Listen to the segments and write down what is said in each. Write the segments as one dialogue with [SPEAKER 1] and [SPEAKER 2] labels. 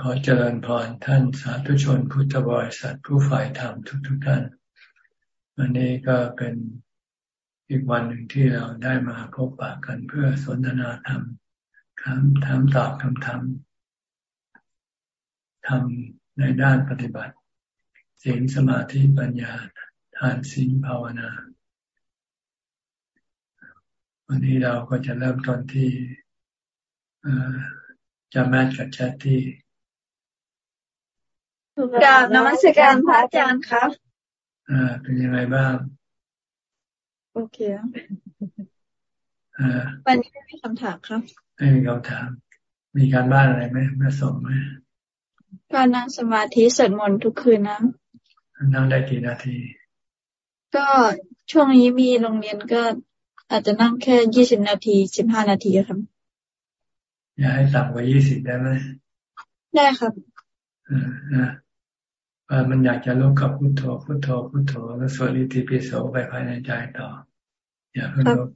[SPEAKER 1] ขอเจริญพรท่านสาธุชนพุทธบริษัทผู้ฝ่ายธรรมทุกๆทท่าน วันนี้ก็เป็นอีกวันหนึ่งที่เราได้มาพบปะกันเพื่อสนทนาธรรมคำถามตอบคำถามทำในด้านปฏิบัติศีลสมาธิปัญญาทานศีลภาวนา วันนี้เราก็จะเริ่มต้นที่จะแมทกับแชทที่
[SPEAKER 2] กราบนมัสการพระอาจารย์ครับ
[SPEAKER 1] อ่า เป็นยังไงบ้าง
[SPEAKER 2] โอเคอ่าวันนี้ไม่มีคำถามครับ
[SPEAKER 1] ไม่มีคำถาม มีการบ้านอะไรไหมมาส่งไหม
[SPEAKER 2] การนั่งสมาธิสวดมนต์ทุกคืนนะ
[SPEAKER 1] นั่งได้กี่นาที
[SPEAKER 2] ก็ช่วงนี้มีโรงเรียนก็อาจจะนั่งแค่ยี่สิบนาทีสิบห้านาทีครับ
[SPEAKER 1] อย่าให้ต่ำกว่ายี่สิบได้ไหม
[SPEAKER 2] ได้ครับ
[SPEAKER 1] อ่านะ มันอยากจะลุกกับพุทโธพุทโธพุทโธแล้วสวดอิติปิโสไปภายในใจต่อ อย่าเพิ่งลุก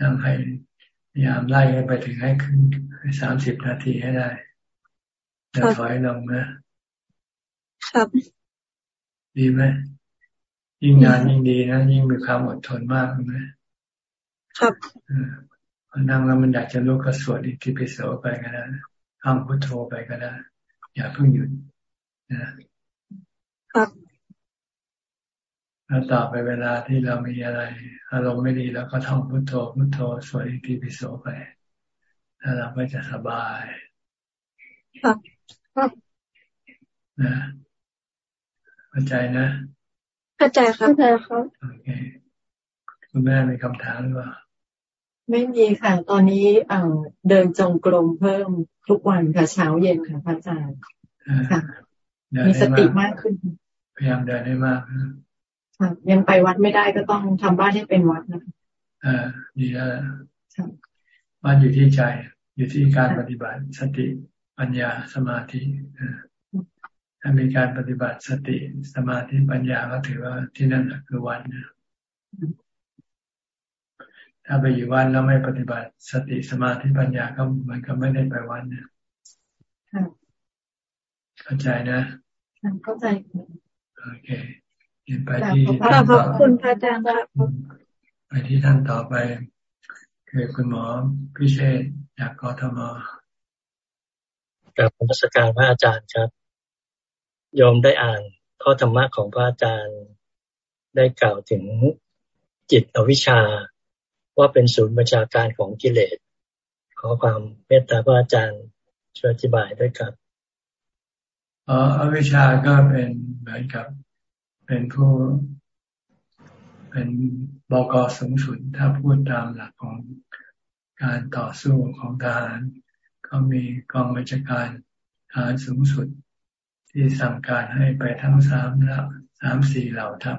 [SPEAKER 1] นั่งให้พยายามไล่ไปถึงให้ขึ้นสามสิบนาทีให้ได้จะถอยลงนะ ครับดีไหมยิ่งนานยิ่งดีนะยิ่งมีความอดทนมากไหม
[SPEAKER 2] ครับ
[SPEAKER 1] พอนั่งแล้วมันอยากจะลุกก็สวดอิติปิโสไปก็ได้ท่องพุทโธไปก็ได้ อย่าเพิ่งหยุดนะ ครับแล้วต่อไปเวลาที่เรามีอะไร อารมณ์ไม่ดีแล้วก็ท่องพุทโธพุทโธสวดอิติปิโสไปแล้วเราก็จะสบาย
[SPEAKER 2] ครับครับ
[SPEAKER 1] นะเข้าใจนะ
[SPEAKER 2] เข้าใจครับเข้าใจครับ
[SPEAKER 1] โอเคคุณแม่มีคำถามหรือเปล่า
[SPEAKER 3] ไม่มีค่ะ ตอนนี้เอ่อเดินจงกรมเพิ่มทุกวันค่ะเช้าเย็นค่ะพระอาจารย์ค่ะ มีสติมากขึ้น
[SPEAKER 1] พยายามเดินให้มาก
[SPEAKER 3] ค่ะยังไปวัดไม่ได้ก็ต้องทำบ้านให้เป็นวัดนะคะ
[SPEAKER 1] อ่าดีแล้ววัดอยู่ที่ใจ อยู่ที่การปฏิบัติสติปัญญาสมาธิถ้ามีการปฏิบัติสติสมาธิปัญญาก็ถือว่าที่นั่นคือวัดนะถ้าไปอยู่วัดแล้วไม่ปฏิบัติสติสมาธิปัญญาก็มันก็ไม่ได้ไปวัดเนี่ย เข้าใจนะ
[SPEAKER 3] เข้าใจ
[SPEAKER 1] โอเคเห็นไปที่
[SPEAKER 2] ขอบคุณพระอาจารย์ครับ
[SPEAKER 1] ไปที่ท่านต่อไป คือคุณหมอพิเชษจากกทม
[SPEAKER 4] กับพระสการพระอาจารย์ครับยอมได้อ่านข้อธรรมะของพระอาจารย์ได้กล่าวถึงจิตอวิชชา ว่าเป็นศูนย์บัญชาการของกิเลส ขอความเมตตาพระอาจารย์ช่วยอธิบายด้วยครับ
[SPEAKER 1] ออวิชาก็เป็นเหมือนกับเป็นผู้ เป็นบกสูงสุดถ้าพูดตามหลักของการต่อสู้ของทหารก็มีกองบัญชาการทหารสูงสุด ที่สั่งการให้ไปทั้งสามเหล่าสามสี่เหล่าทัพ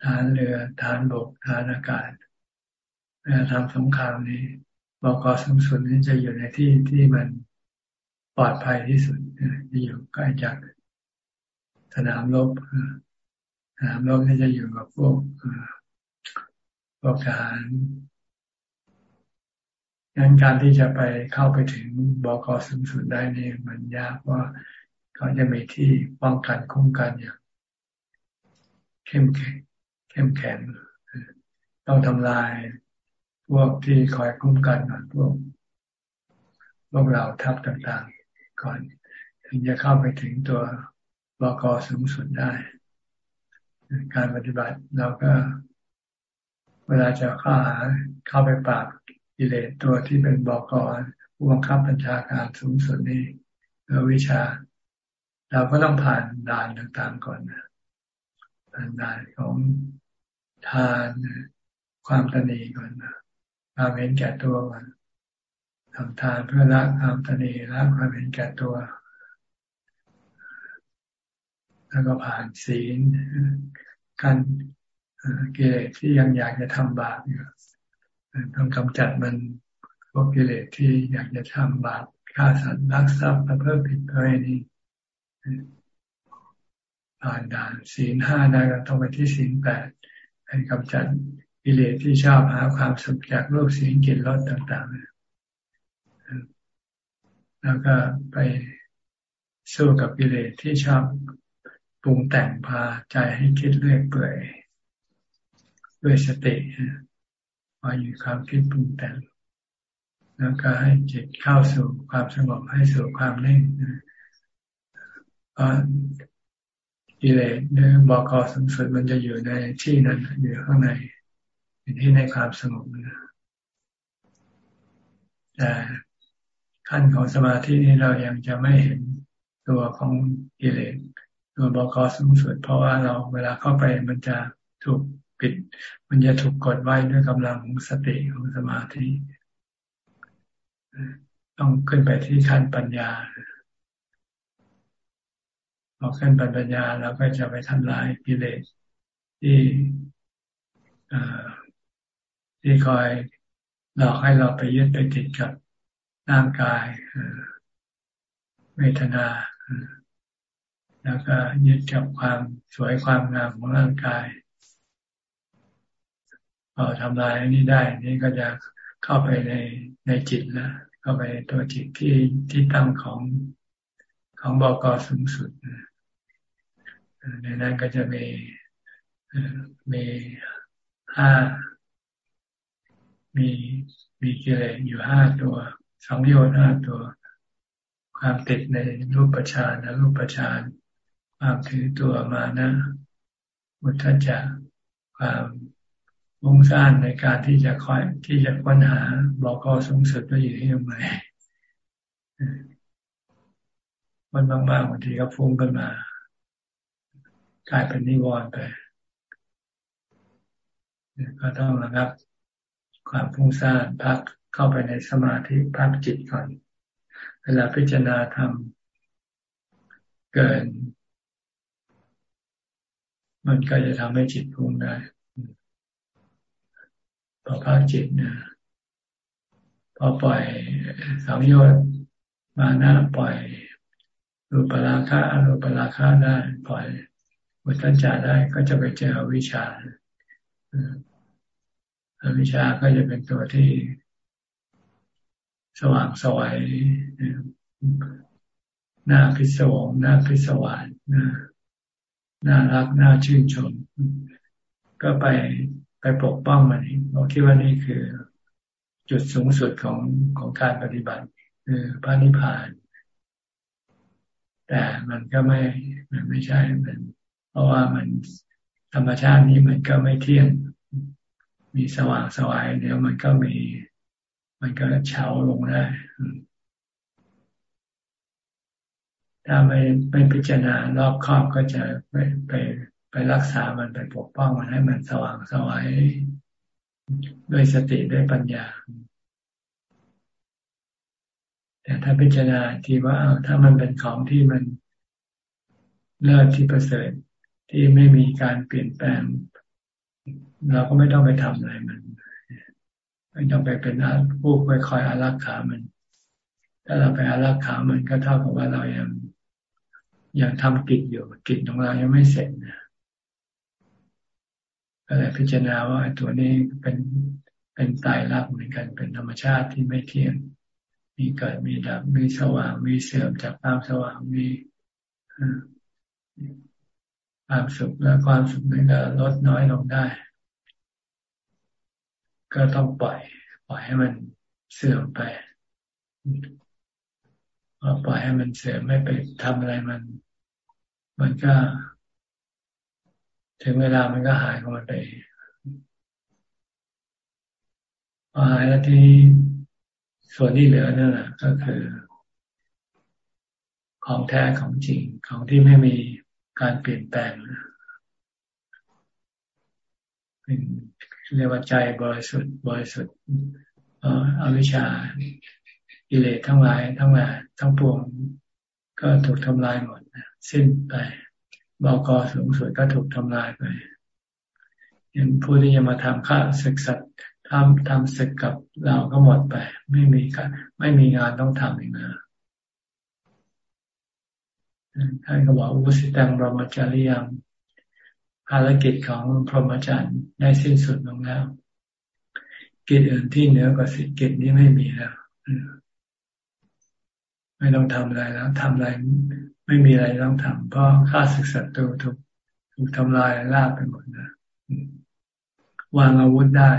[SPEAKER 1] ทหารเรือทหารบกทหารอากาศเวลาทำสงครามนี้บกสูงสุดนี้จะอยู่ในที่ที่มัน ปลอดภัยที่สุดจะอยู่ใกล้จากสนามรบสนามรบนี่จะอยู่กับพวกพวกทหารงั้นการที่จะไปเข้าไปถึงบกสูงสุดได้นี่มันยากว่าเขาจะมีที่ป้องกันคุ้มกันอย่างเข้มแข็งเข้มแข็งต้องทำลายพวกที่คอยคุ้มกันก่อนพวกพวกเราทัพต่าง ก่อน ถึงจะเข้าไปถึงตัวบกสูงสุดได้ การปฏิบัติเราก็ เวลาจะเข้าหาเข้าไปปราบกิเลสตัวที่เป็นบกผู้บังคับบัญชาการสูงสุดนี้เราวิชา เราก็ต้องผ่านด่านต่างๆก่อนนะผ่านด่านของทานความตนีก่อนนะความเห็นแก่ตัวก่อน ทำทานเพื่อละความตนีละความเห็นแก่ตัว แล้วก็ผ่านศีลการกิเลสที่ยังอยากจะทำบาปอยู่ต้องกำจัดมันพวกกิเลสที่อยากจะทำบาปฆ่าสัตว์ลักทรัพย์เพิ่มผิดประเวณีผ่านด่านศีลห้าได้ก็ต้องไปที่ศีลแปดให้กำจัดกิเลสที่ชอบหาความสุขจากโลกสีลกลิ่นรสต่างๆ แล้วก็ไปสู้กับกิเลสที่ชอบปรุงแต่งพาใจให้คิดเรื่อยเปื่อยด้วยสติพออยู่ความคิดปรุงแต่งแล้วก็ให้จิตเข้าสู่ความสงบให้สู่ความนิ่งเพราะกิเลสหรือบอกอสูงสุดมันจะอยู่ในที่นั้นอยู่ข้างในอยู่ที่ในความสงบนะแต่ ขั้นของสมาธินี้เรายังจะไม่เห็นตัวของกิเลสตัวบอกสูงสุด เพราะว่าเราเวลาเข้าไปมันจะถูกปิด มันจะถูกกดไว้ด้วยกำลังของสติของสมาธิ ต้องขึ้นไปที่ขั้นปัญญาพอขึ้นปัญญาเราก็จะไปทำลายกิเลสที่ที่คอยหลอกให้เราไปยึดไปติดกับ ร่างกายเวทนา แล้วก็ยึดกับความสวยความงามของร่างกายพอทำลายอันนี้ได้ นี่ก็จะเข้าไปในในจิตแล้วเข้าไปตัวจิตที่ที่ตั้งของของบอกอสูงสุดในนั้นก็จะมีมีห้ามีมีกิเลสอยู่ห้าตัว สองโยชน์ห้าตัว ความติดในรูปฌานและรูปฌานความถือตัวมานะมุทจักความมุ่งสร้างในการที่จะคอยที่จะค้นหาบอกกสูงสุดว่าอยู่ที่ตรงไหนมันบางๆบางทีก็ฟุ้งขึ้นมา กลายเป็นนิวรณ์ไปก็ต้องระงับ ความฟุ้งซ่านพัก เข้าไปในสมาธิพักจิตก่อน เวลาพิจารณาทำเกิน มันก็จะทำให้จิตพุ่งได้พอพักจิตนะพอปล่อยสังโยชน์มานะปล่อยรูปราคะอรูปราคะได้ปล่อยวุฒจาได้ก็จะไปเจอวิชาอวิชาก็จะเป็นตัวที่ สว่างสวัยหน้าพิศวงหน้าพิศวานน่ารักน่าชื่นชม ก็ไปไปปกป้องมันเองเราคิดว่านี่คือ จุดสูงสุดของของการปฏิบัติคือพระนิพพาน แต่มันก็ไม่มันไม่ใช่มัน เพราะว่ามันธรรมชาตินี้มันก็ไม่เที่ยงมีสว่างสวายเดี๋ยวมันก็มี มันก็เฉาลงได้ถ้าไม่ไม่พิจารณารอบครอบก็จะไปไปไปรักษามันไปปกป้องมันให้มันสว่างสวายด้วยสติด้วยปัญญา แต่ถ้าพิจารณาที่ว่าถ้ามันเป็นของที่มันเลิศที่ประเสริฐที่ไม่มีการเปลี่ยนแปลง เราก็ไม่ต้องไปทำอะไรมัน ไม่ต้องไปเป็นผู้คอยคอยอารักขามัน ถ้าเราไปอารักขามันก็เท่ากับว่าเรายังยังทำกิจอยู่กิจของเรายังไม่เสร็จนะก็เลยพิจารณาว่าตัวนี้เป็นเป็นตายรักเหมือนกันเป็นธรรมชาติที่ไม่เที่ยง มีเกิดมีดับมีสว่างมีเสื่อมจากความสว่างมีความสุขและความสุขนั้นก็ลดน้อยลงได้ ก็ต้องปล่อย ปล่อยให้มันเสื่อมไปพอปล่อยให้มันเสื่อมไม่ไปทำอะไรมัน มันก็ ถึงเวลามันก็หายของมันไปพอหายแล้วที่ส่วนที่เหลือนั่นแหละก็คือ ของแท้ของจริงของที่ไม่มีการเปลี่ยนแปลงเป็น เรียกว่าใจบริสุทธิ์บริสุทธิ์อวิชชาอิเลสทั้งหลายทั้งหลายทั้งปวงก็ถูกทำลายหมดสิ้นไปบอกอสูงสุดก็ถูกทำลายไปยังผู้ที่จะมาทำข้าศึกสัตทำทำศึกกับเราก็หมดไป ไม่มีการไม่มีงานต้องทำอีกนะท่านก็บอกอุสิตังรมจาริยัง ภารกิจของพรหมจารย์ได้สิ้นสุดลงแล้ว กิจอื่นที่เหนือกว่าสิกิจนี้ไม่มีแล้วไม่ต้องทำอะไรแล้วทำอะไรไม่มีอะไรต้องทำเพราะข้าศึกศัตรูถูกถูกทำลายล่าไปหมดนะวางอาวุธได้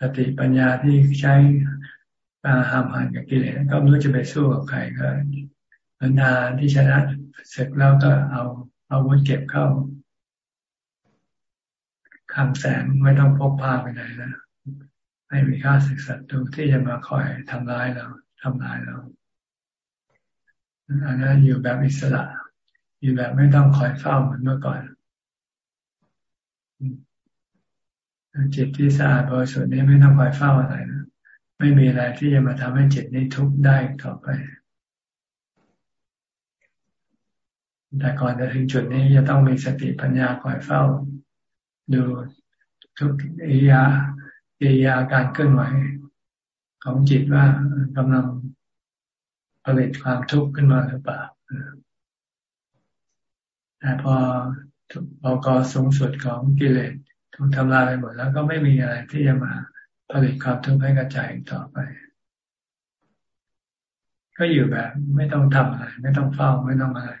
[SPEAKER 1] สติปัญญาที่ใช้าห้ามหันกับกิเลสก็ไม่รู้จะไปสู้กับใครก็นานที่ชนะเสร็จแล้วก็เอาเอาวุธเก็บเข้า คำแสงไม่ต้องพกพาไปไหนนะไม่มีค่าศึกศัตรูที่จะมาคอยทำร้ายเราทำลายเราอันนั้นอยู่แบบอิสระ อยู่แบบไม่ต้องคอยเฝ้าเหมือนเมื่อก่อนจิตที่สะอาดบริสุทธิ์นี้ไม่ต้องคอยเฝ้าอะไรนะไม่มีอะไรที่จะมาทำให้จิตนี้ทุกข์ได้ต่อไป แต่ก่อนจะถึงจุดนี้จะต้องมีสติปัญญาคอยเฝ้า ดูทุกอิยาอิยาการเคลื่อนไหว ของจิตว่ากำลังผลิตความทุกข์ขึ้นมาหรือเปล่าแต่พอพอกอสูงสุดของกิเลสถูกทำลายไปหมดแล้วก็ไม่มีอะไรที่จะมาผลิตความทุกข์ให้กระจายต่อไป ก็อยู่แบบ ไม่ต้องทำอะไร ไม่ต้องเฝ้าไม่ต้องอะไร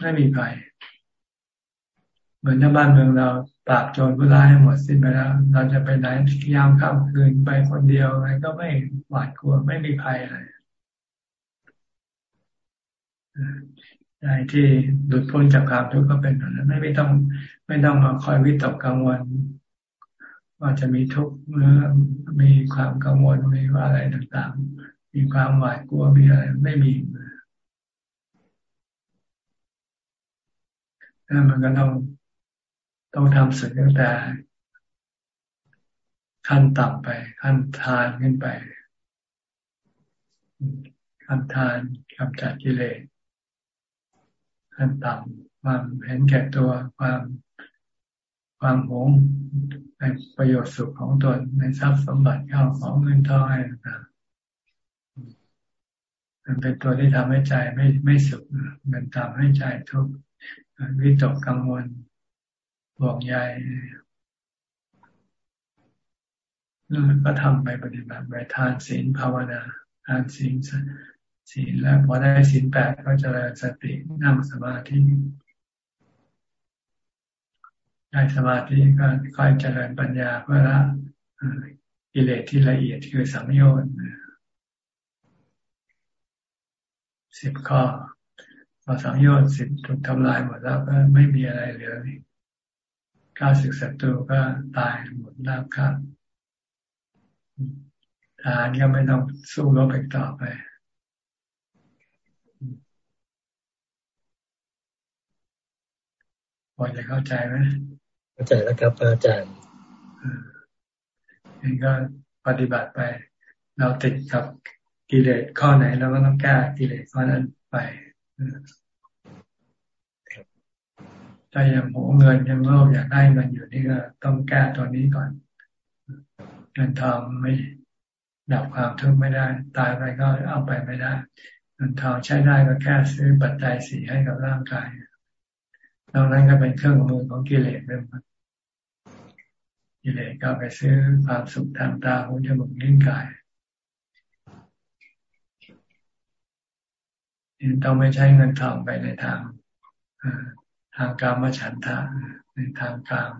[SPEAKER 1] ไม่มีภัย เหมือนถ้าบ้านเมืองเราปราบโจรผู้ร้ายให้หมดสิ้นไปแล้ว เราจะไปไหนยามค่ำคืนไปคนเดียวอะไรก็ไม่หวาดกลัวไม่มีภัยอะไรใจที่หลุดพ้นจากความทุกข์ก็เป็นแบบนั้นไม่ต้อง ไม่ต้องมาคอยวิตกกังวลว่าจะมีทุกข์หรือมีความกังวลมีว่าอะไรต่างๆ มีความหวาดกลัวมีอะไรไม่มีมันก็ต้อง ต้องทำสึกตั้งแต่ ขั้นต่ำไป ขั้นทานขึ้นไป ขั้นทานกำจัดกิเลสขั้นต่ำความเห็นแก่ตัวความความหงในประโยชน์สุขของตนในทรัพย์สมบัติเข้าของเงินทองอะไรต่างมันเป็นตัวที่ทำให้ใจไม่ไม่สุขมันทำให้ใจทุกข์วิตกกังวล ห่วงใยก็ทำไปปฏิบัติไปทานศีลภาวนาทานศีลศีลแล้วพอได้ศีลแปดก็จะสตินั่งสมาธิได้สมาธิก็ค่อยเจริญปัญญาเพื่อละกิเลสที่ละเอียดคือสัมโยชน์สิบข้อพอสัมโยชน์สิบถูกทำลายหมดแล้วก็ไม่มีอะไรเหลือก้าศึกศัตรูก็ตายหมดแล้วครับทหารก็ไม่ต้องสู้รบอีกต่อไปพอจะเข้าใจไหม
[SPEAKER 4] เข้าใจแล้วครับอาจารย์
[SPEAKER 1] นี่ก็ปฏิบัติไป เราติดกับกิเลสข้อไหนเราก็ต้องแก้กิเลสข้อนั้นไป ถ้ายังโหเงินยังโลภอยากได้เงินอยู่นี่ก็ต้องแก้ตัวนี้ก่อนเงินทองไม่ดับความทุกข์ไม่ได้ ตายไปก็เอาไปไม่ได้เงินทองใช้ได้ก็แค่ซื้อปัจจัยสีให้กับร่างกายนอกนั้นก็เป็นเครื่องมือของกิเลสเรื่องกิเลสก็ไปซื้อความสุขทางตาหูจมูกลิ้นกายต้องไม่ใช้เงินทองไปในทาง ทางการมาฉันทะในทางกาง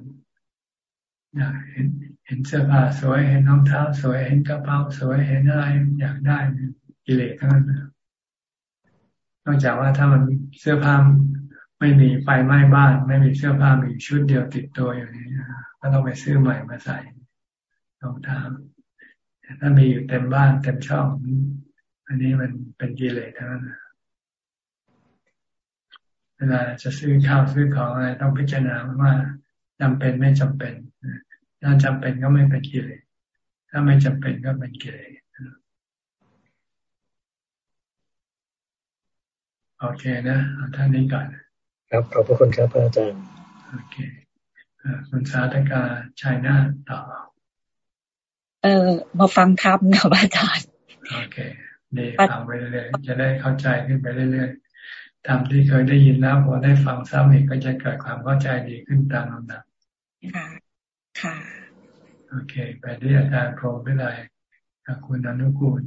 [SPEAKER 1] อยากเห็น เห็นเสื้อผ้าสวยเห็นรองเท้าสวยเห็นกระเป๋าสวยเห็นอะไรอยากได้กิเลสทั้งนั้นนอกจากว่าถ้ามันเสื้อผ้าไม่มีไฟไหม้บ้าน ไม่มีเสื้อผ้ามีชุดเดียวติดตัวอยู่นี้ก็ต้องไปซื้อใหม่มาใส่รองเท้าถ้ามีอยู่เต็มบ้านเต็มช่อง อันนี้มันเป็นกิเลสทั้งนั้น ลาจะซื้อข้าวซื้อของอะไรต้องพิจารณาว่าจำเป็นไม่จำเป็น ถ้าจำเป็นก็ไม่เป็นกิเลส ถ้าไม่จำเป็นก็เป็นกิเลสโอเคนะเอาท่านนี้ก่อน
[SPEAKER 4] ครับขอบพระคุณครับอาจารย์
[SPEAKER 1] โอเคคุณสาธกาชัยนาต่อ
[SPEAKER 2] เออมาฟังธรรมกับอาจารย์
[SPEAKER 1] โอเคดีฟังไปเรื่อยๆจะได้เข้าใจขึ้นไปเรื่อยๆ ธรรมที่เคยได้ยินแล้วพอได้ฟังซ้ำอีกก็จะเกิดความเข้าใจดีขึ้นตามลำดับ
[SPEAKER 2] ค่ะค่ะ
[SPEAKER 1] โอเค ไปที่อาจารย์พรหมวิไลกับคุณอนุกูล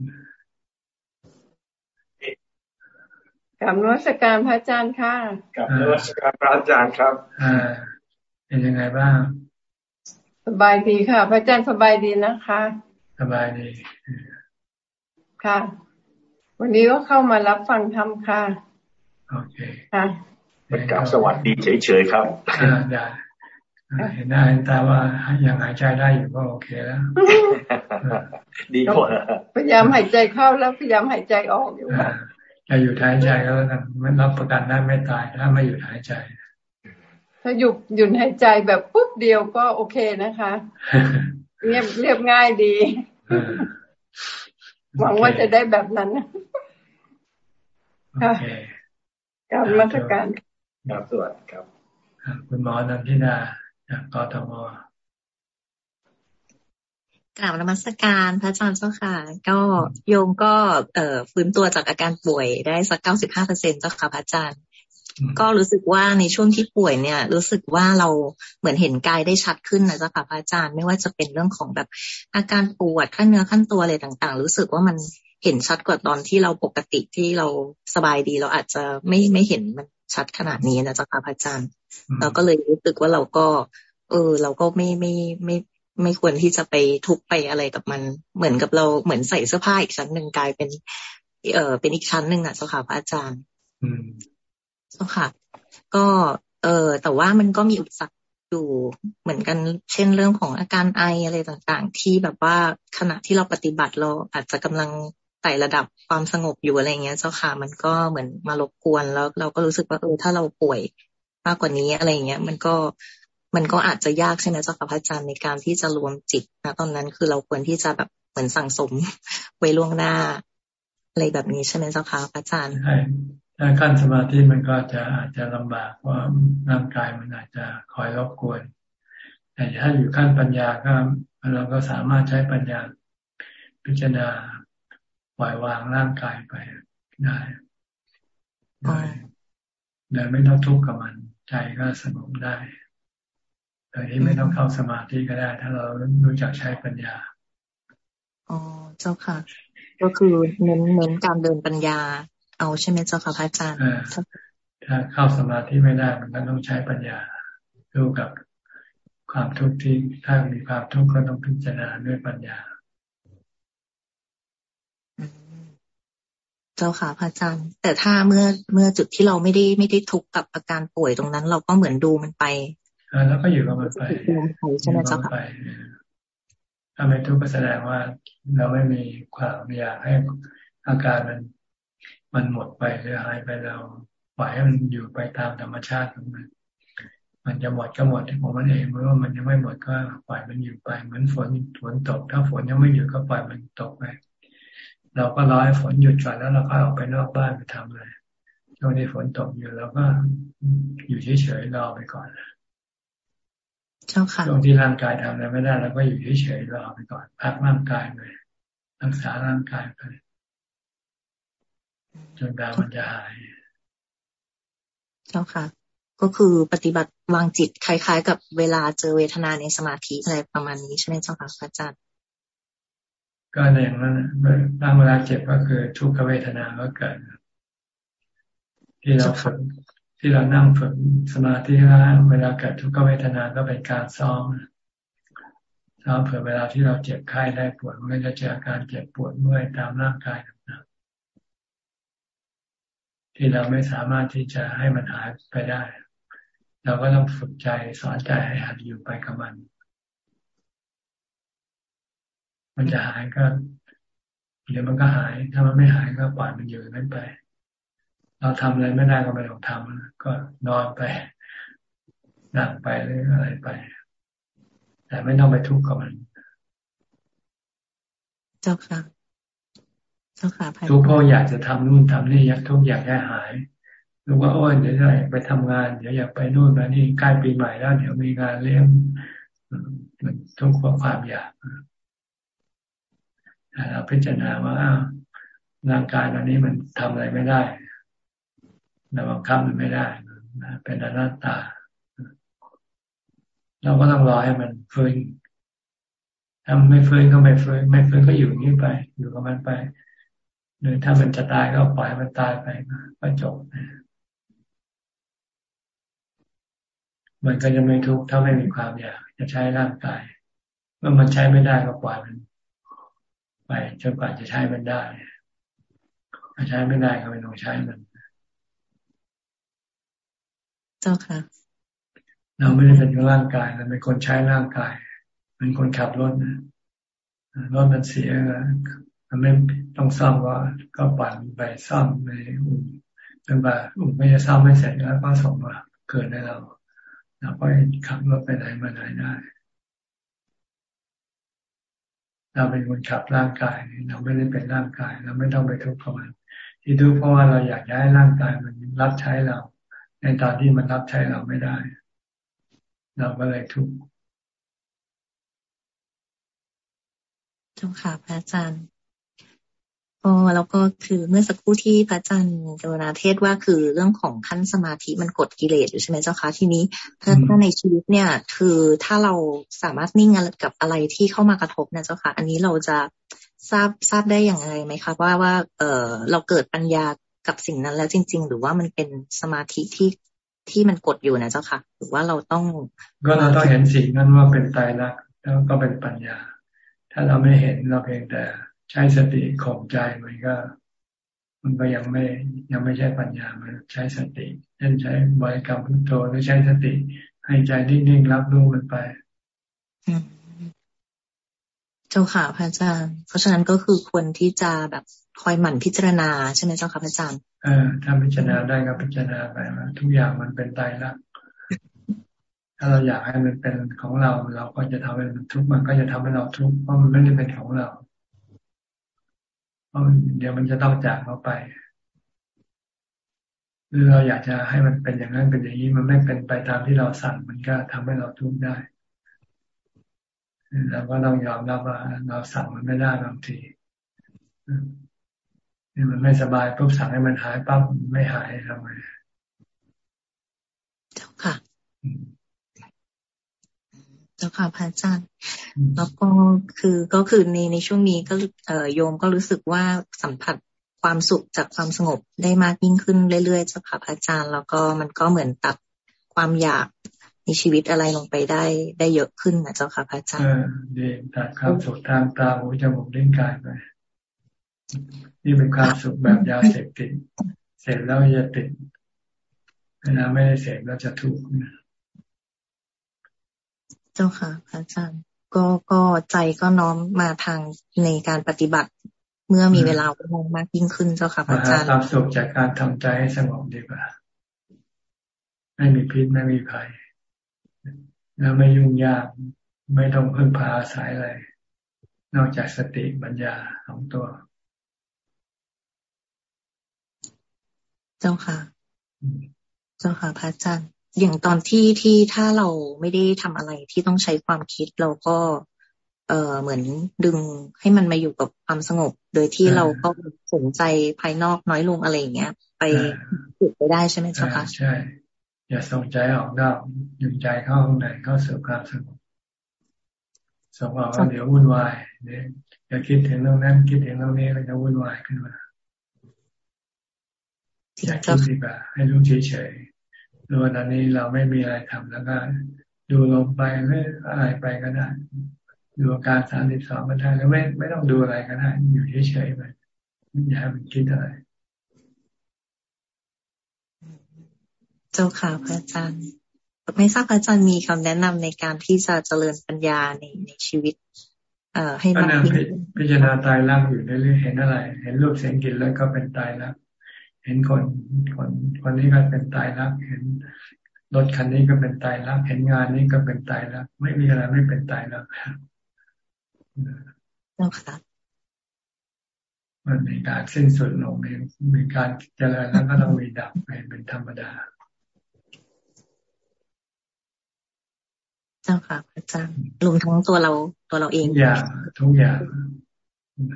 [SPEAKER 5] กับนวัตการพระอาจารย์ค่ะ
[SPEAKER 6] กับนวัตการพระอาจารย์ครับ
[SPEAKER 1] อ่า เป็นยังไงบ้าง
[SPEAKER 5] สบายดีค่ะ พระอาจารย์สบายดีนะคะ
[SPEAKER 1] สบายดี
[SPEAKER 5] ค่ะ วันนี้ก็เข้ามารับฟังธรรมค่ะ
[SPEAKER 1] โอเค
[SPEAKER 5] ค่ะ
[SPEAKER 6] เป็นกับสวัสดีเฉยๆครับ
[SPEAKER 1] อ่าได้เห็นหน้าเห็นตาว่ายังหายใจได้อยู่ก็โอเคแล้ว
[SPEAKER 6] ดีกว่า
[SPEAKER 5] พยายามหายใจเข้าแล้วพยายามหายใจออกอยู่
[SPEAKER 1] จะอยู่หายใจก็แล้วกันไม่รับประกันได้ไม่ตายถ้าไม่อยู่หายใจ
[SPEAKER 5] ถ้าหยุดหยุดหายใจแบบปุ๊บเดียวก็โอเคนะคะ เรียบเรียบง่ายดีหวังว่าจะได้แบบนั้นค่ะ การมาตรการ
[SPEAKER 6] ครับสวัสดีครับ
[SPEAKER 1] คุณหมอนันทิดาจากกทม
[SPEAKER 7] กล่าวนมัสการพระอาจารย์เจ้าค่ะ ก็โยมก็เอ่อฟื้นตัวจากอาการป่วยได้สักเก้าสิบห้าเปอร์เซ็นต์เจ้าค่ะพระอาจารย์ ก็รู้สึกว่าในช่วงที่ป่วยเนี่ย รู้สึกว่าเราเหมือนเห็นกายได้ชัดขึ้นนะเจ้าค่ะพระอาจารย์ ไม่ว่าจะเป็นเรื่องของแบบอาการปวดขั้นเนื้อขั้นตัวอะไรต่าง ๆ รู้สึกว่ามัน เห็นชัดกว่าตอนที่เราปกติที่เราสบายดีเราอาจจะไม่ไม่เห็นมันชัดขนาดนี้นะเจ้าค่ะพระอาจารย์ เราก็เลยรู้สึกว่าเราก็ เออ เราก็ไม่ไม่ไม่ไม่ควรที่จะไปทุกไปอะไรกับมัน เหมือนกับเราเหมือนใส่เสื้อผ้าอีกชั้นหนึ่งกลายเป็น เออเป็นอีกชั้นหนึ่งอะเจ้าค่ะพระอาจารย์
[SPEAKER 1] อืม
[SPEAKER 7] เจ้าค่ะ ก็ เออแต่ว่ามันก็มีอุปสรรคอยู่เหมือนกันเช่นเรื่องของอาการไออะไรต่างๆ ที่แบบว่าขณะที่เราปฏิบัติเราอาจจะกำลัง ไต่ระดับความสงบอยู่อะไรเงี้ย เจ้าค่ะ มันก็เหมือนมารบกวนแล้วเราก็รู้สึกว่าเออถ้าเราป่วยมากกว่านี้อะไรเงี้ย มันก็มันก็อาจจะยากใช่ไหมเจ้าค่ะพระอาจารย์ในการที่จะรวมจิตนะตอนนั้นคือเราควรที่จะแบบเหมือนสั่งสมไว้ล่วงหน้าอะไรแบบนี้ใช่ไหมเจ้าค่ะพระอาจารย์
[SPEAKER 1] ใช่ถ้าขั้นสมาธิมันก็จะอาจจะลำบากเพราะร่างกายมันอาจจะคอยรบกวนแต่ถ้าอยู่ขั้นปัญญาก็เราก็สามารถใช้ปัญญาพิจารณา ปล่อยวางร่างกายไปได้โดยไม่ต้องทุกข์กับมัน ใจก็สงบได้โดยที่ไม่ต้องเข้าสมาธิก็ได้ ถ้าเรารู้จักใช้ปัญญา
[SPEAKER 7] อ๋อเจ้าค่ะ ก็คือเน้นเน้นการเดินปัญญา เอาใช่ไหมเจ้าค่ะพระอาจารย์
[SPEAKER 1] ถ้าเข้าสมาธิไม่ได้มันก็ต้องใช้ปัญญาดูกับความทุกข์ที่ถ้ามีความทุกข์ก็ต้องพิจารณาด้วยปัญญา
[SPEAKER 7] เจ้าค่ะพระอาจารย์ แต่ถ้าเมื่อเมื่อจุดที่เราไม่ได้ไม่ได้ทุกข์กับอาการป่วยตรงนั้น เราก็เหมือนดูมันไป
[SPEAKER 1] แล้วก็อยู่กับมันไปใช่ไหมเจ้าค่ะถ้าไม่ทุกข์ก็แสดงว่า เราไม่มีความอยากให้อาการมัน มันหมดไปหรือหายไปเราปล่อยให้มันอยู่ไปตามธรรมชาติของมันมันจะหมดก็หมดที่ของมันเองเมื่อมันยังไม่หมดก็ปล่อยมันอยู่ไปเหมือนฝนฝนตก ถ้าฝนยังไม่หยุดก็ปล่อยมันตกไป เราก็รอให้ฝนหยุดก่อนแล้วเราก็ออกไปนอกบ้านไปทำเลยช่วงนี้ฝนตกอยู่เราก็อยู่เฉยๆรอไปก่อน
[SPEAKER 7] เจ้าค่ะ
[SPEAKER 1] ช่วงที่ร่างกายทำอะไรไม่ได้เราก็อยู่เฉยๆรอไปก่อน พักร่างกายไปรักษาร่างกายไปจนดาวมันจะหาย
[SPEAKER 7] เจ้าค่ะ ก็คือปฏิบัติวางจิตคล้าย ๆ กับเวลาเจอเวทนาในสมาธิอะไรประมาณนี้ใช่ไหมเจ้าค่ะอาจารย์
[SPEAKER 1] ก็ในอย่างนั้นตั้งเวลาเจ็บก็คือทุกขเวทนาก็เกิดที่เราฝึกที่เรานั่งฝึกสมาธิแล้วเวลาเกิดทุกขเวทนาก็เป็นการซ้อมซ้อมเผื่อเวลาที่เราเจ็บไข้ได้ปวดมันก็จะเจออาการเจ็บปวดเมื่อยตามร่างกายต่างๆที่เราไม่สามารถที่จะให้มันหายไปได้ เราก็ต้องฝึกใจสอนใจให้หัดอยู่ไปกับมัน มันจะหายก็เดี๋ยวมันก็หาย ถ้ามันไม่หายก็ปล่อยมันอยู่นั้นไป เราทำอะไรไม่ได้ก็ไม่ต้องทำก็นอนไปนั่งไปหรืออะไรไป แต่ไม่ต้องไปทุกข์กับมัน
[SPEAKER 7] เจ้าค่ะเจ้าค่ะ
[SPEAKER 1] ทุกข์เพราะอยากจะทำนู่นทำนี่อยากทุกข์อยากแก้หายรู้ว่าโอ้ยเดี๋ยวจะไปทำงาน เดี๋ยวอยากไปนู่นไปนี่ใกล้ปีใหม่แล้ว เดี๋ยวมีงานเลี้ยงทุกข์เพราะความอยาก เราพิจารณาว่าร่างกายตอนนี้มันทำอะไรไม่ได้เราบังคับมันไม่ได้เป็นอนัตตา เราก็ต้องรอให้มันฟื้นถ้าไม่ฟื้นก็ไม่ฟื้นไม่ฟื้นก็อยู่นี้ไป อยู่กับมันไปหรือถ้ามันจะตายก็ปล่อยมันตายไปก็จบมันก็จะไม่ทุกข์ถ้าไม่มีความอยากจะใช้ร่างกาย เมื่อมันใช้ไม่ได้ก็ปล่อยมัน ไปจนกว่าจะใช้มันได้ถ้าใช้ไม่ได้ก็ไม่ต้องใช้มัน
[SPEAKER 7] เจ้าค่ะ
[SPEAKER 1] เราไม่ได้เป็นร่างกายเราเป็นคนใช้ร่างกายเป็นคนขับรถนะรถมันเสียมันไม่ต้องซ่อมก็ก็ปั่นไปซ่อมในอุ่นจนกว่าอุ่นไม่จะซ่อมไม่เสร็จแล้วก็ส่งมาเกิดให้เราเราก็ขับรถไปไหนมาไหนได้ เราเป็นคนขับร่างกายเราไม่ได้เป็นร่างกาย เราไม่ต้องไปทุกข์กับมันที่ทุกข์เพราะว่าเราอยากย้ายร่างกายมันรับใช้เรา ในตอนที่มันรับใช้เราไม่ได้ เราก็เลยทุกข์
[SPEAKER 7] เจ้าค่ะพระอาจารย์ อ๋อแล้วก็คือเมื่อสักครู่ที่พระอาจารย์กรุณาเทศว่าคือเรื่องของขั้นสมาธิมันกดกิเลสอยู่ใช่ไหมเจ้าคะทีนี้ถ้าถ้าในชีวิตเนี่ย คือถ้าเราสามารถนิ่งกับอะไรที่เข้ามากระทบนะเจ้าค่ะอันนี้เราจะทราบทราบได้อย่างไรไหมคะว่าว่า เออเราเกิดปัญญากับสิ่งนั้นแล้วจริง ๆ หรือว่ามันเป็นสมาธิที่ที่มันกดอยู่นะเจ้าค่ะ หรือว่าเราต้อง
[SPEAKER 1] ก็เราต้องเห็นสิ่งนั้นว่าเป็นตายรักแล้วก็เป็นปัญญา ถ้าเราไม่เห็นเราเพียงแต่ ใช้สติข่มใจมันก็ มันก็ยังไม่ยังไม่ใช่ปัญญามันใช้สติเช่นใช้บริกรรมพุทโธหรือใช้สติให้ใจนิ่งๆรับรู้มันไป
[SPEAKER 7] เจ้าค่ะพระอาจารย์ เพราะฉะนั้นก็คือควรที่จะแบบคอยหมั่นพิจารณาใช่ไหมเจ้าค่ะพระอาจารย์
[SPEAKER 1] เออถ้าพิจารณาได้ก็พิจารณาไปว่าทุกอย่างมันเป็นตายรักถ้าเราอยากให้มันเป็นของเรา เราก็จะทำให้มันทุกข์มันก็จะทำให้เราทุกข์เพราะมันไม่ได้เป็นของเรา เพราะเดี๋ยวมันจะต้องจากเราไป หรือเราอยากจะให้มันเป็นอย่างนั้นเป็นอย่างนี้มันไม่เป็นไปตามที่เราสั่งมันก็ทำให้เราทุกข์ได้เราก็ต้องยอมรับว่าเราสั่งมันไม่ได้บางทีนี่มันไม่สบายปุ๊บสั่งให้มันหายปั๊บไม่หายทำไม
[SPEAKER 7] เจ้าค่ะ เจ้าค่ะพระอาจารย์แล้วก็คือก็คือในในช่วงนี้ก็เอ่อโยมก็รู้สึกว่าสัมผัสความสุขจากความสงบได้มากยิ่งขึ้นเรื่อยๆเจ้าค่ะพระอาจารย์ แล้วก็มันก็เหมือนตัดความอยากในชีวิตอะไรลงไปได้ได้เยอะขึ้นนะเจ้าค่ะพระอาจารย์
[SPEAKER 1] ดีตัดความสุขทางตาหูจมูกลิ้นกายไปนี่เป็นความสุขแบบยาเสพติดเสร็จแล้วจะติดเวลาไม่ได้เสพแล้วจะทุกข์
[SPEAKER 7] เจ้าค่ะพระอาจารย์ก็ก็ใจก็น้อมมาทางในการปฏิบัติ เมื่อมีเวลาว่างมากยิ่งขึ้นเจ้าค่ะพระอาจารย์
[SPEAKER 1] ความสุขจากการทำใจให้สงบดีกว่า ไม่มีพิษไม่มีภัย แล้วไม่ยุ่งยาก ไม่ต้องพึ่งพาอาศัยอะไร นอกจากสติปัญญาของตัว
[SPEAKER 7] เจ้าค่ะ เจ้าค่ะพระอาจารย์ อย่างตอนที่ที่ถ้าเราไม่ได้ทำอะไรที่ต้องใช้ความคิดเราก็ เออเหมือนดึงให้มันมาอยู่กับความสงบ โดยที่เราก็สนใจภายนอกน้อยลงอะไรอย่างเงี้ย ไปฝึกไปได้ใช่ไหมเจ้าค่ะ
[SPEAKER 1] ใช่ อย่าส่งใจออกนอกดึงใจเข้าข้างในเข้าสู่ความสงบสงบแล้วเดี๋ยววุ่นวายเนี่ยอย่าคิดถึงเรื่องนั้นคิดถึงเรื่องนี้แล้วจะวุ่นวายขึ้นมาอย่าคิดดีกว่าให้รู้เฉยๆดู วันนี้เราไม่มีอะไรทำแล้วก็ดูลงไปหรืออะไรไปก็ได้ ดูอาการสามสิบสองก็ได้แล้วไม่ไม่ต้องดูอะไรก็ได้ อยู่เฉยๆไปอย่าให้มันคิดอะไร
[SPEAKER 7] เจ้าค่ะพระอาจารย์ไม่ทราบพระอาจารย์มีคำแนะนำในการที่จะเจริญปัญญาในในชีวิต เอ่อให้มากขึ้น
[SPEAKER 1] พิจารณาตายรักอยู่เรื่อยๆเห็นอะไร เห็นรูปเสียงกลิ่นแล้วก็เป็นตายรัก เห็นคนคนคนนี้ก็เป็นตายรักเห็นรถคันนี้ก็เป็นตายรักเห็นงานนี้ก็เป็นตายรักไม่มีอะไรไม่เป็นตายรัก
[SPEAKER 7] เจ้าค่ะ
[SPEAKER 1] มันมีการสิ้นสุดลงมีมีการเจริญแล้วก็ต้องมีดับไปเป็นธรรมดา
[SPEAKER 7] เจ้าค่ะอาจารย์รวมทั้งตัวเราตัวเราเอง
[SPEAKER 1] ทุกอย่างทุกอย่าง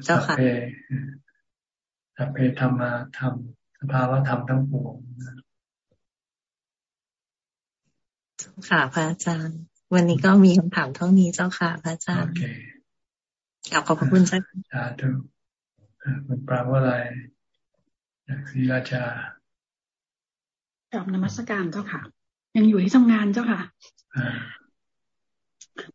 [SPEAKER 1] เจ้าค่ะสัพเพธรรมาธรรม สภาวะธรรมทั้งปวง
[SPEAKER 7] ค่ะพระอาจารย์ วันนี้ก็มีคำถามเท่านี้เจ้าค่ะ พระอาจารย์
[SPEAKER 1] โอเค
[SPEAKER 7] ขอบขอบคุณเจ้า
[SPEAKER 1] สาธุคุณปราว่าอะไรจากศรีราชา
[SPEAKER 8] กับนมัสการเจ้าค่ะ ยังอยู่ที่ทำงานเจ้าค่ะ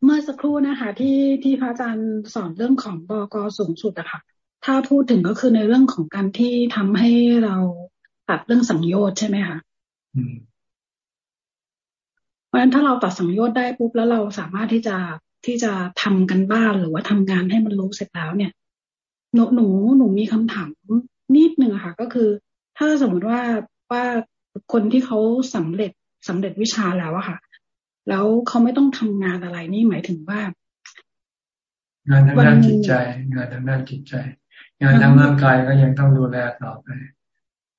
[SPEAKER 8] เมื่อสักครู่นะคะ ที่ที่พระอาจารย์สอนเรื่องของบกสูงสุดอะค่ะ ถ้าพูดถึงก็คือในเรื่องของการที่ทำให้เราตัดเรื่องสังโยชน์ใช่ไหมคะเพราะฉะนั้นถ้าเราตัดสังโยชน์ได้ปุ๊บแล้วเราสามารถที่จะที่จะทำกันบ้านหรือว่าทำงานให้มันรู้เสร็จแล้วเนี่ยหนูหนูหนูมีคำถามนิดหนึ่งค่ะ ก็คือ ถ้าสมมติว่าว่าคนที่เขาสำเร็จสำเร็จวิชาแล้วอะค่ะ แล้วเขาไม่ต้องทำงานอะไรนี่หมายถึงว่า
[SPEAKER 1] งานทางด้านจิตใจ งานทางด้านจิตใจ งานทางร่างกายก็ยังต้องดูแลต่อไป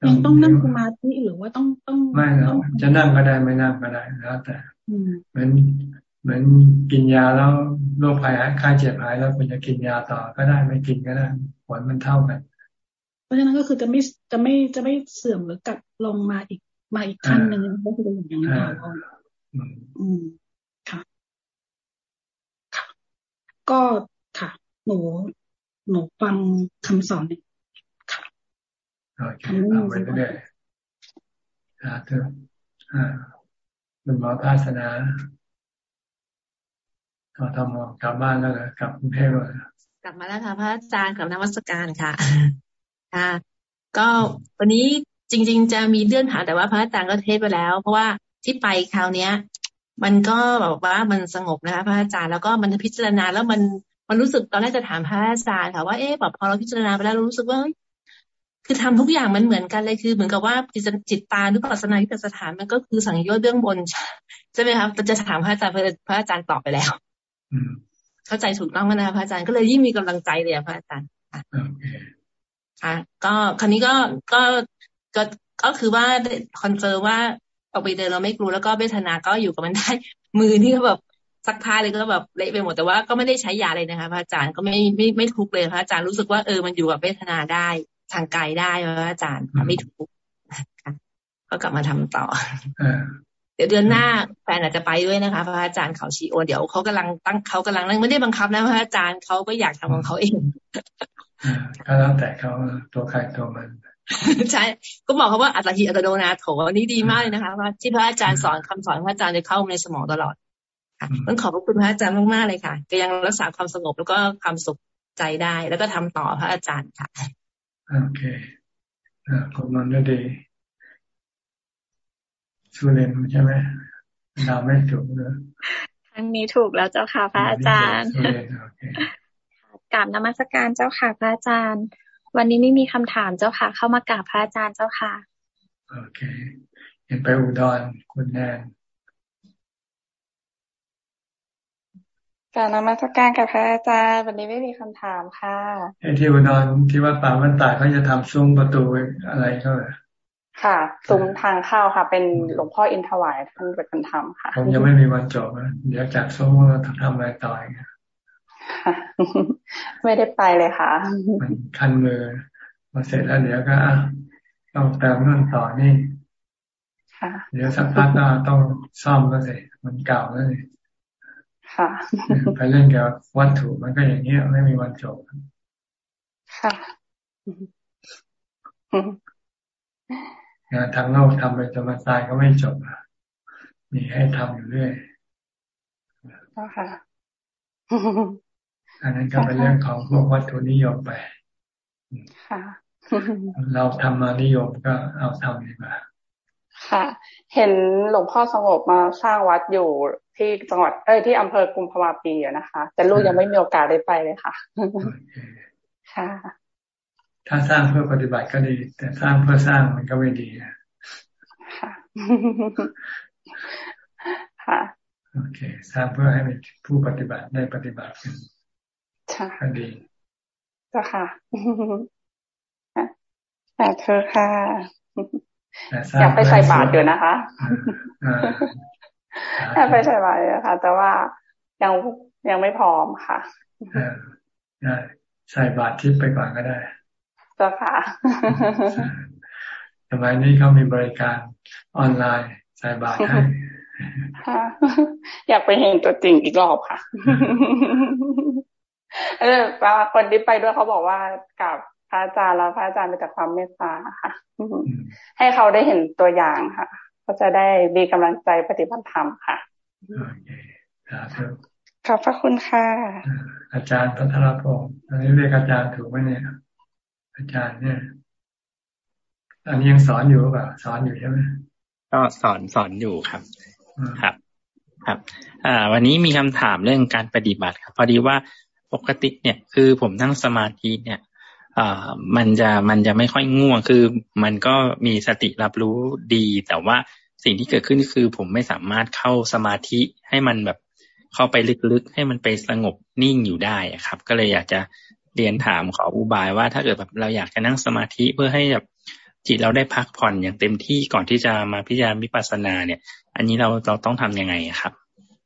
[SPEAKER 8] ยังต้องนั่งสมาธิหรือว่าต้องต้อง
[SPEAKER 1] ไม่หรอกจะนั่งก็ได้ไม่นั่งก็ได้แล้วแต่เหมือนเหมือนกินยาแล้วโรคภัยไข้เจ็บหายแล้วคุณจะกินยาต่อก็ได้ไม่กินก็ได้ผลมันเท่ากัน
[SPEAKER 8] เพราะฉะนั้นก็คือจะไม่จะไม่จะไม่เสื่อมหรือกลับลงมาอีกมาอีกขั้นหนึ่งก็คืออย่างนี้อืมค่ะ ค่ะ ก็ค่ะ หนู หนูฟังคำสอนค่ะ
[SPEAKER 1] โอเคเอาไปเรื่อยๆสาธุอ่าคุณหมอภาสนาทอทมกลับบ้านแล้วเหรอกลับกรุงเทพเลย
[SPEAKER 9] กลับมาแล้วค่ะพระอาจารย์กับนวัตการค่ะ ค่ะ ก็วันนี้จริง ๆ จะมีเลื่อนผ่านแต่ว่าพระอาจารย์ก็เทศไปแล้ว เพราะว่าที่ไปคราวเนี้ย มันก็แบบว่ามันสงบนะคะ พระอาจารย์แล้วก็มันพิจารณาแล้วมัน มันรู้สึกตอนแรกจะถามพระอาจารย์ค่ะว่าเอ๊ะแบบพอเราพิจารณาไปแล้วรู้สึกว่าคือทำทุกอย่างมันเหมือนกันเลยคือ เหมือนกับว่าจิตตาหรือปัสนาที่สถานมันก็คือสังโยชน์เบื้องบนใช่ไหมครับจะถามพระอาจารย์พระอาจารย์ตอบไปแล้วเข้าใจถูกต้องนะพระอาจารย์ก็เลยยิ่งมีกำลังใจเลยพระอาจารย์ค่ะก็คราวนี้ก็ก็ก็ก็คือว่า confirm ว่าออกไปเดินเราไม่กลัวแล้วก็เวทนาก็อยู่กับมันได้ มือที่เขาแบบ สักท้ายเลยก็แบบเละไปหมดแต่ว่าก็ไม่ได้ใช้ยาเลยนะคะพระอาจารย์ก็ไม่ไม่ไม่ทุกข์เลยพระอาจารย์รู้สึกว่าเออมันอยู่กับเวทนาได้ทางกายได้พระอาจารย์ไม่ทุกข์ก็กลับมาทำต่อเดี๋ยวเดือนหน้าแฟนอาจจะไปด้วยนะคะพระอาจารย์เขาชีโอเดี๋ยวเขากำลังตั้งเขากำลังนั่งไม่ได้บังคับนะพระอาจารย์เขาก็อยากทำของเขาเอง
[SPEAKER 1] ก็แล้วแต่เขาตัวใครตัวมัน
[SPEAKER 9] ใช่ก็บอกเขาว่าอัตถิอัตโนนาโถอันนี้ดีมากเลยนะคะว่าที่พระอาจารย์สอนคำสอนพระอาจารย์จะเข้าในสมองตลอดค่ะ ต้องขอบคุณพระอาจารย์มากๆเลยค่ะ ก็ยังรักษาความสงบแล้วก็ความสุขใจได้ แล้วก็ทำต่อพระอาจารย์ค่ะ
[SPEAKER 1] โอเคขอบคุณดีสุเรนใช่ไหมดาวไม่ถูกเลย
[SPEAKER 10] ทางนี้ถูกแล้วเจ้าค่ะพระอาจารย์กราบนมัสการเจ้าค่ะพระอาจารย์ วันนี้ไม่มีคำถามเจ้าค่ะ เข้ามากราบพระอาจารย์เจ้าค่ะ
[SPEAKER 1] โอเคเห็นไปอุดรคุณแนน
[SPEAKER 10] กราบนมัสการกับพระอาจารย์วันนี้ไม่มีคำถามค่ะ
[SPEAKER 1] ไอ้ที่อุดรที่ว่าป่ามันตายเขาจะทำซุ้มประตูอะไรเขาเลย
[SPEAKER 10] ค่ะซุ้มทางเข้าค่ะ เป็นหลวงพ่ออินทวายท่านเป็นคนทำค่ะ
[SPEAKER 1] ผมยังไม่มีวันจบนะเดี๋ยวจากซุ้มว่าทำอะไรต่ออีก
[SPEAKER 10] ไม่ได้ไปเลยค่ะ
[SPEAKER 1] มันคันมือมาเสร็จแล้วเดี๋ยวก็ต้องเติมนู่นต่อนี่เดี๋ยวสักพักก็ต้องซ่อมก็เลยมันเก่าแล้วเลย
[SPEAKER 10] ค่ะ
[SPEAKER 1] ไปเล่นกับวัตถุมันก็อย่างเงี้ยไม่มีวันจบ
[SPEAKER 10] ค่ะ
[SPEAKER 1] งานทางโลกทำไปจนมาตายก็ไม่จบมีให้ทำอยู่เรื่อย
[SPEAKER 10] ค่ะ
[SPEAKER 1] อันนั้นก็เป็นเรื่องของพวกวัตถุนิยมไป
[SPEAKER 10] ค่ะ
[SPEAKER 1] เราทำมานิยมก็เอาทำดีกว่า
[SPEAKER 10] ค่ะ เห็นหลวงพ่อสงบมาสร้างวัดอยู่ ที่จังหวัดเอ้ยที่อำเภอกุมภาวะปีนะคะ แต่ลูกยังไม่มีโอกาสได้ไปเลยค่ะค่ะ
[SPEAKER 1] ถ้าสร้างเพื่อปฏิบัติก็ดี แต่สร้างเพื่อสร้างมันก็ไม่ดี
[SPEAKER 10] ค่ะ
[SPEAKER 1] โอเค สร้างเพื่อให้ผู้ปฏิบัติได้ปฏิบัติกันก็ดี
[SPEAKER 10] ก็ค่ะแต่เธอค่ะอยากไปใส่บาตรอยู่นะคะอยาก ไปใส่บาตรอยู่ค่ะ แต่ว่ายังยังไม่พร้อมค่ะ
[SPEAKER 1] ใส่บาตรทิพย์ไปก่อนก็ได้
[SPEAKER 10] เจ้าค่ะ
[SPEAKER 1] สมัยนี้เขามีบริการออนไลน์ใส่บาตรให้
[SPEAKER 10] อยากไปเห็นตัวจริงอีกรอบค่ะ เออคนที่ไปด้วยเขาบอกว่ากับพระอาจารย์แล้วพระอาจารย์มีแต่ความเมตตาค่ะ ให้เขาได้เห็นตัวอย่างค่ะ เขาจะได้มีกำลังใจปฏิบัติธรรมค่ะ
[SPEAKER 1] โอเคสาธุ
[SPEAKER 10] ขอบพระคุณค่ะ
[SPEAKER 1] อาจารย์พัทรพงศ์อันนี้เรียกอาจารย์ถูกไหมเนี่ย อาจารย์เนี่ย อันนี้ยังสอนอยู่ป่ะสอนอยู่ใช่ไหม
[SPEAKER 11] ก็สอนสอนอยู่ครับ ครับ ครับ อ่า วันนี้มีคำถามเรื่องการปฏิบัติครับ พอดีว่าปกติเนี่ย คือผมนั่งสมาธิเนี่ย อ่ามันจะมันจะไม่ค่อยง่วงคือ มันก็มีสติรับรู้ดี แต่ว่าสิ่งที่เกิดขึ้นคือ ผมไม่สามารถเข้าสมาธิให้มันแบบเข้าไปลึกๆ ให้มันไปสงบนิ่งอยู่ได้ครับ ก็เลยอยากจะเรียนถามขออุบายว่าถ้าเกิดแบบเราอยากจะนั่งสมาธิเพื่อให้แบบจิตเราได้พักผ่อนอย่างเต็มที่ก่อนที่จะมาพิจารณาวิปัสสนาเนี่ย อันนี้เราเราต้องทํำยังไงครับ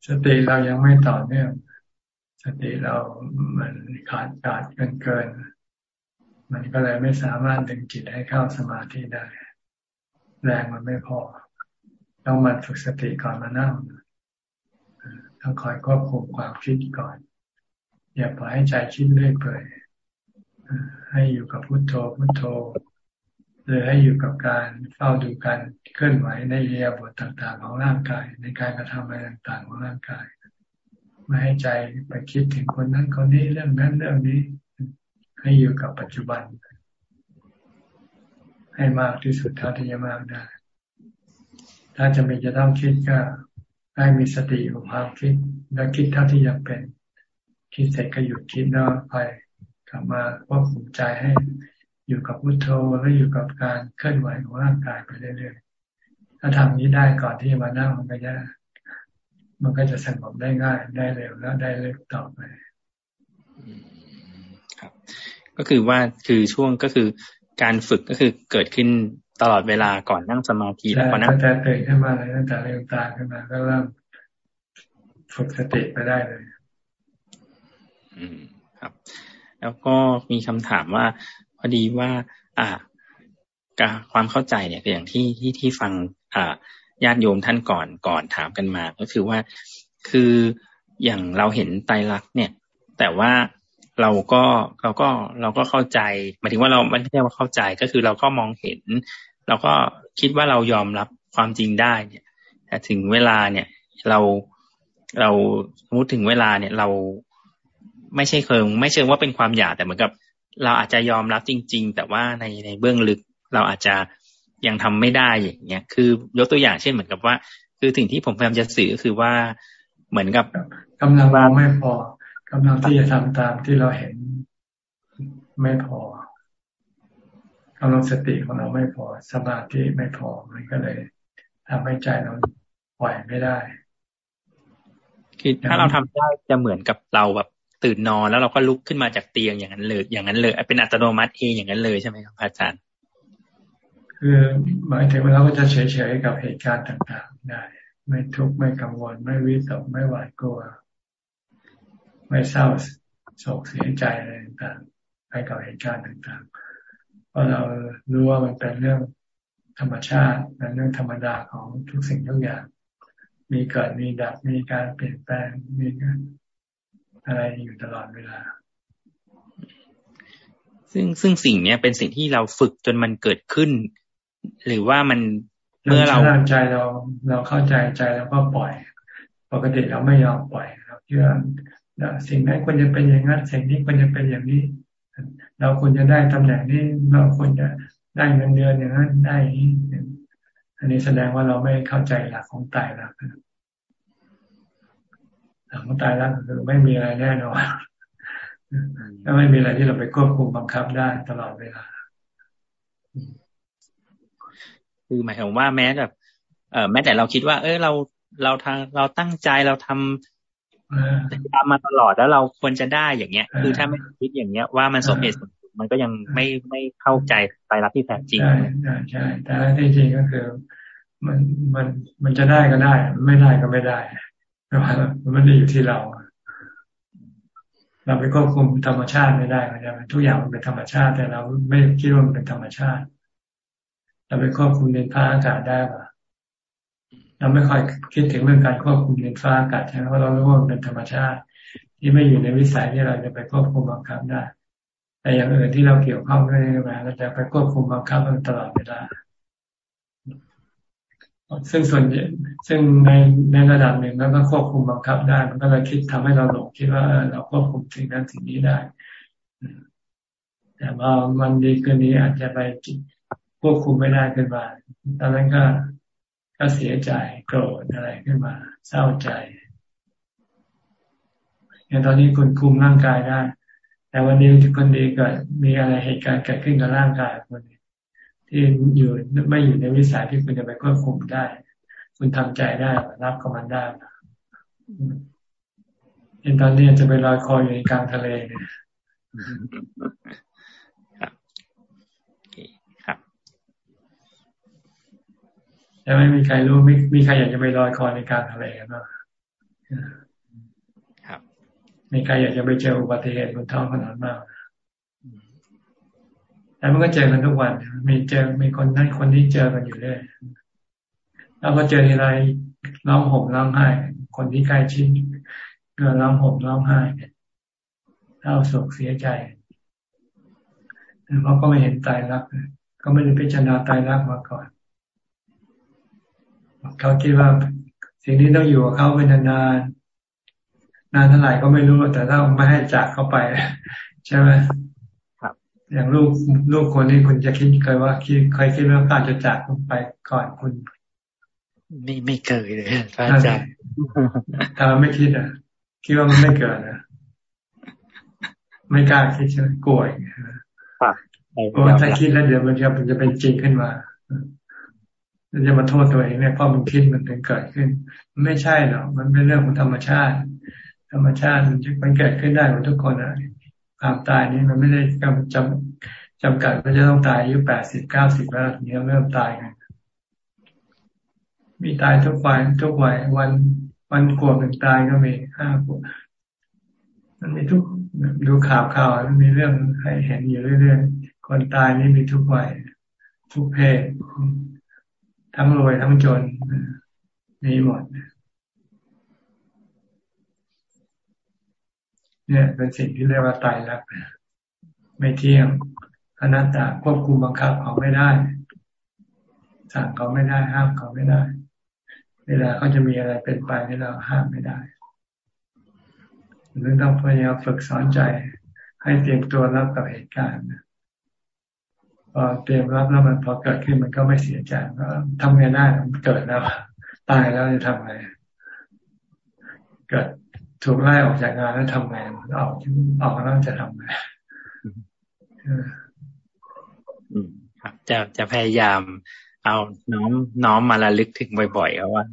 [SPEAKER 1] สติเรายังไม่ต่อเนื่องสติเรามันขาดขาดเกินเกิน มันก็เลยไม่สามารถดึงจิตให้เข้าสมาธิได้ แรงมันไม่พอ ต้องมันฝึกสติก่อนมานั่งต้องคอยควบคุมความคิดก่อน อย่าปล่อยให้ใจคิดเรื่อยเปื่อยให้อยู่กับพุโทโธพุโทโธหรือให้อยู่กับการเฝ้าดูการเคลื่อนไหวในเรียบทต่างๆของร่างกาย ในการกระทำอะไรต่างๆของร่างกาย ไม่ให้ใจไปคิดถึงคนนั้นคนนี้เรื่องนั้นเรื่องนี้ ให้อยู่กับปัจจุบัน ให้มากที่สุดเท่าที่จะมากได้ ถ้าจะเป็นจะต้องคิดก็ให้มีสติอยู่ความคิด แล้วคิดเท่าที่ยังเป็น คิดเสร็จก็หยุดคิดแล้วไปกลับมาควบคุมใจให้อยู่กับพุทโธแล้วอยู่กับการเคลื่อนไหวของร่างกายไปเรื่อยๆ ถ้าทำนี้ได้ก่อนที่จะมานั่งมันก็จะมันก็จะสงบได้ง่ายได้เร็วแล้วได้เร็วต่อไป
[SPEAKER 11] ครับ ก็คือว่าคือช่วงก็คือการฝึกก็คือเกิดขึ้นตลอดเวลาก่อนนั่งสมาธิแล้ว
[SPEAKER 1] ก็นั่งแต่ตื่นขึ้นมาเลยตั้งแต่เร็วตาขึ้นมาก็เริ่มฝึกสติไปได้เลย
[SPEAKER 11] อืมครับ แล้วก็มีคำถามว่า พอดีว่า อ่าความเข้าใจเนี่ยอย่างที่ที่ที่ฟัง อ่าญาติโยมท่านก่อนก่อนถามกันมา ก็คือว่าคืออย่างเราเห็นไตรลักษณ์เนี่ย แต่ว่า เราก็เราก็เราก็เข้าใจหมายถึงว่าเราไม่ใช่ว่าเข้าใจก็คือเราก็มองเห็น เราก็คิดว่าเรายอมรับความจริงได้เนี่ยแต่ถึงเวลาเนี่ย เราเราสมมติถึงเวลาเนี่ยเราไม่ใช่เคิงไม่เชิงว่าเป็นความอยากแต่เหมือนกับ เราอาจจะยอมรับจริง ๆ แต่ว่าในในเบื้องลึกเราอาจจะยังทำไม่ได้อย่างเงี้ยคือยกตัวอย่างเช่นเหมือนกับว่า คือสิ่งที่ผมพยายามจะสื่อคือว่าเหมือนกับ
[SPEAKER 1] กำลังเราไม่พอ กำลังที่จะทำตามที่เราเห็นไม่พอกำลังสติของเราไม่พอ สมาธิไม่พอมันก็เลยทำให้ใจเราปล่อยไม่ได้
[SPEAKER 11] คือถ้าเราทำได้จะเหมือนกับเราแบบตื่นนอนแล้วเราก็ลุกขึ้นมาจากเตียงอย่างนั้นเลย อย่างนั้นเลยเป็นอัตโนมัติเองอย่างนั้นเลยใช่ไหมครับอาจารย์
[SPEAKER 1] คือหมายถึงว่าเราก็จะเฉยๆกับเหตุการณ์ต่างๆได้ ไม่ทุกข์ไม่กังวลไม่วิตกไม่หวาดกลัว ไม่เศร้าโศกเสียใจอะไรต่างๆไปกับเหตุการณ์ต่างๆเพราะเรารู้ว่ามันเป็นเรื่องธรรมชาติเป็นเรื่องธรรมดาของทุกสิ่งทุกอย่าง มีเกิดมีดับมีการเปลี่ยนแปลงมีอะไรอยู่ตลอดเวลา
[SPEAKER 11] ซึ่งซึ่งสิ่งเนี้ยเป็นสิ่งที่เราฝึกจนมันเกิดขึ้น หรือว่ามันเมื่อเรา
[SPEAKER 1] ใจเราเราเข้าใจใจแล้วก็ปล่อย ปกติเราไม่ยอมปล่อยเราเชื่อ สิ่งนั้นควรจะเป็นอย่างนั้นสิ่งนี้ควรจะเป็นอย่างนี้ เราควรจะได้ตำแหน่งนี้เราควรจะได้เงินเดือนอย่างนั้นได้อันนี้แสดงว่าเราไม่เข้าใจหลักของตายหลักหลักของตายแล้วคือไม่มีอะไรแน่นอนถ้าไม่มีอะไรที่เราไปควบคุมบังคับได้ตลอดเวลา
[SPEAKER 11] คือหมายถึงว่าแม้แบบเออแม้แต่เราคิดว่า เออเราเราทางเราตั้งใจเราทำ ทำมาตลอดแล้วเราควรจะได้อย่างเงี้ย คือถ้าไม่คิดอย่างเงี้ยว่ามันสมเหตุสมผลมันก็ยังไม่ไม่เข้าใจไปรับที่แท้จริง
[SPEAKER 1] ใช่ใช่ใช่แต่ที่จริงก็คือ มันมันมันจะได้ก็ได้ ไม่ได้ก็ไม่ได้มันไม่ได้อยู่ที่เรา เราไปควบคุมธรรมชาติไม่ได้ใช่ไหมทุกอย่างมันเป็นธรรมชาติ แต่เราไม่คิดว่ามันเป็นธรรมชาติเราไปควบคุมดินฟ้าอากาศได้ปะ เราไม่ค่อยคิดถึงเรื่องการควบคุมดินฟ้าอากาศใช่ไหมเพราะเรารู้ว่าเป็นธรรมชาติ ที่ไม่อยู่ในวิสัยที่เราจะไปควบคุมบังคับได้ แต่อย่างอื่นที่เราเกี่ยวข้องด้วยมาเราจะไปควบคุมบังคับมันตลอดเวลา ซึ่งส่วนซึ่งในในระดับหนึ่งแล้วก็ควบคุมบังคับได้ มันก็เลยคิดทำให้เราหลงคิดว่าเราควบคุมสิ่งนั้นสิ่งนี้ได้ แต่พอมันดีเกินนี้อาจจะไปควบคุมไม่ได้ขึ้นมาตอนนั้นก็ ก็เสียใจโกรธอะไรขึ้นมา เศร้าใจอย่างตอนนี้คุณคุมร่างกายได้ แต่วันนี้คนดีกิดมีอะไรเหตุการณ์เกิดขึ้นกับร่างกายคนที่อยู่ไม่อยู่ในวิสัยที่คุณจะไปควบคุมได้ คุณทำใจได้รับกับมันได้เห็นตอนนี้จะไปลอยคออยู่ในกลางทะเลเนี่ย จะไม่มีใครรู้ไม่มีใครอยากจะไปลอยคอในกลางทะเลกันบ้างครับ มีใครอยากจะไปเจออุบัติเหตุบนท้องถนนบ้างแต่มันก็เจอกันทุกวัน มีเจอ มีคนนั้นคนนี้เจอกันอยู่เรื่อยแล้วก็เจอทีไรร้องห่มร้องไห้ คนที่ใกล้ชิดเกิดร้องห่มร้องไห้เศร้าโศกเสียใจเพราะก็ไม่เห็นตายรัก ก็ไม่ได้พิจารณาตายรักมาก่อน เขาคิดว่าสิ่งนี้ต้องอยู่กับเขาเป็นนานๆนานเท่าไหร่ก็ไม่รู้แต่ถ้าไม่ให้จากเขาไป ใช่ไหมครับ อย่างลูกลูกคนนี้คุณจะคิดเคยว่าคิดเคยคิดว่าการจะจากคุณไปก่อนคุณ
[SPEAKER 11] ไม่ไม่เกิดเลยพระอาจารย์
[SPEAKER 1] ถ้าไม่คิดอะ คิดว่ามันไม่เกิดนะไม่กล้าคิดใช่ไหมกลัวอย่างเงี้ยเพราะถ้าคิดแล้วเดี๋ยวมันจะมันจะเป็นจริงขึ้นมา จะมาโทษตัวเองเนี่ยเพราะมันคิดมันถึงเกิดขึ้น มันไม่ใช่หรอกมันเป็นเรื่องของธรรมชาติ ธรรมชาติมันมันเกิดขึ้นได้ของทุกคนอะความตายนี้มันไม่ได้กำจำจำกัดว่าจะต้องตายอายุแปดสิบเก้าสิบแล้วทีนี้เริ่มตายกันมีตายทุกวันทุกวัยวันวันขวบหนึ่งตายก็มีห้าขวบมันมีทุกดูข่าวข่าวมันมีเรื่องให้เห็นอยู่เรื่อยๆคนตายนี่มีทุกวัยทุกเพศ ทั้งรวยทั้งจนมีหมดเนี่ยเป็นสิ่งที่เรียกว่าตายรักไม่เที่ยงอนัตตาควบคุมบังคับเขาไม่ได้ สั่งเขาไม่ได้ห้ามเขาไม่ได้ เวลาเขาจะมีอะไรเป็นไปนี่เราห้ามไม่ได้เราต้องพยายามฝึกสอนใจให้เตรียมตัวรับกับเหตุการณ์ พอเตรียมรับแล้วมันพอเกิดขึ้นมันก็ไม่เสียใจก็ทำไงได้มันเกิดแล้วตายแล้วจะทำไงเกิดถูกไล่ออกจากงานแล้วทำไงออกออกแล้วจะทำไง
[SPEAKER 11] ครับจะจะพยายาม เอาน้อมน้อมมาระลึกถึงบ่อยๆครับว่า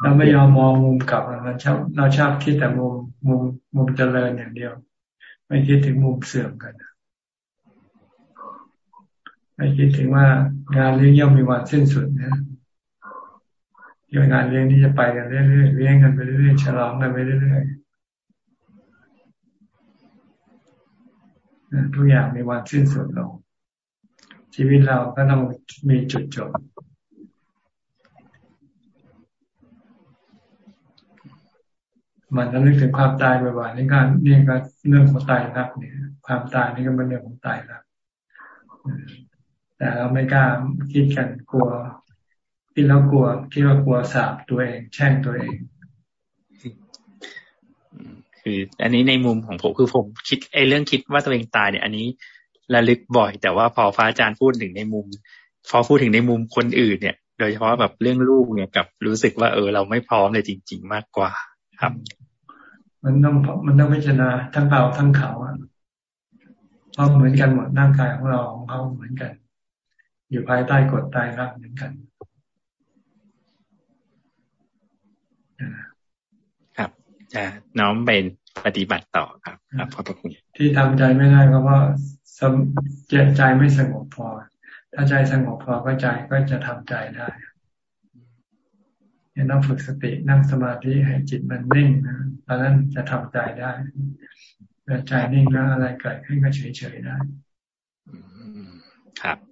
[SPEAKER 1] เราไม่ยอมมองมุมกลับเราชอบเราชอบคิดแต่มุมมุมมุมเจริญอย่างเดียว ไม่คิดถึงมุมเสื่อมกัน ให้คิดถึงว่างานเลี้ยงย่อมมีวันสิ้นสุดนะที่งานเลี้ยงนี้จะไปกันเรื่อยๆเลี้ยงกันไปเรื่อยๆฉลองกันไปเรื่อยๆทุกอย่างมีวันสิ้นสุดลง ชีวิตเราก็ต้องมีจุดจบมันต้องนึกถึงความตายบ่อยๆนี่ก็นี่ก็เรื่องของตายรักเนี่ย ความตายนี่ก็เป็นเรื่องของตายรัก แต่เราไม่กล้าคิดกันกลัวคิดแล้วกลัวคิดว่ากลัวสาบตัวเอง แช่งตัวเอง
[SPEAKER 11] คือ อันนี้ในมุมของผมคือผมคิดไอ้เรื่องคิดว่าตัวเองตายเนี่ย อันนี้ระลึกบ่อย แต่ว่าพอพระอาจารย์พูดถึงในมุม พอพูดถึงในมุมคนอื่นเนี่ย โดยเฉพาะแบบเรื่องลูกเนี่ยกับรู้สึกว่าเออเราไม่พร้อมเลยจริง ๆ มากกว่าครับ
[SPEAKER 1] มันต้องมันต้องพิจารณาทั้งเราทั้งเขาอะเพราะเหมือนกันหมดร่างกายของเราของเขาเหมือนกัน อยู่ภายใต้กฎตายรักเหมือนกัน
[SPEAKER 11] ครับ จะน้อมเป็นปฏิบัติต่อครับครับขอบคุณ
[SPEAKER 1] ที่ทำใจไม่ได้ก็เพราะเจใจไม่สงบพอ ถ้าใจสงบพอก็ใจก็จะทำใจได้ยังต้องฝึกสตินั่งสมาธิให้จิตมันนิ่งนะตอนนั้นจะทำใจได้ใจนิ่งแล้วอะไรเกิดขึ้นก็เฉยๆได้
[SPEAKER 11] ครับ
[SPEAKER 1] โ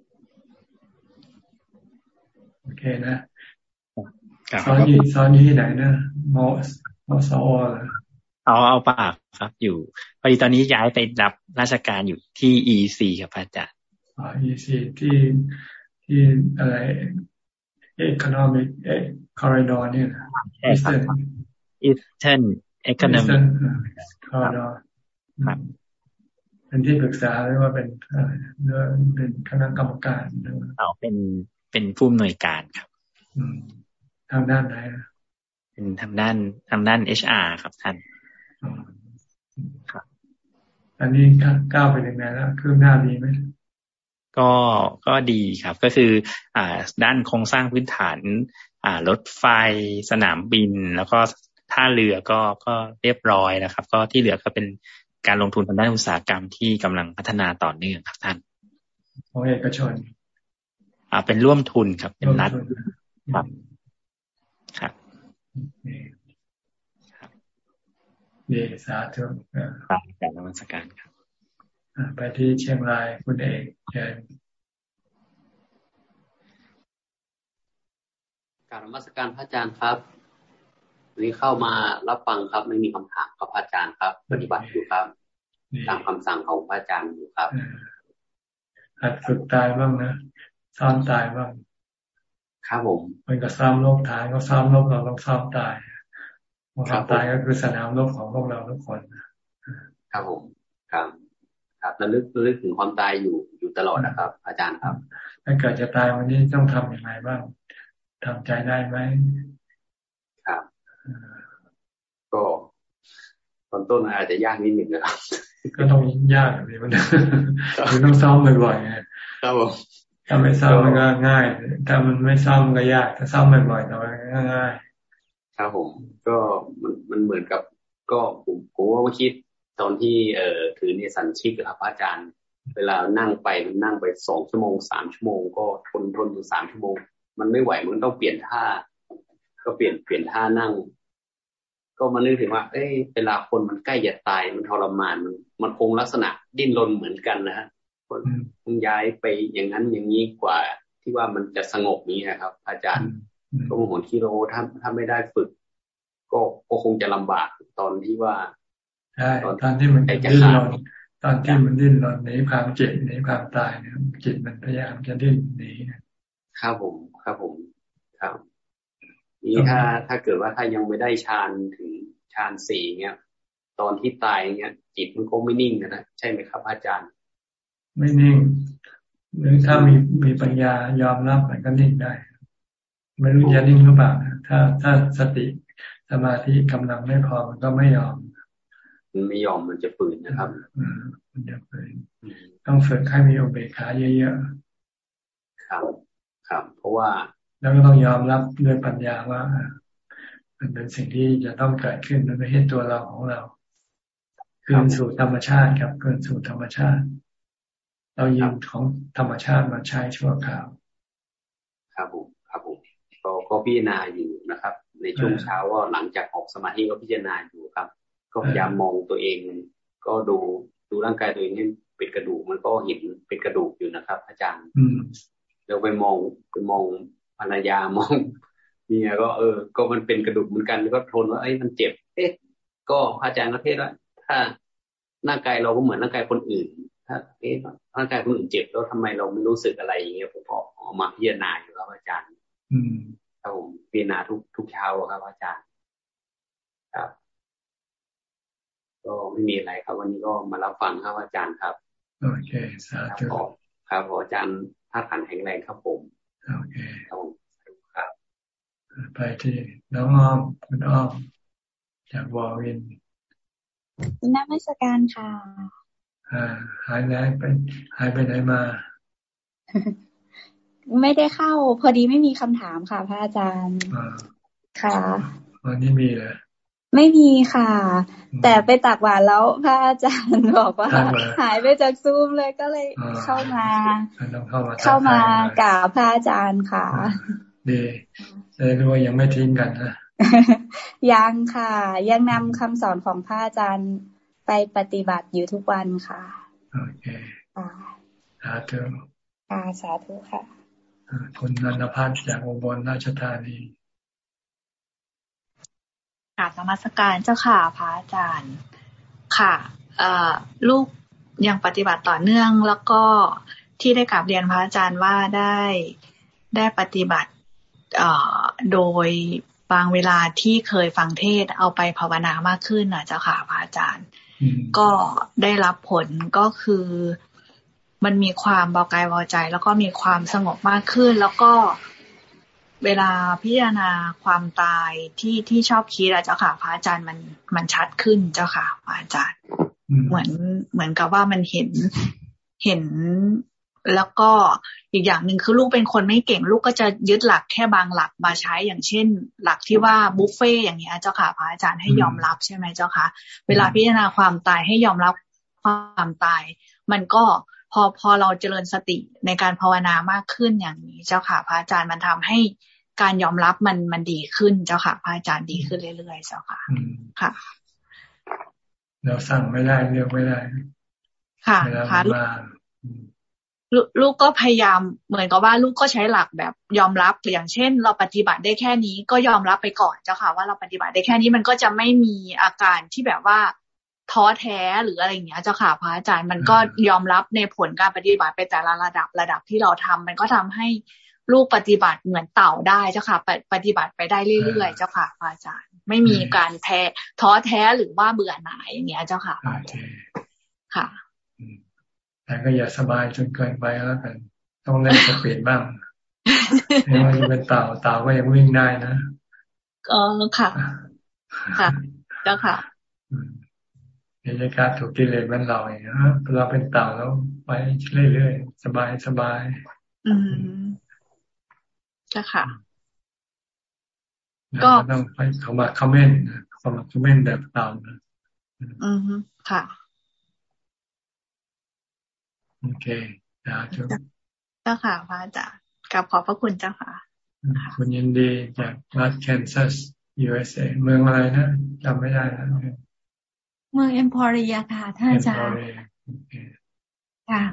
[SPEAKER 1] อเคนะสอนอยู่สอนอยู่ที่ไหนนะมอมอสอเหรอ
[SPEAKER 11] เอาเอาปากครับอยู่พอดีตอนนี้ย้ายไปรับราชการอยู่ที่ EEC ครับอาจารย์
[SPEAKER 1] อ๋อ EEC ที่ที่อะไร Economic เอCorridor เนี่ย
[SPEAKER 11] Eastern Eastern Economic Corridor ค
[SPEAKER 1] รับเป็นที่ปรึกษาหรือว่าเป็นหรือเป็นคณะกรรมการ
[SPEAKER 11] เอาเป็น เป็นผู้อำนวยการครับ
[SPEAKER 1] ทางด้านไหน
[SPEAKER 11] เป็นทางด้านทางด้าน HR ครับท่าน
[SPEAKER 1] ครับ อันนี้ก้าวไปถึงไหนแล้วคืบหน้าดีไหม
[SPEAKER 11] ก็ก็ดีครับก็คือ อ่า ด้านโครงสร้างพื้นฐาน อ่ารถไฟสนามบิน แล้วก็ท่าเรือก็ก็เรียบร้อยนะครับ ก็ที่เหลือก็เป็นการลงทุนทางด้านอุตสาหกรรมที่กำลังพัฒนาต่อเนื่องครับท่าน
[SPEAKER 1] ของเอกชน
[SPEAKER 11] อ่าเป็นร่วมทุนครับ เป็นรัฐครับครับ
[SPEAKER 1] ดีสาธุ
[SPEAKER 11] ครับการนมัสการครับ
[SPEAKER 1] ไปที่เชียงรายคุณเอกเชิญ
[SPEAKER 12] การนมัสการพระอาจารย์ครับวันนี้เข้ามารับฟังครับ ไม่มีคำถามครับพระอาจารย์ครับ ปฏิบัติอยู่ครับ ตามคำสั่งของพระอาจารย์อยู่ครับ
[SPEAKER 1] หัดฝึกตายบ้างนะ ซ้อมตายบ้าง
[SPEAKER 12] ครับผม
[SPEAKER 1] มันก็ซ้อมโลกตายก็ซ้อมโลกเราต้องซ้อมตายความตายก็คือสนามโลกของพวกเราทุกคน
[SPEAKER 12] ครับผมครับ ครับระลึกระลึกถึงความตายอยู่อยู่ตลอดนะครับ อาจารย์ครับ
[SPEAKER 1] ถ้าเกิดจะตายวันนี้ต้องทํำยังไงบ้างทำใจได้ไหม
[SPEAKER 12] ครับก็ตอนต้นอาจจะยากนิดหนึ่งนะครับ
[SPEAKER 1] ก็ต้องยากเลยมันคือต้องซ้อมบ่อยๆไง
[SPEAKER 12] ครับผม
[SPEAKER 1] ถ้าไม่ซ้อมมันก็ง่าย ถ้ามันไม่ซ้อมมันก็ยาก ถ้าซ้อมบ่อยๆต่อไปก็ง่าย
[SPEAKER 12] ครับผม ก็มันมันเหมือนกับ ก็ผมผมว่าคิดตอนที่เอ่อถือในสันชิกครับอาจารย์ เวลานั่งไปมันนั่งไปสองชั่วโมงสามชั่วโมง ก็ทนทนอยู่สามชั่วโมง มันไม่ไหวมันต้องเปลี่ยนท่า ก็เปลี่ยนเปลี่ยนท่านั่ง ก็มานึกถึงว่า เอ้ยเวลาคนมันใกล้จะตายมันทรมานมันมันคงลักษณะดิ้นรนเหมือนกันนะฮะ คนมันย้ายไปอย่างนั้นอย่างนี้กว่าที่ว่ามันจะสงบนี้นะครับ อาจารย์ก็มโหที่โรถ้าถ้าไม่ได้ฝึก ก็ก็คงจะลำบากตอนที่ว่า
[SPEAKER 1] ใช่ตอนที่มันดิ้นรนตอนที่มันดิ้นรนหนีความเจ็บหนีความตายเนี่ยจิตมันพยายามจะดิ้นหนี
[SPEAKER 12] ครับผมครับผมครับนี่ถ้าถ้าเกิดว่าถ้ายังไม่ได้ฌานถึงฌานสี่เงี้ยตอนที่ตายเงี้ยจิตมันก็ไม่นิ่งนะใช่ไหมครับ อาจารย์
[SPEAKER 1] ไม่นิ่ง หรือถ้ามีมีปัญญายอมรับมันก็นิ่งได้ ไม่รู้จะนิ่งหรือเปล่าถ้าถ้าสติสมาธิกำลังไม่พอมันก็ไม่ยอม
[SPEAKER 12] มันไม่ยอมมันจะฝืนนะครับ
[SPEAKER 1] มันจะฝืนต้องฝึกให้มีอุเบกขาเยอะ
[SPEAKER 12] ๆครับ ครับ เพราะว่า
[SPEAKER 1] แล้วก็ต้องยอมรับด้วยปัญญาว่ามันเป็นสิ่งที่จะต้องเกิดขึ้นมันไม่ใช่ตัวเราของเราคืนสู่ธรรมชาติครับคืนสู่ธรรมชาติ เรายิงของธรรมชาติมาใช้ชั่วคราว
[SPEAKER 12] ครับผมครับผมก็ก็พิจารณาอยู่นะครับ ในช่วงเช้าว่าหลังจากออกสมาธิก็พิจารณาอยู่ครับ ก็พยายามมองตัวเอง ก็ดูดูร่างกายตัวเองนี่เป็นกระดูกมันก็เห็นเป็นกระดูกอยู่นะครับ อาจารย์เราไปมองไปมองภรรยามองเมียก็เออ ก็มันเป็นกระดูกเหมือนกันแล้วก็ทนว่าไอ้มันเจ็บ เอ๊ะก็อาจารย์ก็เทศว่าถ้าร่างกายเราก็เหมือนร่างกายคนอื่น ถ้าเอ๊ะร่างกายคนอื่นเจ็บแล้วทำไมเราไม่รู้สึกอะไรอย่างเงี้ยผมก็ออกมาพิจารณาอยู่ครับอาจารย์
[SPEAKER 1] อืม
[SPEAKER 12] ครับผมพิจารณาทุกทุกเช้าครับอาจารย์ ครับ ก็ไม่มีอะไรครับ วันนี้ก็มารับฟังครับอาจารย์ครับ
[SPEAKER 1] โอเคสาธุ
[SPEAKER 12] ครับอาจารย์ท่าขันแข็งแรงครับผม
[SPEAKER 1] โอเคครับ ไปที่น้องอ้อมคุณอ้อมจากวอวิน
[SPEAKER 13] นักวิชาการค่ะ
[SPEAKER 1] อ่า หายไหนไปหายไปไหนมา
[SPEAKER 13] ไม่ได้เข้า พอดีไม่มีคำถามค่ะ พระอาจารย์ค่ะ
[SPEAKER 1] วันนี้มีเหรอ
[SPEAKER 13] ไม่มีค่ะ แต่ไปตักหวานแล้วพระอาจารย์บอกว่า หายไปจากซูมเลยก็เลยเข้ามา เข้ามากราบพระอาจารย์ค่ะ
[SPEAKER 1] ดีเลยรู้ว่ายังไม่ทิ้งกันนะ
[SPEAKER 13] ยังค่ะ ยังนำคำสอนของพระอาจารย์ ไปปฏิบัติอยู่ทุกวันค่ะ
[SPEAKER 1] โอเคสาธุ
[SPEAKER 13] ค่ะสาธุค่ะ
[SPEAKER 1] คุณนันทพัฒน์จากอุบลราชธานี
[SPEAKER 14] กราบนมัสการเจ้าค่ะพระอาจารย์ ค่ะลูกยังปฏิบัติต่อเนื่องแล้วก็ที่ได้กลับเรียนพระอาจารย์ว่าได้ได้ปฏิบัติโดยบางเวลาที่เคยฟังเทศเอาไปภาวนามากขึ้นนะเจ้าค่ะพระอาจารย์ ก็ได้รับผลก็คือ มันมีความเบากายเบาใจ แล้วก็มีความสงบมากขึ้น แล้วก็เวลาพิจารณาความตายที่ที่ชอบคิดอะเจ้าค่ะพระอาจารย์มันมันชัดขึ้นเจ้าค่ะพระอาจารย์ เหมือนเหมือนกับว่ามันเห็นเห็น แล้วก็อีกอย่างหนึ่งคือลูกเป็นคนไม่เก่ง ลูกก็จะยึดหลักแค่บางหลักมาใช้อย่างเช่น หลักที่ว่าบุฟเฟ่อย่างนี้เจ้าค่ะพระอาจารย์ให้ยอมรับใช่ไหมเจ้าค่ะเวลาพิจารณาความตายให้ยอมรับความตาย มันก็พอพอเราเจริญสติในการภาวนามากขึ้นอย่างนี้เจ้าค่ะพระอาจารย์มันทำให้การยอมรับมันมันดีขึ้นเจ้าค่ะพระอาจารย์ดีขึ้นเรื่อยๆเจ้าค่ะค่ะ
[SPEAKER 1] เราสั่งไม่ได้เลือกไม่ได้
[SPEAKER 14] ค่ะค่ะลู กก็พยายามเหมือนกับว่าลูกก็ใช้หลักแบบยอมรับอย่างเช่น เราปฏิบัติได้แค่นี้ก็ยอมรับไปก่อนเจ้าค่ะว่าเราปฏิบัติได้แค่นี้มันก็จะไม่มีอาการที่แบบว่าท้อแท้หรืออะไรอย่างเงี้ยเจ้าค่ะพระอาจารย์มันก็ยอมรับในผลการปฏิบัติไปแต่ละระดับระดับที่เราทำมันก็ทำให้ลูกปฏิบัติเหมือนเต่าได้เจ้าค่ะ ปฏิบัติไปได้เรื่อยๆเจ้าค่ะพระอาจารย์ ไม่มีการแท้ท้อแท้หรือว่าเบื่อหน่ายอย่างเงี้ยเจ้าค่ะค่ะ
[SPEAKER 1] แต่ก็อย่าสบายจนเกินไปแล้วกัน ต้องเล่นสปีดบ้างไม่ว่าจะเป็นเต่าเต่าก็ยังวิ่งได้นะ
[SPEAKER 14] ก็ค่ะ ค่ะเจ้าค่ะ
[SPEAKER 1] ในใจการถูกกิเลสมันเราอย่างนี้เราเป็นเต่าแล้วไปเรื่อยๆสบายสบาย
[SPEAKER 14] อืมจ้าค่ะ
[SPEAKER 1] ก็ต้องไปเขามาคอมเมนต์เขามาคอมเมนต์แบบเต่านะ
[SPEAKER 14] อืมค่ะ
[SPEAKER 1] โอเคนะจุ๊
[SPEAKER 14] เจ้าค่ะพระอาจารย์กับขอบพระคุณเจ้าค่ะ
[SPEAKER 1] คุณยินดีจากรัฐแคนซัส USA เมืองอะไรนะจำไม่ได้นะ
[SPEAKER 13] เมืองเอ็มพอรียค่ะท่านอาจารย์ค่ะ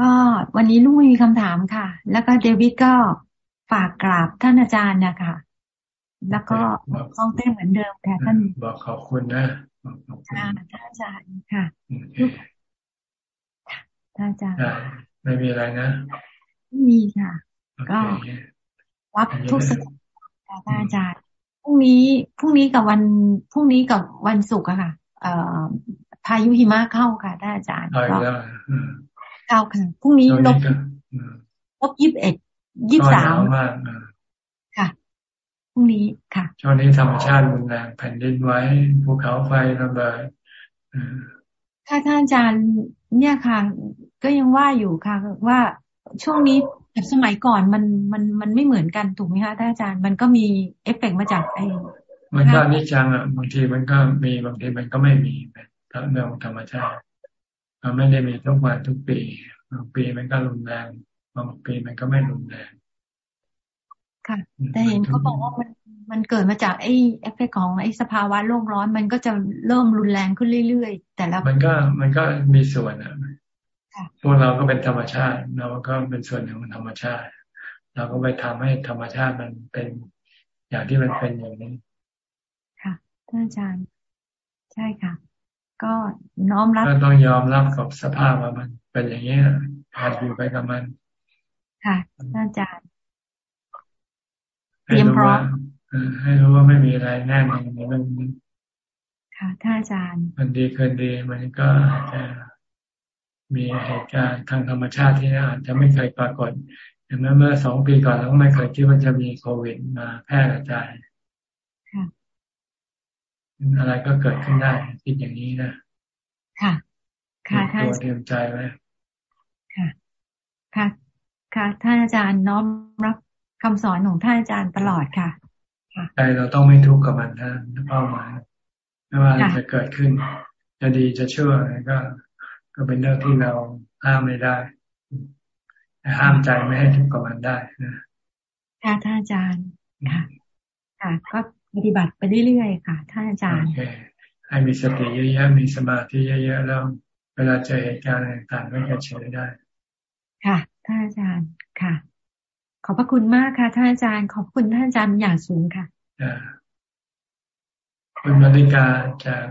[SPEAKER 13] ก็วันนี้ลุงมีคำถามค่ะ แล้วก็เดวิดก็ฝากกราบท่านอาจารย์นะคะแล้วก็้องเต้เหมือนเดิมค่ะท่าน
[SPEAKER 1] บอกขอบคุณนะ
[SPEAKER 13] ค่ะท่านอาจารย์ค่ะ ท่านอาจารย์
[SPEAKER 1] ไม่มีอะไรนะ
[SPEAKER 13] มีค่ะ ก็วัดทุกสัปดาห์ท่านอาจารย์พรุ่งนี้พรุ่งนี้กับวันพรุ่งนี้กับวันศุกร์อะค่ะ เอ่อพายุหิมะเข้าค่ะท่านอาจารย์ก็เข้าค่ะพรุ่งนี้ลบลบยี่สิบเอ็ดยี่สิบสามค่ะพรุ่งนี้ค่ะ
[SPEAKER 1] ช่วงนี้ธรรมชาติรุนแรงแผ่นดินไหวภูเขาไฟระเบิด
[SPEAKER 13] ค่ะท่านอาจารย์เนี่ยค่ะ ก็ยังว่าอยู่ค่ะว่าช่วงนี้กับสมัยก่อนมันมันมันไม่เหมือนกันถูกไหมคะท่านอาจารย์มันก็มีเอฟเฟกมาจากไอ้
[SPEAKER 1] มันก็อนิจจังอะบางทีมันก็มีบางทีมันก็ไม่มีเป็นเรื่องธรรมชาติมันไม่ได้มีทุกวันทุกปีบางปีมันก็รุนแรงบางปีมันก็ไม่รุนแรง
[SPEAKER 13] ค่ะ แต่เห็นเขาบอกว่ามันมันเกิดมาจากไอ้เอฟเฟกของไอ้สภาวะโลกร้อน มันก็จะเริ่มรุนแรงขึ้นเรื่อยๆ แต่ละ
[SPEAKER 1] มันก็มันก็มีส่วนอะ พวกเราก็เป็นธรรมชาติ เราก็เป็นส่วนหนึ่งของธรรมชาติ เราก็ไปทำให้ธรรมชาติมันเป็นอย่างที่มันเป็นอย่างนี้
[SPEAKER 13] ท่านอาจารย์ ใช่ค่ะ ก็น้อมรับ
[SPEAKER 1] ก็ต้องยอมรับกับสภาพว่ามัน เป็นอย่างนี้พาอยู่ไปกับมัน
[SPEAKER 13] ค่ะท่านอาจารย์
[SPEAKER 1] เตรียมพร้อมให้รู้ว่าไม่มีอะไรแน่นอนในเรื่องนี้
[SPEAKER 13] ค่ะท่านอาจารย์
[SPEAKER 1] มันดีเกินดีมันก็อาจจะ มีเหตุการณ์ทางธรรมชาติที่อาจจะไม่เคยปรากฏอย่างเมื่อสองปีก่อนเราไม่เคยคิดว่าจะมีโควิดมาแพร่กระจายอะไรก็เกิดขึ้นได้คิดอย่างนี้นะ
[SPEAKER 13] ค่ะ ค่ะ
[SPEAKER 1] ท่านเตรียมใจไว้
[SPEAKER 13] ค่ะ ค่ะ ค่ะท่านอาจารย์น้อมรับคำสอนของท่านอาจารย์ตลอดค่ะ
[SPEAKER 1] ใจเราต้องไม่ทุกข์กับมันนะเป้าหมายไม่ว่าจะเกิดขึ้น จะดีจะชั่วอะไรก็ ก็เป็นเรื่องที่เราห้ามไม่ได้แต่ห้ามใจไม่ให้ทุกข์กับมันได้นะ
[SPEAKER 13] ค่ะท่านอาจารย์ค่ะค่ะ ก็ปฏิบัติไปเรื่อยๆค่ะท่านอาจารย์
[SPEAKER 1] ให้มีสติเยอะๆมีสมาธิเยอะๆแล้วเวลาเจอเหตุการณ์ต่างๆก็จะเฉยได้
[SPEAKER 13] ค่ะท่านอาจารย์ค่ะ ขอบพระคุณมากค่ะท่านอาจารย์ ขอบคุณท่านอาจารย์อย่างสูงค่ะ
[SPEAKER 1] คุณมาริกาจาก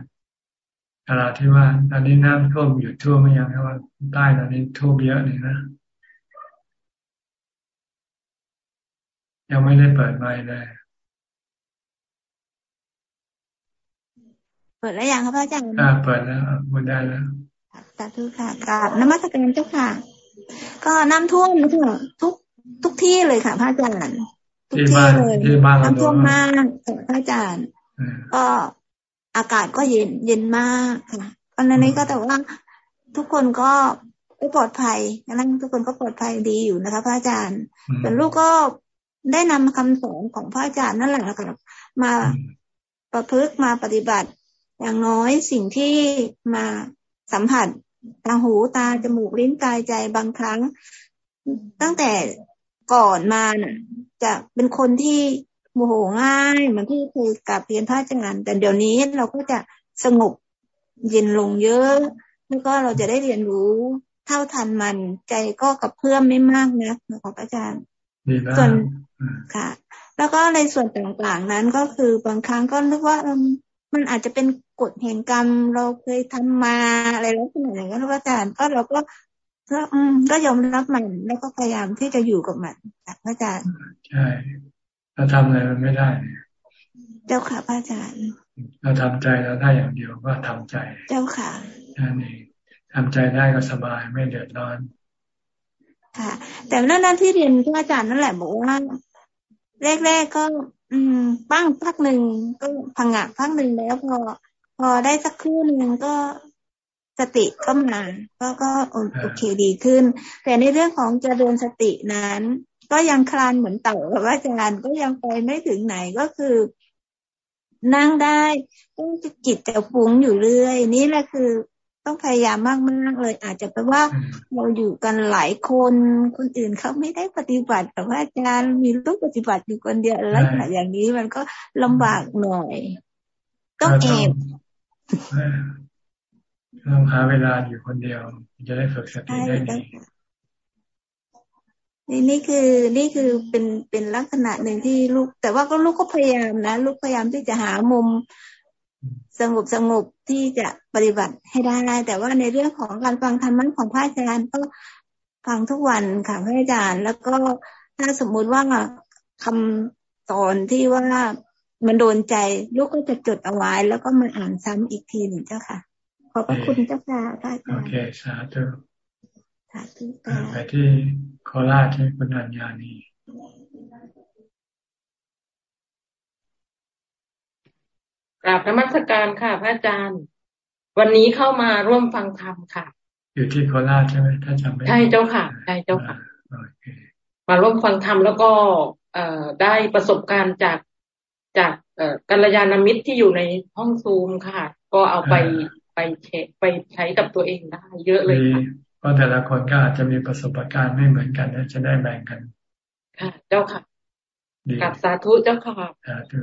[SPEAKER 1] ตลาดที่ว่าตอนนี้น้ำท่วมอยู่ท่วมไม่ยังครับว่าใต้ตอนนี้ท่วมเยอะเลยนะยังไม่ได้เปิดไม้เลย
[SPEAKER 15] เปิดแล้วยังครับพระอาจารย์
[SPEAKER 1] อ่าเปิดแล้วพูดได้แล้ว
[SPEAKER 15] สาธุค่ะกราบนมัสการเจ้าค่ะ ก็น้ำท่วมนะค่ะทุกทุกที่เลยค่ะพระอาจารย์ทุกที่เลยน้ำท่วมมากพระอาจารย์ก็ อากาศก็เย็นเย็นมากค่ะตอนนี้ก็แต่ว่าทุกคนก็ปลอดภัยนั้นทุกคนก็ปลอดภัยดีอยู่นะคะ พระอาจารย์แต่ลูกก็ได้นำคำสอนของพระอาจารย์นั่นแหละค่ะมาประพฤติมาปฏิบัติ อย่างน้อยสิ่งที่มาสัมผัสตาหูตาจมูกลิ้นกายใจบางครั้ง ตั้งแต่ก่อนมาน่ะ จะเป็นคนที่ โมโหง่ายเหมือนที่เคยกับเรียนพระอาจารย์แต่เดี๋ยวนี้เราก็จะสงบเย็นลงเยอะ แล้วก็เราจะได้เรียนรู้เท่าทันมันใจก็กับเพื่อมไม่มากนะของอาจารย์ส่วนค่ะ แล้วก็ในส่วนต่างๆนั้นก็คือบางครั้งก็นึกว่ามันอาจจะเป็นกฎแห่งกรรมเราเคยทำมาอะไรแล้วขนาดอย่างนั้นอาจารย์ก็เราก็ก็ก็ยอมรับมันแล้วก็พยายามที่จะอยู่กับมันอาจารย์
[SPEAKER 1] ใช่ เราทำอะไรมันไม่ได้
[SPEAKER 15] เจ้าค่ะพระอาจารย์
[SPEAKER 1] เราทำใจเราได้อย่างเดียวก็ทำใจ
[SPEAKER 15] เจ้าค่ะ
[SPEAKER 1] นั่นเองทำใจได้ก็สบายไม่เดือดร้อน
[SPEAKER 15] ค่ะ แต่นั่นนั่นที่เรียนพระอาจารย์นั่นแหละบอกว่าแรกๆก็ อืมปั้งพักหนึ่งก็พังงะพักหนึ่งแล้วพอ พอได้สักครู่หนึ่งก็สติก็มาก็ก็โอเคดีขึ้น แต่ในเรื่องของเจริญสตินั้น ก็ยังคลานเหมือนเต่ากับว่าอาจารย์ก็ยังไปไม่ถึงไหนก็คือ นั่งได้ต้องจิตจะฟุ้งอยู่เรื่อย นี่แหละคือต้องพยายามมากๆเลย อาจจะเป็นว่าเราอยู่กันหลายคนคนอื่นเขาไม่ได้ปฏิบัติแต่ว่าอาจารย์มีลูกปฏิบัติอยู่คนเดียวแล้วอย่างนี้มันก็ลำบากหน่อย ต้องเอบ
[SPEAKER 1] ต้องหาเวลาอยู่คนเดียวจะได้ฝึกสติได้ดี
[SPEAKER 15] นี่นี่คือนี่คือเป็นเป็นลักษณะหนึ่งที่ลูก แต่ว่าก็ลูกก็พยายามนะ ลูกพยายามที่จะหามุมสงบสงบที่จะปฏิบัติให้ได้แต่ว่าในเรื่องของการฟังธรรมะของพระอาจารย์ก็ฟังทุกวันค่ะพระอาจารย์ แล้วก็ถ้าสมมุติว่าคำสอนที่ว่ามันโดนใจ ลูกก็จะจดเอาไว้ แล้วก็มาอ่านซ้ำอีกทีหนึ่งเจ้าค่ะ ขอบพระคุณเจ้าค่ะพระอาจารย์โอ
[SPEAKER 1] เคสาธุ สาธุไปที่โคราชที่คุณอัญญานี
[SPEAKER 16] กราบธรรมสการค่ะ พระอาจารย์ วันนี้เข้ามาร่วมฟังธรรมค่ะ
[SPEAKER 1] อยู่ที่โคราชใช่ไหมถ้าจำไม่
[SPEAKER 16] ใช่เจ้าค่ะใช่เจ้าค่ะมาร่วมฟังธรรมแล้วก็เอ่อได้ประสบการณ์จากจากเอ่อกัลยาณมิตรที่อยู่ในห้องซูมค่ะ ก็เอาไปไปเช็ไปใช้กับตัวเองได้เยอะเลยค่ะ
[SPEAKER 1] เพ ราะแต่ละคนก็อาจจะมีประสบการณ์ไม่เหมือนกันจะได้แบ่งกัน
[SPEAKER 16] ค่ะ เจ้าค่ะกับสาธุเจ้าค่ะ
[SPEAKER 1] สาธุ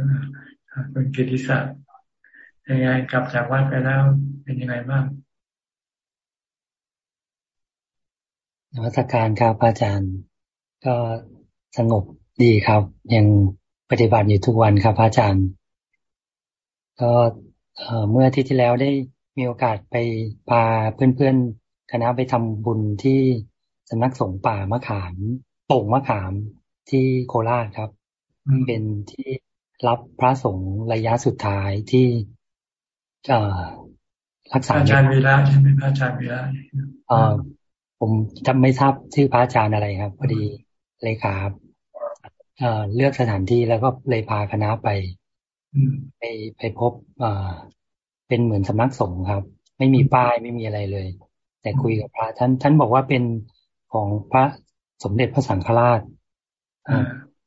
[SPEAKER 1] คุณกิติศักดิ์ยังไงกลับจากวัดไปแล้วเป็นยังไงบ้าง
[SPEAKER 17] นวัตการครับอาจารย์ ก็สงบดีครับ ยังปฏิบัติอยู่ทุกวันครับอาจารย์ ก็เมื่อที่ที่แล้วได้มีโอกาสไปพาเพื่อนๆ คณะไปทำบุญที่สำนักสงฆ์ป่ามะขามโป่งมะขามที่โคราชครับ เป็นที่รับพระสงฆ์ระยะสุดท้ายที่
[SPEAKER 1] รักษาอาจารย์วีระใช่ไหมพระอาจารย์วีระ
[SPEAKER 17] เออผมจำไม่ทราบชื่อพระอาจารย์อะไรครับพอดีเลยครับเอ่อเลือกสถานที่แล้วก็เลยพาคณะไปไปไปพบเอ่อเป็นเหมือนสำนักสงฆ์ครับ ไม่มีป้ายไม่มีอะไรเลย แต่คุยกับพระท่าน ท่านบอกว่าเป็นของพระสมเด็จพระสังฆราช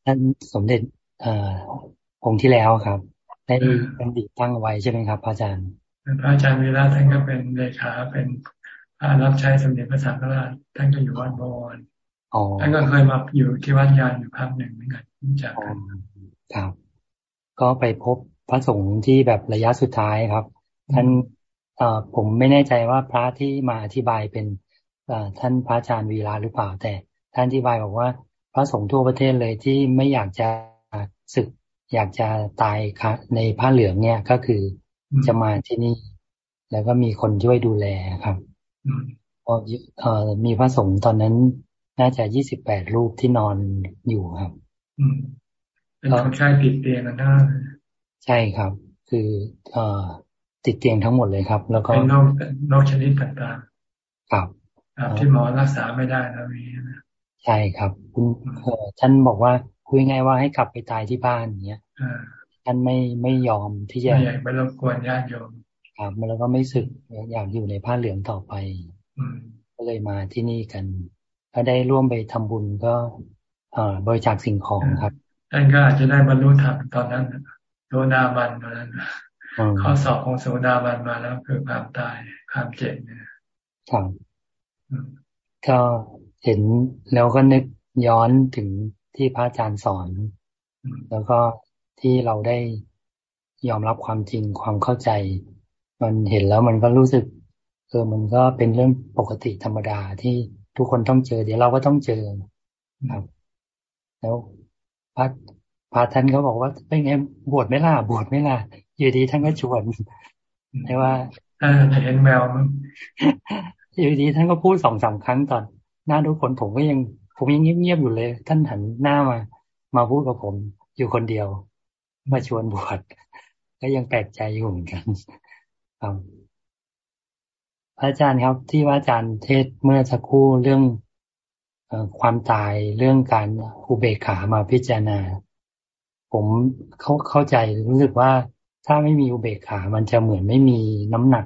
[SPEAKER 17] ท่านสมเด็จเอ่อองค์ที่แล้วครับได้เป็นดิตั้งไว้ใช่ไหมครับพระอาจารย์
[SPEAKER 1] พระอาจารย์วีระท่านก็เป็นเลขาเป็นพระรับใช้สมเด็จพระสังฆราชท่านก็อยู่วัดบวรท่านก็เคยมาอยู่ที่วัดยานอยู่พักหนึ่งเหมือนกันจากกัน
[SPEAKER 17] ครับ ก็ไปพบพระสงฆ์ที่แบบระยะสุดท้ายครับ ท่าน ผมไม่แน่ใจว่าพระที่มาอธิบายเป็นท่านพระอาจารย์วีระหรือเปล่า แต่ท่านอธิบายบอกว่า พระสงฆ์ทั่วประเทศเลยที่ไม่อยากจะศึก อยากจะตายในผ้าเหลืองเนี่ยก็คือจะมาที่นี่ แล้วก็มีคนช่วยดูแลครับพอเอ่อมีพระสงฆ์ตอนนั้นน่าจะยี่สิบแปดรูปที่นอนอยู่ครับ
[SPEAKER 1] อืมเป็นคนไข้ติดเตียงกันทั้ง
[SPEAKER 17] ใช่ครับ คือ เอ่อ ติดเตียงทั้งหมดเลยครับ แล้วก็
[SPEAKER 1] เป็นโรคโรคชนิดต่าง
[SPEAKER 17] ๆครับ
[SPEAKER 1] ที่หมอรักษาไม่ได้แล้วมี
[SPEAKER 17] ใช่ครับ คุณท่านบอกว่าคุยง่ายว่าให้กลับไปตายที่บ้านเนี้ยท่านไม่ไม่ยอมที่จะ
[SPEAKER 1] ไม่อยากไปรบกวนญาติโยม
[SPEAKER 17] ครับแล้วก็ไม่สึกอยากอยู่ในผ้าเหลืองต่อไปก็เลยมาที่นี่กันถ้าได้ร่วมไปทำบุญก็เอ่อบริจาคสิ่งของครับ
[SPEAKER 1] ท่านก็อาจจะได้บรรลุธรรมตอนนั้นโซดาบันตอนนั้น ข้อสอบของโซดาบันมาแล้วคือความตายความเจ็บเนี่ย
[SPEAKER 17] ครับก็เห็นแล้วก็นึกย้อนถึงที่พระอาจารย์สอน แล้วก็ที่เราได้ยอมรับความจริงความเข้าใจ มันเห็นแล้วมันก็รู้สึกเออมันก็เป็นเรื่องปกติธรรมดาที่ทุกคนต้องเจอ เดี๋ยวเราก็ต้องเจอครับ แล้วพระพระท่านเขาบอกว่าเป็นไงบวชไม่ล่ะบวชไม่ล่ะ อยู่ดีท่านก็ชวนแต่ว่า
[SPEAKER 1] เห็นแมว
[SPEAKER 17] อยู่ดีท่านก็พูดสองสามครั้งตอนหน้าทุกคนผมก็ยังผมยังเงียบๆอยู่เลย ท่านหันหน้ามา มาพูดกับผมอยู่คนเดียว มาชวนบวชก็ยังแปลกใจอยู่เหมือนกันครับพระอาจารย์ครับ ที่ว่าอาจารย์เทศเมื่อสักครู่เรื่องอความตายเรื่องการอุเบกขามาพิจารณา ผมเข้าเข้าใจรู้สึกว่า ถ้าไม่มีอุเบกขา มันจะเหมือนไม่มีน้ำหนัก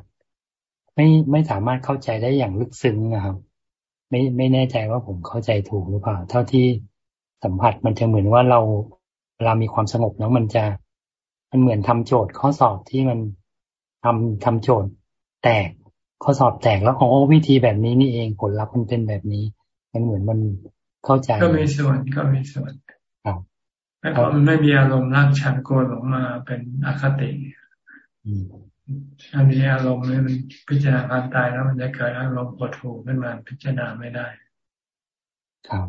[SPEAKER 17] ไม่ไม่สามารถเข้าใจได้อย่างลึกซึ้งนะครับ ไม่ไม่แน่ใจว่าผมเข้าใจถูกหรือเปล่า เท่าที่สัมผัสมันจะเหมือนว่าเราเวลามีความสงบแล้วมันจะมันเหมือนทำโจทย์ข้อสอบที่มันทำทำโจทย์ แตกข้อสอบแตกแล้วอ๋อวิธีแบบนี้นี่เองผลลัพธ์มันเป็นแบบนี้ มันเหมือนมันเข้าใจ
[SPEAKER 1] ก็มีส่วนก็มีส่วน เพราะมันไม่มีอารมณ์รักชังโกรธออกมาเป็นอคติอันนี้อารมณ์นี่มันพิจารณาการตายแล้วมันจะเกิดอารมณ์ปวดหูขึ้นมาพิจารณาไม่ได้
[SPEAKER 17] ครับ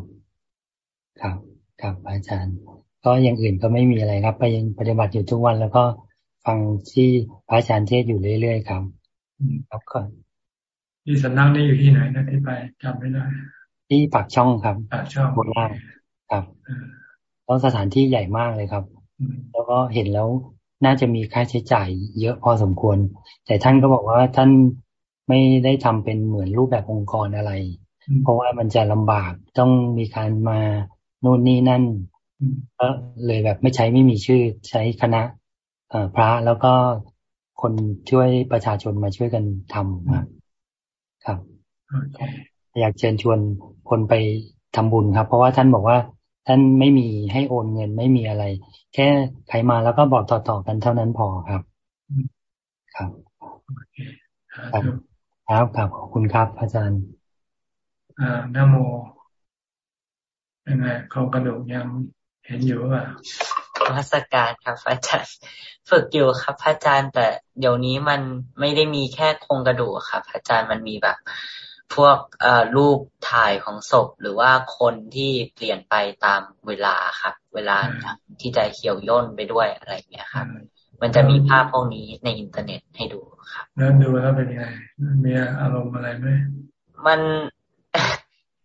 [SPEAKER 17] ครับครับอาจารย์ ก็อย่างอื่นก็ไม่มีอะไรครับ ไปยังปฏิบัติอยู่ทุกวัน แล้วก็ฟังที่พระอาจารย์เทศอยู่เรื่อยๆครับครับก่อน
[SPEAKER 1] ที่สำนักนี่อยู่ที่ไหนนะที่ไปจำไม่ได้
[SPEAKER 17] ที่ปากช่องครับ
[SPEAKER 1] ปากช่อง
[SPEAKER 17] บนล่างครับ แล้วสถานที่ใหญ่มากเลยครับ แล้วก็เห็นแล้วน่าจะมีค่าใช้จ่ายเยอะพอสมควร แต่ท่านก็บอกว่าท่านไม่ได้ทำเป็นเหมือนรูปแบบองค์กรอะไร เพราะว่ามันจะลำบากต้องมีการมาโน่นนี่นั่นก็เลยแบบไม่ใช้ไม่มีชื่อใช้คณะพระแล้วก็คนช่วยประชาชนมาช่วยกันทำครับครับ อยากเชิญชวนคนไปทำบุญครับ เพราะว่าท่านบอกว่า ท่านไม่มีให้โอนเงินไม่มีอะไร แค่ใครมาแล้วก็บอกต่อๆกันเท่านั้นพอครับ ครับครับครับครับขอบคุณครับ อาจารย์
[SPEAKER 1] อ่านโมยังไงโครงกระดูกยังเห็นอยู่ว่า
[SPEAKER 18] มาสการครับอาจารย์ฝึกอยู่ครับอาจารย์แต่เดี๋ยวนี้มันไม่ได้มีแค่โครงกระดูกครับอาจารย์มันมีแบบ พวกรูปถ่ายของศพหรือว่าคนที่เปลี่ยนไปตามเวลาครับ เวลาที่จะเขียวย่นไปด้วยอะไรเงี้ยครับ มันจะมีภาพพวกนี้ในอินเทอร์เน็ตให้ดูครับ
[SPEAKER 1] แล้วดูแล้วเป็นยังไงมีอารมณ์อะไรไหม
[SPEAKER 18] มัน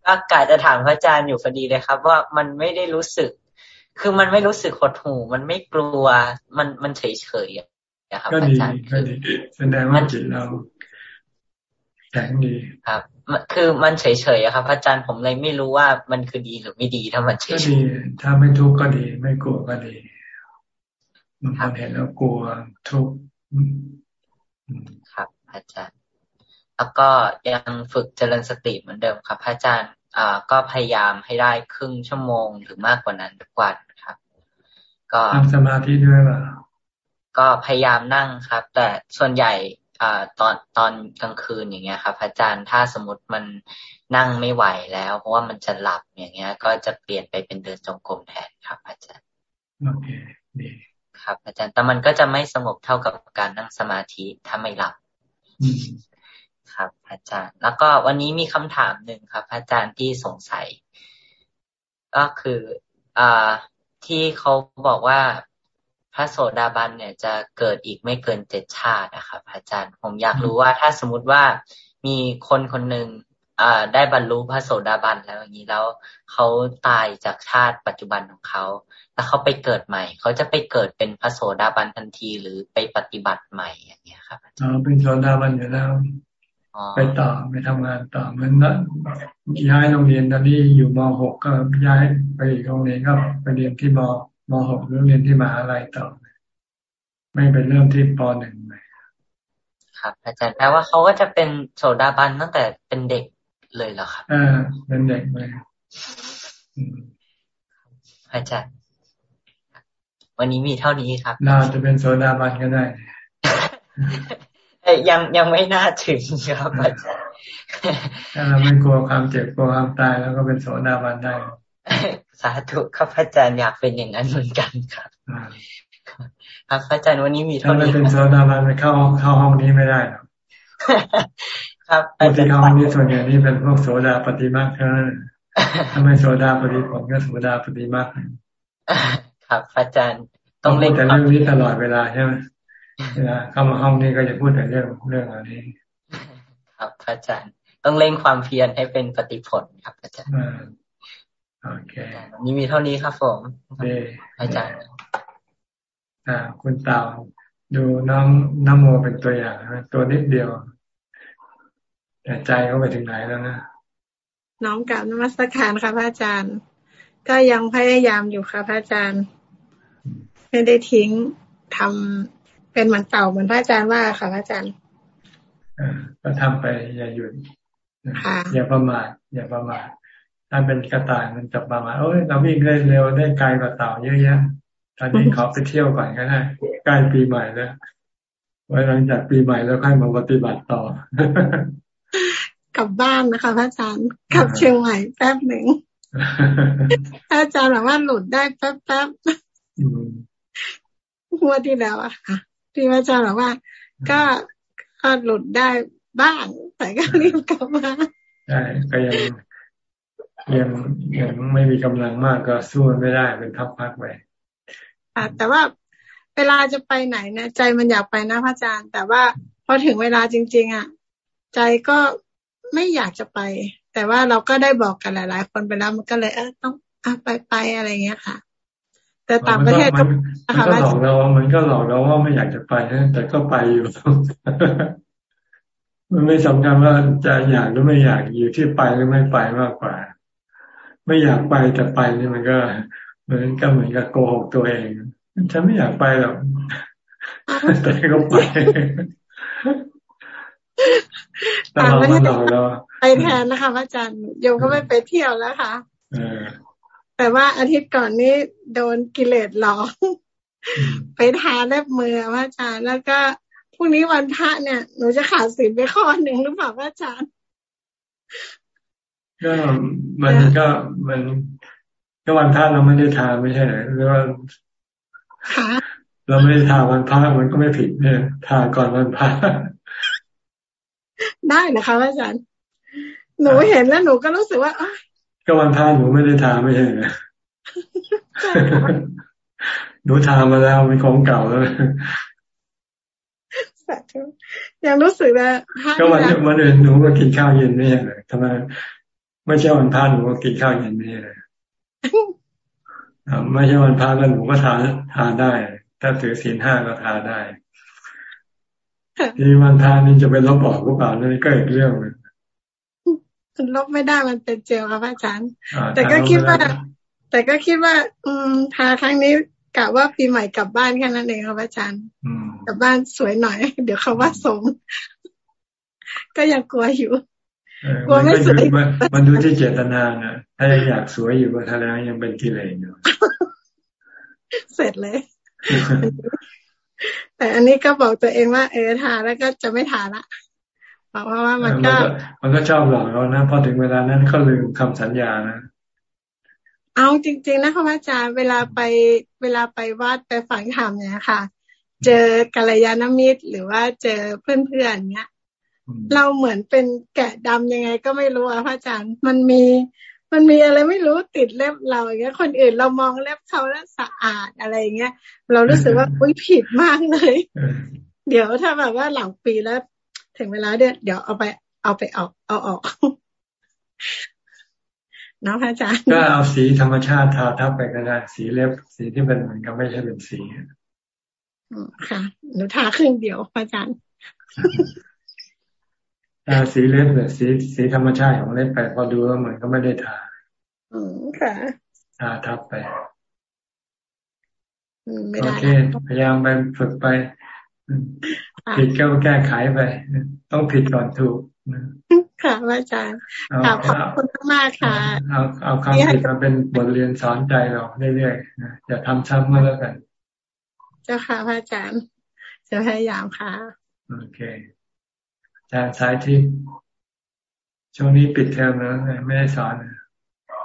[SPEAKER 18] อากาศจะถามพระอาจารย์อยู่พอดีเลยครับ ว่ามันไม่ได้รู้สึก คือมันไม่รู้สึกหดหู่มันไม่กลัว มันมันเฉยเฉยนะครับ
[SPEAKER 1] อาจารย์ก็ดีแสดงว่าจิตเรา แข็งดี
[SPEAKER 18] ครับคือมันเฉยเฉยครับ อาจารย์ผมเลยไม่รู้ว่ามันคือดีหรือไม่ดีถ้ามันเฉย
[SPEAKER 1] ดีถ้าไม่ทุกข์ก็ดี ไม่กลัวก็ดีมันเห็นแล้วกลัวทุกข์
[SPEAKER 18] ครับ อาจารย์ แล้วก็ยังฝึกเจริญสติเหมือนเดิมครับ อาจารย์อ่าก็พยายามให้ได้ครึ่งชั่วโมงหรือมากกว่านั้นทุกวัน
[SPEAKER 1] ก็ทำสมาธิด้วยป่ะ
[SPEAKER 18] ก็พยายามนั่งครับ แต่ส่วนใหญ่ อ่าตอนตอนกลางคืนอย่างเงี้ยครับอาจารย์ถ้าสมมติมันนั่งไม่ไหวแล้ว เพราะว่ามันจะหลับอย่างเงี้ย ก็จะเปลี่ยนไปเป็นเดินจงกรมแทนครับ อาจารย์
[SPEAKER 1] โอเคดี
[SPEAKER 18] ครับ อาจารย์แต่มันก็จะไม่สงบเท่ากับการนั่งสมาธิถ้าไม่หลับครับ อาจารย์ แล้วก็วันนี้มีคำถามหนึ่งครับ อาจารย์ที่สงสัย ก็คืออ่าที่เขาบอกว่า พระโสดาบันเนี่ยจะเกิดอีกไม่เกินเจ็ดชาตินะครับอาจารย์ผมอยากรู้ว่าถ้าสมมติว่ามีคนคนหนึ่งอ่าได้บรรลุพระโสดาบันแล้วอย่างนี้แล้วเขาตายจากชาติปัจจุบันของเขาแล้วเขาไปเกิดใหม่เขาจะไปเกิดเป็นพระโสดาบันทันทีหรือไปปฏิบัติใหม่อย่างเงี้ยครับ
[SPEAKER 1] อ๋อเป็นโสดาบันอยู่แล้วไปต่อไปทำงานต่อเหมือนนั้นย้ายโรงเรียนตอนนี้อยู่ม .6 ก็ย้ายไปอีกโรงเรียนก็ไปเรียนที่ม ม .6 หรือเรียนที่มหาลัยต่อ ไม่เป็นเริ่มที่ป .1 ใหม่
[SPEAKER 18] ครับอาจารย์แปลว่าเขาก็จะเป็นโสดาบันตั้งแต่เป็นเด็กเลยเหรอครับ
[SPEAKER 1] อ่าเป็นเด็กเลย
[SPEAKER 18] อาจารย์วันนี้มีเท่านี้ครับ
[SPEAKER 1] น่าจะเป็นโซดาบันก็ได้
[SPEAKER 18] ยังยังไม่น่าถึงครับอาจารย์
[SPEAKER 1] ถ้าเราไม่กลัวความเจ็บกลัวความตายแล้วก็เป็นโสดาบันได้
[SPEAKER 18] สาธุครับอาจารย์อยากเป็นอย่างนั้นเหมือนกันครับครับอาจารย์วันนี้มี
[SPEAKER 1] เท่านี้ถ้าไม่เป็นโสดาบันไปเข้าเข้าห้องนี้ไม่ได้หรอกครับอาจารย์เข้าห้องนี้ส่วนใหญ่นี่เป็นพวกโสดาปฏิมาเท่านั้นถ้าไม่โสดาปฏิผลก็โสดาปฏิมา
[SPEAKER 18] ครับอาจารย์
[SPEAKER 1] ต้องเล่นแต่เรื่องนี้ตลอดเวลาใช่ไหมเวลาเข้ามาห้องนี้ก็จะพูดแต่เรื่องเรื่องอันนี้
[SPEAKER 18] ครับอาจารย์ต้องเล่งความเพียรให้เป็นปฏิผลครับอาจารย์
[SPEAKER 1] โอเค
[SPEAKER 18] นี่มีเท่านี้ครับผมอาจารย์
[SPEAKER 1] อ่า คุณเต่าดูน้องน้ำโมเป็นตัวอย่างนะตัวนิดเดียวแต่ใจเขาไปถึงไหนแล้วนะ
[SPEAKER 19] น้องกับนมัสการค่ะพระอาจารย์ ก็ยังพยายามอยู่ค่ะพระอาจารย์ ไม่ได้ทิ้งทำเป็นเหมือนเต่าเหมือนพระอาจารย์ว่าค่ะพระอาจารย์
[SPEAKER 1] ก็ทำไปอย่าหยุดอย่าประมาทอย่าประมาท ถ้าเป็นกระต่ายมันจะประมาทโอ้ยเราวิ่งได้เร็วได้ไกลกว่าเต่าเยอะแยะตอนนี้ขอไปเที่ยวก่อนก็ได้ใกล้ปีใหม่แล้วไว้หลังจากปีใหม่แล้วค่อยมาปฏิบัติต่
[SPEAKER 19] อกลับบ้านนะคะพระอาจารย์กลับเชียงใหม่แป๊บหนึ่งพระอาจารย์บอกว่าหลุดได้แป๊บแป๊บหัวที่แล้วอะค่ะที่พระอาจารย์บอกว่า ก็ก็หลุดได้บ้างแต่ก็รีบกลับมา
[SPEAKER 1] ใช่ก็ยัง ยังยังไม่มีกำลังมากก็สู้ไม่ได้เป็นทับพักไป
[SPEAKER 19] แต่ว่าเวลาจะไปไหนเนี่ยใจมันอยากไปนะพระอาจารย์ แต่ว่าพอถึงเวลาจริง ๆ อะ ใจก็ไม่อยากจะไป แต่ว่าเราก็ได้บอกกันหลาย ๆ คนไปแล้วมันก็เลยเออต้องอะไปไปอะไรเงี้ยค่ะ แต่ต่างประเทศก็
[SPEAKER 1] มันก็หลอกเรามันก็หลอกเราว่าไม่อยากจะไปนะแต่ก็ไปอยู่มันไม่สำคัญว่าจะอยากหรือไม่อยากอยู่ที่ไปหรือไม่ไปมากกว่า ไม่อยากไปแต่ไปนี่มันก็ เหมือนก็เหมือนกับโกหกตัวเองฉันไม่อยากไปหรอกแต่ก็ไป
[SPEAKER 19] ต่างประเทศไปแทนนะคะพระอาจารย์โยมก็ไม่ไปเที่ยวแล้วค่ะแต่ว่าอาทิตย์ก่อนนี้โดนกิเลสหลอกไปทาเล็บมือพระอาจารย์แล้วก็พรุ่งนี้วันพระเนี่ย หนูจะขาดศีลไปข้อหนึ่งหรือเปล่าพระอาจารย์
[SPEAKER 1] ก็มันก็มันก็วันพระเราไม่ได้ทาไม่ใช่หรือว่าเราไม่ได้ทาวันพระมันก็ไม่ผิดเนี่ยทาก่อนวันพระ
[SPEAKER 19] ได้นะคะอาจารย์หนูเห็นแล้วหนูก็รู้สึกว่า
[SPEAKER 1] ก็วันพระหนูไม่ได้ทาไม่ใช่ไหมหนูทามาแล้วเป็นของเก่าแล้ว
[SPEAKER 19] ยังรู้สึกว่า
[SPEAKER 1] ก็วันวันอื่นหนูก็กินข้าวเย็นไม่ใช่เลยทำไม ไม่ใช่วันพระหนูก็กินข้าวเย็นไม่ใช่เลยไม่ใช่วันพระแล้วหนูก็ทานทานได้ ถ้าถือศีลห้าก็ทานได้ที่วันทานนี่จะไปลบออกหรือเปล่านั่นก็อีกเรื่องนึง
[SPEAKER 19] มันลบไม่ได้มันเป็นเจลครับอาจารย์ แต่ก็คิดว่า แต่ก็คิดว่า อืมทาครั้งนี้กะว่าปีใหม่กลับบ้านแค่นั้นเองครับอาจารย์กลับบ้านสวยหน่อย เดี๋ยวเขาว่าสม ก็ยังกลัวอยู่
[SPEAKER 1] กลัวไม่สวยมันดูที่เจตนานะถ้ายังอยากสวยอยู่ก็ทาแล้วยังเป็นกิเลสอยู่
[SPEAKER 19] เสร็จเลย แต่อันนี้ก็บอกตัวเองว่าเออทาแล้วก็จะไม่ทาละเพราะว่ามันก็
[SPEAKER 1] มันก็ชอบหลอกเรานะพอถึงเวลานั้นเขาลืมคำสัญญานะ
[SPEAKER 19] เอาจริง ๆ นะคะอาจารย์เวลาไปเวลาไปวัดไปฝังธรรมเนี่ยค่ะ เจอกัลยาณมิตรหรือว่าเจอเพื่อนๆเนี้ย เราเหมือนเป็นแกะดำยังไงก็ไม่รู้อะพระอาจารย์ มันมี มันมีอะไรไม่รู้ติดเล็บเราอย่างเงี้ย คนอื่นเรามองเล็บเขาแล้วสะอาดอะไรอย่างเงี้ย เรารู้สึกว่าอุ้ยผิดมากเลย เดี๋ยวถ้าแบบว่าหลังปีแล้ว ถึงเวลาเดี๋ยวเดี๋ยวเอาไป เอาไปออก เอาออกน้องพระอาจารย์
[SPEAKER 1] ก็เอาสีธรรมชาติทาทับไปก็ได้สีเล็บสีที่เป็นเหมือนกับไม่ใช่เป็นสี
[SPEAKER 19] ค่ะหนูทาครึ่งเดียวพระอาจารย์
[SPEAKER 1] ทา สีเล็บเนี่ยสีสีธรรมชาติของเล็บไปพอดูแล้วเหมือนก็ไม่ได้ทา
[SPEAKER 19] อืมค่ะ
[SPEAKER 1] ทาทับไปโอเคพยายามไปฝึกไป ผิดก็แก้ไขไป ต้องผิดก่อนถูก
[SPEAKER 19] ค่ะอาจารย์ค่ะขอบคุณมากค่ะ
[SPEAKER 1] เอาเอาคำผิดมาเป็นบทเรียนสอนใจเราเรื่อยๆนะอย่าทำซ้ำก็แล้วกัน
[SPEAKER 19] เจ้าค่ะพระอาจารย์จะพยายามค่ะ
[SPEAKER 1] โอเคอา จารย์สายที่ช่วงนี้ปิดเทอมแล้วไม่ได้สอน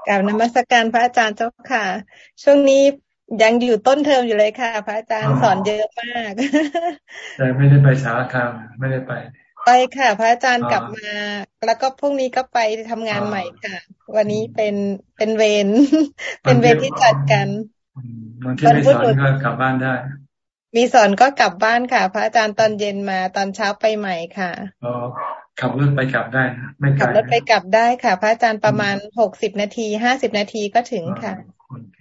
[SPEAKER 2] กับนมัสการพระอาจารย์เจ้าค่ะ ช่วงนี้ยังอยู่ต้นเทอมอยู่เลยค่ะ พระอาจารย์สอนเยอะมาก
[SPEAKER 1] แต่ไม่ได้ไปสารคามไม่ได้ไป
[SPEAKER 2] ไปค่ะ พระอาจารย์กลับมา แล้วก็พรุ่งนี้ก็ไปทำงานใหม่ค่ะ วันนี้เป็นเป็นเวรเป็นเวรที่จัดกัน
[SPEAKER 1] วันที่ไม่สอนก็กลับบ้านได้
[SPEAKER 2] มีสอนก็กลับบ้านค่ะ พระอาจารย์ตอนเย็นมาตอนเช้าไปใหม่ค่ะ
[SPEAKER 1] อ๋อขับรถไปกลับได้นะไม่ไกล
[SPEAKER 2] ขับรถไปกลับได้ค่ะ พระอาจารย์ประมาณหกสิบนาทีห้าสิบนาทีก็ถึงค่ะโอเค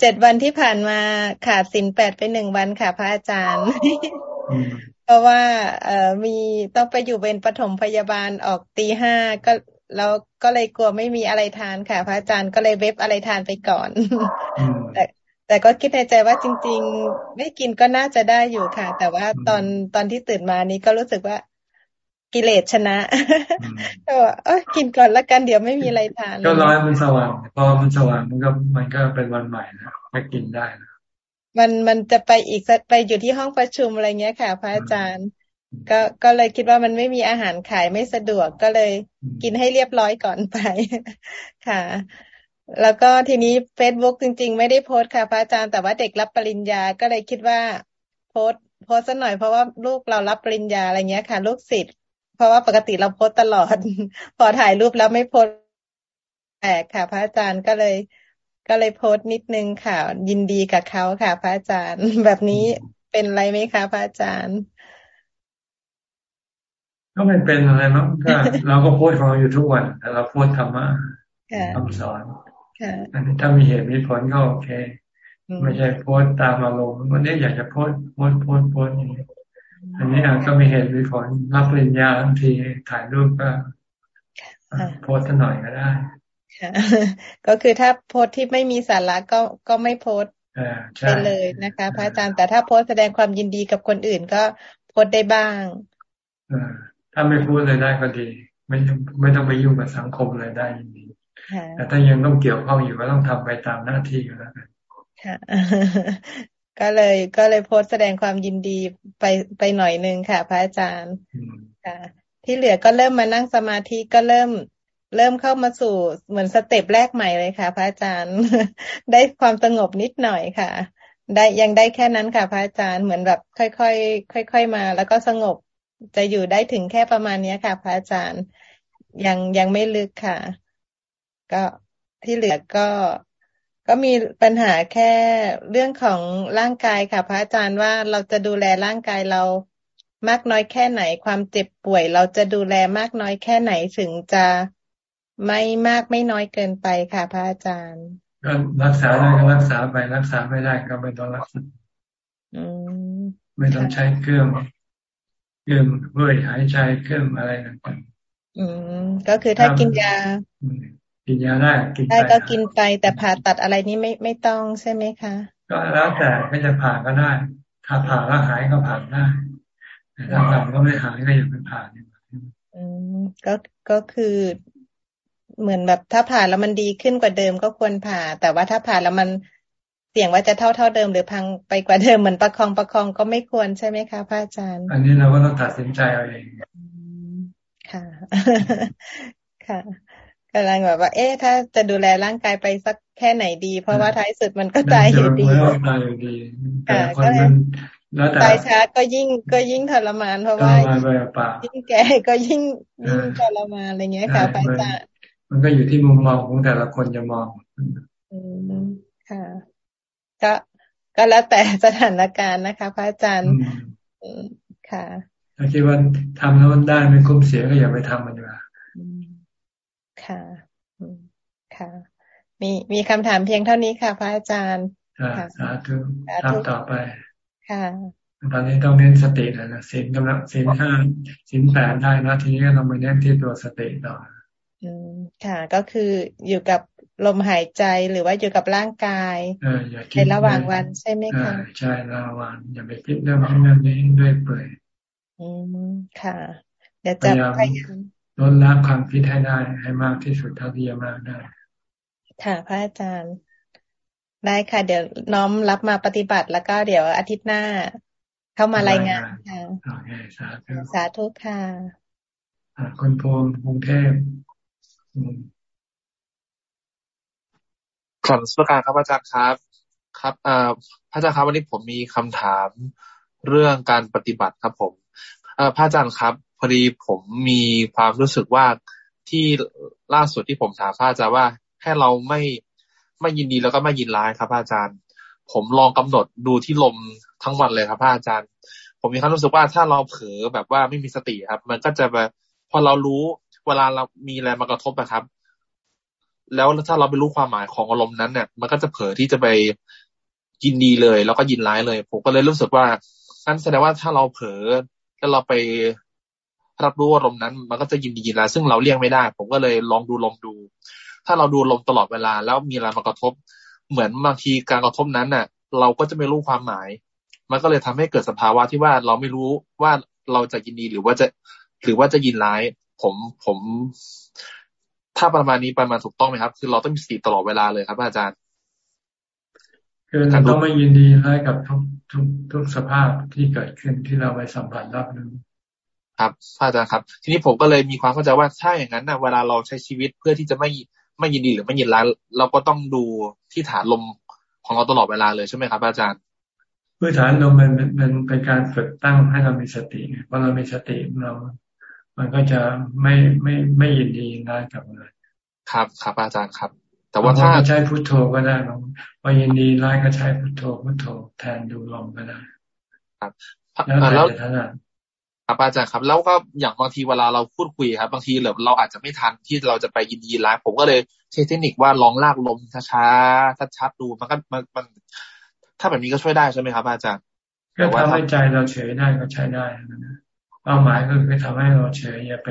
[SPEAKER 2] เจ็ดวันที่ผ่านมาขาดสินแปดไปหนึ่งวันค่ะ พระอาจารย์ เพราะว่า เอ่อมีต้องไปอยู่เป็นปฐมพยาบาลออกตีห้าก็เราก็เลยกลัวไม่มีอะไรทานค่ะ พระอาจารย์ก็เลยเว็บอะไรทานไปก่อนแต่ แต่ก็คิดในใจว่าจริง ๆ ไม่กินก็น่าจะได้อยู่ค่ะ แต่ว่าตอนตอนที่ตื่นมานี้ก็รู้สึกว่ากิเลสชนะก็ว่าเออกินก่อนแล้วกันเดี๋ยวไม่มีอะไรทาน
[SPEAKER 1] ก็ร้อยมันสว่างพอมันสว่างมันก็มันก็เป็นวันใหม่นะไปกินได้นะ
[SPEAKER 2] มันมันจะไปอีกไปอยู่ที่ห้องประชุมอะไรเงี้ยค่ะ พระอาจารย์ ก็ก็เลยคิดว่ามันไม่มีอาหารขายไม่สะดวกก็เลยกินให้เรียบร้อยก่อนไป ค่ะ แล้วก็ทีนี้เฟซบุ๊กจริง ๆ ไม่ได้โพสค่ะพระอาจารย์แต่ว่าเด็กรับปริญญาก็เลยคิดว่าโพสโพสสักหน่อยเพราะว่าลูกเรารับปริญญาอะไรเงี้ยค่ะ ลูกศิษย์เพราะว่าปกติเราโพสตลอด พอถ่ายรูปแล้วไม่โพสแปลกค่ะ พระอาจารย์ก็เลย ก็เลยโพสนิดนึงค่ะ ยินดีกับเขาค่ะ พระอาจารย์ แบบนี้เป็นไรไหมคะพระอาจารย์
[SPEAKER 1] ก็ไม่เป็นอะไรมั้งก็เราก็โพสของเราอยู่ทุกวันแต่เราโพสธรรมะคำสอน อันนี้ถ้ามีเหตุมีผลก็โอเค ไม่ใช่โพสตามอารมณ์วันนี้อยากจะโพสโพสโพสโพสอย่างนี้อันนี้อาจก็มีเหตุมีผลรับปริญญาบางทีถ่ายรูปก็โพสหน่อยก็ได้
[SPEAKER 2] ก็คือถ้าโพสที่ไม่มีสาระก็ก็ไม่โพสไปเลยนะคะ พระอาจารย์แต่ถ้าโพสแสดงความยินดีกับคนอื่นก็โพสได้บ้าง
[SPEAKER 1] ถ้าไม่พูดเลยได้ก็ดี ไม่ไม่ต้องไปยุ่งกับสังคมเลยได้ยินดี แต่ถ้ายังต้องเกี่ยวข้องอยู่ก็ต้องทำไปตามหน้าที่ก็แล้วกัน
[SPEAKER 2] ก็เลยก็เลยโพสแสดงความยินดีไปไปหน่อยนึงค่ะ พระอาจารย์ค่ะ ที่เหลือก็เริ่มมานั่งสมาธิก็เริ่มเริ่มเข้ามาสู่เหมือนสเต็ปแรกใหม่เลยค่ะ พระอาจารย์ ได้ความสงบนิดหน่อยค่ะ ได้ยังได้แค่นั้นค่ะ พระอาจารย์เหมือนแบบค่อยๆค่อย ๆ มา แล้วก็สงบจะอยู่ได้ถึงแค่ประมาณนี้ค่ะ พระอาจารย์ ยังยังไม่ลึกค่ะ ก็ที่เหลือก็ก็มีปัญหาแค่เรื่องของร่างกายค่ะ พระอาจารย์ว่าเราจะดูแลร่างกายเรามากน้อยแค่ไหน ความเจ็บป่วย เราจะดูแลมากน้อยแค่ไหนถึงจะไม่มากไม่น้อยเกินไปค่ะ พระอาจารย์
[SPEAKER 1] ก็รักษาได้ก็รักษาไปรักษาไม่ได้ก็ไม่ต้องรักษาไม่ต้องใช้เครื่องเครื่องเพื่อหายใจเครื่องอะไรต่าง
[SPEAKER 2] ๆอืมก็คือถ้ากินยา
[SPEAKER 1] กินยาได้
[SPEAKER 2] กินได้ก็กินไปแต่ผ่าตัดอะไรนี้ไม่ไม่ต้องใช่ไหมคะ
[SPEAKER 1] ก็แล้วแต่ไม่จะผ่าก็ได้ ถ้าผ่าแล้วหายก็ผ่าได้แต่ถ้าผ่าก็ไม่หายก็อย่าไปผ่าดีกว่า
[SPEAKER 2] อืมก็ก็คือเหมือนแบบถ้าผ่าแล้วมันดีขึ้นกว่าเดิมก็ควรผ่า แต่ว่าถ้าผ่าแล้วมันเสี่ยงว่าจะเท่าเท่าเดิมหรือพังไปกว่าเดิมเหมือนประคองประคองก็ไม่ควรใช่ไหมคะพระอาจารย์
[SPEAKER 1] อันนี้เราก็ต้องตัดสินใจเอาเอง
[SPEAKER 2] ค่ะ ค่ะ กำลังแบบว่า เอ๊ะถ้าจะดูแลร่างกายไปสักแค่ไหนดี เพราะว่าท้ายสุดมันก็ตายอยู่ดีตายอยู่ดี
[SPEAKER 1] แต่คนมัน
[SPEAKER 2] ตายช้าก็ยิ่งก็ยิ่งทรมานเพราะว่ายิ่งแก่ก็ยิ่งยิ่งทรมานอะไรเงี้ยค่ะพระอาจารย์
[SPEAKER 1] มันก็อยู่ที่มุมมองของแต่ละคนจะมอง
[SPEAKER 2] อืมค่ะ ก็ก็แล้วแต่สถานการณ์นะคะ พระอาจารย์ค่ะ
[SPEAKER 1] ถ้าคิดว่าทำแล้วมันได้ไม่คุ้มเสียก็อย่าไปทำมันดีกว่า
[SPEAKER 2] ค่ะค่ะ มีมีคำถามเพียงเท่านี้ค่ะ พระอาจารย์
[SPEAKER 1] ค่ะสาธุทำต่อไป
[SPEAKER 2] ค่ะ
[SPEAKER 1] ตอนนี้ต้องเน้นสตินะศีลกำลังศีลห้าศีลแปดได้นะทีนี้เราไปเน้นที่ตัวสติต่อ
[SPEAKER 2] อืมค่ะ ก็คืออยู่กับลมหายใจหรือว่าอยู่กับร่างกายในระหว่างวันใช่ไหมคะ
[SPEAKER 1] ใช่ระหว่างอย่าไปคิดเรื่องนั้นนี้ด้วยเปื่อย
[SPEAKER 2] อืมค่ะ เดี๋ยวจะพยายาม
[SPEAKER 1] ลดละความคิดให้ได้ให้มากที่สุดเท่าที่จะมากได้
[SPEAKER 2] ค่ะพระอาจารย์ได้ค่ะ เดี๋ยวน้อมรับมาปฏิบัติแล้วก็เดี๋ยวอาทิตย์หน้า เข้ามารายงานค่ะ
[SPEAKER 1] โอเคสาธุ
[SPEAKER 2] สาธุค่ะ
[SPEAKER 1] คุณภูมิกรุงเทพ
[SPEAKER 20] ขอบสุการครับอาจารย์ครับ ครับอ่าพระอาจารย์ครับวันนี้ผมมีคำถามเรื่องการปฏิบัติครับผมพระอาจารย์ครับ พอดีผมมีความรู้สึกว่าที่ล่าสุดที่ผมถามพระอาจารย์ว่า ให้เราไม่ไม่ยินดีแล้วก็ไม่ยินร้ายครับอาจารย์ ผมลองกำหนดดูที่ลมทั้งวันเลยครับพระอาจารย์ ผมมีความรู้สึกว่าถ้าเราเผลอแบบว่าไม่มีสติครับ มันก็จะแบบพอเรารู้เวลาเรามีอะไรมากระทบนะครับ แล้วถ้าเราไปรู้ความหมายของอารมณ์นั้นเนี่ย มันก็จะเผลอที่จะไปยินดีเลย แล้วก็ยินร้ายเลย ผมก็เลยรู้สึกว่านั่นแสดงว่าถ้าเราเผลอแล้วเราไปรับรู้อารมณ์นั้น มันก็จะยินดียินร้ายซึ่งเราเลี่ยงไม่ได้ ผมก็เลยลองดูลมดู ถ้าเราดูลมตลอดเวลา แล้วมีอะไรมากระทบ เหมือนบางทีการกระทบนั้นน่ะ เราก็จะไม่รู้ความหมาย มันก็เลยทำให้เกิดสภาวะที่ว่าเราไม่รู้ว่าเราจะยินดีหรือว่าจะหรือว่าจะยินร้าย ผมผม ถ้าประมาณนี้ประมาณถูกต้องไหมครับ คือเราต้องมีสติตลอดเวลาเลยครับ อาจารย์
[SPEAKER 1] คือเราต้องไม่ยินดีให้กับทุกทุกทุกสภาพที่เกิดขึ้นที่เราไปสัมผัสรับรู้
[SPEAKER 20] ครับอาจารย์ครับ ทีนี้ผมก็เลยมีความเข้าใจว่าถ้าอย่างนั้นนะเวลาเราใช้ชีวิตเพื่อที่จะไม่ ไม่ยินดีหรือไม่ยินร้ายเราก็ต้องดูที่ฐานลมของเราตลอดเวลาเลยใช่ไหมครับอาจารย์
[SPEAKER 1] เพื่อฐานลมมันมันเป็นการฝึกตั้งให้เรามีสติเพราะเรามีสติเรา มันก็จะไม่ไม่ไม่ยินดีร้ายกับอะไร
[SPEAKER 20] ครับครับอาจารย์ครับ
[SPEAKER 1] แต่ว่าถ้าใช้พุทโธก็ได้บางวายินดีร้ายก็ใช้พุทโธพุทโธแทนดูลมก็ได้
[SPEAKER 20] ครับแล้ว ครับอาจารย์ครับ แล้วก็อย่างบางทีเวลาเราพูดคุยครับ บางทีเราเราอาจจะไม่ทันที่เราจะไปยินดีร้ายผมก็เลยใช้เทคนิคว่าลองลากลมช้าๆชัดๆดูมันก็มันมัน ถ้าแบบนี้ก็ช่วยได้ใช่ไหมครับ อาจารย์
[SPEAKER 1] ก็ทำให้ใจเราเฉยได้ก็ใช้ได้นะเป้าหมายก็คือทำให้เราเฉยอย่าไป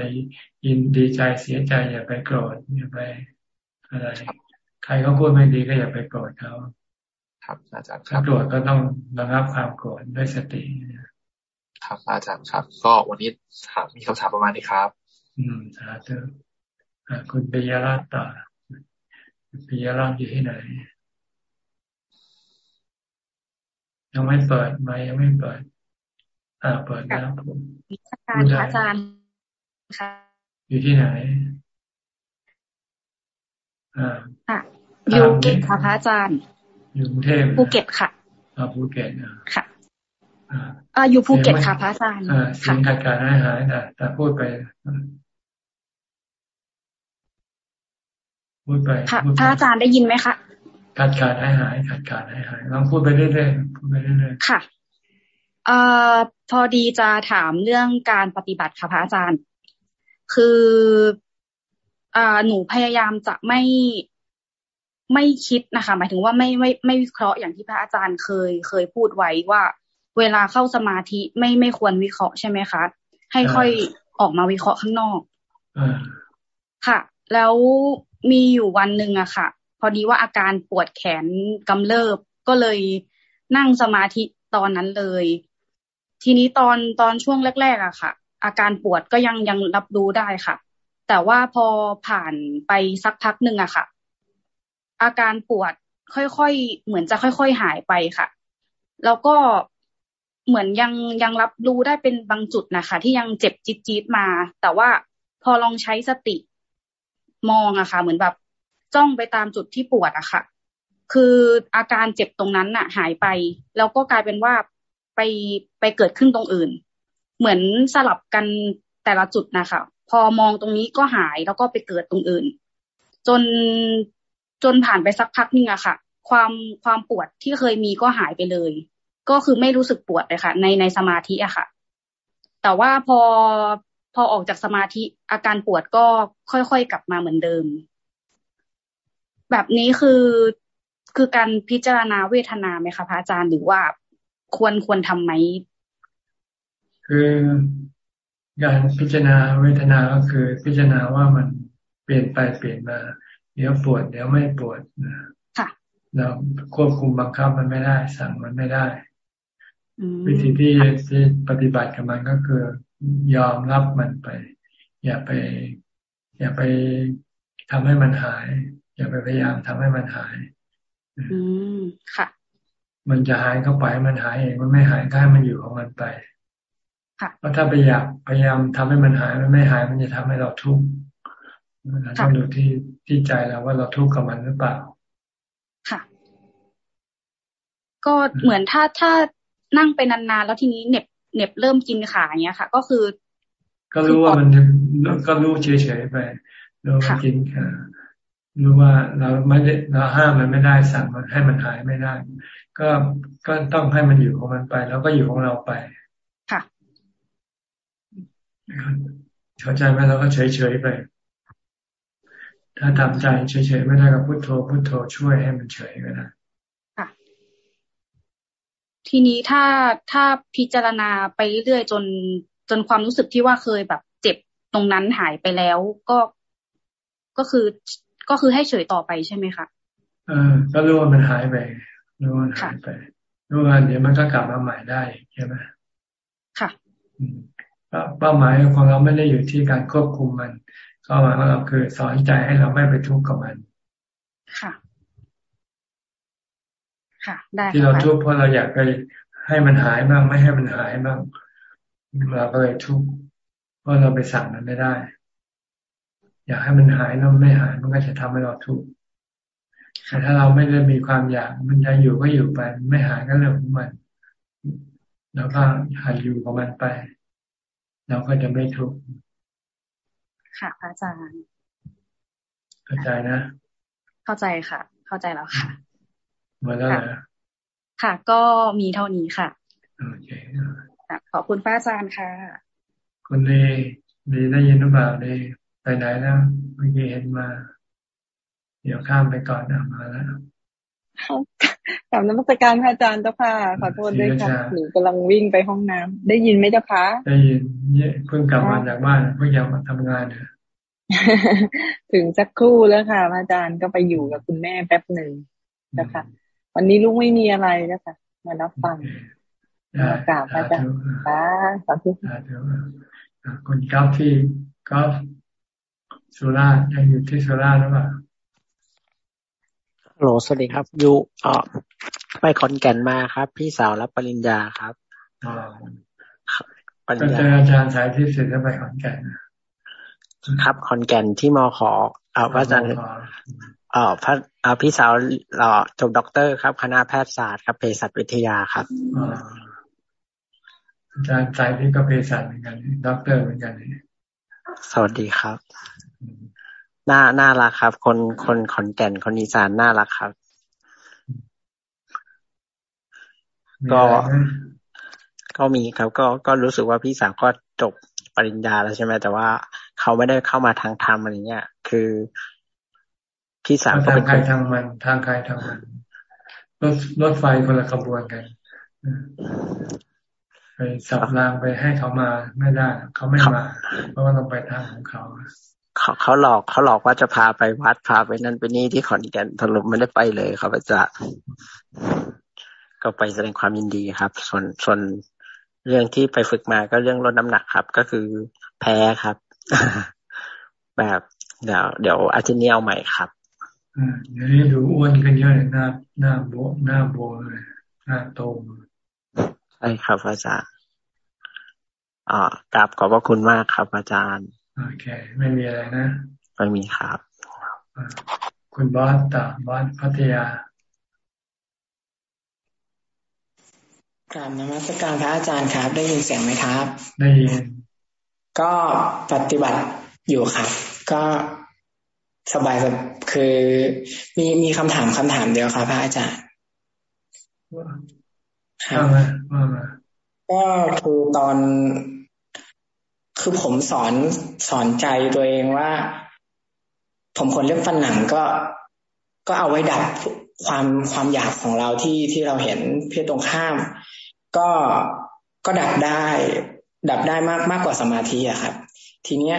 [SPEAKER 1] ยินดีใจเสียใจอย่าไปโกรธอย่าไปอะไร ใครเขาพูดไม่ดีก็อย่าไปโกรธเขา
[SPEAKER 20] ครับอาจารย์
[SPEAKER 1] ถ้าโกรธก็ต้องระงับความโกรธด้วยสติ
[SPEAKER 20] ครับอาจารย์ครับ ก็วันนี้ถามมีคำถามประมาณนี้ครับ
[SPEAKER 1] อืมสาธุคุณปิยรัตน์ต่อปิยรัตน์อยู่ที่ไหน ยังไม่เปิดไม่ยังไม่เปิด อ่าเปิดแล้วผม
[SPEAKER 21] อาจารย์ค่ะ
[SPEAKER 1] อยู่ที่ไหน
[SPEAKER 21] ค่ะอยู่เก็ตค่ะพระอาจารย์
[SPEAKER 1] อยู่กรุงเทพ
[SPEAKER 21] ภูเก็ตค่ะ
[SPEAKER 1] อ่าภูเก็ต
[SPEAKER 21] ค่ะ อ่าอยู่ภูเก็ตค่ะพระอาจารย์
[SPEAKER 1] อ่าสิ่งขาดการให้หายแต่แต่พูดไปพูดไป
[SPEAKER 21] พระอาจารย์ได้ยินไหมคะ
[SPEAKER 1] ขาดการให้หายขาดการให้หายลองพูดไปเรื่อยๆพูดไปเรื่อย
[SPEAKER 21] ๆค่ะเอ่อพอดีจะถามเรื่องการปฏิบัติค่ะพระอาจารย์ คืออ่าหนูพยายามจะไม่ไม่คิดนะคะ หมายถึงว่าไม่ไม่ไม่วิเคราะห์อย่างที่พระอาจารย์เคยเคยพูดไว้ว่า เวลาเข้าสมาธิไม่ไม่ควรวิเคราะห์ใช่ไหมคะ ให้ค่อยออกมาวิเคราะห์ข้างนอกค่ะ แล้วมีอยู่วันหนึ่งอะค่ะ พอดีว่าอาการปวดแขนกำเริบก็เลยนั่งสมาธิตอนนั้นเลย ทีนี้ตอนตอนช่วงแรกๆอะค่ะ อาการปวดก็ยังยังรับรู้ได้ค่ะ แต่ว่าพอผ่านไปสักพักหนึ่งอะค่ะ อาการปวดค่อยๆเหมือนจะค่อย ๆ หายไปค่ะ แล้วก็ เหมือนยังยังรับรู้ได้เป็นบางจุดนะคะ ที่ยังเจ็บจี๊ดๆมา แต่ว่าพอลองใช้สติมองอะค่ะ เหมือนแบบจ้องไปตามจุดที่ปวดอะค่ะ คืออาการเจ็บตรงนั้นน่ะ หายไป แล้วก็กลายเป็นว่าไปไปเกิดขึ้นตรงอื่น เหมือนสลับกันแต่ละจุดนะคะ พอมองตรงนี้ก็หายแล้วก็ไปเกิดตรงอื่น จนจนผ่านไปสักพักนึงอะค่ะ ความความปวดที่เคยมีก็หายไปเลย ก็คือไม่รู้สึกปวดเลยค่ะ ในในสมาธิอะค่ะ แต่ว่าพอพอออกจากสมาธิอาการปวดก็ค่อยๆกลับมาเหมือนเดิม แบบนี้คือคือการพิจารณาเวทนาไหมคะพระอาจารย์หรือว่าควรควรทํำไหม
[SPEAKER 1] คือการพิจารณาเวทนาก็คือ พิจารณาว่ามันเปลี่ยนไปเปลี่ยนมาเดี๋ยวปวดเดี๋ยวไม่ปวดนะเราควบคุมบังคับมันไม่ได้ สั่งมันไม่ได้ วิธีที่ที่ปฏิบัติกับมันก็คือยอมรับมันไป อย่าไป อย่าไปทำให้มันหาย อย่าไปพยายามทำให้มันหาย
[SPEAKER 21] อืมค่ะ
[SPEAKER 1] มันจะหายเข้าไปมันหายเองมันไม่หายก็ให้มันอยู่ของมันไปเพราะถ้าไปอยากพยายามทำให้มันหายมันไม่หาย มันจะทำให้เราทุกข์เราต้องดูที่ที่ใจเราว่าเราทุกข์กับมันหรือเปล่า
[SPEAKER 21] ค่ะ ก็เหมือนถ้าถ้า นั่งไปนานๆแล้วทีนี้เน็บเน็บเริ่มกินขาอย่างเงี้ยค่ะ ก็คือ
[SPEAKER 1] ก็รู้ว่ามันก็รู้เฉยๆไปรู้ว่ากินขารู้ว่าเราไม่ได้เราห้ามมันไม่ได้สั่งมันให้มันหายไม่ได้ ก็ก็ต้องให้มันอยู่ของมันไป แล้วก็อยู่ของเราไป
[SPEAKER 21] ค่ะ
[SPEAKER 1] เข้าใจไหมเราก็เฉยๆไป ถ้าทำใจเฉยๆไม่ได้ก็พุโทโธพุโทโธช่วยให้มันเฉยก็ได้
[SPEAKER 21] ค่ะ ทีนี้ถ้าถ้าพิจารณาไปเรื่อยๆจนจนความรู้สึกที่ว่าเคยแบบเจ็บตรงนั้นหายไปแล้วก็ก็คือก็คือให้เฉยต่อไปใช่ไหมคะ
[SPEAKER 1] เออก็รู้ว่ามันหายไปรู้ว่ามันหายไปรู้ว่าเดี๋ยวมันก็กลับมาใหม่ได้ใช่ไหม
[SPEAKER 21] ค่ะ
[SPEAKER 1] เป้าหมายของเราไม่ได้อยู่ที่การควบคุมมันเป้าหมายของเราคือสอนใจให้เราไม่ไปทุกข์กับมัน
[SPEAKER 21] ค่ะ ค่ะ ได้
[SPEAKER 1] ที่เราทุกข์เพราะเราอยากไปให้มันหายบ้างไม่ให้มันหายบ้างเราก็เลยทุกข์เพราะเราไปสั่งมันไม่ได้ อยากให้มันหายแล้วไม่หายมันก็จะทำให้เราทุกข์แต่ถ้าเราไม่ได้มีความอยากมันจะอยู่ก็อยู่ไป ไม่หายก็เรื่องของมัน แล้วก็หายอยู่กับมันไป เราก็จะไม่ทุกข์
[SPEAKER 21] ค่ะอาจารย์
[SPEAKER 1] เข้าใจนะ
[SPEAKER 21] เข้าใจค่ะ เข้าใจแล้วค่ะ
[SPEAKER 1] หมดแล้วนะ
[SPEAKER 21] ค่ะ ก็มีเท่านี้ค่ะ
[SPEAKER 1] โอเค
[SPEAKER 21] ขอบคุณพระอาจารย์ค่ะ
[SPEAKER 1] คุณเีดีได้ยินหรือเปล่าดีไปไหนแล้วเมื่อกี้เห็นมา เดี๋ยวข้ามไปก่อนนะมาแล้ว
[SPEAKER 22] กลับนมัสการพระอาจารย์เจ้าค่ะ ขอโทษด้วยค่ะหนูกำลังวิ่งไปห้องน้ำได้ยินไหมเจ้าคะ
[SPEAKER 1] ได้ยินเพิ่งกลับมาจากบ้านเพิ่งยังมาทำงานเนี่ย
[SPEAKER 22] ถึงสักครู่แล้วค่ะพระอาจารย์ก็ไปอยู่กับคุณแม่แป๊บหนึ่งนะคะ วันนี้ลุงไม่มีอะไรแล้วค่ะมารับฟังมากราบพระอาจารย์ค่ะสาธุ
[SPEAKER 1] คุณก้าวที่ก้าวสุราษฎร์ยังอยู่ที่สุราษฎร์หรือเปล่าฮัล
[SPEAKER 23] โหลสวัสดีครับอยู่เออไปขอนแก่นมาครับ พี่สาวรับปริญญาครับ
[SPEAKER 1] ปริญญาอาจารย์สายที่สุดแล้วไปขอนแก่น
[SPEAKER 23] ครับขอนแก่นที่มอขอเอาพระอาจารย์ เออพระเอาพี่สาวเออจบด็อกเตอร์ครับ คณะแพทยศาสตร์ครับเภสัชวิทยาครับ
[SPEAKER 1] อาจารย์สายที่ก็เภสัชเหมือนกันด็อกเตอร์เหมือนกัน
[SPEAKER 23] สวัสดีครับน่าน่ารักครับ คนคนขอนแก่นคนอีสานน่ารักครับ ก็ก็มีครับ ก็ก็รู้สึกว่าพี่สาวก็จบปริญญาแล้วใช่ไหมแต่ว่าเขาไม่ได้เข้ามาทางธรรมอะไรเงี้ย คือ พี่สาว
[SPEAKER 1] ก็เป็นใครทางมัน ทางใครทางมันรถรถไฟคนละขบวนกันไปสับรางไปให้เขามาไม่ได้ เขาไม่มา เพราะว่าต้องไปทางของเขา
[SPEAKER 23] เขาเขาหลอกเขาหลอกว่าจะพาไปวัดพาไปนั่นไปนี่ที่ขอนแก่นสรุปไม่ได้ไปเลยครับอาจารย์ก็ไปแสดงความยินดีครับ ส่วนส่วนเรื่องที่ไปฝึกมาก็เรื่องลดน้ำหนักครับ ก็คือแพ้ครับ แบบเดี๋ยวเดี๋ยวอาทิตย์นี้เอาใหม่ครับ
[SPEAKER 1] อ่า เดี๋ยวนี้ดูอ้วนกันเยอะเลยหน้าหน้าโบหน้าโบเลยหน้าโต
[SPEAKER 23] ใช่ครับอาจารย์อ่ากราบขอบพระคุณมากครับ อาจารย์
[SPEAKER 1] โอเค ไม่มีอะไรนะ
[SPEAKER 23] ไม่มีครับ
[SPEAKER 1] คุณบอสตาบอสพัทยา
[SPEAKER 24] กราบนมัสการพระอาจารย์ครับ ได้ยินเสียงไหมครับ
[SPEAKER 1] ได้ยิน
[SPEAKER 24] ก็ปฏิบัติอยู่ครับ ก็สบาย คือมีมีคำถามคำถามเดียวครับพระอาจารย์
[SPEAKER 1] ครับว่ามา
[SPEAKER 24] ก็คือตอน คือผมสอนสอนใจตัวเองว่า ผมคนเลือกฟันหนังก็ก็เอาไว้ดับความความอยากของเราที่ที่เราเห็นเพศตรงข้าม ก็ก็ดับได้ ดับได้มากมากกว่าสมาธิอะครับ ทีเนี้ย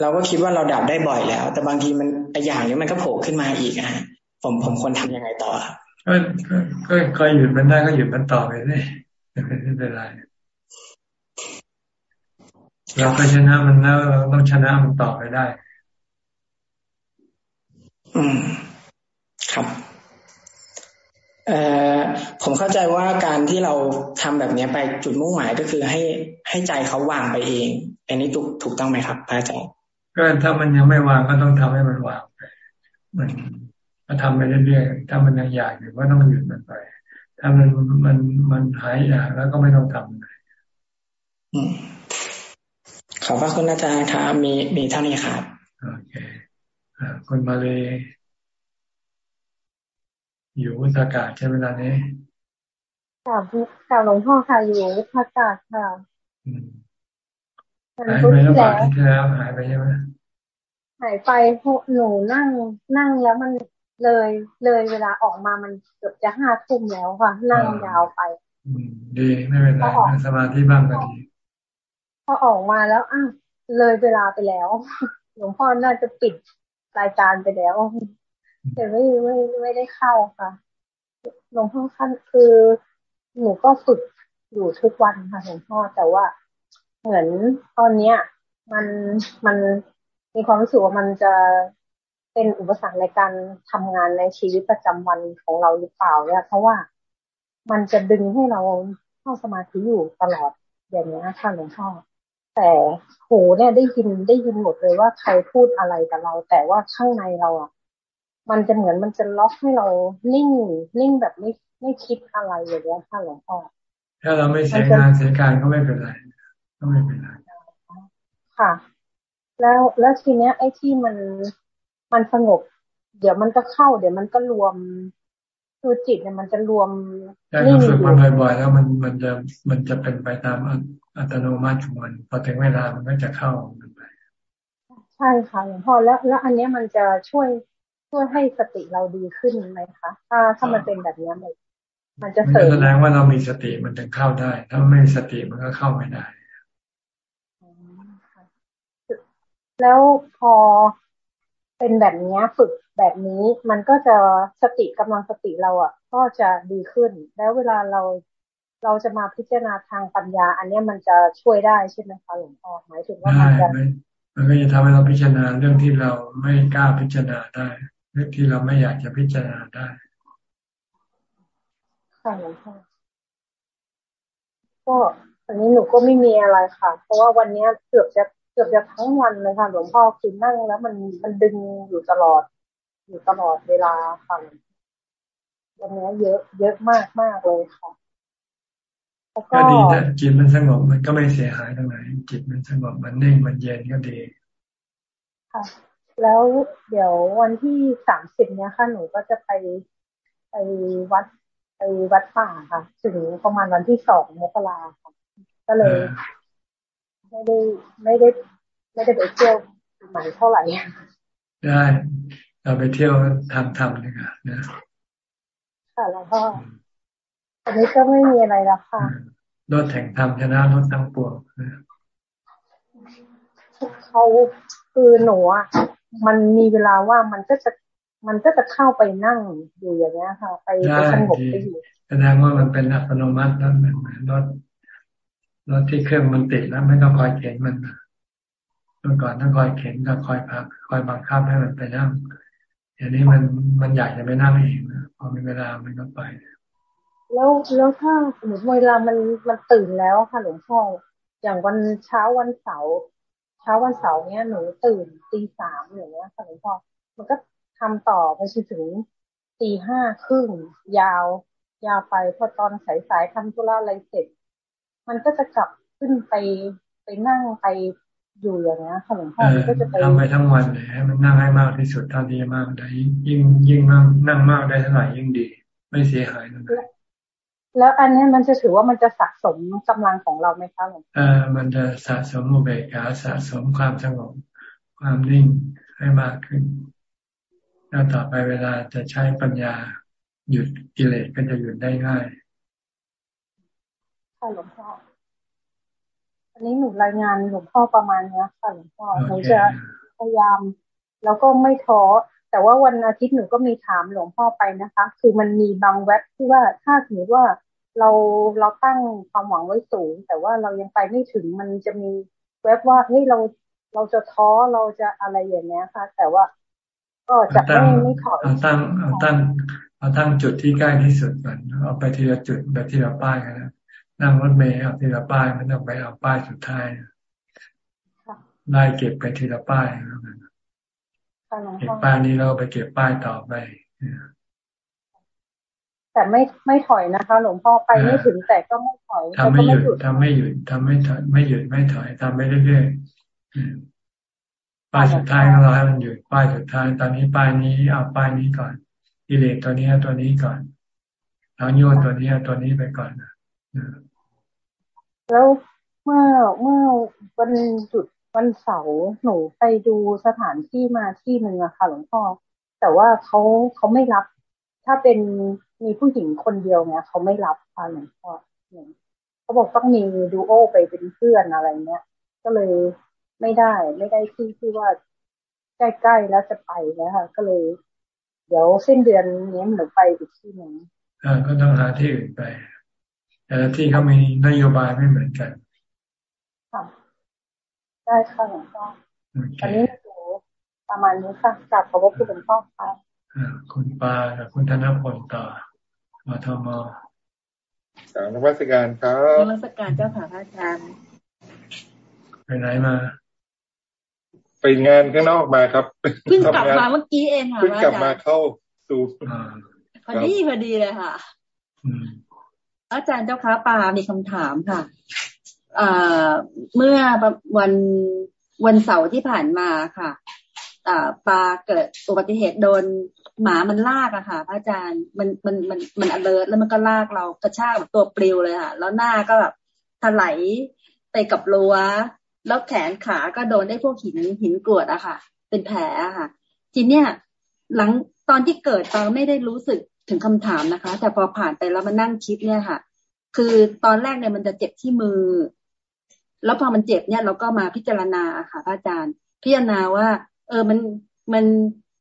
[SPEAKER 24] เราก็คิดว่าเราดับได้บ่อยแล้ว แต่บางทีมันไออย่างนี้มันก็โผล่ขึ้นมาอีกอะฮะผมผมควรทำยังไงต่อครับ
[SPEAKER 1] ก็ก็ก็หยุดมันได้ก็หยุดมันต่อไปเลยไม่เป็นไรเราก็ชนะมันแล้วเราต้องชนะมันต่อไปได้
[SPEAKER 24] อืม ครับเอ่อผมเข้าใจว่าการที่เราทำแบบนี้ไปจุดมุ่งหมายก็คือให้ให้ใจเขาวางไปเอง อันนี้ถูกถูกต้องไหมครับพระอาจารย์
[SPEAKER 1] ก็ถ้ามันยังไม่วางก็ต้องทำให้มันวางไป มันก็ทำไปเรื่อยๆ ถ้ามันยังอยากอยู่ก็ต้องหยุดมันไป ถ้ามันมันมันหายอยากแล้วก็ไม่ต้องทำเลย
[SPEAKER 24] ขอบพระคุณอาจารย์ครับมีมีเท่านี้ครับ
[SPEAKER 1] โอเคคุณมาเลยอยู่วุฒากาศใช่ไหมล่ะนี้
[SPEAKER 25] กับกับหลวงพ่อค่ะอยู่วุฒากาศค่ะ
[SPEAKER 1] หายไปแล้วที่แล้วหายไปใช่ไหม
[SPEAKER 25] หายไปเพราะหนูนั่งนั่งแล้วมันเลยเลยเวลาออกมามันเกือบจะห้าทุ่มแล้วค่ะนั่งยาวไป
[SPEAKER 1] ดีไม่เป็นไรนั่งสมาธิบ้างก็ดี
[SPEAKER 25] พอออกมาแล้วอ้าวเลยเวลาไปแล้วหลวงพ่อน่าจะปิดรายการไปแล้วแต่ไม่ไม่ไม่ได้เข้าค่ะหลวงพ่อขั้นคือหนูก็ฝึกอยู่ทุกวันค่ะหลวงพ่อแต่ว่า เหมือนตอนเนี้ย มันมันมีความรู้สึกว่ามันจะเป็นอุปสรรคในการทำงานในชีวิตประจำวันของเราหรือเปล่าเนี่ยเพราะว่ามันจะดึงให้เราเข้าสมาธิอยู่ตลอดอย่างนี้ค่ะหลวงพ่อแต่หูเนี่ยได้ยินได้ยินหมดเลยว่าใครพูดอะไรกับเรา แต่ว่าข้างในเราอะ มันจะเหมือนมันจะล็อกให้เรานิ่งนิ่งแบบไม่ไม่คิดอะไรอย่างเงี้ค่ะหลวงพ่อ
[SPEAKER 1] ถ้าเราไม่เสียงานเสียการก็ไม่เป็นไร ก็ไม่เป็นไร
[SPEAKER 25] ค่ะ แล้วแล้วทีเนี้ย ไอ้ที่มันมันสงบ เดี๋ยวมันก็เข้า เดี๋ยวมันก็รวมคือจิตเนี่ยมันจะรวม
[SPEAKER 1] นิ่งฝึกมันบ่อยๆแล้วมันมันจะมันจะเป็นไปตามอัตโนมัติของมันพอถึงเวลามันก็จะเข้ามันไป
[SPEAKER 25] ใช่ค่ะหลวงพ่อแล้วแล้วอันนี้มันจะช่วยช่วยให้สติเราดีขึ้นไหมคะถ้าถ้ามันเป็นแบบนี้มันมันจะเสริม
[SPEAKER 1] แสดงว่าเรามีสติมันถึงเข้าได้ ถ้าไม่มีสติมันก็เข้าไม่ได้
[SPEAKER 25] แล้วพอเป็นแบบนี้ฝึกแบบนี้มันก็จะสติกำลังสติเราอะ ก็จะดีขึ้น แล้วเวลาเราเราจะมาพิจารณาทางปัญญา อันนี้มันจะช่วยได้ใช่ไหมคะหลวงพ่อหมายถึงว่ามันจะ
[SPEAKER 1] มันก็จะทำให้เราพิจารณาเรื่องที่เราไม่กล้าพิจารณาได้เรื่องที่เราไม่อยากจะพิจารณาได้
[SPEAKER 25] ค่ะหลวงพ่อก็อันนี้หนูก็ไม่มีอะไรค่ะ เพราะว่าวันนี้เกือบจะ เกือบจะทั้งวันเลยค่ะหลวงพ่อคือนั่งแล้วมันมันดึงอยู่ตลอด อยู่ตลอดเวลาค่ะวันนี้เยอะเยอะมากมากเลยค่ะ
[SPEAKER 1] ก็ดีนะจิตมันสงบมันก็ไม่เสียหายตรงไหนจิตมันสงบมันนิ่งมันเย็นก็ดี
[SPEAKER 25] ค่ะ แล้วเดี๋ยววันที่สามสิบเนี้ยค่ะหนูก็จะไปไปวัดไปวัดป่าค่ะ ถึงประมาณวันที่สองมกราค่ะ ก็เลย ไม่ได้ไม่ได้ ไม่ได้ไปเที่ยวหมายเท่าไหร่
[SPEAKER 1] ได้ เราไปเที่ยวทำทำเลยค่ะนะ
[SPEAKER 25] ค่ะแล้วก็อันนี้ก็ไม่มีอะไรแล้วค่ะ
[SPEAKER 1] รถแห่งธรรมชนะรถทั้งปวง
[SPEAKER 25] เขาคือหนูอะมันมีเวลาว่ามันก็จะมันก็จะเข้าไปนั่งอยู่อย่างเงี้ยค่ะ ไปสงบไปอยู่
[SPEAKER 1] แสดงว่ามันเป็นอัตโนมัติแล้วมันรถ รถที่เครื่องมันติดแล้วไม่ต้องคอยเข็นมันเมื่อก่อนต้องคอยเข็นก็คอยพักคอยบังคับให้มันไปนั่งอย่างนี้มันมันอยากจะไปนั่งเองนะพอมีเวลามันก็ไป
[SPEAKER 25] แล้วแล้วถ้าสมมติเวลามันมันตื่นแล้วค่ะหลวงพ่ออย่างวันเช้าวันเสาร์เช้าวันเสาร์เนี้ยหนูตื่นตีสามอย่างเงี้ยค่ะหลวงพ่อมันก็ทำต่อไปจนถึงตีห้าครึ่งยาว ยาวไปพอตอนสายๆทำธุระอะไรเสร็จ มันก็จะกลับขึ้นไปไปนั่งไปอยู่อย่างนี้ค่ะหลวงพ่อก็จะไป
[SPEAKER 1] ทำไปทั้งวันเลยมันนั่งให้มากที่สุดเท่าที่มากได้ยิ่งยิ่งนั่งนั่งมากได้เท่าไหร่ยิ่งดี ไม่เสียหายนะ
[SPEAKER 25] แล้วอันนี้มันจะถือว่ามันจะสะสมกำลังของเราไหมคะหลวงพ่อ
[SPEAKER 1] เออมันจะสะสมอุเบกขาสะสมความสงบความนิ่งให้มากขึ้น แล้วต่อไปเวลาจะใช้ปัญญาหยุดกิเลสก็จะหยุดได้ง่าย
[SPEAKER 25] ค่ะหลวงพ่ออันนี้หนูรายงานหลวงพ่อประมาณนี้ค่ะหลวงพ่อหนูจะพยายาม แล้วก็ไม่ท้อแต่ว่าวันอาทิตย์หนูก็มีถามหลวงพ่อไปนะคะ คือมันมีบางเว็บที่ว่าถ้าสมมติว่าเราเราตั้งความหวังไว้สูง แต่ว่าเรายังไปไม่ถึงมันจะมีเว็บว่าเฮ้ยเราเราจะท้อเราจะอะไรอย่างเนี้ยค่ะ แต่ว่าก็จะไม่ไม่ถอย
[SPEAKER 1] เอาตั้งเอาตั้งเอาตั้งจุดที่ใกล้ที่สุดก่อนเอาไปทีละจุดแบบทีละป้ายกันนะ นั่งรถเมล์เอาทีละป้ายไม่ต้องไปเอาป้ายสุดท้ายไล่เก็บไปทีละป้ายแล้วกันเก็บป้ายนี้เราไปเก็บป้ายต่อไป
[SPEAKER 25] แต่ไม่ไม่ถอยนะคะ หลวงพ่อไปไม่ถึงแต่ก็ไม่ถอย
[SPEAKER 1] ทำไม่หยุดทำไม่หยุดทำไม่ถอยไม่หยุดไม่ถอยทำไปเรื่อยๆป้ายสุดท้ายก็รอให้มันหยุดป้ายสุดท้าย ตอนนี้ป้ายนี้เอาป้ายนี้ก่อนกิเลสตัวนี้ตัวนี้ก่อนแล้วโยนตัวนี้ตัวนี้ไปก่อนนะ
[SPEAKER 25] แล้วเมื่อเมื่อวันจุดวันเสาร์หนูไปดูสถานที่มาที่หนึ่งอะค่ะหลวงพ่อแต่ว่าเขาเขาไม่รับ ถ้าเป็นมีผู้หญิงคนเดียวเนี่ยเขาไม่รับค่ะหลวงพ่อเขาบอกต้องมีดูโอไปเป็นเพื่อนอะไรเงี้ย ก็เลยไม่ได้ไม่ได้ที่ที่ว่าใกล้ๆแล้วจะไปแล้วค่ะ ก็เลย เดี๋ยวสิ้นเดือนนี้หนูไปอีกที่หนึ่ง
[SPEAKER 1] อ่าก็ต้องหาที่อื่นไป แต่ละที่เขามีนโยบายไม่เหมือนกัน
[SPEAKER 25] ค่ะได้ค่ะหลวงพ่ออันนี้หนูประมาณนี้ค่ะกลับขอบคุณหลวงพ่อค่ะ
[SPEAKER 1] คุณปากับคุณธนพลต่อมาทม
[SPEAKER 26] สารนวัตการครับ
[SPEAKER 27] นวัตการเจ้าค่ะพระอาจารย์
[SPEAKER 1] ไปไหนมา
[SPEAKER 26] ไปงานข้างนอกมาครับ
[SPEAKER 27] เพิ่งกลับมาเมื่อกี้เองค่ะ
[SPEAKER 26] เพิ่งกลับมาเข้าสู่
[SPEAKER 27] พอดีพอดีเลยค่ะ อาจารย์เจ้าค้าปามีคำถามค่ะเมื่อวันวันเสาร์ที่ผ่านมาค่ะปลาเกิดอุบัติเหตุโดนหมามันลากอะค่ะ พระอาจารย์มันมันมันมันอเลิร์แล้วมันก็ลากเรากระชากแบบตัวปลิวเลยค่ะ แล้วหน้าก็แบบถลายไปกับรั้วแล้วแขนขาก็โดนได้พวกหินหินกรวดอะค่ะ เป็นแผลอะค่ะ ทีเนี้ยหลังตอนที่เกิดปาไม่ได้รู้สึก ถึงคำถามนะคะ แต่พอผ่านไปแล้วมานั่งคิดเนี่ยค่ะ คือตอนแรกเนี่ยมันจะเจ็บที่มือ แล้วพอมันเจ็บเนี่ยเราก็มาพิจารณาค่ะพระอาจารย์ พิจารณาว่า เออมันมัน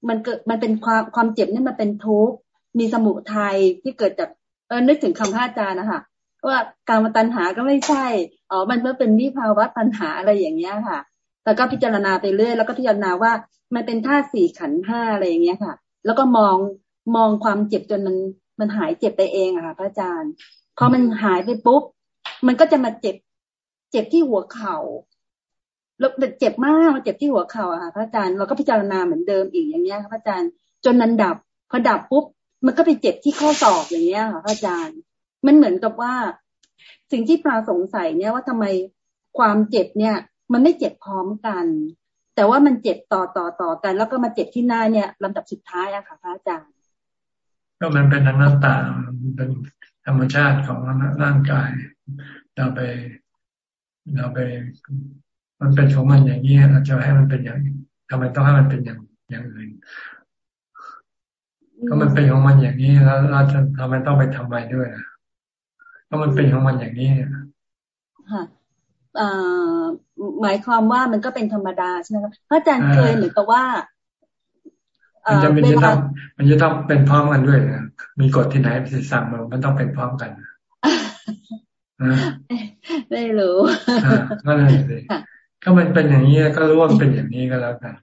[SPEAKER 27] มันเกิดมันเป็นความความเจ็บนี่มันเป็นทุกข์มีสมุทัยที่เกิดจากเออนึกถึงคำพระอาจารย์นะคะว่าการมาตัณหาก็ไม่ใช่อ๋อมันเมื่อเป็นวิภาวะตัณหาอะไรอย่างเงี้ยค่ะแล้วก็พิจารณาไปเรื่อยแล้วก็พิจารณาว่ามันเป็นธาตุสี่ขันห้าอะไรอย่างเงี้ยค่ะ แล้วก็มอง มองความเจ็บจนมันมันหายเจ็บไปเองอะค่ะพระอาจารย์พอมันหายไปปุ๊บ มันก็จะมาเจ็บ เจ็บที่หัวเข่าแล้วเจ็บมากมันเจ็บที่หัวเข่าอะค่ะพระอาจารย์เราก็พิจารณาเหมือนเดิมอีกอย่างเงี้ยค่ะพระอาจารย์จนมันดับ พอดับปุ๊บมันก็ไปเจ็บที่ข้อศอกอย่างเงี้ยค่ะพระอาจารย์ มันเหมือนกับว่า สิ่งที่ปลาสงสัยเนี่ยว่าทำไมความเจ็บเนี่ย มันไม่เจ็บพร้อมกัน แต่ว่ามันเจ็บต่อต่อต่อกัน แล้วก็มาเจ็บที่หน้าเนี่ยลำดับสุดท้ายอะค่ะพระอาจารย์
[SPEAKER 1] ก็มันเป็นอนัตตาเป็นธรรมชาติของร่างกาย เราไป เราไป มันเป็นของมันอย่างนี้เราจะให้มันเป็นอย่างทำไมต้องให้มันเป็นอย่างอย่างอื่น ก็มันเป็นของมันอย่างนี้แล้วเราจะทำไมต้องไปทำไมด้วยนะก็มันเป็นของมันอย่างนี้
[SPEAKER 27] ค่ะหมายความว่ามันก็เป็นธรรมดาใช่ไหมครับพระอาจารย์เคยเหมือนกับว่า
[SPEAKER 1] มันจะมันจะต้องมันจะต้องเป็นพร้อมกันด้วยนะมีกฎที่ไหนไปสั่งมามันต้องเป็นพร้อมกัน
[SPEAKER 27] ไม่รู้
[SPEAKER 1] ก็เลยก็มันเป็นอย่างนี้ก็รู้ว่ามันเป็นอย่างนี้ก็แล้วกัน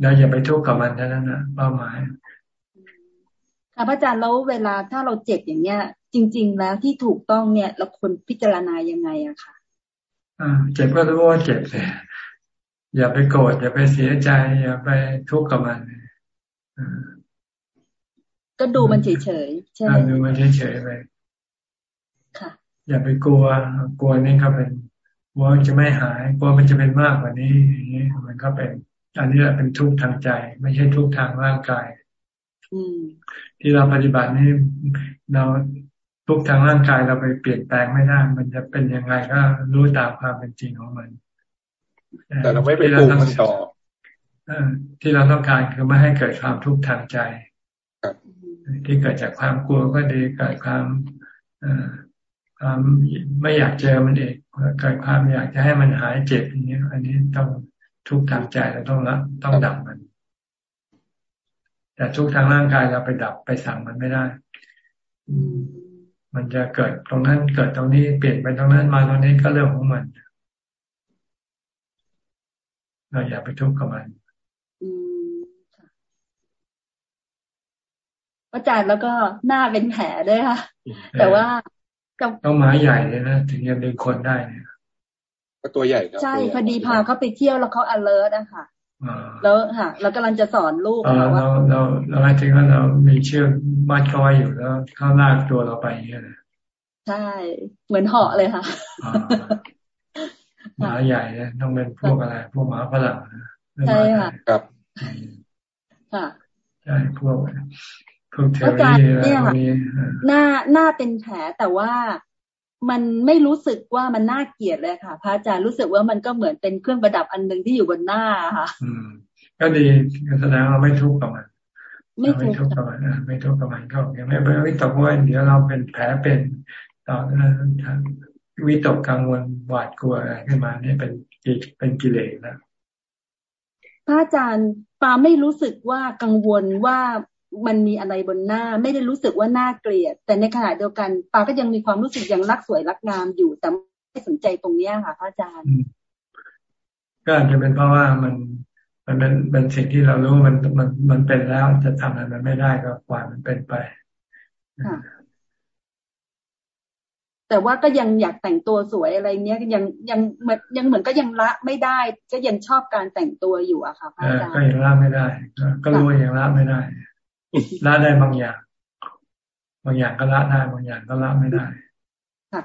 [SPEAKER 1] เราอย่าไปทุกข์กับมันเท่านั้นนะเป้าหมาย
[SPEAKER 27] ค่ะพระอาจารย์แล้วเวลาถ้าเราเจ็บอย่างเนี้ย จริง ๆ แล้วที่ถูกต้องเนี่ย เราควรพิจารณายังไงอะค่ะ
[SPEAKER 1] อ่า เจ็บก็รู้ว่าเจ็บเลย อย่าไปโกรธอย่าไปเสียใจ อย่าไปทุกข์กับมัน
[SPEAKER 27] ก็ดูมันเฉยๆใช่ไหม
[SPEAKER 1] ดูมันเฉยๆไป
[SPEAKER 27] ค่ะ
[SPEAKER 1] อย่าไปกลัว กลัวนี่ก็เป็นกลัวจะไม่หายกลัวมันจะเป็นมากกว่านี้อย่างนี้มันก็เป็น อันนี้แหละเป็นทุกข์ทางใจ ไม่ใช่ทุกข์ทางร่างกายที่เราปฏิบัตินี่เราทุกทางร่างกายเราไปเปลี่ยนแปลงไม่ได้ มันจะเป็นยังไงก็รู้ตามความเป็นจริงของมัน
[SPEAKER 26] แต่เราไม่ไปปรุงมันต่อ
[SPEAKER 1] ที่เราต้องการคือไม่ให้เกิดความทุกข์ทางใจที่เกิดจากความกลัวก็ดีเกิดความความไม่อยากเจอมันเองเกิดความอยากจะให้มันหายเจ็บอย่างนี้อันนี้ต้องทุกทางใจเราต้องละต้องดับมัน แต่ทุกทางร่างกายเราไปดับไปสั่งมันไม่ได้มันจะเกิดตรงนั้นเกิดตรงนี้เปลี่ยนไปตรงนั้นมาตรงนี้ก็เรื่องของมัน เราอย่าไปทุกข์กับมัน
[SPEAKER 27] อาจารย์แล้วก็หน้าเป็นแผลด้วยค่ะ แต่ว่า
[SPEAKER 1] ต้องไม้ใหญ่เลยนะถึงจะดึงคนได้เนี่ย
[SPEAKER 26] ก็ตัวใหญ่
[SPEAKER 27] ใช่พอดีพาเขาไปเที่ยวแล้วเขา alert อะค่ะแล้วค่ะเรากำลังจะสอนลูก
[SPEAKER 1] เราเราเราเราหมายถึงว่าเรามีเชือกมัดเขาไว้อยู่แล้วเขาลากตัวเราไปอย่างเงี้ยนะ
[SPEAKER 27] ใช่ เหมือนเหาะเลยค่ะ
[SPEAKER 1] หมาใหญ่เนี่ยต้องเป็นพวกอะไร พวกหมาฝรั่ง
[SPEAKER 27] นะใช่ค่ะ
[SPEAKER 26] ครับ
[SPEAKER 27] ค่ะ
[SPEAKER 1] ใช่พวกพวกเทอรี่อะไรพวกนี้
[SPEAKER 27] หน้าหน้าเป็นแผลแต่ว่ามันไม่รู้สึกว่ามันน่าเกลียดเลยค่ะ พระอาจารย์รู้สึกว่ามันก็เหมือนเป็นเครื่องประดับอันหนึ่งที่อยู่บนหน้าค่ะ
[SPEAKER 1] อืมก็ดีแสดงว่าไม่ทุกข์กับมันไม่ทุกข์กับมันไม่ทุกข์กับมันก็ยังไม่ไปวิตกว่าเดี๋ยวเราเป็นแผลเป็นต่อ วิตกกังวลหวาดกลัวอะไรขึ้นมาเนี่เป็นเป็นกิเลสแล้ว
[SPEAKER 27] พระอาจารย์ปาไม่รู้สึกว่ากังวลว่ามันมีอะไรบนหน้า ไม่ได้รู้สึกว่าหน่าเกลียด แต่ในขณะเดียวกันปาก็ยังมีความรู้สึกยังรักสวยรักงามอยู่ แต่ไม่สนใจตรงเนี้ยค่ะพระอาจารย์
[SPEAKER 1] ก็อาจจะเป็นเพราะว่ามันมันเป็นเป็นสิ่งที่เรารู้มันมันมันเป็นแล้วจะทำอะไรมันไม่ได้ก็ปล่อยมันเป็นไป
[SPEAKER 27] แต่ว่าก็ยังอยากแต่งตัวสวยอะไรเนี้ยยังยังเหมือนยังเหมือนก็ยังละไม่ได้ ก็ยังชอบการแต่งตัวอยู่อะค่ะพระอาจารย์ก็
[SPEAKER 1] ยังละไม่ได้ ก็รู้ว่ายังละไม่ได้ละได้บางอย่าง บางอย่างก็ละได้บางอย่างก็ละไม่ได้
[SPEAKER 27] ค่ะ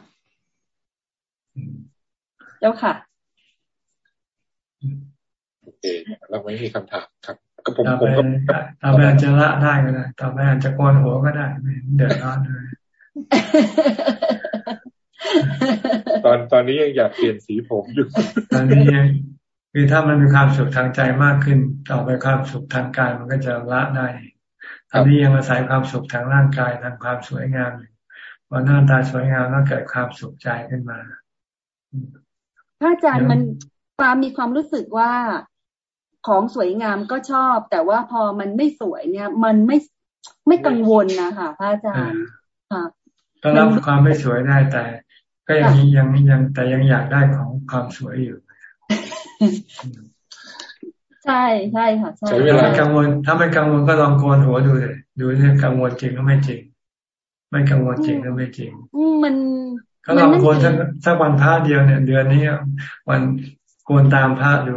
[SPEAKER 27] เจ้าค่ะ
[SPEAKER 26] โอเคเราไม่มีคำถามครับก็ผม
[SPEAKER 1] ผมก็ต่อไปอาจจะละได้ก็ได้ต่อไปอาจจะกวนหัวก็ได้เดือดร้อนเลย
[SPEAKER 26] ตอนตอนนี้ยังอยากเปลี่ยนสีผมอยู่
[SPEAKER 1] ตอนนี้ยังคือถ้ามันมีความสุขทางใจมากขึ้น ต่อไปความสุขทางกายมันก็จะละได้ตอนนี้ยังอาศัยความสุขทางร่างกายทางความสวยงามอยู่พอหน้าตาสวยงามแล้วเกิดความสุขใจขึ้นมา
[SPEAKER 27] พระอาจารย์มันความมีความรู้สึกว่าของสวยงามก็ชอบ แต่ว่าพอมันไม่สวยเนี่ย มันไม่ไม่กังวลนะคะพระอาจารย์ค่ะ
[SPEAKER 1] ก็รับความไม่สวยได้แต่ ก็ยังยังยังแต่ยังอยากได้ของความสวยอยู่
[SPEAKER 27] ใช่ใช่ค่ะใช่
[SPEAKER 1] ถ้าไม่กังวลถ้าไม่กังวลก็ลองโกนหัวดูเลยดูเนี่ยกังวลจริงหรือไม่จริง ไม่กังวลจริงหรือไม่จริง
[SPEAKER 27] มัน
[SPEAKER 1] ก็ลองโกนสักสักวันพระเดียวเนี่ยเดือนนี้วันโกนตามพระดู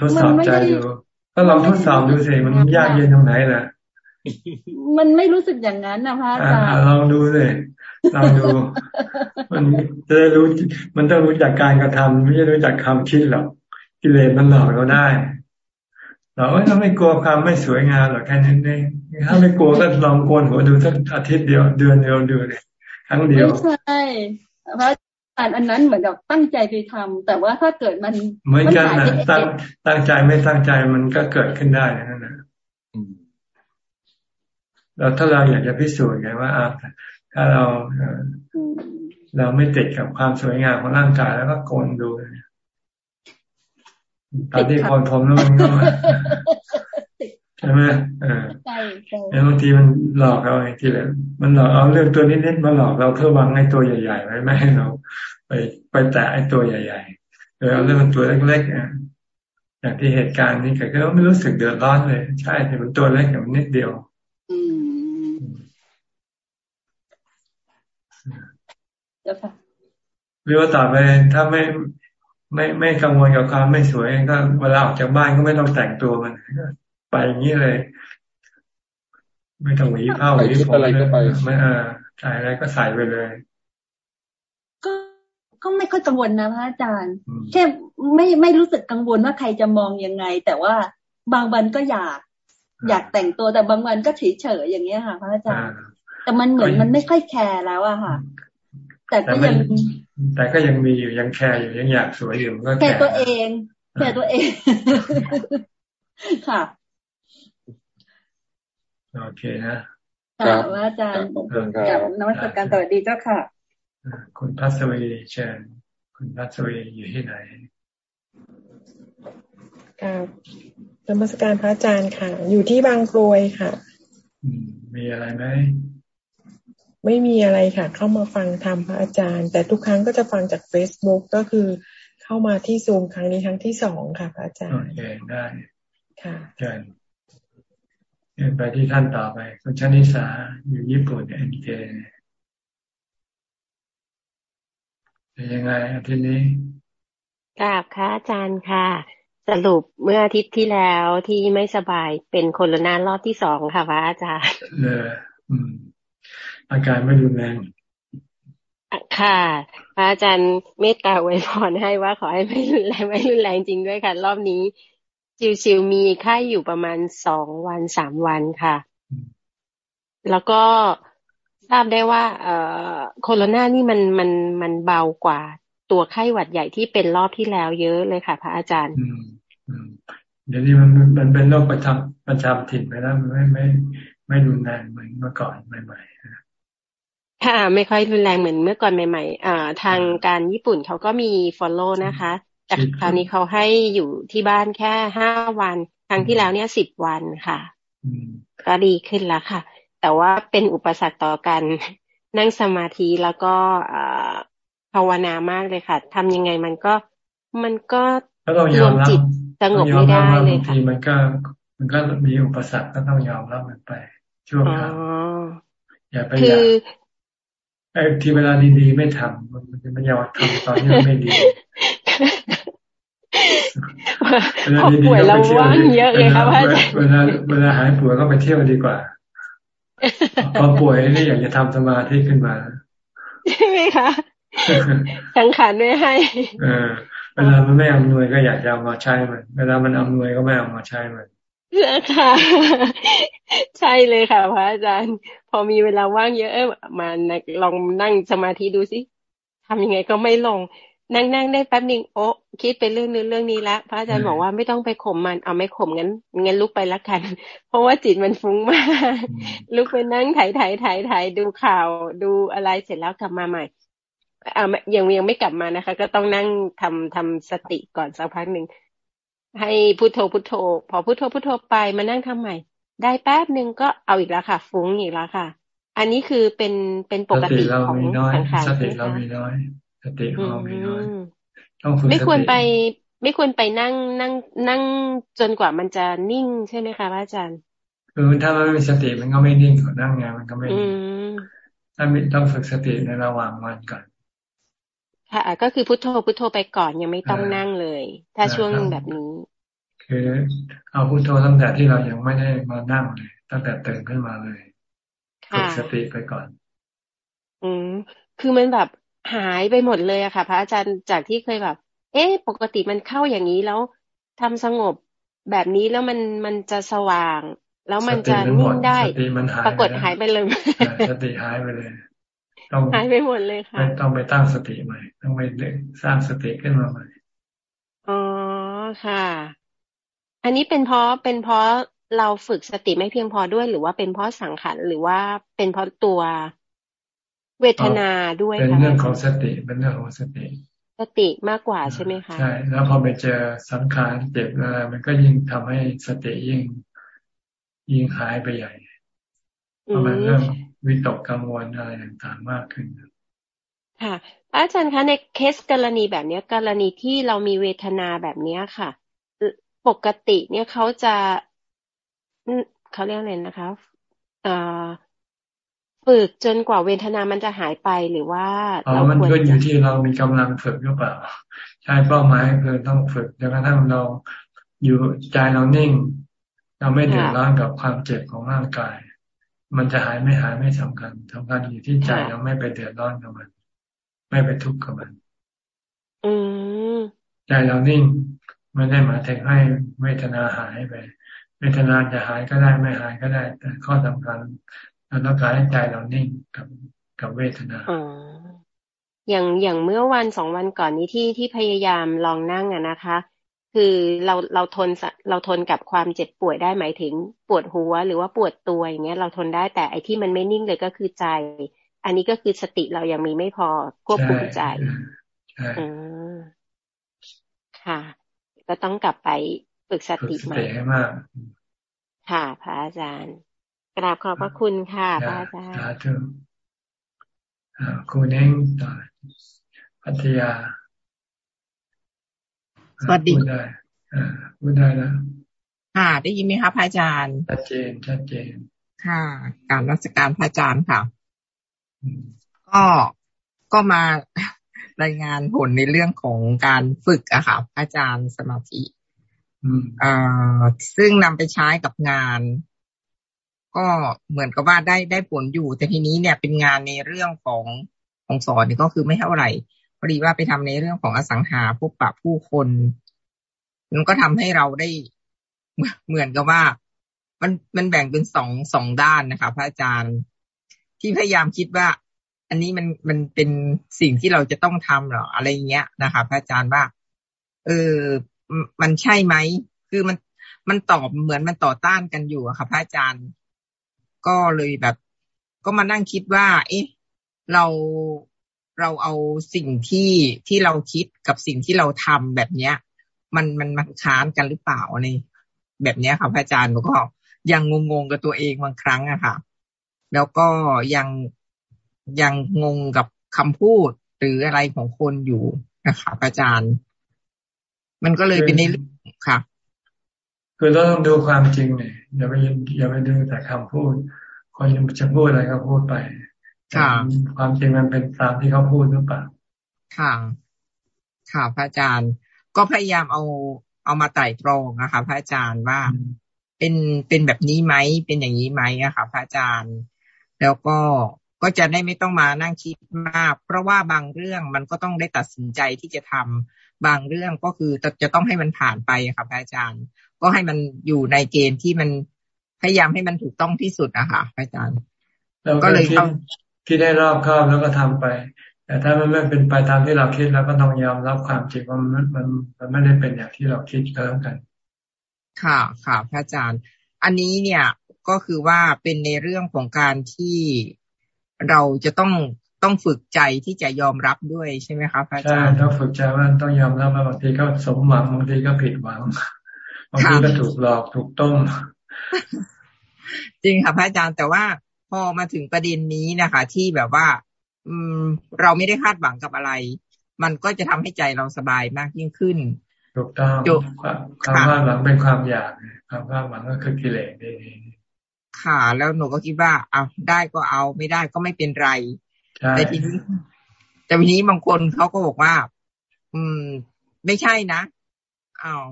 [SPEAKER 1] ทดสอบใจดูก็ลองทดสอบดูสิมันยากเย็นตรงไหนล่ะ
[SPEAKER 27] มันไม่รู้สึกอย่างนั้นนะพระอาจารย์
[SPEAKER 1] ลองดูเลยลองดู มันจะได้รู้ มันต้องรู้จักการกระทำไม่ใช่รู้จักคำคิดหรอกกิเลสมันหลอกเราได้เราเราไม่กลัวความไม่สวยงามหรอกแค่นี้เองถ้าไม่กลัวก็ลองโกนหัวดูสักอาทิตย์เดียวเดือนเดียวดูเลยครั้งเดียว
[SPEAKER 27] ไม่ใช่เพราะอันอันนั้นเหมือนกับตั้งใจไปทำแต่ว่าถ้าเกิดมัน
[SPEAKER 1] เหมือนกันนะตั้งตั้งใจไม่ตั้งใจมันก็เกิดขึ้นได้นั่นนะ แล้วถ้าเราอยากจะพิสูจน์ไงว่าถ้าเราเราไม่ติดกับความสวยงามของร่างกายแล้วก็โกนดูตอนที่คนผมแล้วมันก็ใช่ไหมเออใช่ใช่บางทีมันหลอกเราไอ้ที่แหละมันหลอกเอาเรื่องตัวนิดๆมาหลอกเราเพื่อวางไอ้ตัวใหญ่ๆไว้ไม่ให้เรา ไปไปแตะไอ้ตัวใหญ่ๆโดยเอาเรื่องตัวเล็กๆอะอย่างที่เหตุการณ์นี้เกิดขึ้นไม่รู้สึกเดือดร้อนเลย ใช่แต่มันตัวเล็กแต่มันนิดเดียว หรือว่าต่อไปถ้าไม่ไม่ไม่กังวลกับความไม่สวยก็เวลาออกจากบ้านก็ไม่ต้องแต่งตัวมันไปอย่างนี้เลย ไม่ต้องหวีผ้าหวีผมอะไรก็ไปไม่อ่าใส่อะไรก็ใส่ไปเลย
[SPEAKER 27] ก็ก็ไม่ค่อยกังวลนะพระอาจารย์แค่ไม่ไม่รู้สึกกังวลว่าใครจะมองยังไง แต่ว่าบางวันก็อยาก อยากแต่งตัวแต่บางวันก็เฉยเฉยอย่างเงี้ยค่ะ พระอาจารย์แต่มันเหมือนมันไม่ค่อยแคร์แล้วอะค่ะ แต่ก็ยัง
[SPEAKER 1] แต่ก็ยังมีอยู่ยังแคร์อยู่ยังอยากสวยอยู่ก็
[SPEAKER 27] แคร์ตัวเองแคร์ตัวเอง ค่ะ
[SPEAKER 1] โอเคนะ
[SPEAKER 27] ค่ะอาจารย์กับนวัตกรรมสวัสดีเจ้าค่ะ
[SPEAKER 1] คุณพัสวีเชิญคุณพัสวีอยู่ที่ไหน
[SPEAKER 28] ครับนมัสการพระอาจารย์ค่ะ อยู่ที่บางกรวยค่ะ
[SPEAKER 1] มีอะไรไหม
[SPEAKER 28] ไม่มีอะไรค่ะ เข้ามาฟังธรรมพระอาจารย์ แต่ทุกครั้งก็จะฟังจากเฟซบุ๊กก็คือเข้ามาที่ซูมครั้งนี้ครั้งที่สองค่ะพระอาจารย์
[SPEAKER 1] โอเคได้
[SPEAKER 28] ค่ะ
[SPEAKER 1] เชิญเดินไปที่ท่านต่อไปคุณชนิสาอยู่ญี่ปุ่นเอ็นเจเป็นยังไงอาทิตย์นี้
[SPEAKER 29] กราบค่ะอาจารย์ค่ะ สรุปเมื่ออาทิตย์ที่แล้วที่ไม่สบายเป็นโคโรนารอบที่สองค่ะพระอาจารย์
[SPEAKER 1] เออ อาการไม่รุนแรง
[SPEAKER 29] ค่ะพระอาจารย์เมตตาไว้พรให้ว่าขอให้ไม่รุนแรงไม่รุนแรงจริงด้วยค่ะ รอบนี้ชิวๆมีไข้อยู่ประมาณสองวันสามวันค่ะ แล้วก็ทราบได้ว่า เอ่อโคโรนานี่มันมันมันเบากว่าตัวไข้หวัดใหญ่ที่เป็นรอบที่แล้วเยอะเลยค่ะ พระอาจารย์
[SPEAKER 1] เดี๋ยวนี้มันมันเป็นโรคประจำประจำถิ่นไปแล้วมันไม่ไม่ไม่รุนแรงเหมือนเมื่อก่อนใหม่ๆ
[SPEAKER 29] ค่ะไม่ค่อยรุนแรงเหมือนเมื่อก่อนใหม่ ๆ อ่า ทางการญี่ปุ่นเขาก็มี follow นะคะ แต่คราวนี้เขาให้อยู่ที่บ้านแค่ห้าวัน ครั้งที่แล้วเนี่ยสิบวันค่ะก็ดีขึ้นแล้วค่ะ แต่ว่าเป็นอุปสรรคต่อการนั่งสมาธิแล้วก็ภาวนามากเลยค่ะทำยังไงมันก็มันก็
[SPEAKER 1] รวมจิต
[SPEAKER 29] สงบไม่ได้เลย
[SPEAKER 1] ค่ะมันก็ มันก็มีอุปสรรคก็ต้องยอมรับมันไปช่วงนั้นอย่าไปอยาก ไอ้ที่เวลาดีๆไม่ทำมันจะไม่ยอมทำตอนนี้ไม่ดี
[SPEAKER 29] พอป่วยเราว่างเยอะเลยครับว่า
[SPEAKER 1] เวลาเวลาหายป่วยก็ไปเที่ยวดีกว่า พอป่วยนี่อยากจะทำสมาธิขึ้นมา
[SPEAKER 29] ใช่ไหมคะสังขารไม่ให้
[SPEAKER 1] เออ เวลามันไม่อำนวยก็อยากจะเอามาใช้มัน เวลามันอำนวยก็ไม่เอามาใช้มัน
[SPEAKER 29] ค่ะ ใช่เลยค่ะ พระอาจารย์ พอมีเวลาว่างเยอะมาลองนั่งสมาธิดูสิทำยังไงก็ไม่ลง นั่งนั่งได้แป๊บหนึ่งโอ้คิดไปเรื่องนึงเรื่องนี้แล้วพระอาจารย์บอกว่าไม่ต้องไปข่มมันเอาไม่ข่มงั้นงั้นลุกไปละกัน เพราะว่าจิตมันฟุ้งมากลุกไปนั่งถ่ายถ่ายถ่ายถ่ายดูข่าว ดูอะไรเสร็จแล้วกลับมาใหม่อ่ายังยังไม่กลับมานะคะ ก็ต้องนั่งทำทำสติก่อนสักพักหนึ่ง ให้พุโทโธพุโทโธ พอพุโทโธพุโทโธไปมานั่งทำใหม่ ได้แป๊บหนึ่งก็เอาอีกแล้วค่ะ ฟุ้งอีกแล้วค่ะ อันนี้คือเป็นเป็นปกติของสังขาร
[SPEAKER 1] สติเรามีน้อย สติของเรามีน้อย
[SPEAKER 29] ต้องฝึกไม่ควรไปไม่ควรไปนั่งนั่ง นั่งจนกว่ามันจะนิ่งใช่ไหมคะพระอาจารย์
[SPEAKER 1] คือถ้าไม่มีสติมันก็ไม่นิ่งขอนั่งไงมันก็ไม่นิ่งถ้าต้องฝึกสติในระหว่างวันก่อน
[SPEAKER 29] ค่ะก็คือพุทโธพุทโธไปก่อนยังไม่ต้องนั่งเลย ถ้าช่วงแบบนี้
[SPEAKER 1] คือ เอาพุทโธตั้งแต่ที่เรายังไม่ได้มานั่งเลย ตั้งแต่ตื่นขึ้นมาเลยฝึกสติไปก่อน
[SPEAKER 29] อืมคือมันแบบหายไปหมดเลยอะค่ะ พระอาจารย์จากที่เคยแบบ เอ๊ะปกติมันเข้าอย่างนี้แล้วทำสงบแบบนี้แล้วมันมันจะสว่าง แล้วมันจะนิ่งได้ปรากฏหายไปเลย
[SPEAKER 1] สติหายไปเลย
[SPEAKER 29] ต้องหายไปหมดเลยค่ะ
[SPEAKER 1] ต้องไปตั้งสติใหม่ ต้องไปสร้างสติขึ้นมาใหม่
[SPEAKER 29] อ๋อค่ะ อันนี้เป็นเพราะเป็นเพราะเราฝึกสติไม่เพียงพอด้วย หรือว่าเป็นเพราะสังขารหรือว่าเป็นเพราะตัวเวทนาด้วย
[SPEAKER 1] เป็นเรื่องของสติเป็นเรื่องของสติ
[SPEAKER 29] สติมากกว่าใช่ไหมคะ
[SPEAKER 1] ใช่แล้วพอไปเจอสังขารเจ็บอะไรมันก็ยิ่งทำให้สติยิ่งยิ่งหายไปใหญ่เพราะมันเริ่ม วิตกกังวลอะไรต่างๆมากขึ้น
[SPEAKER 29] ค่ะ อาจารย์คะในเคสกรณีแบบนี้กรณีที่เรามีเวทนาแบบนี้ค่ะ ปกติเนี่ยเขาจะเขาเรียกอะไรนะคะเอ่อฝึกจนกว่าเวทนามันจะหายไปหรือว่า
[SPEAKER 1] เรามันก็อยู่ที่เรามีกำลังฝึกหรือเปล่า ใช่เป้าหมายคือต้องฝึกจนกระทั่งเราอยู่ใจเรานิ่ง เราไม่เดือดร้อนกับความเจ็บของร่างกาย มันจะหายไม่หายไม่สำคัญสำคัญอยู่ที่ใจเราไม่ไปเดือดร้อนกับมัน ไม่ไปทุกข์กับมัน
[SPEAKER 29] อืม
[SPEAKER 1] ใจเรานิ่งไม่ได้หมายถึงให้เวทนาหายไป เวทนาจะหายก็ได้ไม่หายก็ได้ แต่ข้อสำคัญเราต้องการให้ใจเรานิ่งกับกับเวทนา
[SPEAKER 29] อ๋ออย่างอย่างเมื่อวันสองวันก่อนนี้ที่ที่พยายามลองนั่งอะนะคะ คือเราเราทนเราทนกับความเจ็บป่วยได้หมายถึงปวดหัวหรือว่าปวดตัวอย่างเงี้ย เราทนได้แต่ไอ้ที่มันไม่นิ่งเลยก็คือใจ อันนี้ก็คือสติเรายังมีไม่พอควบคุมใจ
[SPEAKER 1] อื
[SPEAKER 29] มค่ะ ก็ต้องกลับไปฝึกสติใหม่
[SPEAKER 1] มาก
[SPEAKER 29] ค่ะพระอาจารย์ กราบขอบพระคุณค่ะพระอาจารย์
[SPEAKER 1] คุณเองต่อพัทยา
[SPEAKER 30] สวัสดี
[SPEAKER 1] ได้พูดได้แล้ว
[SPEAKER 30] ค่ะ ได้ยินไหมคะพระอาจารย์
[SPEAKER 1] ชัดเจนชัดเจน
[SPEAKER 30] ค่ะ การรัชการพระอาจารย์ค่ะ ก็ก็มารายงานผลในเรื่องของการฝึกอะค่ะพระอาจารย์สมาธิอ่าซึ่งนำไปใช้กับงาน ก็เหมือนกับว่าได้ได้ผลอยู่ แต่ทีนี้เนี่ยเป็นงานในเรื่องของของสอนนี่ก็คือไม่เท่าไหร่พอ ดีว่าไปทำในเรื่องของอสังหาพวกปะผู้คนมันก็ทำให้เราได้เหมือนกับว่า มันมันแบ่งเป็นสองสองด้านนะคะพระอาจารย์ที่พยายามคิดว่า อันนี้มันมันเป็นสิ่งที่เราจะต้องทำหรออะไรเงี้ยนะคะพระอาจารย์ว่า เออมันใช่ไหมคือมันมันตอบเหมือนมันต่อต้านกันอยู่อะค่ะพระอาจารย์ ก็เลยแบบ ก็มานั่งคิดว่า เอ๊ะ เรา เราเอาสิ่งที่ที่เราคิดกับสิ่งที่เราทำแบบเนี้ย มันมันมันค้านกันหรือเปล่าในแบบเนี้ยค่ะพระอาจารย์หนูก็ยังงงๆกับตัวเองบางครั้งอะค่ะ แล้วก็ยังยังงงกับคำพูดหรืออะไรของคนอยู่นะคะพระอาจารย์ มันก็เลยเป็นในค่ะ
[SPEAKER 1] คือเราต้องดูความจริงเนี่ยอย่าไปอย่าไปดูแต่คำพูดคนจะพูดอะไรก็พูดไป ค่ะความจริงมันเป็นตามที่เขาพูดหรือเปล่า
[SPEAKER 30] ค่ะ ค่ะพระอาจารย์ ก็พยายามเอาเอามาไต่ตรองนะคะพระอาจารย์ว่าเป็นเป็นแบบนี้ไหมเป็นอย่างนี้ไหมอะค่ะพระอาจารย์ แล้วก็ก็จะได้ไม่ต้องมานั่งคิดมาก เพราะว่าบางเรื่องมันก็ต้องได้ตัดสินใจที่จะทำบางเรื่องก็คือจะต้องให้มันผ่านไปครับอาจารย์ ก็ให้มันอยู่ในเกณฑ์ที่มันพยายามให้มันถูกต้องที่สุดอะค่ะอาจารย์
[SPEAKER 1] ก็เลยต้อง คิดได้รอบคอบแล้วก็ทำไป แต่ถ้ามันไม่เป็นไปตามที่เราคิดแล้วก็ต้องยอมรับความจริงว่ามันมันมันไม่ได้เป็นอย่างที่เราคิดก็แล้วกัน
[SPEAKER 30] ค่ะค่ะพระอาจารย์ อันนี้เนี่ยก็คือว่าเป็นในเรื่องของการที่เราจะต้องต้องฝึกใจที่จะยอมรับด้วยใช่ไหมครับอาจารย์
[SPEAKER 1] ใช่ต้องฝึกใจว่าต้องยอมรับว่าบางทีก็สมหวังบางทีก็ผิดหวังบางทีก็ถูกหลอกถูกต้ม
[SPEAKER 30] จริงค่ะพระอาจารย์แต่ว่า พอมาถึงประเด็นนี้นะคะ ที่แบบว่า อืม เราไม่ได้คาดหวังกับอะไร มันก็จะทำให้ใจเราสบายมากยิ่งขึ้น
[SPEAKER 1] ถูกต้องความคาดหวังเป็นความอยากความคาดหวังก็คือกิเลสนี่
[SPEAKER 30] ค่ะ แล้วหนูก็คิดว่าเอาได้ก็เอาไม่ได้ก็ไม่เป็นไรแต่ทีนี้แต่ทีนี้บางคนเขาก็บอกว่า อืม ไม่ใช่นะอ้าว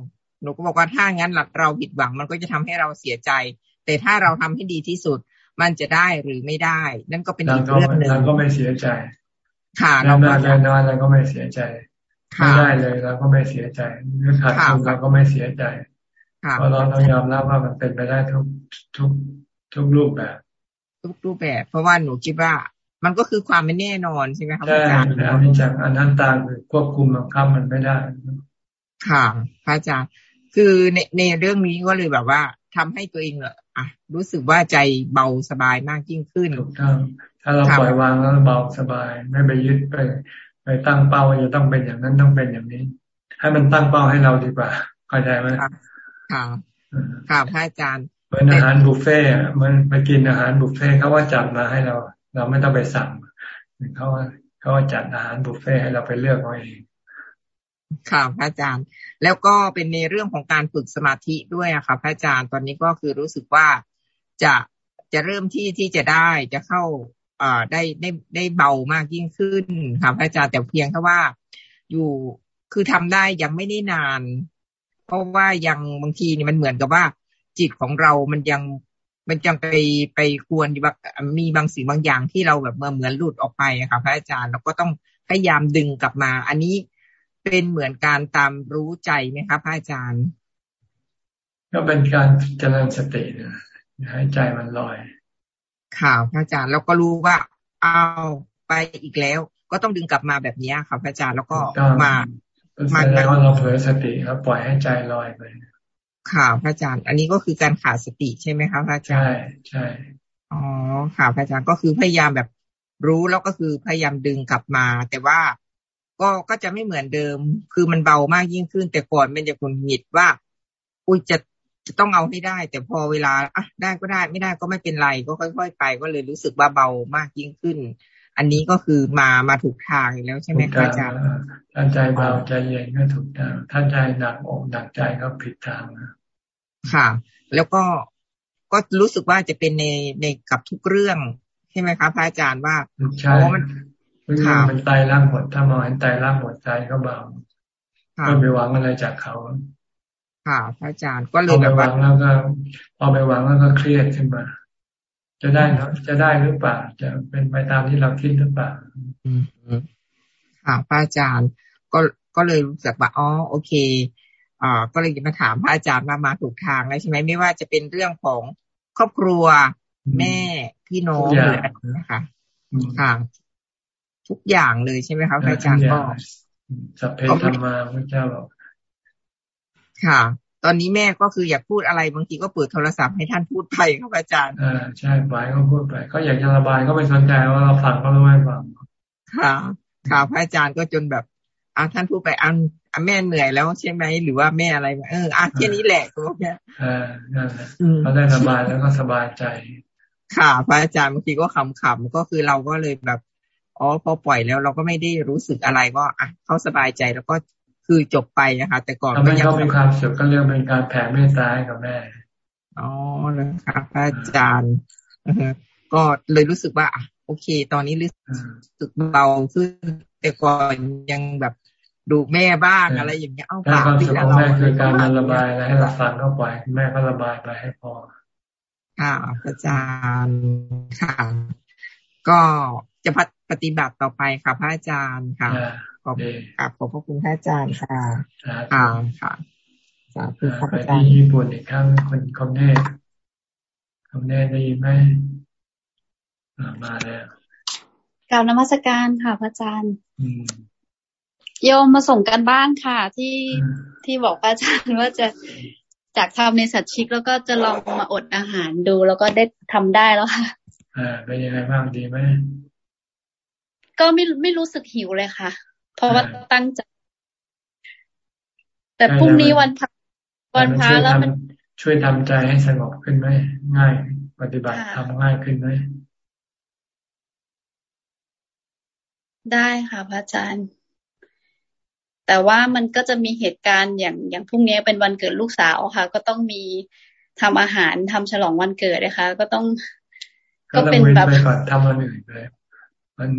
[SPEAKER 30] หนูก็บอกว่าถ้างั้นหลักเราผิดหวัง มันก็จะทำให้เราเสียใจ แต่ถ้าเราทำให้ดีที่สุด มันจะได้หรือไม่ได้ นั่นก็เป็นอีกเรื่องหนึ่ง
[SPEAKER 1] เราก็ไม่เสียใจ
[SPEAKER 30] ค่ะ
[SPEAKER 1] เราไม่ได้น้อยเราก็ไม่เสียใจไม่ได้เลยเราก็ไม่เสียใจหรือขาดทุนเราก็ไม่เสียใจเพราะเราต้องยอมรับว่ามันเป็นไปได้ทุกทุกทุกรูปแบบ
[SPEAKER 30] ทุกรูปแบบ เพราะว่าหนูคิดว่ามันก็คือความไม่แน่นอนใช่ไหมครับอาจารย์
[SPEAKER 1] ใช่อันนี้จากอนันตาคือควบคุมบังคับมันไม่ได้
[SPEAKER 30] ค่ะพระอาจารย์คือในในเรื่องนี้ก็เลยแบบว่า ทำให้ตัวเองอะรู้สึกว่าใจเบาสบายมากยิ่งขึ้น
[SPEAKER 1] ถูกต้องถ้าเราปล่อยวางแล้วเบาสบาย ไม่ไปยึดไป ไปตั้งเป้าว่าจะต้องเป็นอย่างนั้นต้องเป็นอย่างนี้ ให้มันตั้งเป้าให้เราดีกว่าเข้าใจไหม
[SPEAKER 30] ค่ะค่ะพระอาจารย์
[SPEAKER 1] เหมือนอาหารบุฟเฟ่ต์มันไปกินอาหารบุฟเฟ่ต์เขาว่าจัดมาให้เรา เราไม่ต้องไปสั่งเขาเขาจัดอาหารบุฟเฟ่ให้เราไปเลือกเอาเอง
[SPEAKER 30] ค่ะพระอาจารย์ แล้วก็เป็นในเรื่องของการฝึกสมาธิด้วยอะค่ะพระอาจารย์ตอนนี้ก็คือรู้สึกว่าจะจะเริ่มที่ที่จะได้จะเข้าอ่าได้ได้ได้เบามากยิ่งขึ้นค่ะพระอาจารย์แต่เพียงแค่ว่าอยู่คือทำได้ยังไม่ได้นาน เพราะว่ายังบางทีนี่มันเหมือนกับว่า จิตของเรามันยังมันจะไปไปควรมีบางสิ่งบางอย่างที่เราแบบเหมือนหลุดออกไปค่ะพระอาจารย์เราก็ต้องพยายามดึงกลับมา อันนี้ เป็นเหมือนการตามรู้ใจไหมคะพระอาจารย์
[SPEAKER 1] ก็เป็นการเจริญสตินะให้ใจมันลอย
[SPEAKER 30] ค่ะพระอาจารย์แล้วก็รู้ว่าเอาไปอีกแล้ว ก็ต้องดึงกลับมาแบบนี้ค่ะพระอาจารย์แล้วก็มา
[SPEAKER 1] มาแล้ว่าเราเผลอสติแล้วปล่อยให้ใจลอยไป
[SPEAKER 30] ค่ะพระอาจารย์ อันนี้ก็คือการขาดสติใช่ไหมคะพระอาจารย์ใช่
[SPEAKER 1] ใช่อ๋อ
[SPEAKER 30] ค่ะพระอาจารย์ก็คือพยายามแบบรู้แล้วก็คือพยายามดึงกลับมา แต่ว่า ก็ก็จะไม่เหมือนเดิม คือมันเบามากยิ่งขึ้น แต่ก่อนมันจะคุนหิดว่าอุ้ยจะจะต้องเอาให้ได้ แต่พอเวลาอะได้ก็ได้ ไม่ได้ก็ไม่เป็นไรก็ค่อย ๆ ไป ก็เลยรู้สึกว่าเบามากยิ่งขึ้น อันนี้ก็คือมามาถูกทางแล้วใช่ไหมคะอาจารย์
[SPEAKER 1] ท่านใจเบาใจเย็นก็ถูกทางท่านใจหนักอกหนักใจก็ผิดทางนะ
[SPEAKER 30] ค่ะ แล้วก็ก็รู้สึกว่าจะเป็นในในกับทุกเรื่องใช่ไหมคะพระอาจารย์ว่า
[SPEAKER 1] ใช่มัน ค่ะมันตายร่างหมด ถ้ามองเห็นตายร่างหมดใจก็เบาก็ไปหวังอะไรจากเขา
[SPEAKER 30] ค่ะพระอาจารย์ก็เลยแบบ
[SPEAKER 1] ว่าแล้วก็พอไปหวังแล้วก็เครียดขึ้นมา จะได้จะได้หรือเปล่า จะเป็นไปตามที่เราคิดหรือเปล่า
[SPEAKER 30] อืมค่ะพระอาจารย์ก็ก็เลยรู้สึกว่าอ๋อโอเคอ่าก็เลยมาถามพระอาจารย์มามาถูกทางแล้วใช่ไหมไม่ว่าจะเป็นเรื่องของครอบครัว แม่พี่น้องอะไรนะคะค่ะ ทุกอย่างเลยใช่ไหมคะพระอาจารย์ก็
[SPEAKER 1] สัพเพธรรมาพระเจ้าบอก
[SPEAKER 30] ค่ะ ตอนนี้แม่ก็คืออยากพูดอะไรบางทีก็เปิดโทรศัพท์ให้ท่านพูดไปครับอาจารย์
[SPEAKER 1] อ่าใช่ไปก็พูดไปก็อยากจะระบายก็ไม่สนใจว่าเราฟังก็ไม่ฟัง
[SPEAKER 30] ค่ะ ค่ะพระอาจารย์ก็จนแบบอ่าท่านพูดไปอันอะแม่เหนื่อยแล้วใช่ไหมหรือว่าแม่อะไรเอออะแค่นี้แหละก็แค่
[SPEAKER 1] อ่านั่นแหละเขาได้สบายแล้วก็สบายใจ
[SPEAKER 30] ค่ะพระอาจารย์บางทีก็ขำๆก็คือเราก็เลยแบบ อ๋อพอปล่อยแล้วเราก็ไม่ได้รู้สึกอะไรก็อะเขาสบายใจแล้วก็คือจบไปนะคะแต่ก่อน
[SPEAKER 1] ก็ยังมีความสุขก็เรียกเป็นการแผ่เมตตาให้กับแม่
[SPEAKER 30] อ๋อนะคะพระอาจารย์ก็เลยรู้สึกว่าโอเค ตอนนี้รู้สึกเบาขึ้นแต่ก่อนยังแบบดูแม่บ้างอะไรอย่างเงี้ย เอา
[SPEAKER 1] ปากที่เราแม่คือการมาระบายอะไรให้เราฟังเข้าไปแม่ก็ระบายไปให้พอ
[SPEAKER 30] ค่ะอาจารย์ค่ะ ก็จะ ปฏิบัติต่อไปค่ะพระอาจารย์ค่ะขอบกับขอบพระคุณพระอาจารย์ค่ะอ่าค่ะ
[SPEAKER 1] สาธุพระอาจารย์ที่ญี่ปุ่นอีกครั้งคนคอมเน่คอมเน่ได้ยินไหมมาแล้ว
[SPEAKER 31] กล่าวนมัสการค่ะพระอาจารย์โยมมาส่งกันบ้านค่ะ ที่ที่บอกพระอาจารย์ว่าจะจากทำในสัตว์ชิกแล้วก็จะลองมาอดอาหารดู แล้วก็ได้ทำได้แล้วค่ะ
[SPEAKER 1] อ่าเป็นยังไงบ้างดีไหม
[SPEAKER 31] ก็ไม่ไม่รู้สึกหิวเลยค่ะ เพราะว่าตั้งใจ แต่พรุ่งนี้วันพักวันพักแล้วมัน
[SPEAKER 1] ช่วยทำใจให้สงบขึ้นไหมง่าย ปฏิบัติทำง่ายขึ้นไหม
[SPEAKER 31] ได้ค่ะพระอาจารย์ แต่ว่ามันก็จะมีเหตุการณ์อย่างอย่างพรุ่งนี้เป็นวันเกิดลูกสาวค่ะ ก็ต้องมีทำอาหารทำฉลองวันเกิดนะคะ ก็ต้อง
[SPEAKER 1] ก็เป็นแบบทำวันอื่นเลย มัน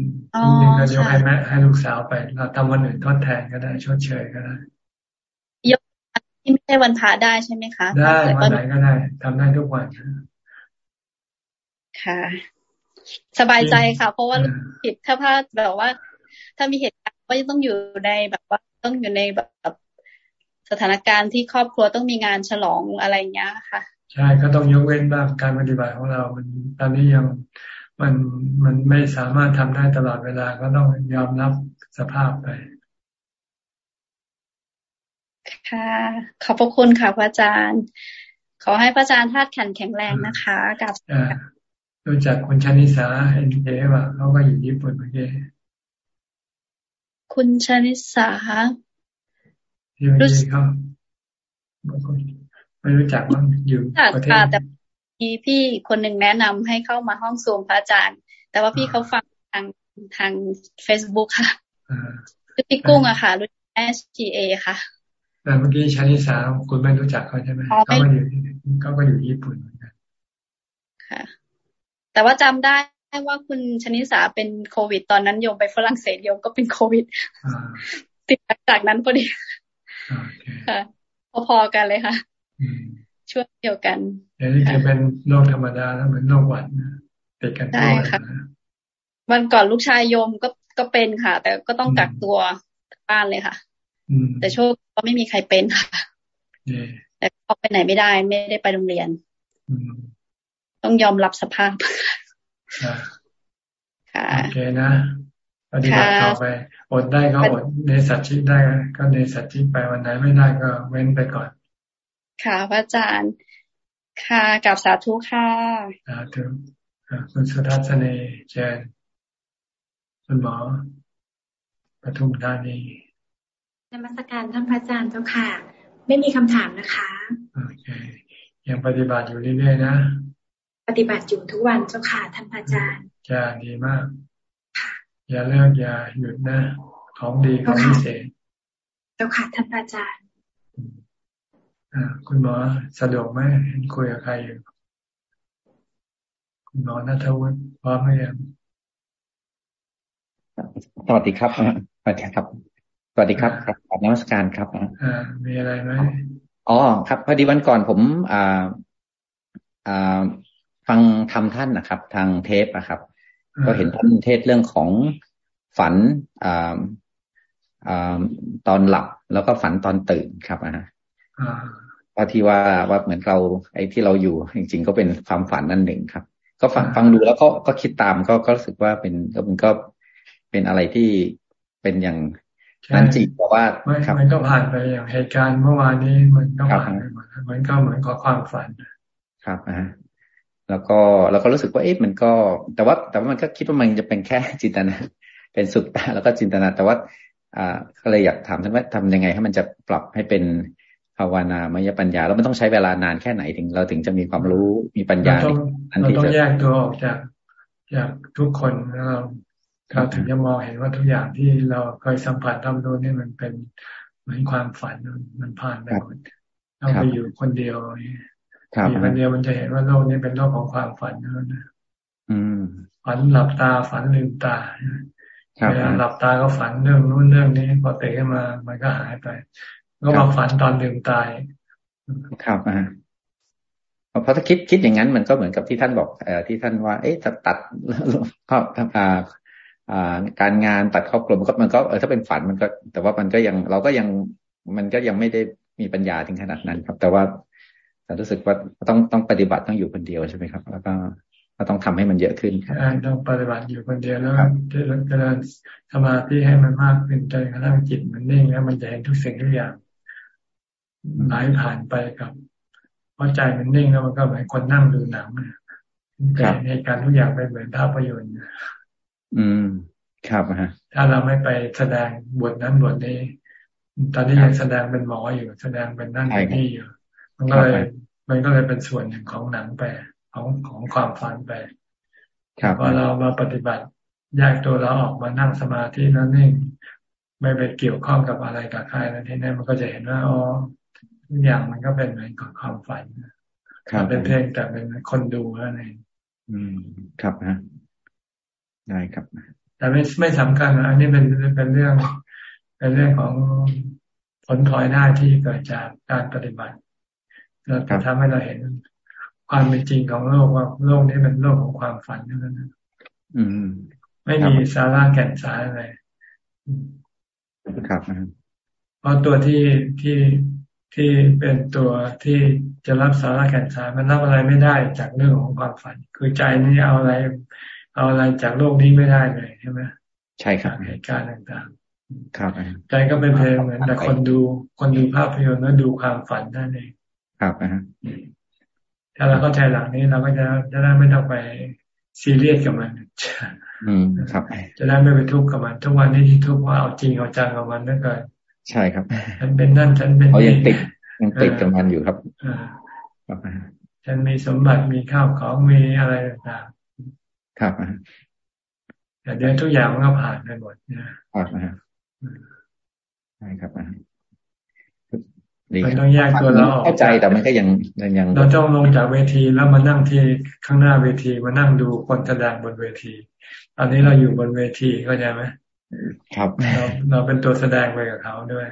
[SPEAKER 1] จริงๆก็ยกให้แม่ให้ลูกสาวไป เราทำวันอื่นทดแทนก็ได้ชดเชยก็ได้
[SPEAKER 31] ยกที่ไม่ใช่วันพระได้ใช่ไหมคะ
[SPEAKER 1] ได้วันไหนก็ได้ทำได้ทุกวัน
[SPEAKER 31] ค่ะ สบายใจค่ะ เพราะว่าผิดถ้าพลาดแบบว่า ถ้ามีเหตุการณ์ก็ต้องอยู่ในแบบว่าต้องอยู่ในแบบสถานการณ์ที่ครอบครัวต้องมีงานฉลองอะไรเงี้ยค่ะ
[SPEAKER 1] ใช่ก็ต้องยกเว้นบ้างการปฏิบัติของเรา มันตอนนี้ยัง มันมันไม่สามารถทำได้ตลอดเวลาก็ต้องยอมรับสภาพไป
[SPEAKER 31] ค่ะ ขอบพระคุณค่ะพระอาจารย์ ขอให้พระอาจารย์ธาตุขันแข็งแรงนะคะกับ
[SPEAKER 1] รู้จักคุณชนิสาเอ็นเจว่าเขาก็อยู่ญี่ปุ่นเมื่อกี้
[SPEAKER 31] คุณชนิสา
[SPEAKER 1] ที่ไม่ใช่เขาไม่รู้จักมั้งอยู่ประเทศ
[SPEAKER 31] มีพี่คนหนึ่งแนะนำให้เข้ามาห้องซูมพระอาจารย์ แต่ว่าพี่เขาฟังทางทางเฟซบุ๊กค่ะคือพี่กุ้งอะค่ะรู้จัก SGA ค่ะ
[SPEAKER 1] แต่เมื่อกี้ชานิสาคุณไม่รู้จักเขาใช่ไหมเขาก็อยู่เขาก็อยู่ญี่ปุ่นเหมือนกัน
[SPEAKER 31] ค่ะ แต่ว่าจำได้ว่าคุณชนิสาเป็นโควิด ตอนนั้นโยมไปฝรั่งเศสโยมก็เป็นโควิดติดจากนั้นพอดีค่ะพอๆกันเลยค่ะ ชช่วงเดียวกัน
[SPEAKER 1] อย่างนี้จะเป็นโรคธรรมดาแล้วเหมือนโรคหวัดติดกัน
[SPEAKER 31] ใช่ค่ะวันก่อนลูกชายโยมก็ก็เป็นค่ะ แต่ก็ต้องกักตัวบ้านเลยค่ะแต่โชคก็ไม่มีใครเป็นค่ะแต่ออกไปไหนไม่ได้ ไม่ได้ไปโรงเรียน ต้องยอมรับสภาพ
[SPEAKER 1] ค่ะโอเคนะปฏิบัติต่อไปอดได้ก็อดในสัจจิได้ก็ในสัจจิไปวันไหนไม่ได้ก็เว้นไปก่อน
[SPEAKER 31] ค่ะพระอาจารย์ ค่ะกับสาธุค่ะ
[SPEAKER 1] สาธุคุณสุทัศนีเจนคุณหมอปทุมธานี
[SPEAKER 32] นมัสการท่านพระอาจารย์เจ้าค่ะ ไม่มีคำถามนะคะ
[SPEAKER 1] โอเคยังปฏิบัติอยู่เรื่อยๆนะ
[SPEAKER 32] ปฏิบัติอยู่ทุกวันเจ้าค่ะท่านพระอาจารย์
[SPEAKER 1] จะดีมาก อย่าเลิกอย่าหยุดนะ ของดีของพิเศษ
[SPEAKER 32] เจ้าค่ะท่านพระอาจารย์
[SPEAKER 1] คุณหมอสะดวกไหมเห็นคุยกับใครอยู่ คุณหมอนัทวุฒิพร้อมไหมยัง
[SPEAKER 33] สวัสดีครับสวัสดีครับ สวัสดีครับครับนมัสการครับ
[SPEAKER 1] อ่ามีอะไรไหม
[SPEAKER 33] อ๋อครับ พอดีวันก่อนผมอ่าอ่าฟังทำท่านนะครับ ทางเทปนะครับ ก็เห็นท่านเทศเรื่องของฝันอ่าอ่าตอนหลับแล้วก็ฝันตอนตื่นครับอ่า ว่าที่ว่าว่าเหมือนเราไอ้ที่เราอยู่ จริง ๆ ก็เป็นความฝันนั่นหนึ่งครับ ก็ฟังฟังดูแล้วก็ก็คิดตามก็ก็รู้สึกว่าเป็นก็มันก็เป็นอะไรที่เป็นอย่างนั้นจริงแต่ว่า
[SPEAKER 1] มันก็ผ่านไปอย่างเหตุการณ์เมื่อวานนี้มันก็ผ่านไปหมดมันก็เหมือนกับความฝัน
[SPEAKER 33] ครับนะแล้วก็เราก็รู้สึกว่าเอ๊ะมันก็ แต่ว่า แต่ว่ามันก็คิดว่ามันจะเป็นแค่จินตนา เป็นสุดตาแล้วก็จินตนา แต่ว่า อ่าก็เลยอยากถามท่านว่าทำยังไงให้มันจะปรับให้เป็น ภาวนามยปัญญาแล้วมันต้องใช้เวลานานแค่ไหนถึง เราถึงจะมีความรู้มีปัญญา
[SPEAKER 1] เราต้องแยกตัวออกจากจากทุกคนแล้วเราเราถึงจะมองเห็นว่าทุกอย่างที่เราเคยสัมผัสทำดูนี่มันเป็นเหมือนความฝันมันผ่านไปหมดเราไปอยู่คนเดียวอยู่คนเดียวมันจะเห็นว่าโลกนี้เป็นโลกของความฝันนะฝันหลับตาฝันลืมตาเวลาหลับตาก็ฝันเรื่องนู้นเรื่องนี้พอตื่นขึ้นมา มันก็หายไป ก็มาฝันตอนลืมตาย
[SPEAKER 33] ครับอ่าเพราะถ้าคิดคิดอย่างนั้นมันก็เหมือนกับที่ท่านบอกเอที่ท่านว่า เอ๊ะถ้าตัดก็อ่าการงานตัดครอบครัวมันก็มันก็เออถ้าเป็นฝันมันก็ แต่ว่ามันก็ยังเราก็ยังมันก็ยังไม่ได้มีปัญญาถึงขนาดนั้น ครับ แต่ว่าแต่รู้สึกว่าต้องต้องปฏิบัติต้องอยู่คนเดียวใช่ไหมครับ แล้วก็ก็ต้องทำให้มันเยอะขึ้นครับ
[SPEAKER 1] ต้องปฏิบัติอยู่คนเดียวแล้วจะเจริญสมาธิให้มันมากขึ้นใจกระทั่งจิตมันนิ่งแล้วมันจะเห็นทุกสิ่งทุกอย่าง ไหลผ่านไปกับเพราะใจมันนิ่งแล้วมันก็เหมือนคนนั่งดูหนังแต่ในการทุกอย่างเป็นเหมือนภาพยนตร์
[SPEAKER 33] อืม ครับฮะ
[SPEAKER 1] ถ้าเราไม่ไปแสดงบทนั้นบทนี้ ตอนนี้ยังแสดงเป็นหมออยู่ แสดงเป็นนั่นเป็นนี่อยู่ มันก็เลยมันก็เลยเป็นส่วนหนึ่งของหนังไปของของความฝันไปพอเรามาปฏิบัติแยกตัวเราออกมานั่งสมาธินั่นเองไม่ไปเกี่ยวข้องกับอะไรกับใครแล้วทีนี้มันก็จะเห็นว่าอ๋อ ทุกอย่างมันก็เป็นเหมือนกับความฝันเป็นเพียงแต่เป็นคนดูแค่นั้น
[SPEAKER 33] อืมครับฮะได้ครับ
[SPEAKER 1] แต่ไม่ไม่สำคัญอันนี้เป็นเป็นเรื่อง เป็นเรื่องของผลพลอยได้ที่เกิดจากการปฏิบัติเราจะทำให้เราเห็นความเป็นจริงของโลกว่าโลกนี้เป็นโลกของความฝันเท่านั้น
[SPEAKER 33] อืม
[SPEAKER 1] ไม่มีสาระแก่นสารอะไร
[SPEAKER 33] ครับ
[SPEAKER 1] เพราะตัวที่ที่ ที่เป็นตัวที่จะรับสาระแก่นสารมันรับอะไรไม่ได้จากเรื่องของความฝัน คือใจนี่เอาอะไร เอาอะไรจากโลกนี้ไม่ได้เลยใช่ไหม
[SPEAKER 33] ใช่ครับ
[SPEAKER 1] เหตุการณ์ต่าง
[SPEAKER 33] ๆ ครับ
[SPEAKER 1] ใจก็เป็นเพลงเหมือนแต่คนดูคนดูภาพยนตร์แล้วดูความฝันนั่นเอง
[SPEAKER 33] ครับนะ
[SPEAKER 1] ถ้าเราเข้าใจหลังนี้เราก็จะจะได้ไม่ต้องไปซีเรียสกับมัน
[SPEAKER 33] อืมครับ
[SPEAKER 1] จะได้ไม่ไปทุกข์กับมัน ทุกวันนี้ที่ทุกข์ว่าเอาจริงเอาจังกับมันนั่นก็
[SPEAKER 33] ใช่ครับ
[SPEAKER 1] ฉันเป็นนั่นฉันเป็น
[SPEAKER 33] เขายังติดยังติดกับมันอยู่ครับ
[SPEAKER 1] ครับฉันมีสมบัติมีข้าวของมีอะไรต่าง
[SPEAKER 33] ครับ
[SPEAKER 1] แต่เดี๋ยวทุกอย่างมันก็ผ่านไปหมดนะครับ
[SPEAKER 33] ใช่ครับ
[SPEAKER 1] มันต้องแยกตัวเราออก
[SPEAKER 33] เข้าใจแต่มันก็ยังยัง
[SPEAKER 1] เราต้องลงจากเวทีแล้วมานั่งที่ข้างหน้าเวทีมานั่งดูคนแสดงบนเวที ตอนนี้เราอยู่บนเวทีเข้าใจไหม
[SPEAKER 33] ครับ
[SPEAKER 1] เราเราเป็นตัวแสดงไปกับเขาด้วย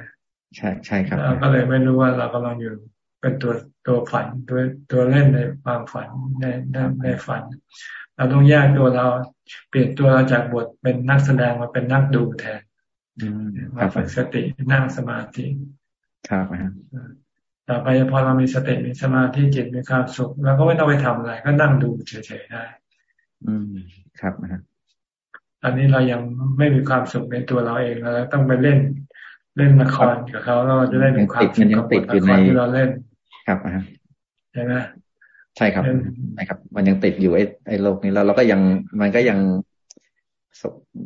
[SPEAKER 33] ใช่ใช่ครับ
[SPEAKER 1] เราก็เลยไม่รู้ว่าเรากำลังอยู่เป็นตัวตัวฝันตัวตัวเล่นในความฝันในในฝัน เราต้องแยกตัวเรา เปลี่ยนตัวเราจากบทเป็นนักแสดงมาเป็นนักดูแทนมาฝึกสตินั่งสมาธิ
[SPEAKER 33] ครับ
[SPEAKER 1] ต่อไปพอเรามีสติมีสมาธิจิตมีความสุขเราก็ไม่ต้องไปทำอะไร ก็นั่งดูเฉยๆได้
[SPEAKER 33] อืมครับนะ
[SPEAKER 1] ต อนนี้เรายังไม่มีความสุขในตัวเราเองเราต้องไปเล่นเล่นละครกับเขาเราจะได้มีความสุขกับละครที่เราเล่น
[SPEAKER 33] ครับนะ
[SPEAKER 1] ใช่ไหม
[SPEAKER 33] ใช่ครับใช่ครับ มันยังติดอยู่ไอ้ไอ้โลกนี้แล้วเราก็ยังมันก็ยัง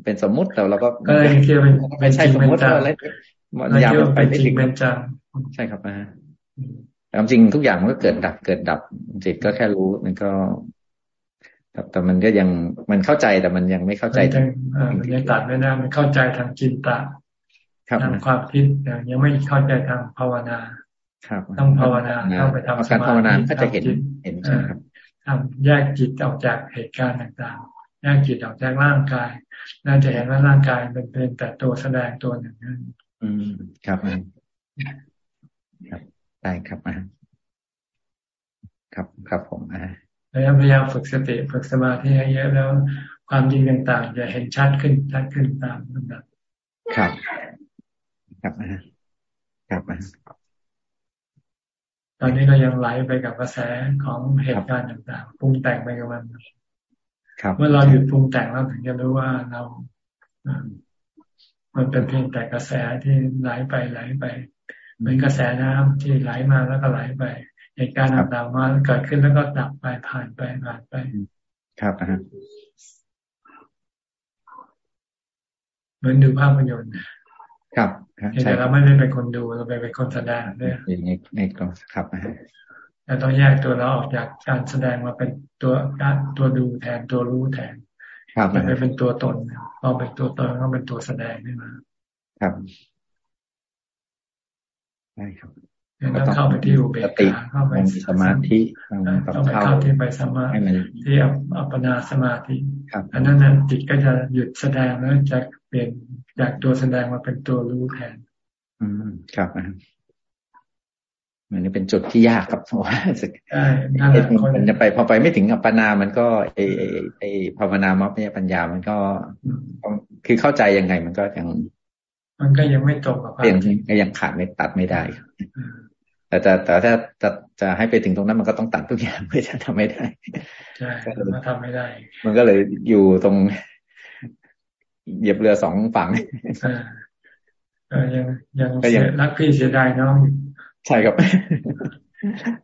[SPEAKER 33] เป็นสมมุติแต่เราก็
[SPEAKER 1] ก็ยังคิดเป็น
[SPEAKER 33] ไม่ใช่สมมุติอะไร
[SPEAKER 1] มันยาวไปไม่ถึงเป็นจัง
[SPEAKER 33] ใช่ครับนะแต่จริงทุกอย่างมันก็เกิดดับเกิดดับจิตก็แค่รู้มันก็ แต่มันก็ยังมันเข้าใจแต่มันยังไม่เข้าใจ
[SPEAKER 1] มันยังตัดไม่ได้มันเข้าใจทางจินตะทางความคิดยังไม่เข้าใจทางภาวนา
[SPEAKER 33] ครับ
[SPEAKER 1] ต้องภาวนาเข้าไปทำ
[SPEAKER 33] สมาธิการภาวนาก็จะเห็นเห็นใช่ครับ
[SPEAKER 1] ทำแยกจิตออกจากเหตุการณ์ต่างๆแยกจิตออกจากร่างกาย น่าจะเห็นว่าร่างกายเป็นเป็นแต่ตัวแสดงตัวหนึ่งนั่น
[SPEAKER 33] อืมครับครับได้ครับอ่าครับครับผมอ่า
[SPEAKER 1] พยายามฝึกสติฝึกสมาธิให้เยอะแล้ว ความจริงต่างๆ จะเห็นชัดขึ้นชัดขึ้นตามลำดับ
[SPEAKER 33] ครับครับครับ
[SPEAKER 1] ตอนนี้เรายังไหลไปกับกระแสของเหตุการณ์ต่างๆปรุงแต่งไปกับมันเมื่อเราหยุดปรุงแต่งแล้วถึงจะรู้ว่าเรามันเป็นเพียงแต่กระแสที่ไหลไปไหลไป เหมือนกระแสน้ำที่ไหลมาแล้วก็ไหลไป เหตุการณ์ต่างๆมาเกิดขึ้นแล้วก็ดับไปผ่านไปผ่านไป
[SPEAKER 33] ครับนะฮะ
[SPEAKER 1] เหมือนดูภาพยนตร์
[SPEAKER 33] ครับ
[SPEAKER 1] แต่เราไม่ได้เป็นคนดูเราเป็นคนแสดงด้วย
[SPEAKER 33] ในในกองครับ
[SPEAKER 1] แต่ต้องแยกตัวเราออกจากการแสดงมาเป็นตัวตัวดูแทนตัวรู้แทน
[SPEAKER 33] ครับ
[SPEAKER 1] ไปเป็นตัวตนเราเป็นตัวตนเราเป็นตัวแสดงขึ้นมา
[SPEAKER 33] ครับได้ครับ
[SPEAKER 1] ต้องเข้าไปที่อุเบกขาเข้าไป
[SPEAKER 33] สมาธิ
[SPEAKER 1] ต้องไปเข้าที่ไปสมาที่อัปปนาสมาธิอันนั้นนั้นจิตก็จะหยุดแสดงแล้วจะเปลี่ยนจากตัวแสดงมาเป็นตัวรู้แทน
[SPEAKER 33] อืมครับมันเป็นจุดที่ยากครับเพราะว่า
[SPEAKER 1] ใช่นั่นแหละ
[SPEAKER 33] มันจะไปพอไปไม่ถึงอัปปนา มันก็ไอไอไอภาวนามัพยปัญญา มันก็คือเข้าใจยังไงมันก็ยัง
[SPEAKER 1] มันก็ยังไม่ตกกับ
[SPEAKER 33] เปลี่ยนก็ยังขาดไม่ตัดไม่ได้ แต่แต่แต่ถ้าจะจะให้ไปถึงตรงนั้นมันก็ต้องตัดทุกอย่างเพื่อจะทำไม่ได้
[SPEAKER 1] ใช่มาทำไม่ได้
[SPEAKER 33] มันก็เลยอยู่ตรงเหยียบเรือสองฝั่ง
[SPEAKER 1] อ่ายังยังเสียรักพี่เสียดายน้อง
[SPEAKER 33] ใช่ครับ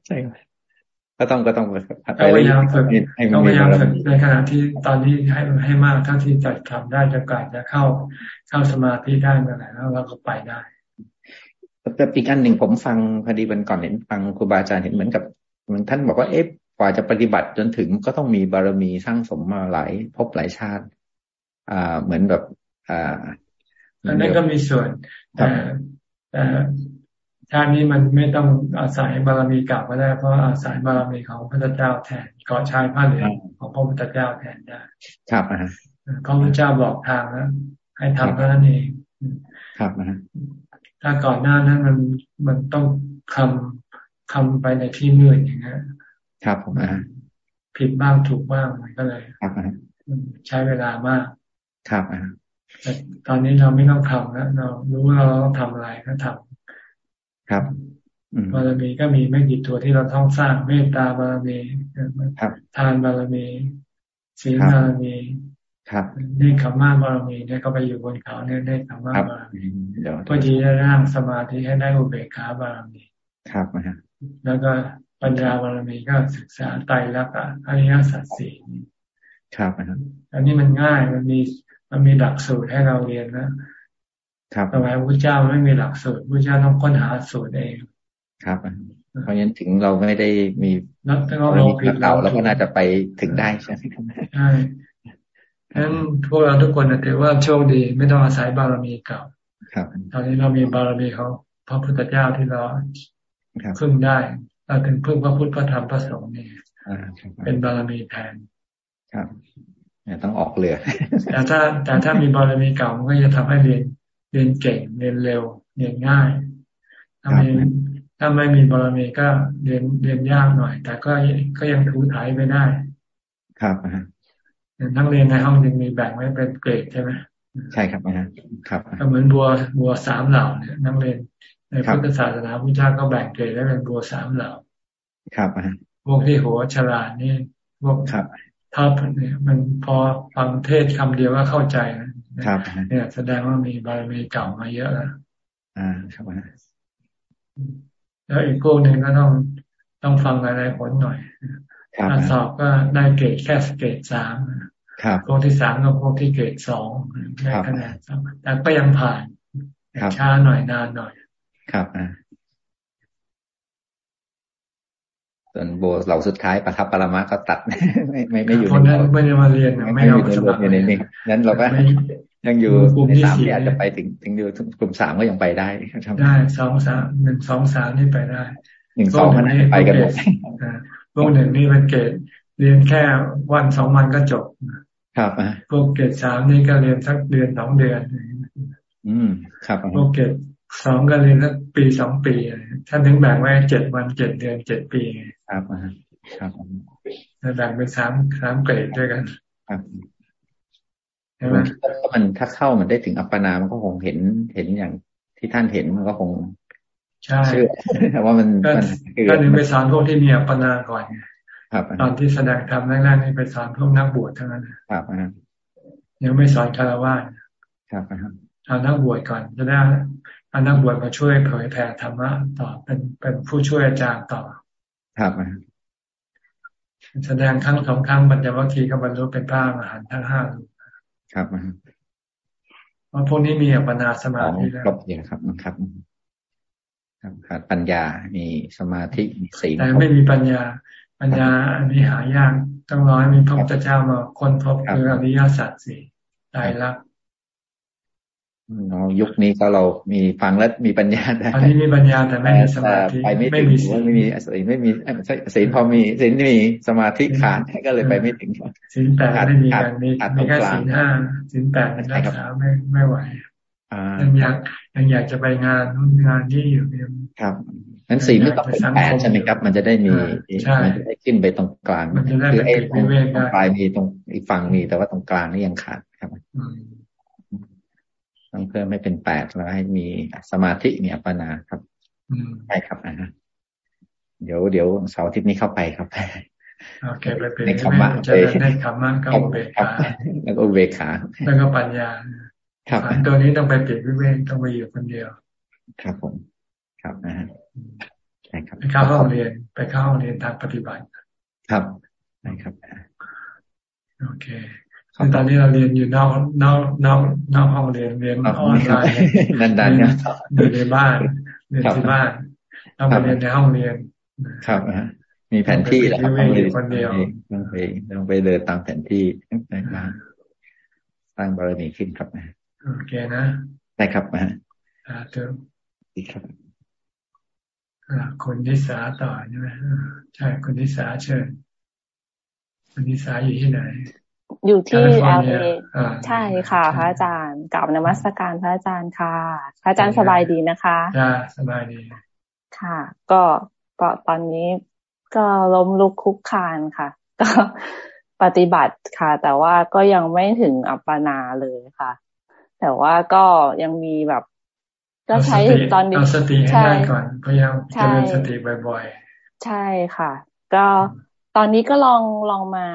[SPEAKER 33] ใช่ครับก็ต้องก็ต้อง
[SPEAKER 1] พยายามฝึกต้องพยายามฝึกในขณะที่ตอนนี้ให้ให้มากเท่าที่จะทำได้จะกาจะเข้าเข้าสมาธิได้เมื่อไหร่แล้วเราก็ไปได้
[SPEAKER 33] แต่อีกอันหนึ่งผมฟังพอดีวันก่อนเห็นฟังครูบาอาจารย์เห็นเหมือนกับมันท่านบอกว่าเอ๊ะกว่าจะปฏิบัติจนถึงก็ต้องมีบารมีสร้างสมมาหลายพบหลายชาติ อ่า เหมือนแบบ อ่า
[SPEAKER 1] อันนั้นก็มีส่วนแต่แต่ชาตินี้มันไม่ต้องอาศัยบารมีเก่าก็ได้ เพราะอาศัยบารมีของพระเจ้าแทนเกาะชายผ้าเหลืองของพระพุทธเจ้าแทนได้
[SPEAKER 33] ครับนะ
[SPEAKER 1] พระพุทธเจ้าบอกทางแล้วให้ทำเท่านั้นเอง
[SPEAKER 33] ครับนะ
[SPEAKER 1] ถ้าก่อนหน้านั้นมันมันต้องทำทำไปในที่มืดอย่างเงี้ย
[SPEAKER 33] ครับผม
[SPEAKER 1] ผิดบ้างถูกบ้างมันก็เลยใช้เวลามาก
[SPEAKER 33] ครับ
[SPEAKER 1] แต่ตอนนี้เราไม่ต้องทำแล้วเรารู้ว่าเราต้องทำอะไรก็ทำ
[SPEAKER 33] ครับ
[SPEAKER 1] บารมีก็มีไม่กี่ตัวที่เราต้องสร้างเมตตาบารมีทานบารมีศีลบารมี
[SPEAKER 33] ครับ
[SPEAKER 1] นี่ขม่าบารมีเนี่ยก็ไปอยู่บนเขาเนี่ยได้ขม่าบารมีเพื่อที่จะนั่งสมาธิให้ได้อุเบกขาบารมี
[SPEAKER 33] ครับนะฮะ
[SPEAKER 1] แล้วก็ปัญญาบารมีก็ศึกษาไตรลักษณ์อริยสัจสี่
[SPEAKER 33] ครับนะฮะ
[SPEAKER 1] อันนี้มันง่ายมันมีมันมีหลักสูตรให้เราเรียนนะครับสมัยพระเจ้าไม่มีหลักสูตรพระเจ้าต้องค้นหาสูตรเอง
[SPEAKER 33] ครับเพราะฉะนั้นถึงเราไม่ได้มี
[SPEAKER 1] นักเรา
[SPEAKER 33] ผิดเราแล้วก็น่าจะไปถึงได้ใช่ไหม
[SPEAKER 1] ใช่ ฉะนั้นพวกเราทุกคนถือว่าโชคดีไม่ต้องอาศัยบารมีเก่า
[SPEAKER 33] ครับ
[SPEAKER 1] ตอนนี้เรามีบารมีเขาพระพุทธเจ้าที่เราพึ่งได้เราถึงพึ่งพระพุทธพระธรรมพระสงฆ์นี่เป็นบารมีแทน
[SPEAKER 33] ครับเนี่ยต้องออกเรือ
[SPEAKER 1] แต่ถ้าแต่ถ้ามีบารมีเก่ามันก็จะทำให้เรียนเรียนเก่งเรียนเร็วเรียนง่ายถ้ามีถ้ถ้าไม่มีบารมีก็เรียนเรียนยากหน่อย แต่ก็ก็ยังถูถ่ายไปได้
[SPEAKER 33] ครับ
[SPEAKER 1] นักเรียนในห้องยังมีแบ่งไว้เป็นเกรดใช่ไหม
[SPEAKER 33] ใช่ครับนะครับ
[SPEAKER 1] ก็เหมือนบัวบัวสามเหล่าเนี่ยนักเรียนในพุทธศาสนาพุทธเจ้าก็แบ่งเกรดได้เป็นบัวสามเหล่า
[SPEAKER 33] ครับ
[SPEAKER 1] พวกที่หัวฉลาดนี่พวกท็อปเนี่ยมันพอฟังเทศคำเดียวก็เข้าใจนะครับเนี่ยแสดงว่ามีบารมีเก่ามาเยอะแล้ว
[SPEAKER 33] อ่าครับ
[SPEAKER 1] แล้วอีกพวกหนึ่งก็ต้องต้องฟังอะไรผลหน่อย การสอบก็ได้เกรดแค่เกรดสามพวกที่สามก็พวกที่เกรดสองได้คะแนนแต่ก็ยังผ่านช้าหน่อยนานหน่อย
[SPEAKER 33] ครับอ่าส่วนโบเหล่าสุดท้ายประทับปรมาก็ตัด ไม่ไม่ไม่อยู่
[SPEAKER 1] ในนั้นไม่ได้มาเรียนไม่
[SPEAKER 33] อยู่
[SPEAKER 1] ใน
[SPEAKER 33] รวมอยู่ในนี้นั้นเราก็ยังอยู่ในสามที่อาจจะไปถึงถึงอยู่กลุ่มสามก็ยังไปได้
[SPEAKER 1] ได้สองสามหนึ่งสองสามนี่ไปได้
[SPEAKER 33] หนึ่งสองมันไปกันหมด
[SPEAKER 1] พวกหนึ่งนี่เป็นเกตเรียนแค่วันสองวันก็จบ
[SPEAKER 33] ครับ
[SPEAKER 1] พวกเกตสามนี่ก็เรียนสักเดือนสองเดือน
[SPEAKER 33] อืม ครับ
[SPEAKER 1] พวกเกตสองก็เรียนสักปีสองปีท่านถึงแบ่งไว้เจ็ดวันเจ็ดเดือนเจ็ดปี
[SPEAKER 33] ครับครับ
[SPEAKER 1] แบ่งเป็นสามสามเกรดด้วยกัน
[SPEAKER 33] ครับใช่ไหมถ้ามันถ้าเข้ามันได้ถึงอัปปนา มันก็คงเห็นเห็นอย่างที่ท่านเห็นมันก็คง
[SPEAKER 1] ใช่
[SPEAKER 33] ว่ามัน
[SPEAKER 1] ก็นึงไปสอนพวกที่มีอัปปนาก่อนครับตอนที่แสดงธรรมแรกๆนี่ไปสอนพวกนักบวชเท่านั้น
[SPEAKER 33] ครับ
[SPEAKER 1] ยังไม่สอนคารวะ
[SPEAKER 33] ครับ
[SPEAKER 1] เอานักบวชก่อนจะได้เอานักบวชมาช่วยเผยแผ่ธรรมะต่อเป็นเป็นผู้ช่วยอาจารย์ต่อ
[SPEAKER 33] ครับ
[SPEAKER 1] แสดงครั้งสองครั้งปัญญวัคคีก็บรรลุเป็นพระอรหันต์ทั้งห้า
[SPEAKER 33] ครับ
[SPEAKER 1] เพราะพวกนี้มีอัปปนาสมาธิแล้ว
[SPEAKER 33] ครบอย่างครับครับ ขาดปัญญา มีสมาธิ มีศีล
[SPEAKER 1] แต่ไม่มีปัญญา ปัญญาอันนี้หายาก ต้องรอให้มีพระพุทธเจ้ามาค้นพบคืออริยสัจสี่ตายรัก
[SPEAKER 33] ยุคนี้ก็เรามีฟังแล้วมีปัญญาได้
[SPEAKER 1] อันนี้มีปัญญาแต่ไม่มีสมาธิ
[SPEAKER 33] ไปไม่ถึงไม่มีศีลไม่มีศีลพอมีศีลมีสมาธิขาดก็เลยไปไม่ถึง
[SPEAKER 1] ศีลแปดไม่มีกันมีมีแค่ศีลห้าศีลแปดมันรักษาไม่ไม่ไหว ยังอยากยังอยากจะไปงานนู่นงานที่อยู่เนี่ย
[SPEAKER 33] ครับนั้นศีลไม่ต้องเป็นแปดใช่ไหมครับ มันจะได้มีมันจะได้ขึ้นไปตรงกลางคือไอ้ตรงปลายมีตรงอีกฝั่งมีแต่ว่าตรงกลางนี่ยังขาดครับต้องเพิ่มให้เป็นแปดแล้วให้มีสมาธิมีอัปปนาครับใช่ครับนะเดี๋ยวเดี๋ยวเสาร์อาทิตย์นี้เข้าไปครับ
[SPEAKER 1] โอเคไปเป็นในคำว่าจะได้คำมั่นก็อุเบกขา
[SPEAKER 33] แล้วก็อุเบกขา
[SPEAKER 1] แล้วก็ปัญญา
[SPEAKER 33] ครับ
[SPEAKER 1] ตัวนี้ต้องไปเปลี่ยนวิเวกต้องไปอยู่คนเดียว
[SPEAKER 33] ครับผม ครับนะฮะใช่ครับ
[SPEAKER 1] ไปเข้าห้องเรียน ไปเข้าห้องเรียนทางปฏิบัติ
[SPEAKER 33] ครับใช่ครับ
[SPEAKER 1] โอเคคือตอนนี้เราเรียนอยู่นอกนอกนอกนอกห้องเรียนเรียนออนไลน์
[SPEAKER 33] นั่นดัน
[SPEAKER 1] อยู่ในบ้านเรียนที่บ้านต้องไปเรียนในห้องเรียน
[SPEAKER 33] ครับมีแผนที่แล้วครับ
[SPEAKER 1] ต้องไปคนเดียว
[SPEAKER 33] ต้องไปต้องไปเดินตามแผนที่นะครับสร้างบารมีขึ้นครับนะ
[SPEAKER 1] โอเคนะ
[SPEAKER 33] ได้ครับนะ
[SPEAKER 1] อ่าเติม
[SPEAKER 33] ดีครับ
[SPEAKER 1] คนนิสาต่อใช่ไหมใช่คนนิสาเชิญคนนิสาอยู่ที่ไหน
[SPEAKER 34] อยู่ที่เอลเอใช่ค่ะ พระอาจารย์กลับนมัสการพระอาจารย์ค่ะ พระอาจารย์สบายดีนะคะ
[SPEAKER 1] จ้าสบายดี
[SPEAKER 34] ค่ะ ก็ก็ตอนนี้ก็ล้มลุกคุกคานค่ะ ก็ปฏิบัติค่ะ แต่ว่าก็ยังไม่ถึงอัปปนาเลยค่ะ แต่ว่าก็ยังมีแบบ ก็ใช้ตอนนี้
[SPEAKER 1] สติให้ได้ก่อนพยายามเจริญสติบ่อย
[SPEAKER 34] ๆ ใช่ค่ะ ก็ตอนนี้ก็ลองลองมา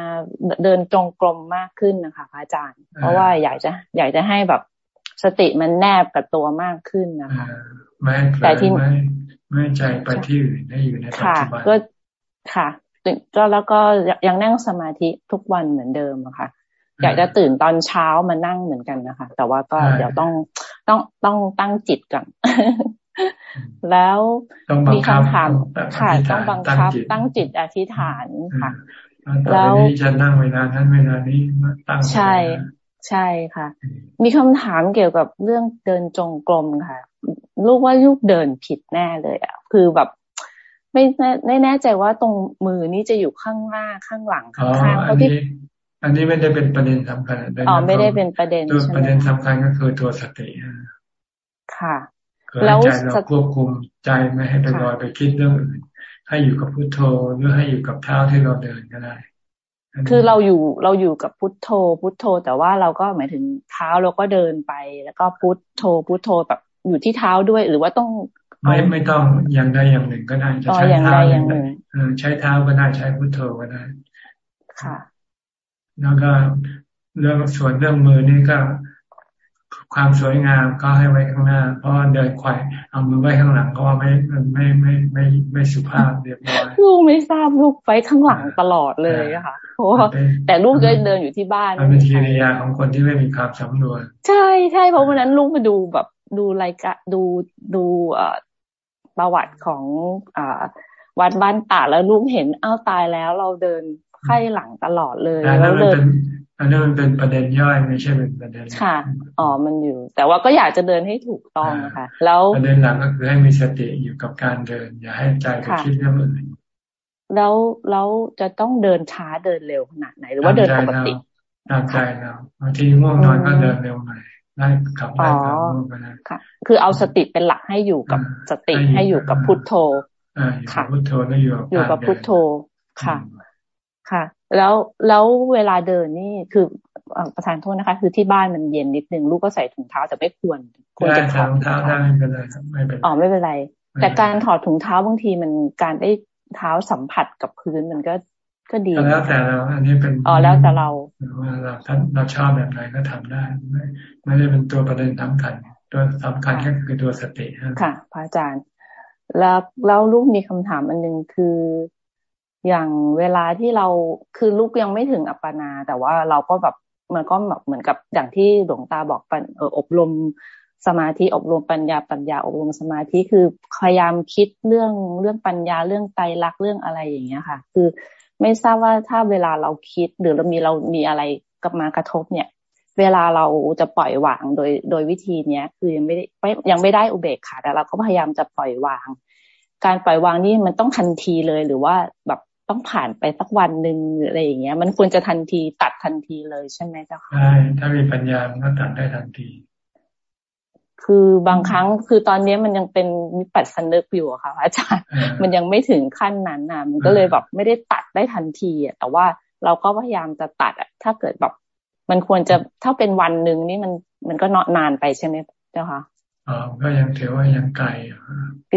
[SPEAKER 34] เดินจงกรมมากขึ้นนะคะพระอาจารย์ เพราะว่าอยากจะ อยากจะให้แบบสติมันแนบกับตัวมากขึ้นนะคะ
[SPEAKER 1] ไม่แต่ที่ไม่ไม่ใจไปที่อื่นได้อยู่ในปัจจุบันก็
[SPEAKER 34] ค่ะก็แล้วก็ยังนั่งสมาธิทุกวันเหมือนเดิมอะค่ะ อยากจะตื่นตอนเช้ามานั่งเหมือนกันนะคะ แต่ว่าก็เดี๋ยวต้องต้องต้องตั้งจิตก่อนแล้วมีคำถามค่ะต้องบังคับตั้งจิตอธิษฐานค่ะ
[SPEAKER 1] แล้วจะนั่งเวลานั้นเวลานี้ตั้ง
[SPEAKER 34] ใช่ใช่ค่ะ มีคำถามเกี่ยวกับเรื่องเดินจงกรมค่ะ ลูกว่าลูกเดินผิดแน่เลยอะคือแบบไม่ไม่แน่ใจว่าตรงมือนี้จะอยู่ข้างหน้าข้างหลังข้างๆ
[SPEAKER 1] เขาที่ อันนี้ไม่ได้เป็นประเด็นสำคัญ
[SPEAKER 34] อ๋อไม่ได้เป็นประเด็น
[SPEAKER 1] ตัวประเด็นสำคัญก็คือตัวสติ
[SPEAKER 34] ค่ะ
[SPEAKER 1] แล้วใจเราควบคุมใจไม่ให้ไปลอยไปคิดเรื่องอื่น ให้อยู่กับพุทโธหรือให้อยู่กับเท้าที่เราเดินก็ได้
[SPEAKER 34] คือเราอยู่เราอยู่กับพุทโธ พุทโธ แต่ว่าเราก็หมายถึงเท้าเราก็เดินไป แล้วก็พุทโธ พุทโธแบบอยู่ที่เท้าด้วย หรือว่าต้อง
[SPEAKER 1] ไม่ไม่ต้องอย่างใดอย่างหนึ่งก็ได้จะใช้เท้าอย่างหนึ่งใช้เท้าก็ได้ใช้พุทโธก็ได้
[SPEAKER 34] ค่ะ
[SPEAKER 1] แล้วก็เรื่องส่วนเรื่องมือนี่ก็ความสวยงามก็ให้ไว้ข้างหน้า เพราะเดินไขว่เอามือไว้ข้างหลังก็ว่าไม่ไม่ไม่ไม่ไม่สุภาพเรียบร้อย
[SPEAKER 34] ลูกไม่ทราบลูกไว้ข้างหลังตลอดเลยค่ะเพราะแต่ลูกจะเดินอยู่ที่บ้าน
[SPEAKER 1] มันเป็นทีริยาของคนที่ไม่มีความสำนวน
[SPEAKER 34] ใช่ใช่เพราะวันนั้นลูกมาดูแบบดูรายการดูดูเอ่อประวัติของอ่าวัดบ้านตาแล้วลูกเห็นอ้าวตายแล้วเราเดิน ไข้หลังตลอดเลยแล้วเดิน
[SPEAKER 1] อันนี้มันเป็นประเด็นย่อยไม่ใช่เป็นประเด็น
[SPEAKER 34] ค่ะ อ๋อ มันอยู่ แต่ว่าก็อยากจะเดินให้ถูกต้องนะคะแล้ว
[SPEAKER 1] ประเด็นหลักก็คือให้มีสติอยู่กับการเดิน อย่าให้ใจไปคิดเรื่องอื่น
[SPEAKER 34] แล้วแล้วจะต้องเดินช้าเดินเร็วขนาดไหน หรือว่าเดินปกติ
[SPEAKER 1] ตามใจเราบางทีง่วงนอนก็เดินเร็วหน่อยได้ขับได้ขับง่วงไปนะ
[SPEAKER 34] ค่ะ คือเอาสติเป็นหลักให้อยู่กับสติให้อยู่กับพุทโธ
[SPEAKER 1] ค่ะพุทโธแล้วอยู่
[SPEAKER 34] อยู่กับพุทโธค่ะ ค่ะ แล้วแล้วเวลาเดินนี่คือประธานโทษนะคะ คือที่บ้านมันเย็นนิดนึงลูกก็ใส่ถุงเท้าแต่ไม่ควรควร
[SPEAKER 1] จะถอดถุงเท้าได้ไม่เป็นไรไม่เป็น
[SPEAKER 34] อ๋อไม่เป็นไร แต่การถอดถุงเท้าบางทีมันการได้เท้าสัมผัสกับพื้นมันก็ก็ดี
[SPEAKER 1] แล้วแต่เราอันนี้เป็น
[SPEAKER 34] อ๋อแล้วแต่เรา
[SPEAKER 1] ว่าเราถ้าเราชอบแบบไหนก็ทำได้ไม่ไม่ได้เป็นตัวประเด็นสำคัญตัวสำคัญก็คือตัวสติ
[SPEAKER 34] ค่ะพระอาจารย์ แล้วแล้วลูกมีคำถามอันนึงคือ อย่างเวลาที่เราคือลูกยังไม่ถึงอัปปนา แต่ว่าเราก็แบบมันก็แบบเหมือนกับอย่างที่หลวงตาบอกปันเอออบรมสมาธิอบรมปัญญาปัญญาอบรมสมาธิคือพยายามคิดเรื่องเรื่องปัญญาเรื่องไตรลักษณ์เรื่องอะไรอย่างเงี้ยค่ะ คือไม่ทราบว่าถ้าเวลาเราคิดหรือเรามีเรามีอะไรกับมากระทบเนี่ย เวลาเราจะปล่อยวางโดยโดยวิธีเนี้ย คือยังไม่ได้ยังไม่ได้อุเบกขาแต่เราก็พยายามจะปล่อยวาง การปล่อยวางนี่มันต้องทันทีเลยหรือว่าแบบ ต้องผ่านไปสักวันหนึ่งอะไรอย่างเงี้ย มันควรจะทันทีตัดทันทีเลยใช่ไหมเจ้าค่ะ
[SPEAKER 1] ใช่ถ้ามีปัญญามันก็ตัดได้ทันที
[SPEAKER 34] คือบางครั้งคือตอนนี้มันยังเป็นมิปัสนึกอยู่ค่ะอาจารย์มันยังไม่ถึงขั้นนั้นน่ะมันก็เลยแบบไม่ได้ตัดได้ทันทีอะแต่ว่าเราก็พยายามจะตัดอะถ้าเกิดแบบมันควรจะถ้าเป็นวันหนึ่งนี่มันมันก็นานไปใช่ไหมเจ้าค่ะ
[SPEAKER 1] อ๋อ ก็ยังถือว่ายังไกล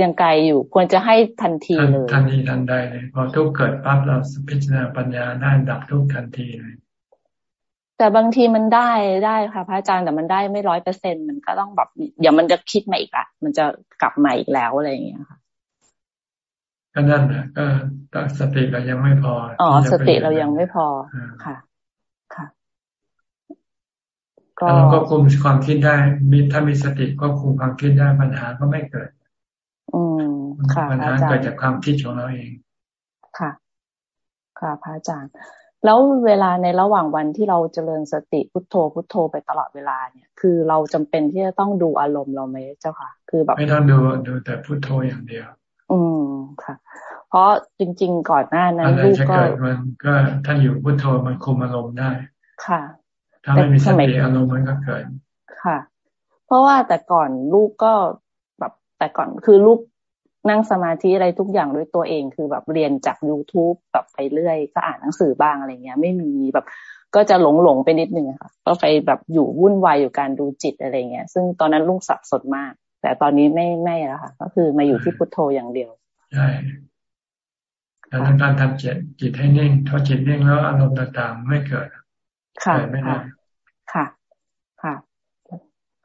[SPEAKER 34] ยังไกลอยู่ควรจะให้ทันทีเลย
[SPEAKER 1] ทันทีทันใดเลยพอทุกเกิดปั๊บเราพิจารณาปัญญาได้ดับทุกทันทีเลย
[SPEAKER 34] แต่บางทีมันได้ได้ค่ะพระอาจารย์แต่มันได้ไม่ร้อยเปอร์เซ็นมันก็ต้องแบบเดี๋ยวมันจะคิดมาอีกละมันจะกลับมาอีกแล้วอะไรอย่างเงี้ยค่ะ
[SPEAKER 1] ก็นั่นแหละก็สติเรายังไม่พอ
[SPEAKER 34] อ๋อสติเรายังไม่พอค่ะ
[SPEAKER 1] เราก็คุมความคิดได้ มีถ้ามีสติก็คุมความคิดได้ปัญหาก็ไม่เกิด
[SPEAKER 34] อืมค่ะ
[SPEAKER 1] ปัญหาเกิดจากความคิดของเราเอง
[SPEAKER 34] ค่ะ ค่ะพระอาจารย์ แล้วเวลาในระหว่างวันที่เราเจริญสติพุทโธพุทโธไปตลอดเวลาเนี่ย คือเราจำเป็นที่จะต้องดูอารมณ์เราไหมเจ้าค่ะ คือแบบ
[SPEAKER 1] ไม่ต้องดูดูแต่พุทโธอย่างเดียว
[SPEAKER 34] อืมค่ะ เพราะจริง ๆ ก่อนหน้านั้น
[SPEAKER 1] ลูกก็มันก็ถ้าอยู่พุทโธมันคุมอารมณ์ได้
[SPEAKER 34] ค่ะ
[SPEAKER 1] ถ้าไม่มีสติอารมณ์มันก็เกิด
[SPEAKER 34] ค่ะ เพราะว่าแต่ก่อนลูกก็แบบแต่ก่อนคือลูกนั่งสมาธิอะไรทุกอย่างด้วยตัวเองคือแบบเรียนจาก youtube แบบไปเรื่อย ก็อ่านหนังสือบ้างอะไรเงี้ย ไม่มีแบบก็จะหลงหลงไปนิดนึงค่ะ ก็ไปแบบอยู่วุ่นวายอยู่การดูจิตอะไรเงี้ย ซึ่งตอนนั้นลูกสับสนมาก แต่ตอนนี้ไม่ไม่แล้วค่ะ ก็คือมาอยู่ที่พุทโธอย่างเดียว
[SPEAKER 1] ใช่แต่การทำจิตจิตให้นิ่งถ้าจิตนิ่งแล้วอารมณ์ต่างๆ ไม่เกิด
[SPEAKER 34] ค่ะค่ะ ค่ะ ค่ะ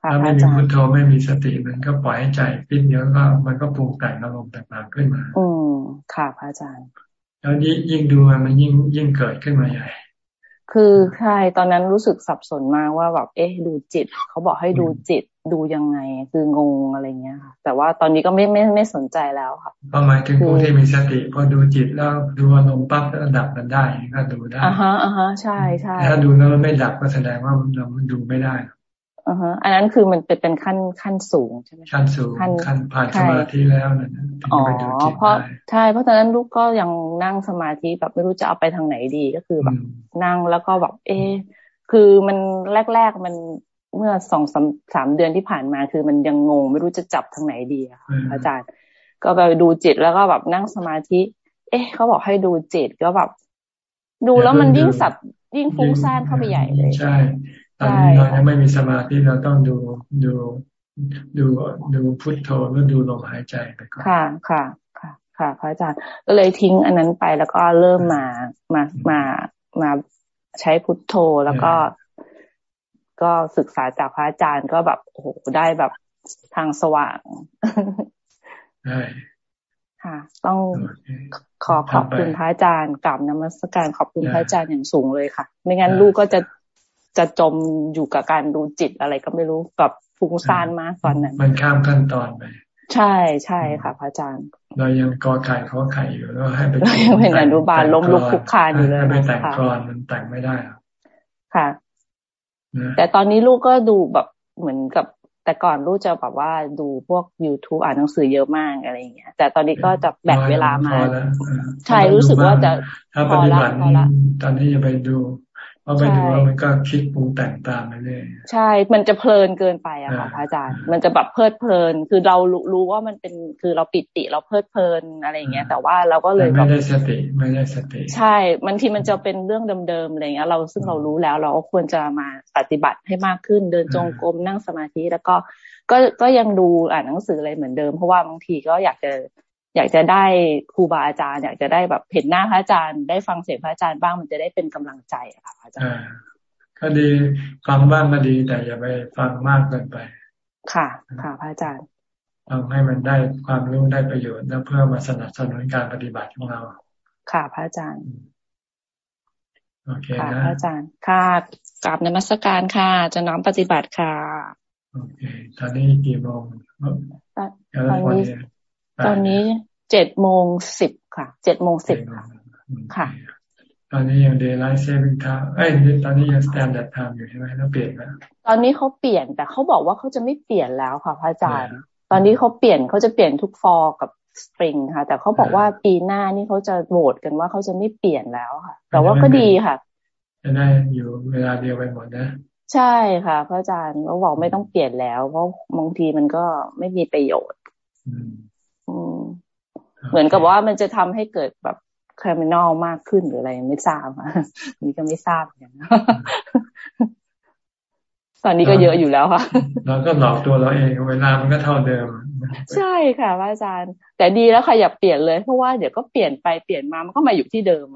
[SPEAKER 1] ถ้าไม่มีพุทโธไม่มีสติมันก็ปล่อยให้ใจปิ้นเยอะก็ มันก็ปรุงแต่งอารมณ์ต่างๆขึ้นมา
[SPEAKER 34] อืมค่ะพระอาจารย์
[SPEAKER 1] แล้วยิ่งดูมันยิ่งยิ่งเกิดขึ้นมาใหญ่
[SPEAKER 34] คือใช่ตอนนั้นรู้สึกสับสนมากว่าแบบเอ๊ะดูจิต เขาบอกให้ดูจิต ดูยังไง คืองงอะไรเงี้ยค่ะ แต่ว่าตอนนี้ก็ไม่ไม่ไม่สนใจแล้วค่ะ
[SPEAKER 1] หมายถึงผู้ที่มีสติพอดูจิตแล้วดูอารมณ์ปั๊บแล้วดับมันได้ก็ดูได้
[SPEAKER 34] อ่าฮะอ่าฮะใช่ใช่
[SPEAKER 1] ถ้าดูแล้วมันไม่ดับก็แสดงว่าเราดูไม่ได้
[SPEAKER 34] อ่าฮะอันนั้นคือมันเป็นเป็นขั้นขั้นสูงใช่ไหม
[SPEAKER 1] ขั้นสูงขั้นผ่านสมาธิแล้วนะ
[SPEAKER 34] อ๋อเพราะใช่เพราะตอนนั้นลูกก็ยังนั่งสมาธิแบบไม่รู้จะเอาไปทางไหนดีก็คือแบบนั่งแล้วก็แบบเอ๊คือมันแรก ๆ มัน เมื่อสองสามสามเดือนที่ผ่านมาคือมันยังงง ไม่รู้จะจับทางไหนดีค่ะอาจารย์ ก็ไปดูจิตแล้วก็แบบนั่งสมาธิ เอ๊ะเขาบอกให้ดูจิตก็แบบ ดูแล้วมันยิ่งสับยิ่งฟุ้งซ่านเข้าไปใหญ่เลย
[SPEAKER 1] ใช่ตอนนี้เรายังไม่มีสมาธิเราต้องดูดูดูดูพุทโธแล้วดูลมหายใจไปก่อน
[SPEAKER 34] ค่ะค่ะค่ะ ค่ะพระอาจารย์ก็เลยทิ้งอันนั้นไปแล้วก็เริ่มมามามามาใช้พุทโธแล้วก็ ก็ศึกษาจากพระอาจารย์ก็แบบโอ้โหได้แบบทางสว่าง
[SPEAKER 1] ใช่
[SPEAKER 34] ค่ะ ต้องขอขอบคุณพระอาจารย์กลับนมัสการขอบคุณพระอาจารย์อย่างสูงเลยค่ะ ไม่งั้นลูกก็จะจะจมอยู่กับการดูจิตอะไรก็ไม่รู้กับฟุ้งซ่านมากตอนนั้น
[SPEAKER 1] มันข้ามขั้นตอนไป
[SPEAKER 34] ใช่ใช่ค่ะ พระอาจารย์
[SPEAKER 1] เรายังกอไก่ข้อไข่อยู่แล้วให้ไป
[SPEAKER 34] เรายังเป็นอนุบาลล้มลุกคุกคานอยู่เลย
[SPEAKER 1] ไปแต่งกรอนมันแต่งไม่ได้
[SPEAKER 34] ค่ะ แต่ตอนนี้ลูกก็ดูแบบเหมือนกับ แต่ก่อนลูกจะแบบว่าดูพวก youtube อ่านหนังสือเยอะมากอะไรอย่างเงี้ยแต่ตอนนี้ก็จะแบ่งเวลามาใช่รู้สึกว่าจะ
[SPEAKER 1] พอละพอละตอนนี้จะไปดู พอไปดูแล้วมันก็คิดปรุงแต่งตามไปเลย
[SPEAKER 34] ใช่ มันจะเพลินเกินไปอะค่ะพระอาจารย์ มันจะแบบเพลิดเพลิน คือเรารู้ว่ามันเป็นคือเราปิติเราเพลิดเพลินอะไรอย่างเงี้ย แต่ว่าเราก็เลย
[SPEAKER 1] ไม่ได้สติไม่ได้สติ
[SPEAKER 34] ใช่มันทีมันจะเป็นเรื่องเดิมๆอะไรเงี้ย เราซึ่งเรารู้แล้วเราก็ควรจะมาปฏิบัติให้มากขึ้น เดินจงกรมนั่งสมาธิแล้วก็ก็ก็ยังดูอ่านหนังสืออะไรเหมือนเดิม เพราะว่าบางทีก็อยากจะ อยากจะได้ครูบาอาจารย์ อยากจะได้แบบเห็นหน้าพระอาจารย์ ได้ฟังเสียงพระอาจารย์บ้างมันจะได้เป็นกำลังใจอะค่ะพระอาจารย์
[SPEAKER 1] ก็ดีฟังบ้างก็ดี แต่อย่าไปฟังมากเกินไป
[SPEAKER 34] ค่ะ ค่ะพระอาจารย์
[SPEAKER 1] ฟังให้มันได้ความรู้ได้ประโยชน์แล้วเพื่อมาสนับสนุนการปฏิบัติของเรา
[SPEAKER 34] ค่ะพระอาจารย์
[SPEAKER 1] โอเค
[SPEAKER 34] นะพระอาจารย์ค่ะกราบนมัสการค่ะ จะน้อมปฏิบัติค่ะ
[SPEAKER 1] โอเคตอนนี้กี่โมง
[SPEAKER 34] ตอนนี้ตอนนี้ เจ็ดโมงสิบค่ะเจ็ดโมงสิบค่ะ ค่ะ
[SPEAKER 1] ตอนนี้ยัง daylight saving time เอ้ยตอนนี้ยัง standard time อยู่ใช่ไหมแล้วเปลี่ยนแล้ว
[SPEAKER 34] ตอนนี้เขาเปลี่ยนแต่เขาบอกว่าเขาจะไม่เปลี่ยนแล้วค่ะพระอาจารย์ ตอนนี้เขาเปลี่ยนเขาจะเปลี่ยนทุกฟอร์กับสปริงค่ะ แต่เขาบอกว่าปีหน้านี่เขาจะโหวตกันว่าเขาจะไม่เปลี่ยนแล้วค่ะ แต่ว่าก็ดีค่ะ
[SPEAKER 1] จะได้อยู่เวลาเดียวไปหมดนะ
[SPEAKER 34] ใช่ค่ะพระอาจารย์เขาบอกไม่ต้องเปลี่ยนแล้ว เพราะบางทีมันก็ไม่มีประโยชน์ เหมือนกับว่ามันจะทำให้เกิดแบบคริมินอลมากขึ้นหรืออะไรไม่ทราบนี่ก็ไม่ทราบอย่างนี้ตอนนี้ก็เยอะอยู่แล้วค่ะ
[SPEAKER 1] เราก็หลอกตัวเราเองเวลามันก็เท่าเดิม
[SPEAKER 34] ใช่ค่ะอาจารย์ แต่ดีแล้วค่ะอย่าเปลี่ยนเลย เพราะว่าเดี๋ยวก็เปลี่ยนไปเปลี่ยนมามันก็มาอยู่ที่เดิม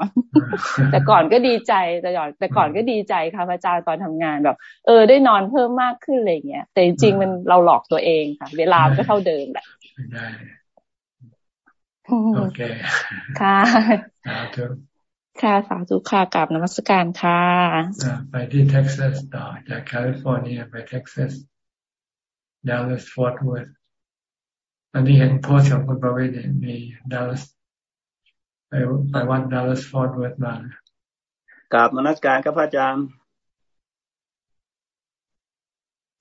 [SPEAKER 34] แต่ก่อนก็ดีใจแต่ก่อนแต่ก่อนก็ดีใจค่ะอาจารย์ตอนทำงานแบบ เออได้นอนเพิ่มมากขึ้นอะไรเงี้ยแต่จริงๆมันเราหลอกตัวเองค่ะ เวลาก็เท่าเดิมแหละ
[SPEAKER 1] โอเค
[SPEAKER 34] ค่ะ
[SPEAKER 1] สาธุ
[SPEAKER 34] ค่ะสาธุค่ะกราบนมัสการค่ะ
[SPEAKER 1] ไปที่เท็กซัสต่อจากแคลิฟอร์เนียไปเท็กซัสดัลลัสฟอร์ตเวิร์ธอันนี้เห็นโพสต์ของคุณประเวศมีดัลลัสไปไปวัดดัลลัสฟอร์ตเวิร์ธมา
[SPEAKER 35] กราบนมัสการครับพระอาจารย์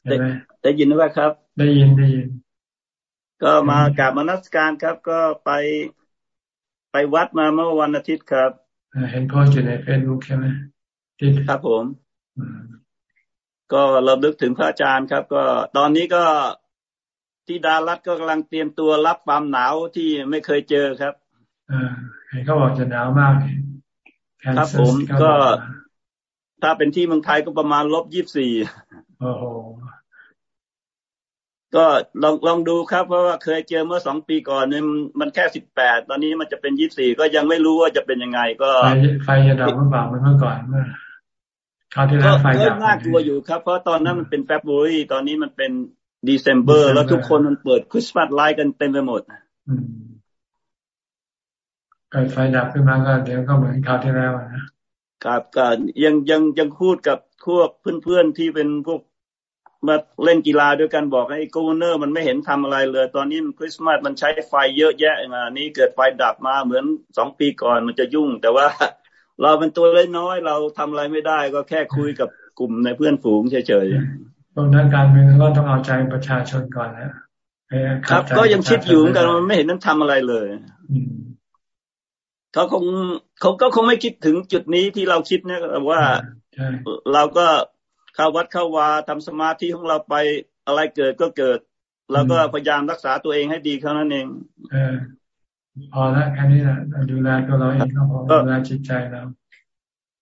[SPEAKER 35] ได้ได้ยินไหมครับ
[SPEAKER 1] ได้ยินได้ยิน
[SPEAKER 35] ก็มากราบมนัสการครับ ก็ไปไปวัดมาเมื่อวันอาทิตย์ครับ
[SPEAKER 1] เห็นพ่ออยู่ในเฟซบุ๊กใช่ไหม
[SPEAKER 35] ครับผม ก็เราลึกถึงพระอาจารย์ครับ ก็ตอนนี้ก็ที่ดารัตก็กำลังเตรียมตัวรับความหนาวที่ไม่เคยเจอครับ
[SPEAKER 1] อ่าเห็นเขาบอกจะหนาวมาก
[SPEAKER 35] ครับผมก็ถ้าเป็นที่เมืองไทยก็ประมาณลบยี่สิบสี่
[SPEAKER 1] โอ้โห
[SPEAKER 35] ก็ลองลองดูครับ เพราะว่าเคยเจอเมื่อสองปีก่อนเนี่ยมันแค่สิบแปดตอนนี้มันจะเป็นยี่สี่ก็ยังไม่รู้ว่าจะเป็นยังไง ก็
[SPEAKER 1] ไฟไฟจะดับเมื่อก่อนเมื่อก่อนเมื่อคราวที่แล้วไฟดับ
[SPEAKER 35] น่ากลัวอยู่ครับ เพราะตอนนั้นมันเป็นแฟบรุยตอนนี้มันเป็นเดซ ember แล้วทุกคนมันเปิดคริสต์มาสไลท์กันเต็มไปหมด
[SPEAKER 1] เกิดไฟดับขึ้นมาก็เดี๋ยวก็เหมือนคราวที่แล้วนะครับ
[SPEAKER 35] ก็ยังยังยังพูดกับพวกเพื่อนๆที่เป็นพวก มาเล่นกีฬาด้วยกันบอกไอ้กูเนอร์มันไม่เห็นทำอะไรเลย ตอนนี้มันคริสต์มาสมันใช้ไฟเยอะแยะมานี้เกิดไฟดับมาเหมือนสองปีก่อนมันจะยุ่ง แต่ว่าเราเป็นตัวเล็กน้อยเราทำอะไรไม่ได้ก็แค่คุยกับกลุ่มในเพื่อนฝูงเฉย
[SPEAKER 1] ๆตรงนั้นการเมืองก็ต้องเอาใจประชาชนก่อนนะครับ
[SPEAKER 35] ก็ยังคิดอยู่เหมือนกันมันไม่เห็นนั้นทำอะไรเลยเขาคงเขาก็คงไม่คิดถึงจุดนี้ที่เราคิดนะว่าเราก็ เขเข้าวัดเข้าวาทำสมาธิของเราไปอะไรเกิดก็เกิดแล้วก็พยายามรักษาตัวเองให้ดีเท่านั้นเอง
[SPEAKER 1] เออพอแล้วแค่นี้แหละดูแลตัวเราเองก็พอดูแลจิตใจเรา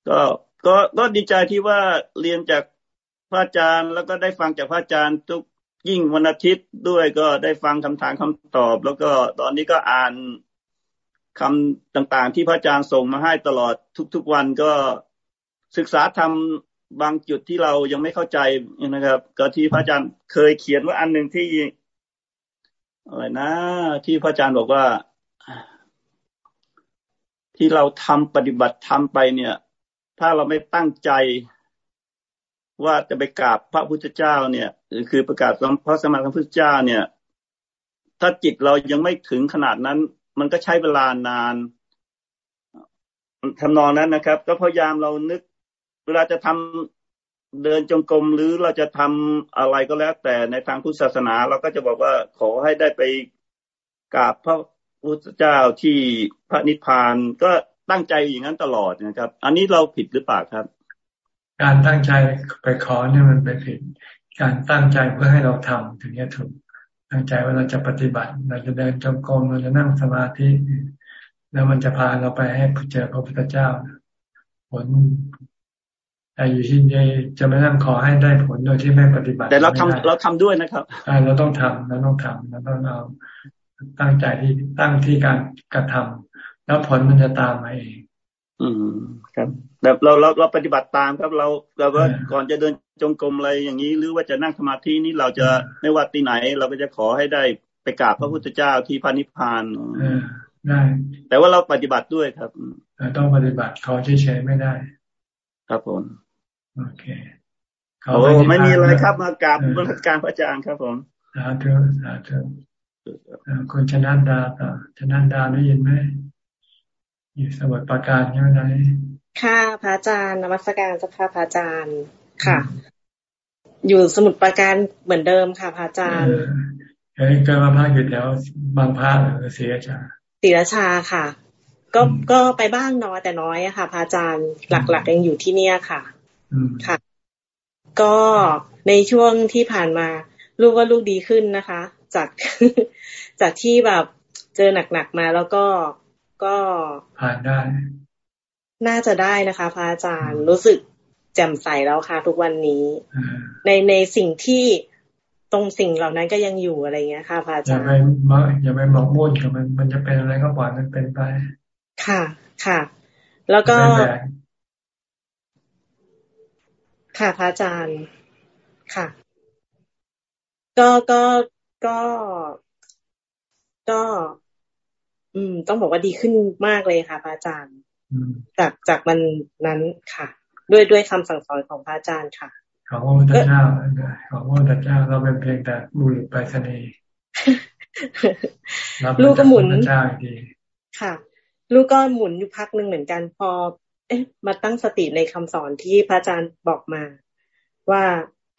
[SPEAKER 35] ก็ก็ก็ดีใจที่ว่าเรียนจากพระอาจารย์แล้วก็ได้ฟังจากพระอาจารย์ทุกยิ่งวันอาทิตย์ด้วยก็ได้ฟังคำถามคำตอบ แล้วก็ตอนนี้ก็อ่านคำต่างๆ ที่พระอาจารย์ส่งมาให้ตลอดทุกๆวันก็ศึกษาทำ บางจุดที่เรายังไม่เข้าใจนะครับ ก็ที่พระอาจารย์เคยเขียนว่าอันหนึ่งที่อะไรนะ ที่พระอาจารย์บอกว่า ที่เราทำปฏิบัติทำไปเนี่ย ถ้าเราไม่ตั้งใจว่าจะไปกราบพระพุทธเจ้าเนี่ยหรือคือประกาศพระสมมาสัมพุทธเจ้าเนี่ย ถ้าจิตเรายังไม่ถึงขนาดนั้น มันก็ใช้เวลานานทำนองนั้นนะครับ ก็พยายามเรานึก เวลาจะทำเดินจงกรมหรือเราจะทำอะไรก็แล้ว แต่ในทางพุทธศาสนาเราก็จะบอกว่าขอให้ได้ไปกราบพระพุทธเจ้าที่พระนิพพานก็ตั้งใจอย่างนั้นตลอดนะครับ อันนี้เราผิดหรือเปล่าครับ
[SPEAKER 1] การตั้งใจไปขอเนี่ยมันเป็นผิด การตั้งใจเพื่อให้เราทำถึงจะถูกตั้งใจว่าเราจะปฏิบัติเราจะเดินจงกรมเราจะนั่งสมาธิแล้วมันจะพาเราไปให้เจอพระพุทธเจ้าผล แต่อยู่ที่นี่จะไม่นั่งขอให้ได้ผลโดยที่ไม่ปฏิบัติ
[SPEAKER 35] แต่เราทำเราทำด้วยนะครับ
[SPEAKER 1] ใช่เราต้องทำเราต้องทำเราต้องเอาตั้งใจที่ตั้งที่การกระทำแล้วผลมันจะตามมาเอง
[SPEAKER 35] อืมครับแบบเราเราเราปฏิบัติตามครับ เราเราก็ก่อนจะเดินจงกรมอะไรอย่างนี้ หรือว่าจะนั่งสมาธินี่เราจะไม่ว่าที่ไหน เราก็จะขอให้ได้ไปกราบพระพุทธเจ้าที่พระนิพพาน
[SPEAKER 1] ได้
[SPEAKER 35] แต่ว่าเราปฏิบัติด้วยครับ
[SPEAKER 1] ต้องปฏิบัติขอเฉยๆไม่ได้
[SPEAKER 35] ครับผม
[SPEAKER 1] โอเค
[SPEAKER 35] โอ้ไม่มีอะไรครับมากราบบริการพระอาจารย์ครับผม
[SPEAKER 1] สาธุสาธุคุณชนะดาต่อชนะดาได้ยินไหมอยู่สมุดประการใช่ไหม
[SPEAKER 36] ค่ะพระอาจารย์นมัสการเจ้าค่ะพระอาจารย์ค่ะ อยู่สมุดประการเหมือนเดิมค่ะพระอาจารย์
[SPEAKER 1] เฮ้ยก็มาพักอยู่แถวบางพระหรือเสียชา
[SPEAKER 36] ศรีราชาค่ะ ก็ก็ไปบ้างน้อยแต่น้อยอะค่ะพระอาจารย์หลักๆยังอยู่ที่เนี่ยค่ะ ค่ะ ก็ในช่วงที่ผ่านมาลูกว่าลูกดีขึ้นนะคะ จากจากที่แบบเจอหนักๆมาแล้วก็ก็
[SPEAKER 1] ผ่านได้
[SPEAKER 36] น่าจะได้นะคะพระอาจารย์รู้สึกแจ่มใสแล้วค่ะ ทุกวันนี้ ในในสิ่งที่ตรงสิ่งเหล่านั้นก็ยังอยู่อะไรเงี้ยค่ะพระอาจารย์อย่าไป
[SPEAKER 1] อย่าไปหมกมุ่นกับมันมันจะเป็นอะไรก็ปล่อยมันเป็นไป
[SPEAKER 36] ค่ะค่ะ แล้วก็ ค่ะพระอาจารย์ค่ะ ก็ก็ก็ก็ อืม ต้องบอกว่าดีขึ้นมากเลยค่ะพระอาจารย์จากจากมันนั้นค่ะ ด้วยด้วยคำสั่งสอนของพระอาจารย์ค่ะ
[SPEAKER 1] ของพระพุทธเจ้าของพระพุทธเจ้าเราเป็นเพียงแต่บุรุษไปสนี
[SPEAKER 36] ลูกก็หมุนค่ะ ลูกก็หมุนอยู่พักหนึ่งเหมือนกัน พอ เอ๊ะ มาตั้งสติในคำสอนที่พระอาจารย์บอกมา ว่า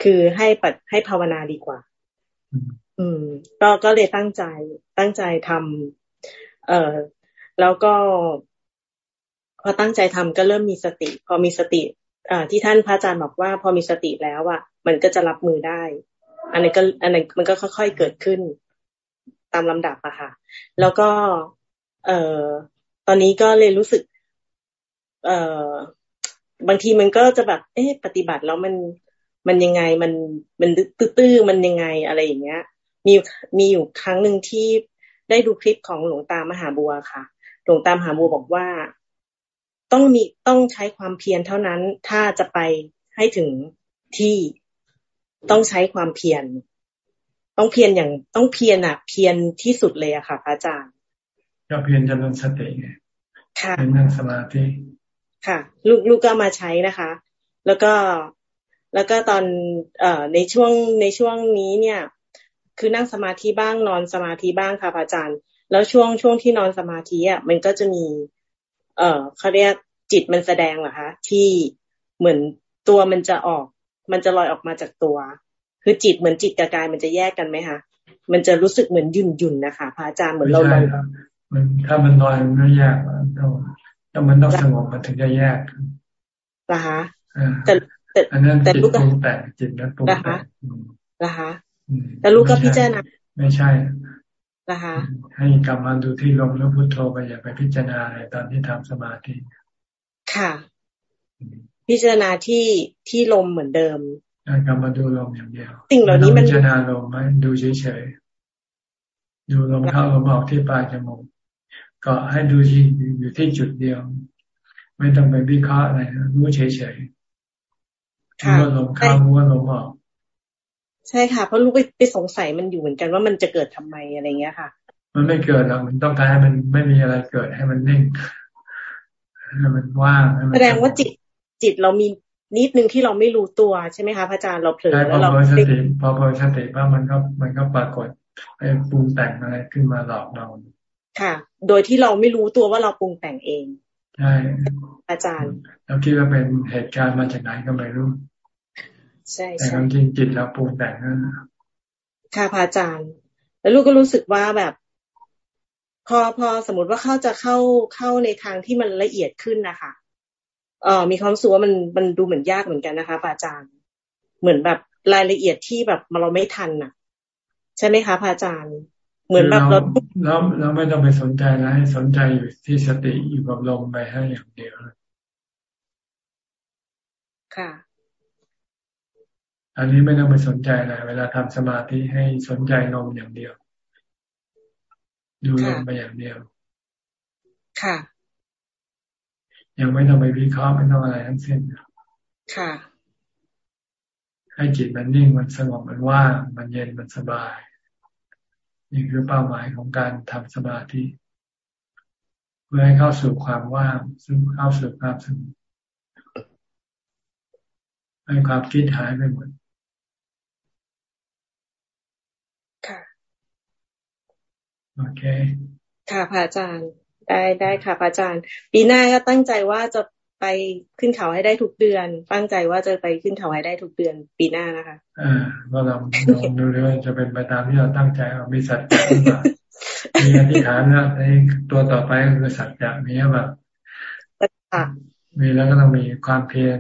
[SPEAKER 36] คือให้ปัดให้ภาวนาดีกว่า อืม ก็ก็เลยตั้งใจ ตั้งใจทำเออแล้วก็ พอตั้งใจทำก็เริ่มมีสติ พอมีสติอ่าที่ท่านพระอาจารย์บอกว่า พอมีสติแล้วอะมันก็จะรับมือได้ อันนี้ก็ อันนี้มันก็ค่อยๆเกิดขึ้น ตามลำดับอะค่ะ แล้วก็ เอ่อตอนนี้ก็เลยรู้สึก เอ่อบางทีมันก็จะแบบ เอ๊ะปฏิบัติแล้วมันมันยังไงมันมันตื้อๆมันยังไงอะไรอย่างเงี้ย มีมีอยู่ครั้งหนึ่งที่ได้ดูคลิปของหลวงตามหาบัวค่ะ หลวงตามหาบัวบอกว่าต้องมีต้องใช้ความเพียรเท่านั้นถ้าจะไปให้ถึงที่ต้องใช้ความเพียรต้องเพียรอย่างต้องเพียรอะ เพียรที่สุดเลยอะค่ะพระอาจารย์
[SPEAKER 1] ก็เพียรจำนวนสติไงค่ะเป็นนั่งสมาธิ
[SPEAKER 36] ค่ะ ลูกลูกก็มาใช้นะคะ แล้วก็แล้วก็ตอนเอ่อในช่วงในช่วงนี้เนี่ย คือนั่งสมาธิบ้างนอนสมาธิบ้างค่ะอาจารย์ แล้วช่วงช่วงที่นอนสมาธิอะมันก็จะมี เอ่อเขาเรียกจิตมันแสดงเหรอคะที่เหมือนตัวมันจะออก มันจะลอยออกมาจากตัว คือจิตเหมือนจิตกับกายมันจะแยกกันไหมคะมันจะรู้สึกเหมือนยุ่นยุ่นนะคะพระอาจารย์เหมือนเราลอย
[SPEAKER 1] มันถ้ามันลอยมันไม่แยกต้อง ถ้ามันต้องสงบมันถึงจะแยก
[SPEAKER 36] นะคะแต่
[SPEAKER 1] แต่แต่ลูกก็แต่จิตนั้นปรุงแต่ง
[SPEAKER 36] นะคะแต่ลูกก็พิจารณา
[SPEAKER 1] ไม่ใช่
[SPEAKER 36] นะคะ
[SPEAKER 1] ให้กลับมาดูที่ลมแล้วพุทโธไปอย่าไปพิจารณาอะไรตอนที่ทำสมาธิ
[SPEAKER 36] ค่ะ พิจารณาที่ที่ลมเหมือนเดิม
[SPEAKER 1] กลับมาดูลมอย่างเดียว
[SPEAKER 36] สิ่งเหล่านี้มัน
[SPEAKER 1] พิจารณาลมไหมดูเฉยๆดูลมเข้าลมออกที่ปลายจมูก ก็ให้ดูที่อยู่ที่จุดเดียว ไม่ต้องไปวิเคราะห์อะไรรู้เฉยๆรู้ว่าลมเข้ารู้ว่าลมออก
[SPEAKER 36] ใช่ค่ะเพราะลูกไปไปสงสัยมันอยู่เหมือนกันว่ามันจะเกิดทำไมอะไรเงี้ยค่ะ
[SPEAKER 1] มันไม่เกิดหรอกมันต้องการให้มันไม่มีอะไรเกิดให้มันนิ่งให้มันว่าง
[SPEAKER 36] แสดงว่าจิตจิตเรามีนิดนึงที่เราไม่รู้ตัวใช่ไหมคะพระอาจารย์เราเผลอ
[SPEAKER 1] แล้วเราพอสติพอพอสติว่ามันก็มันก็ปรากฏไอ้ปรุงแต่งอะไรขึ้นมาหลอกเรา
[SPEAKER 36] ค่ะ โดยที่เราไม่รู้ตัวว่าเราปรุงแต่งเอง
[SPEAKER 1] ใช่
[SPEAKER 36] อาจารย์
[SPEAKER 1] เราคิดว่าเป็นเหตุการณ์มาจากไหนก็ไม่รู้
[SPEAKER 36] ใช่
[SPEAKER 1] แต่จริงจิตเราปรุงแต่งนั่น
[SPEAKER 36] ค่ะพระอาจารย์ แล้วลูกก็รู้สึกว่าแบบ พอพอสมมติว่าเขาจะเข้าเข้าในทางที่มันละเอียดขึ้นนะคะเอ่อมีความสุขว่ามันมันดูเหมือนยากเหมือนกันนะคะอาจารย์ เหมือนแบบรายละเอียดที่แบบเราไม่ทันน่ะ ใช่ไหมคะพระอาจารย์ เหมือนแบบเรา
[SPEAKER 1] เราเราไม่ต้องไปสนใจนะให้สนใจอยู่ที่สติอยู่กับลมไปให้อย่างเดียว
[SPEAKER 36] ค่ะ
[SPEAKER 1] อันนี้ไม่ต้องไปสนใจอะไรเวลาทำสมาธิให้สนใจลมอย่างเดียว ดูลมไปอย่างเดียว
[SPEAKER 36] ค่ะ
[SPEAKER 1] ยังไม่ต้องไปวิเคราะห์ไม่ต้องอะไรทั้งสิ้น
[SPEAKER 36] ค่ะ
[SPEAKER 1] ให้จิตมันนิ่งมันสงบมันว่างมันเย็นมันสบาย นี่คือเป้าหมายของการทำสมาธิ เพื่อให้เข้าสู่ความว่างซึ่งเข้าสู่ความสงบให้ความคิดหายไปหมดโอเค
[SPEAKER 36] ค่ะพระอาจารย์ได้ได้ค่ะพระอาจารย์ ปีหน้าก็ตั้งใจว่าจะ ไปขึ้นเขาให้ได้ทุกเดือน ตั้งใจว่าจะไปขึ้นเขาให้ได้ทุกเดือนปีหน้านะคะ
[SPEAKER 1] อ่าว่าเราลองดูด้วยว่าจะเป็นไปตามที่เราตั้งใจมีสัจจะหรือเปล่ามีอธิษฐานนะในตัวต่อไปก็คือสัจจะมีแบบมีแล้วก็ต้องมีความเพียร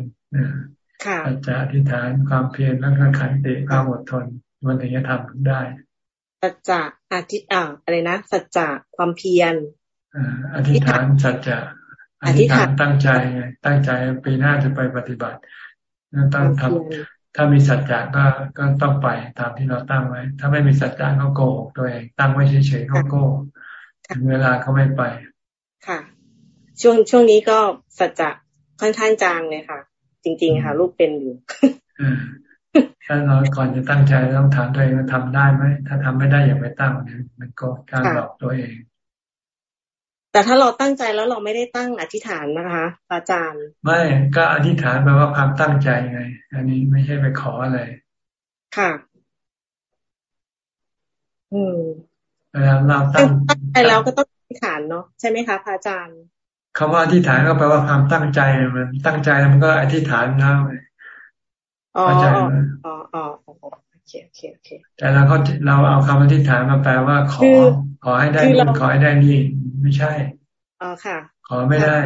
[SPEAKER 1] สัจจะอธิษฐานความเพียรแล้วก็ขันติความอดทนมันถึงจะทำได้
[SPEAKER 36] สัจจะอธิอ่าอะไรนะสัจจะความเพียร
[SPEAKER 1] อธิษฐานสัจจะ อธิษฐานตั้งใจไงตั้งใจปีหน้าจะไปปฏิบัติต้องทำถ้ามีสัจจะก็ก็ต้องไปตามที่เราตั้งไว้ ถ้าไม่มีสัจจะก็โกหกตัวเอง ตั้งไว้เฉยๆก็โกหกถึงเวลาเขาไม่ไป
[SPEAKER 36] ค่ะ ช่วงช่วงนี้ก็สัจจะค่อนข้างจางเลยค่ะ จริง ๆ ค่ะ ลูกเป็นอยู่
[SPEAKER 1] ถ้าเราก่อนจะตั้งใจต้องถามตัวเองว่าทำได้ไหมถ้าทำไม่ได้อย่าไปตั้งเนี่ยมันก็การหลอกตัวเอง
[SPEAKER 36] แต่ถ้าเราตั้งใจแล้วเราไม่ได้ตั้งอธิษฐานนะคะอาจารย์
[SPEAKER 1] ไม่ก็อธิษฐานแปลว่าความตั้งใจไง อันนี้ไม่ใช่ไปขออะไร
[SPEAKER 36] ค่ะ อืม
[SPEAKER 1] เวลาเราตั้ง
[SPEAKER 36] ใจแล้วก็ต้องอธิษฐานเนาะใช่ไหมคะพระอาจารย์
[SPEAKER 1] คำว่าอธิษฐานก็แปลว่าความตั้งใจมันตั้งใจมันก็อธิษฐานนะ
[SPEAKER 36] อ๋ออ๋ออ๋อโอ เคโอเคโอเค
[SPEAKER 1] แต่เราก็เราเอาคำอธิษฐานมาแปลว่าขอ ขอให้ได้นู่นขอให้ได้นี่ไม่ใช่
[SPEAKER 36] อ๋อค่ะ
[SPEAKER 1] ขอไม่ได้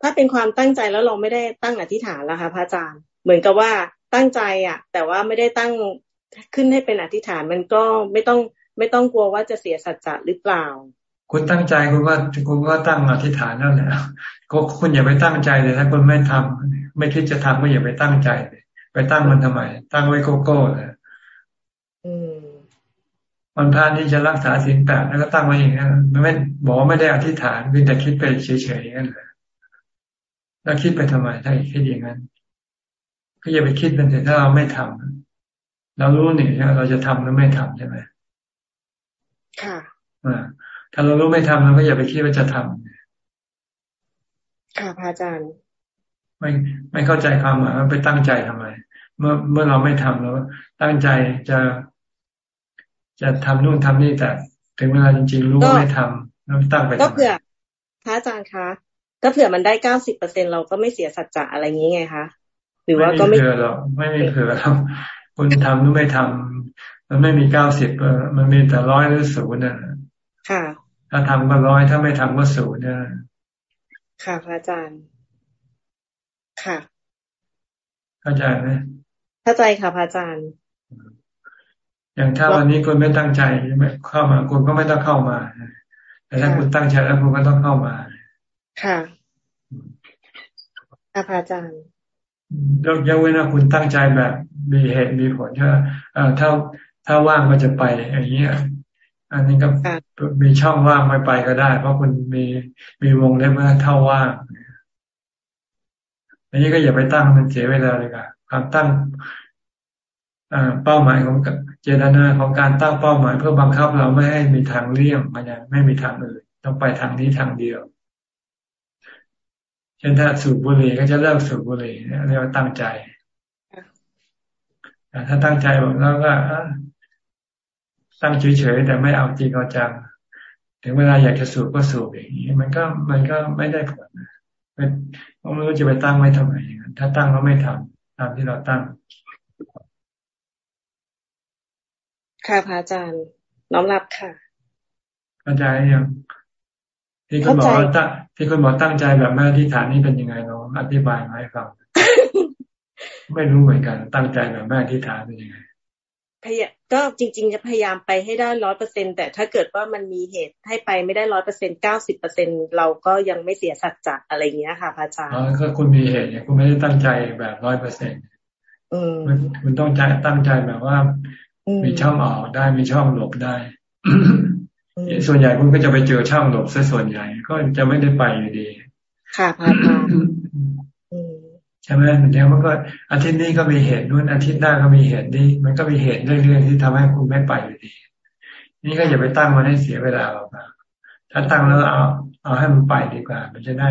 [SPEAKER 36] ถ้าเป็นความตั้งใจแล้วเราไม่ได้ตั้งอธิษฐานแล้วค่ะพระอาจารย์ เหมือนกับว่าตั้งใจอะ แต่ว่าไม่ได้ตั้งขึ้นให้เป็นอธิษฐานมันก็ไม่ต้องไม่ต้องกลัวว่าจะเสียสัจจะหรือเปล่า
[SPEAKER 1] คุณตั้งใจคุณก็คุณก็ตั้งอธิษฐานนั่นแหละก็คุณอย่าไปตั้งใจเลยถ้าคุณไม่ทำไม่คิดจะทำก็อย่าไปตั้งใจเลย ไปตั้งมันทำไม ตั้งไว้โกโก้เลยมันพาที่จะรักษาสิ่งแปดแล้วก็ตั้งไว้อย่างนั้นมันไม่บอกไม่ได้อธิษฐานเพียงแต่คิดไปเฉยๆนั่นแหละแล้วคิดไปทำไมถ้าคิดอย่างนั้น ก็อย่าไปคิดเป็นแต่ถ้าเราไม่ทำเรารู้นี่เราจะทำหรือไม่ทำใช่ไหม
[SPEAKER 36] ค่ะ
[SPEAKER 1] อ่าถ้าเรารู้ไม่ทำเราก็อย่าไปคิดว่าจะทำ
[SPEAKER 36] ค่ะพระอาจารย์
[SPEAKER 1] ไม่ไม่เข้าใจความหมายว่าไปตั้งใจทำไม เมื่อเมื่อเราไม่ทำเราตั้งใจจะจะทำนู่นทำนี่แต่ ถึงเวลาจริงๆรู้ว่าไม่ทำแล้วตั้งไป
[SPEAKER 36] ก็เผื่อพระอาจารย์คะ ก็เผื่อมันได้เก้าสิบเปอร์เซ็นเราก็ไม่เสียสัจจะอะไรอย่างนี้ไงคะหรือว่าก็ไม่
[SPEAKER 1] เผื่อหรอกไม่ไม่เผื่อครับคุณทำหรือไม่ทำมันไม่มีเก้าสิบมันมีแต่ร้อยหรือศูนย์นะ
[SPEAKER 36] ค่ะ
[SPEAKER 1] ถ้าทำก็ร้อยถ้าไม่ทำก็ศูนย์เนี่ย
[SPEAKER 36] ค่ะพระอาจารย์คค่ะ
[SPEAKER 1] เข้าใจไหม
[SPEAKER 36] เข้าใจค่ะพระอาจารย์
[SPEAKER 1] อย่างถ้าวันนี้คุณไม่ตั้งใจไม่เข้ามาคุณก็ไม่ต้องเข้ามา แต่ถ้าคุณตั้งใจแล้วคุณก็ต้องเข้ามา
[SPEAKER 36] ค่ะพระอาจารย์
[SPEAKER 1] ยกยกเว้นว่าคุณตั้งใจแบบมีเหตุมีผลใช่ไหมถ้าถ้าว่างก็จะไปอย่างเงี้ยอันนี้ก็มีช่องว่างไม่ไปก็ได้ เพราะคุณมีมีวงเล็บว่าเท่าว่างอันนี้ก็อย่าไปตั้งมันเสียเวลาเลยค่ะ ความตั้งเป้าหมายของเจตนาของการตั้งเป้าหมาย เพื่อบังคับเราไม่ให้มีทางเลี่ยงมันยังไม่มีทางอื่นต้องไปทางนี้ทางเดียว เช่นถ้าสูบบุหรี่ก็จะเลิกสูบบุหรี่เรียกว่าตั้งใจถ้าตั้งใจบอกแล้วก็ตั้งเฉยๆแต่ไม่เอาจริงเอาจังถึงเวลาอยากจะสูบก็สูบอย่างนี้ มันก็มันก็ไม่ได้ผลไม่ไม่รู้จะไปตั้งไว้ทำไมถ้าตั้งแล้วไม่ทำ ตามที่เราตั้ง
[SPEAKER 36] ค่ะพระอาจารย์ น้อมรับค่ะ
[SPEAKER 1] เข้าใจยังที่คุณบอกว่าตั้งที่คุณบอกตั้งใจแบบแม่ที่ฐานนี่เป็นยังไงเราอธิบายมาให้ฟังไม่รู้เหมือนกัน ตั้งใจแบบแม่ที่ฐานเป็นยังไง
[SPEAKER 36] พยก็จริง ๆ จะพยายามไปให้ได้ร้อยเปอร์เซ็นแต่ถ้าเกิดว่ามันมีเหตุให้ไปไม่ได้ร้อยเปอร์เซ็นเก้าสิบเปอร์เซ็นเราก็ยังไม่เสียสัจจะอะไรเงี้ยค่ะพระอาจารย์อ๋อ
[SPEAKER 1] ก็คุณมีเหตุเนี่ยคุณไม่ได้ตั้งใจแบบร้อยเปอร์เซ็นต์คุณต้องใจตั้งใจแบบว่า มีช่องออกได้มีช่องหลบได้ส่วนใหญ่คุณก็จะไปเจอช่องหลบซะส่วนใหญ่ ก็จะไม่ได้ไปอยู่ดี
[SPEAKER 36] ค่ะพระอาจารย์
[SPEAKER 1] ใช่ไหมเดี๋ยวมันก็อาทิตย์นี้ก็มีเหตุนู้นอาทิตย์หน้าก็มีเหตุนี้ มันก็มีเหตุเรื่อยๆที่ทำให้คุณไม่ไปอยู่ดี นี่ก็อย่าไปตั้งมันให้เสียเวลาหรอกนะถ้าตั้งแล้วเอาเอาให้มันไปดีกว่า มันจะได้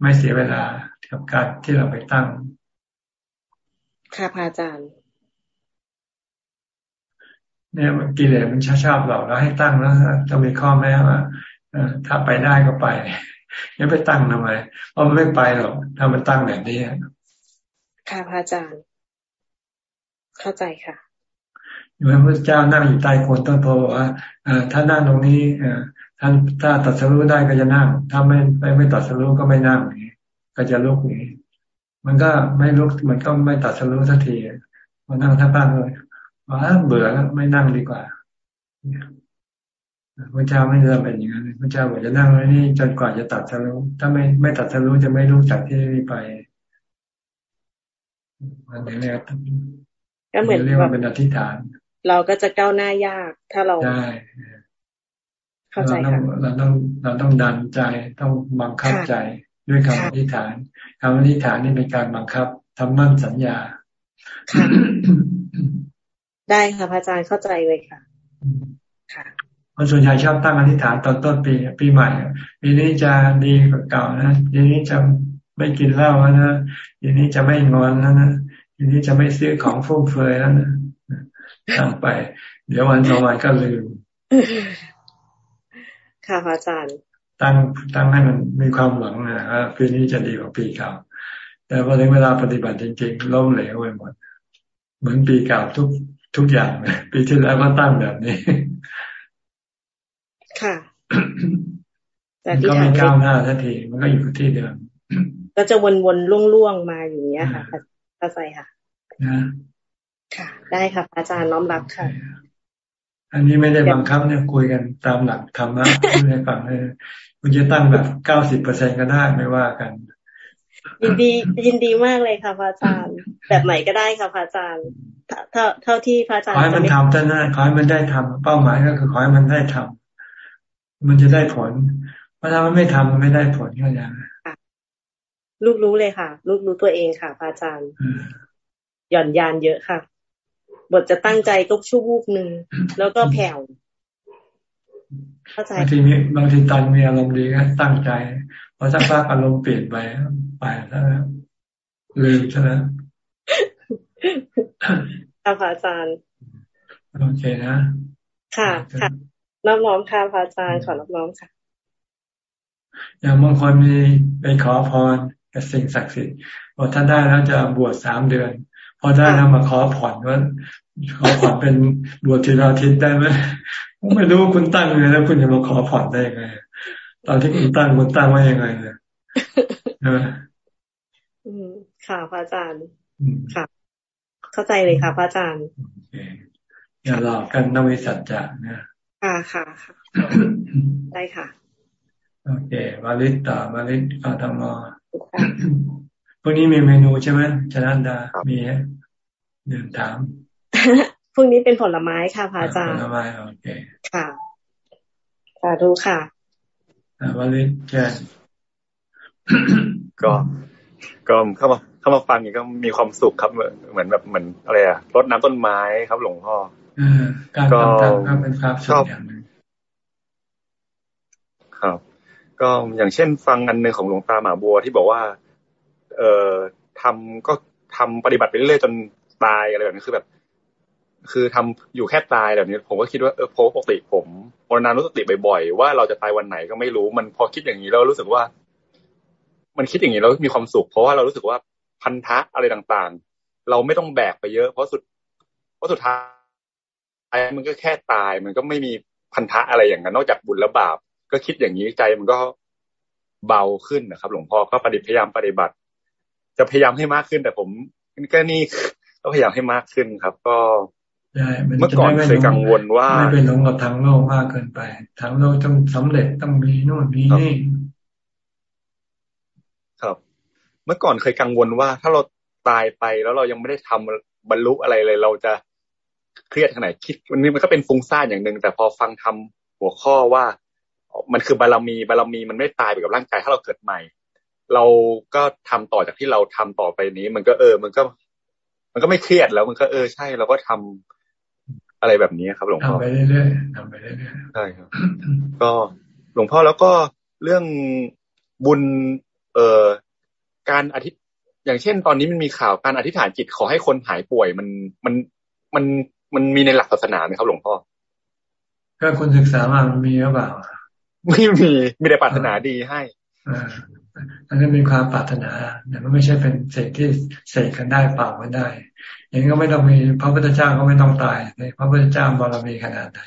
[SPEAKER 1] ไม่เสียเวลากับการที่เราไปตั้ง
[SPEAKER 36] ค่ะพระอาจารย์
[SPEAKER 1] เนี่ยกิเลสมันชอบชอบเราแล้วให้ตั้งแล้วจะมีข้อแม้ว่าถ้าไปได้ก็ไป ยังไปตั้งทำไมเพราะมันไม่ไปหรอกถ้ามันตั้งแบบนี้
[SPEAKER 36] ค่ะพระอาจารย์ เข้าใจค่ะ
[SPEAKER 1] อยู่พระเจ้านั่งอยู่ใต้โคนต้นโพว่าถ้านั่งตรงนี้ท่านถ้าตัดสรู้ได้ก็จะนั่ง ถ้าไม่ไม่ไม่ตัดสรู้ก็ไม่นั่งนี้ก็จะลุกนี้มันก็ไม่ลุกมันก็ไม่ตัดสรู้สักทีมานั่งทั้งบ้านเลยว่าเบื่อแล้วไม่นั่งดีกว่า พระเจ้าไม่ได้เป็นอย่างนั้นพระเจ้าบอกจะนั่งไว้นี่จนกว่าจะตัดทะลุถ้าไม่ไม่ตัดทะลุจะไม่รู้จักที่นี่ไปอันนี้เนี่ย
[SPEAKER 36] ก็เหมือน
[SPEAKER 1] เรียกว่าเป็นอธิษฐาน
[SPEAKER 36] เราก็จะก้าวหน้ายาก ถ้าเรา
[SPEAKER 1] ใช่เข้าใจค่ะเราต้องเราต้องดันใจต้องบังคับใจด้วยคำอธิษฐานคำอธิษฐานนี่เป็นการบังคับทำมั่นสัญญา
[SPEAKER 36] ได้ค่ะพระอาจารย์เข้าใจเลยค่ะ ค่ะ
[SPEAKER 1] คนส่วนใหญ่ชอบตั้งอธิษฐานตอนต้นปีปีใหม่ปีนี้จะดีกว่าเก่านะปีนี้จะไม่กินเหล้าแล้วนะปีนี้จะไม่งอนแล้วนะปีนี้จะไม่ซื้อของฟุ่มเฟือยแล้วนะตั้งไป เดี๋ยววันสองวันก็ลืม
[SPEAKER 36] ค่ะอาจารย์
[SPEAKER 1] ตั้งตั้งให้มันมีความหวังนะว่าปีนี้จะดีกว่าปีเก่า แต่พอถึงเวลาปฏิบัติจริงๆล้มเหลวไปหมด เหมือนปีเก่าทุกทุกอย่างเลยปีที่แล้วก็ตั้งแบบนี้
[SPEAKER 36] ค่ะ
[SPEAKER 1] แต่ที่ไม่ก้าวหน้าทันที มันก็อยู่ที่เดิม
[SPEAKER 36] ก็จะวนๆล่วงๆมาอย่างเงี้ยค่ะเข้าใจค่ะ
[SPEAKER 1] นะ
[SPEAKER 36] ค่ะ ได้ค่ะอาจารย์น้อมรับค่ะ
[SPEAKER 1] อันนี้ไม่ได้บังคับเนี่ยคุยกันตามหลักธรรมะในฝั่งเลยคุณจะตั้งแบบเก้าสิบเปอร์เซ็นก็ได้ไม่ว่ากัน
[SPEAKER 36] ยินดียินดีมากเลยค่ะพระอาจารย์ แบบไหนก็ได้ค่ะพระอาจารย์เท่าเท่าที่พระอาจารย์ข
[SPEAKER 1] อให้มันทำแต่นั้นขอให้มันได้ทำเป้าหมายก็คือขอให้มันได้ทำ มันจะได้ผล เพราะถ้ามันไม่ทำมันไม่ได้ผลก็อย่าง
[SPEAKER 36] ลูกรู้เลยค่ะ ลูกรู้ตัวเองค่ะพระอาจารย์หย่อนยานเยอะค่ะ บทจะตั้งใจก็ชั่ววูบหนึ่งแล้วก็แผ่ว
[SPEAKER 1] เข้าใจบางทีมีบางทีตอนมีอารมณ์ดีก็ตั้งใจพอสักพักอารมณ์เปลี่ยนไปไปแล้วลืมใช่ไหม
[SPEAKER 36] ค่ะพระอาจารย์
[SPEAKER 1] โอเคนะ
[SPEAKER 36] ค่ะค่ะ น้อมน้อมค่ะพระอาจารย์ขอรับน้อมค่ะ
[SPEAKER 1] อย่างบางคนมีไปขอพรกับสิ่งศักดิ์สิทธิ์พอท่านได้แล้วจะบวชสามเดือน พอได้แล้วมาขอผ่อนว่าขอผ่อนเป็นบวชทีละทิศได้ไหมไม่รู้คุณตั้งเลยแล้ว คุณจะมาขอผ่อนได้ยังไงตอนที่คุณตั้งคุณตั้งว่ายังไงเนี่ย
[SPEAKER 36] อืมค่ะพระอาจารย์ค่ะ เข้าใจเลยค่ะพระอาจารย์
[SPEAKER 1] อย่าหลอกกันนวิสัจจะนะ
[SPEAKER 36] ค่ะค่ะค่ะได้ค่ะ
[SPEAKER 1] โอเควาลิตตาวาลิตกาธรรมพวกนี้มีเมนูใช่ไหมชนะดา มีเดินถาม
[SPEAKER 36] พรุ่งนี้เป็นผลไม้ค่ะพระอาจารย์
[SPEAKER 1] ผลไม้โอเค
[SPEAKER 36] ค่ะสาธุค่ะ
[SPEAKER 1] วาลิตแก
[SPEAKER 20] ก็ก็เข้ามาเข้ามาฟังอย่างก็มีความสุขครับเหมือนแบบเหมือนอะไรอะรดน้ำต้นไม้ครับหลวงพ่อ
[SPEAKER 1] การทำตามก็เป็นความสุขอย่างหนึ่ง
[SPEAKER 20] ครับ ก็อย่างเช่น ฟังอันหนึ่งของหลวงตาหมาบัวที่บอกว่า เอ่อทำก็ทำปฏิบัติไปเรื่อยๆจนตายอะไรแบบนี้คือแบบ คือทำอยู่แค่ตายแบบนี้ ผมก็คิดว่าเออปกติผมมรณานุสติบ่อยๆว่าเราจะตายวันไหนก็ไม่รู้ มันพอคิดอย่างนี้แล้วรู้สึกว่า มันคิดอย่างนี้เรามีความสุข เพราะว่าเรารู้สึกว่าพันธะอะไรต่างๆ เราไม่ต้องแบกไปเยอะ เพราะสุดเพราะสุดท้าย มันก็แค่ตาย มันก็ไม่มีพันธะอะไรอย่างนั้นนอกจากบุญและบาป ก็คิดอย่างนี้ใจมันก็เบาขึ้นนะครับ หลวงพ่อก็ปฏิพยายามปฏิบัติ จะพยายามให้มากขึ้น แต่ผมก็นี่ก็พยายามให้มากขึ้นครับ ก็เมื่อก่อนเคยกังวลว่า
[SPEAKER 1] ไม่เป็นหลงกับทางโลกมากเกินไปทางโลกต้องสำเร็จต้องมีโน่นมีนี่
[SPEAKER 20] เมื่อก่อนเคยกังวลว่า ถ้าเราตายไปแล้วเรายังไม่ได้ทำบรรลุอะไรเลย เราจะ เครียดขนาดคิดมันมันก็เป็นฟุ้งซ่านอย่างหนึ่งแต่พอฟังทำหัวข้อว่า มันคือบารมีบารมีมันไม่ตายไปกับร่างกายถ้าเราเกิดใหม่ เราก็ทำต่อจากที่เราทำต่อไปนี้ มันก็เออ มันก็ มันก็ไม่เครียดแล้วมันก็เออใช่เราก็ทำอะไรแบบนี้ครับ หลวงพ่อ
[SPEAKER 1] ทำไปเรื่อยๆทำไปเรื่อยๆใช่
[SPEAKER 20] ครับ ก็หลวงพ่อแล้วก็เรื่องบุญ เอ่อการอธิอย่างเช่น ตอนนี้มันมีข่าวการอธิษฐานจิตขอให้คนหายป่วย มันมันมัน มันมีในหลักศาสนาไหมครับหลวงพ่อ
[SPEAKER 1] ก็คนศึกษามามันมีหรือเปล่า
[SPEAKER 20] ไม่มีมีแต่ปรารถนาดีให้
[SPEAKER 1] อันนั้นมีความปรารถนาแต่มันไม่ใช่เป็นเศษที่เสกกันได้เปล่ากันได้ อย่างนี้ก็ไม่ต้องมีพระพุทธเจ้าก็ไม่ต้องตายพระพุทธเจ้าบารมีขนาดไหน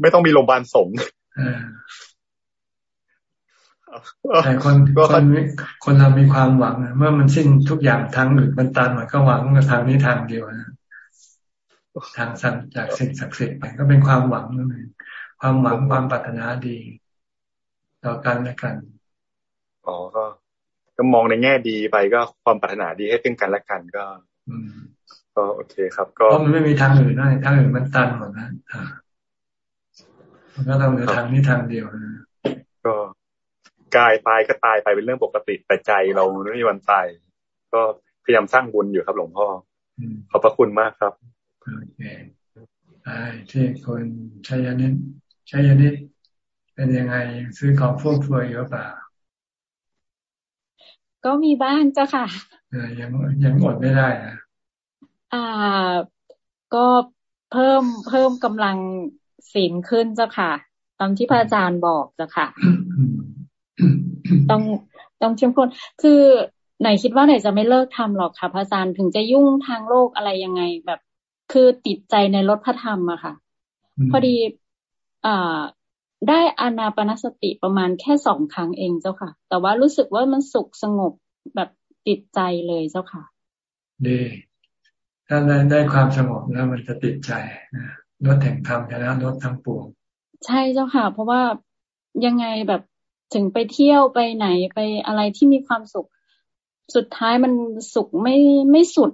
[SPEAKER 20] ไม่ต้องมีโรงพยาบาลสงฆ์
[SPEAKER 1] แต่คนคนคนเรามีความหวังเมื่อมันสิ้นทุกอย่างทางอื่นมันตันมันก็หวังทางนี้ทางเดียวนะ ทางสั่งจากสิ่งศักดิ์สิทธิ์ไปก็เป็นความหวังนั่นเองความหวังความปรารถนาดี ต่อกันและกัน
[SPEAKER 20] อ๋อก็ ก็มองในแง่ดีไปก็ความปรารถนาดีให้ซึ่งกันและกันก็ก็โอเคครับ ก็
[SPEAKER 1] เพราะมันไม่มีทางอื่นนะทางอื่นมันตันหมดนะมันก็ต้องเหลือทางนี้ทางเดียวนะ
[SPEAKER 20] ก็กายตายก็ตายไปเป็นเรื่องปกติแต่ใจเราไม่มีวันตายก็พยายามสร้างบุญอยู่ครับ หลวงพ่อขอบพระคุณมากครับ
[SPEAKER 1] โอเคใช่ที่คนชัยนิดชัยนิดเป็นยังไงซื้อของฟุ่มเฟือยเยอะป่า
[SPEAKER 37] ก็มีบ้างเจ้าค่ะ
[SPEAKER 1] ยังยังอดไม่ได้นะ
[SPEAKER 37] อ่า ก็เพิ่มเพิ่มกำลังศีลขึ้นเจ้าค่ะ ตามที่พระอาจารย์บอกเจ้าค่ะต้องต้องเข้มข้นคือไหนคิดว่าไหนจะไม่เลิกทำหรอกค่ะพระอาจารย์ถึงจะยุ่งทางโลกอะไรยังไงแบบ คือติดใจในรถพระธรรมอะค่ะ พอดีอ่าได้อานาปนสติประมาณแค่สองครั้งเองเจ้าค่ะ แต่ว่ารู้สึกว่ามันสุขสงบแบบติดใจเลยเจ้าค่ะ
[SPEAKER 1] ดีถ้าได้ได้ความสงบแล้วมันจะติดใจนะรถแห่งธรรมชนะรถทั้งปวง
[SPEAKER 37] ใช่เจ้าค่ะ เพราะว่ายังไงแบบถึงไปเที่ยวไปไหนไปอะไรที่มีความสุข สุดท้ายมันสุขไม่ไม่สุด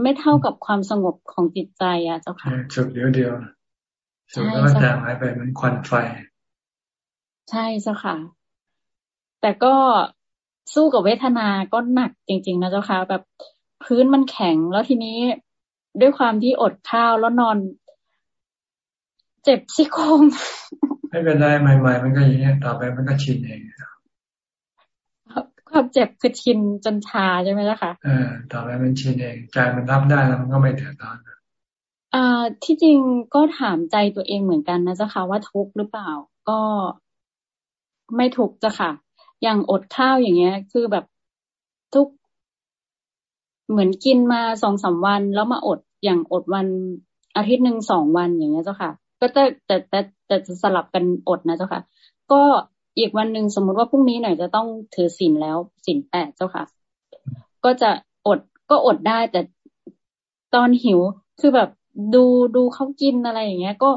[SPEAKER 37] ไม่เท่ากับความสงบของจิตใจอะเจ้าค่ะ
[SPEAKER 1] สุขเดียวเดียวสุขแล้วจางหายไปมันควันไฟ
[SPEAKER 37] ใช่เจ้าค่ะ แต่ก็สู้กับเวทนาก็หนักจริง ๆ นะเจ้าค่ะ แบบพื้นมันแข็งแล้วทีนี้ด้วยความที่อดข้าวแล้วนอน เจ็บซี่โครง
[SPEAKER 1] ไม่เป็นไรใหม่ ๆ มันก็อย่างนี้ต่อไปมันก็ชินเอง
[SPEAKER 37] ความเจ็บคือชินจนชาใช่ไหมล่ะคะ
[SPEAKER 1] เออต่อไปมันชินเองใจมันรับได้แล้วมันก็ไม่เดือดร้อน
[SPEAKER 37] อ่าที่จริงก็ถามใจตัวเองเหมือนกันนะเจ้าค่ะว่าทุกข์หรือเปล่า ก็ไม่ทุกข์จ้ะค่ะ อย่างอดข้าวอย่างเงี้ย คือแบบทุกเหมือนกินมาสองสาวัน แล้วมาอดอย่างอดวันอาทิตย์หนึ่งสองวันอย่างเงี้ยเจ้าค่ะ ก็จะแต่แต่แต่จะสลับกันอดนะเจ้าค่ะ ก็ อีกวันหนึ่งสมมุติว่าพรุ่งนี้หน่อยจะต้องถือศีลแล้วศีลแปดเจ้าค่ะ ก็จะอดก็อดได้แต่ตอนหิวคือแบบดูดูเขากินอะไรอย่างเงี้ย ก็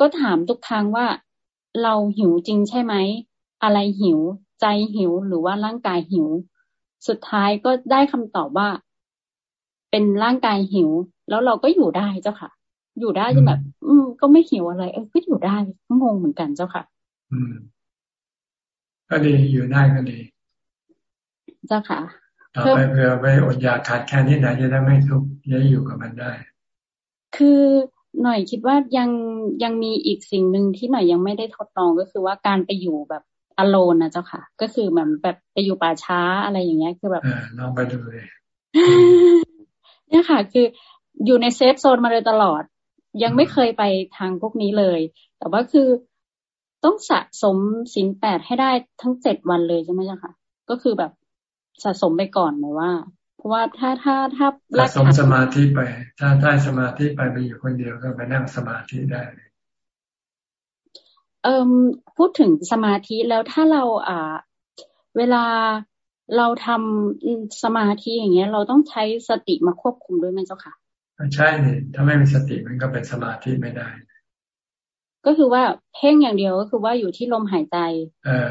[SPEAKER 37] ก็ถามทุกครั้งว่าเราหิวจริงใช่ไหม อะไรหิวใจหิวหรือว่าร่างกายหิว สุดท้ายก็ได้คำตอบว่า เป็นร่างกายหิว แล้วเราก็อยู่ได้เจ้าค่ะ อยู่ได้จนแบบ อืม ก็ไม่หิวอะไรเออก็อยู่ได้ก็งงเหมือนกันเจ้าค่ะ
[SPEAKER 1] อืม ก็ดีอยู่ได้ก็ดี
[SPEAKER 37] เจ้าค่ะ
[SPEAKER 1] ต่อไปเผื่อไปอดอยากขาดแคลนที่ไหนจะได้ไม่ทุกข์จะอยู่กับมันได้
[SPEAKER 37] คือหน่อยคิดว่ายังยังมีอีกสิ่งหนึ่งที่หน่อยยังไม่ได้ทดลองก็คือว่าการไปอยู่แบบอโลนนะเจ้าค่ะ ก็คือเหมือนแบบไปอยู่ป่าช้าอะไรอย่างเงี้ยคือแบบ
[SPEAKER 1] ลองไปดูเลย
[SPEAKER 37] เนี่ยค่ะ คืออยู่ในเซฟโซนมาเลยตลอด ยังไม่เคยไปทางพวกนี้เลย แต่ว่าคือ ต้องสะสมสินแปดให้ได้ทั้งเจ็ดวันเลยใช่ไหมเจ้าค่ะก็คือแบบสะสมไปก่อนหมายว่า เพราะว่าถ้าถ้าถ้า
[SPEAKER 1] สะสมสมาธิไป ถ้าได้สมาธิไปไปอยู่คนเดียวก็ไปนั่งสมาธิได้
[SPEAKER 37] เอ่อพูดถึงสมาธิแล้วถ้าเราอ่า เวลาเราทำสมาธิอย่างเงี้ย เราต้องใช้สติมาควบคุมด้วยไหมเจ้าค่ะ
[SPEAKER 1] ใช่เนี่ยถ้าไม่มีสติมันก็เป็นสมาธิไม่ได้
[SPEAKER 37] ก็คือว่าเพ่งอย่างเดียวก็คือว่าอยู่ที่ลมหายใจ
[SPEAKER 1] เออ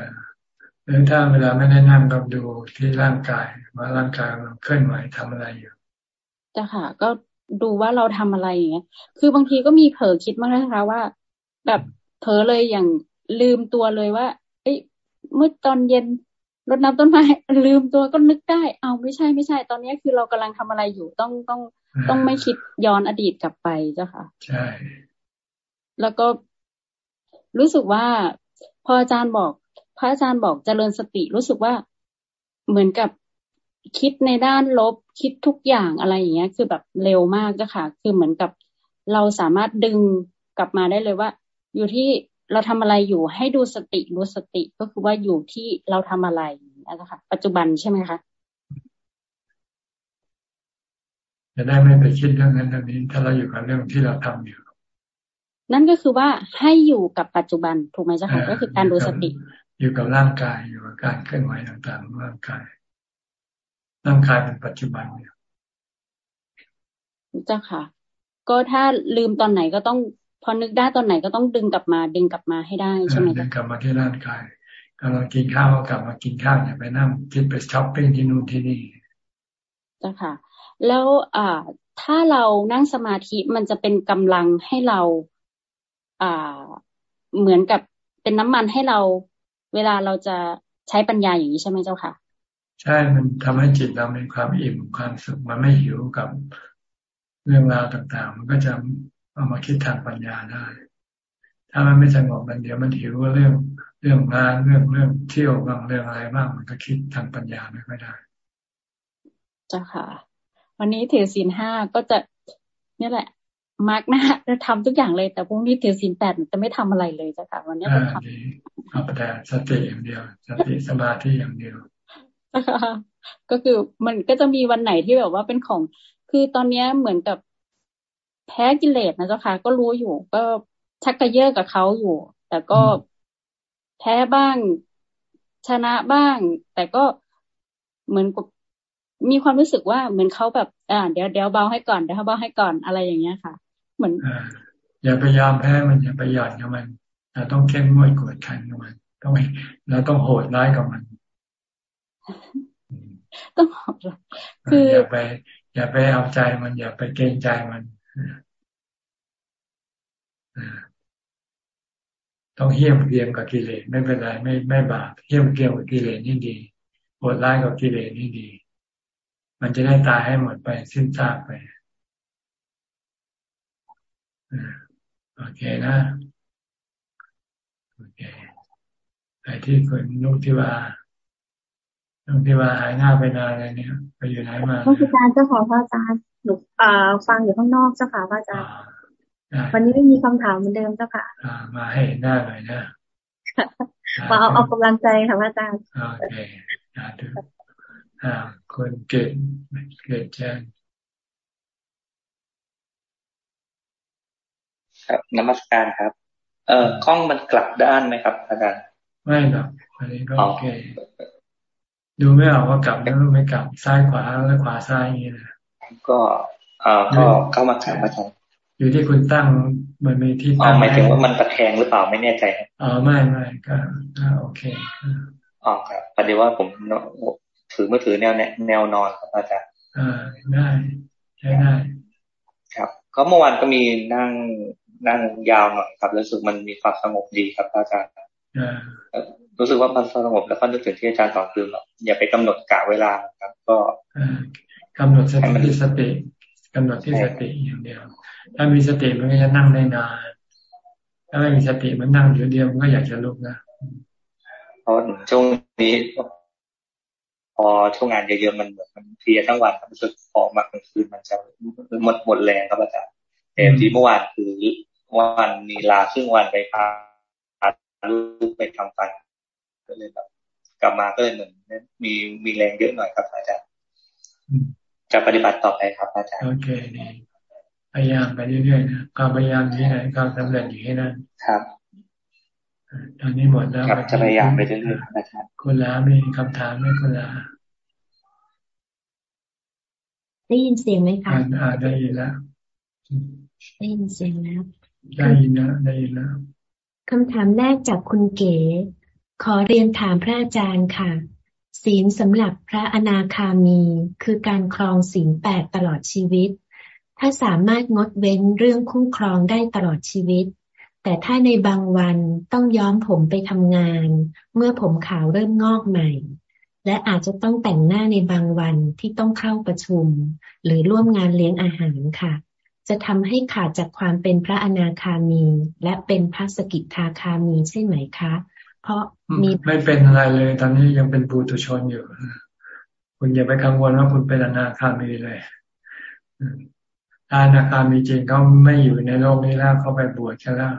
[SPEAKER 1] หรือถ้าเวลาไม่ได้นั่งก็ดูที่ร่างกาย ว่าร่างกายมันเคลื่อนไหวทำอะไรอยู่
[SPEAKER 37] จ้ะค่ะ ก็ดูว่าเราทำอะไรอย่างเงี้ย คือบางทีก็มีเผลอคิดมากนะคะว่า แบบเผลอเลยอย่างลืมตัวเลยว่า เอ้ยเมื่อตอนเย็นรดน้ำต้นไม้ลืมตัวก็นึกได้ เอาไม่ใช่ไม่ใช่ ตอนนี้คือเรากำลังทำอะไรอยู่ต้องต้องต้องไม่คิดย้อนอดีตกลับไปเจ้าค่ะ
[SPEAKER 1] ใช่
[SPEAKER 37] แล้วก็ รู้สึกว่าพออาจารย์บอก พระอาจารย์บอกเจริญสติ รู้สึกว่าเหมือนกับคิดในด้านลบคิดทุกอย่างอะไรอย่างเงี้ย คือแบบเร็วมากก็ค่ะ คือเหมือนกับเราสามารถดึงกลับมาได้เลยว่า อยู่ที่เราทำอะไรอยู่ให้ดูสติรู้สติก็คือว่าอยู่ที่เราทำอะไรนะคะปัจจุบันใช่ไหมคะ
[SPEAKER 1] จะได้ไม่ไปคิดเรื่องนั้นเรื่องนี้ถ้าเราอยู่กับเรื่องที่เราทำอยู่
[SPEAKER 37] นั่นก็คือว่าให้อยู่กับปัจจุบันถูกไหมเจ้าค่ะก็คือการดูสติ
[SPEAKER 1] อยู่กับร่างกายอยู่กับการเคลื่อนไหวต่างๆของร่างกาย ร่างกายเป็นปัจจุบันเนี่ย
[SPEAKER 37] เจ้าค่ะ ก็ถ้าลืมตอนไหนก็ต้องพอนึกได้ตอนไหนก็ต้องดึงกลับมา ดึงกลับมาให้ได้ใช่ไหม
[SPEAKER 1] ดึงกลับมาที่ร่างกายกำลังกินข้าวก็กลับมากินข้าวอย่าไปนั่งคิดไปช้อปปิ้งที่นู่นที่นี่
[SPEAKER 37] เจ้าค่ะ แล้วอ่าถ้าเรานั่งสมาธิมันจะเป็นกำลังให้เราอ่า เหมือนกับเป็นน้ำมันให้เราเวลาเราจะใช้ปัญญาอย่างนี้ใช่ไหมเจ้าค่ะ
[SPEAKER 1] ใช่มันทำให้จิตเรามีความอิ่มความสุขมันไม่หิวกับเรื่องราวต่างๆ มันก็จะเอามาคิดทางปัญญาได้ ถ้ามันไม่สงบมันเดี๋ยวมันหิวเรื่องเรื่องงานเรื่องเรื่องเที่ยวบางเรื่องอะไรบ้างมันก็คิดทางปัญญาไม่ค่อยได้
[SPEAKER 37] เจ้าค่ะ วันนี้ถือศีลห้าก็จะนี่แหละ มาร์กหน้าจะทำทุกอย่างเลย แต่พรุ่งนี้ถือศีลแปดจะไม่ทำอะไรเลยจ้ะค่ะวันนี้จะทำ
[SPEAKER 1] เอาแต่สติอย่างเดียว สติสมาธิอย่างเดียว
[SPEAKER 37] ก็คือมันก็จะมีวันไหนที่แบบว่าเป็นของ คือตอนเนี้ยเหมือนกับแพ้กิเลสนะเจ้าค่ะ ก็รู้อยู่ ก็ชักกระเยาะกับเขาอยู่ แต่ก็แพ้บ้าง ชนะบ้าง แต่ก็เหมือนกับมีความรู้สึกว่าเหมือนเขาแบบ อ่า เดี๋ยวเดี๋ยวเบาให้ก่อนเดี๋ยวเขาเบาให้ก่อนอะไรอย่างเงี้ยค่ะ เหมือน
[SPEAKER 1] อย่าไปยอมแพ้มันอย่าไปหย่อนกับมันเราต้องเข้มงวดกดขันกับมันต้องเราต้องโหดร้ายกับมัน
[SPEAKER 37] ต้องโหดคือ
[SPEAKER 1] อย่าไป อย่าไปเอาใจมันอย่าไปเกรงใจมันต้องเฮี้ยมเกียมกับกิเลสไม่เป็นไรไม่ไม่บาปเฮี้ยมเกียมกับกิเลสนี่ดีโหดร้ายกับกิเลสนี่ดี มันจะได้ตายให้หมดไปสิ้นซากไป โอเคนะโอเคไปที่คุณนุกทิวานุกทิวาหายหน้าไปนานเลยเนี่ยไปอยู่ไหนมา
[SPEAKER 38] พระอาจารย์เจ้าของพระอาจารย์หนูอ่าฟังอยู่ข้างนอกเจ้าค่ะพระอาจารย์วันนี้ไม่มีคำถามเหมือนเดิมเจ้าค่ะ
[SPEAKER 1] มาให้หน้าหน่อยนะ
[SPEAKER 38] มาเอาเอากำลังใจค่ะพระอาจารย์
[SPEAKER 1] โอเคอ่าคุณเกศเกศแจ้ง
[SPEAKER 39] ครับนมัสการครับ เอ่อกล้องมันกลับด้านไหมครับ อาจารย์
[SPEAKER 1] ไม่หรอกอันนี้ก็โอเค ดูไม่ออกว่ากลับแล้วไม่กลับซ้ายขวาแล้วขวาซ้ายอย่างนี้นะ
[SPEAKER 39] ก็เอ่อก็เข้ามาถามอาจารย์
[SPEAKER 1] อยู่ที่คุณตั้งมันมีที่
[SPEAKER 39] ตั้งหมายถึงว่ามันตะแคงหรือเปล่าไม่แน่ใจ
[SPEAKER 1] อ๋อไม่ไม่ก็โอเค
[SPEAKER 39] อ๋อครับพอดีว่าผมถือมือถือแนวแนวนอนครับอาจารย์
[SPEAKER 1] อ่าได้ใช้ได้
[SPEAKER 39] ครับ ก็เมื่อวานก็มีนั่ง นั่งยาวหน่อยครับรู้สึกมันมีความสงบดีครับอาจารย์รู้สึกว่ามันสงบแล้วก็นึกถึงที่อาจารย์สอนคืออย่าไปกำหนดกะเวลาครับ ก็
[SPEAKER 1] กำหนดสติสติกำหนดที่สติอย่างเดียว ถ้ามีสติมันก็จะนั่งได้นานถ้าไม่มีสติมันนั่งอยู่เดียวมันก็อยากจะลุกนะ
[SPEAKER 39] เพราะช่วงนี้พอช่วงงานเยอะๆมันเหมือนมันเพียทั้งวันรู้สึกออกมากลางคืนมันจะหมดหมดแรงครับอาจารย์แต่ที่เมื่อวานคือ วันมีลาครึ่งวันไปพาลูกไปทำฟันก็เลยแบบกลับมาก็เลยเหมือนมีมีแรงเยอะหน่อยครับอาจารย์จะปฏิบัติต่อไปครับ อาจารย์
[SPEAKER 1] โอเคดีพยายามไปเรื่อยๆนะความพยายามที่ไหนความสำเร็จอยู่ที่นั่น
[SPEAKER 39] ครับ
[SPEAKER 1] ตอนนี้หมดแล้ว
[SPEAKER 39] จะพยายามไปเรื่อยๆอาจารย์
[SPEAKER 1] คุณลามีคำถามไหมคุณลา
[SPEAKER 40] ได้ยินเสียงไหมคะ
[SPEAKER 1] อ่าได้ยินแล้ว
[SPEAKER 40] ได้ยินเสียงแล้ว
[SPEAKER 1] ได้ยินแล้วได้ยินแล้ว
[SPEAKER 40] คำถามแรกจากคุณเก๋ ขอเรียนถามพระอาจารย์ค่ะ ศีลสำหรับพระอนาคามีคือการครองศีลแปดตลอดชีวิต ถ้าสามารถงดเว้นเรื่องคุ้มครองได้ตลอดชีวิต แต่ถ้าในบางวันต้องย้อมผมไปทำงาน เมื่อผมขาวเริ่มงอกใหม่ และอาจจะต้องแต่งหน้าในบางวันที่ต้องเข้าประชุม หรือร่วมงานเลี้ยงอาหารค่ะ จะทำให้ขาดจากความเป็นพระอนาคามี และเป็นพระสกิทาคามีใช่ไหมคะ เพราะมี
[SPEAKER 1] ไม่เป็นอะไรเลย ตอนนี้ยังเป็นปุถุชนอยู่ คุณอย่าไปกังวลว่าคุณเป็นอนาคามีเลยอนาคามีจริงเขาไม่อยู่ในโลกนี้แล้วเขาไปบวชแค่แล้ว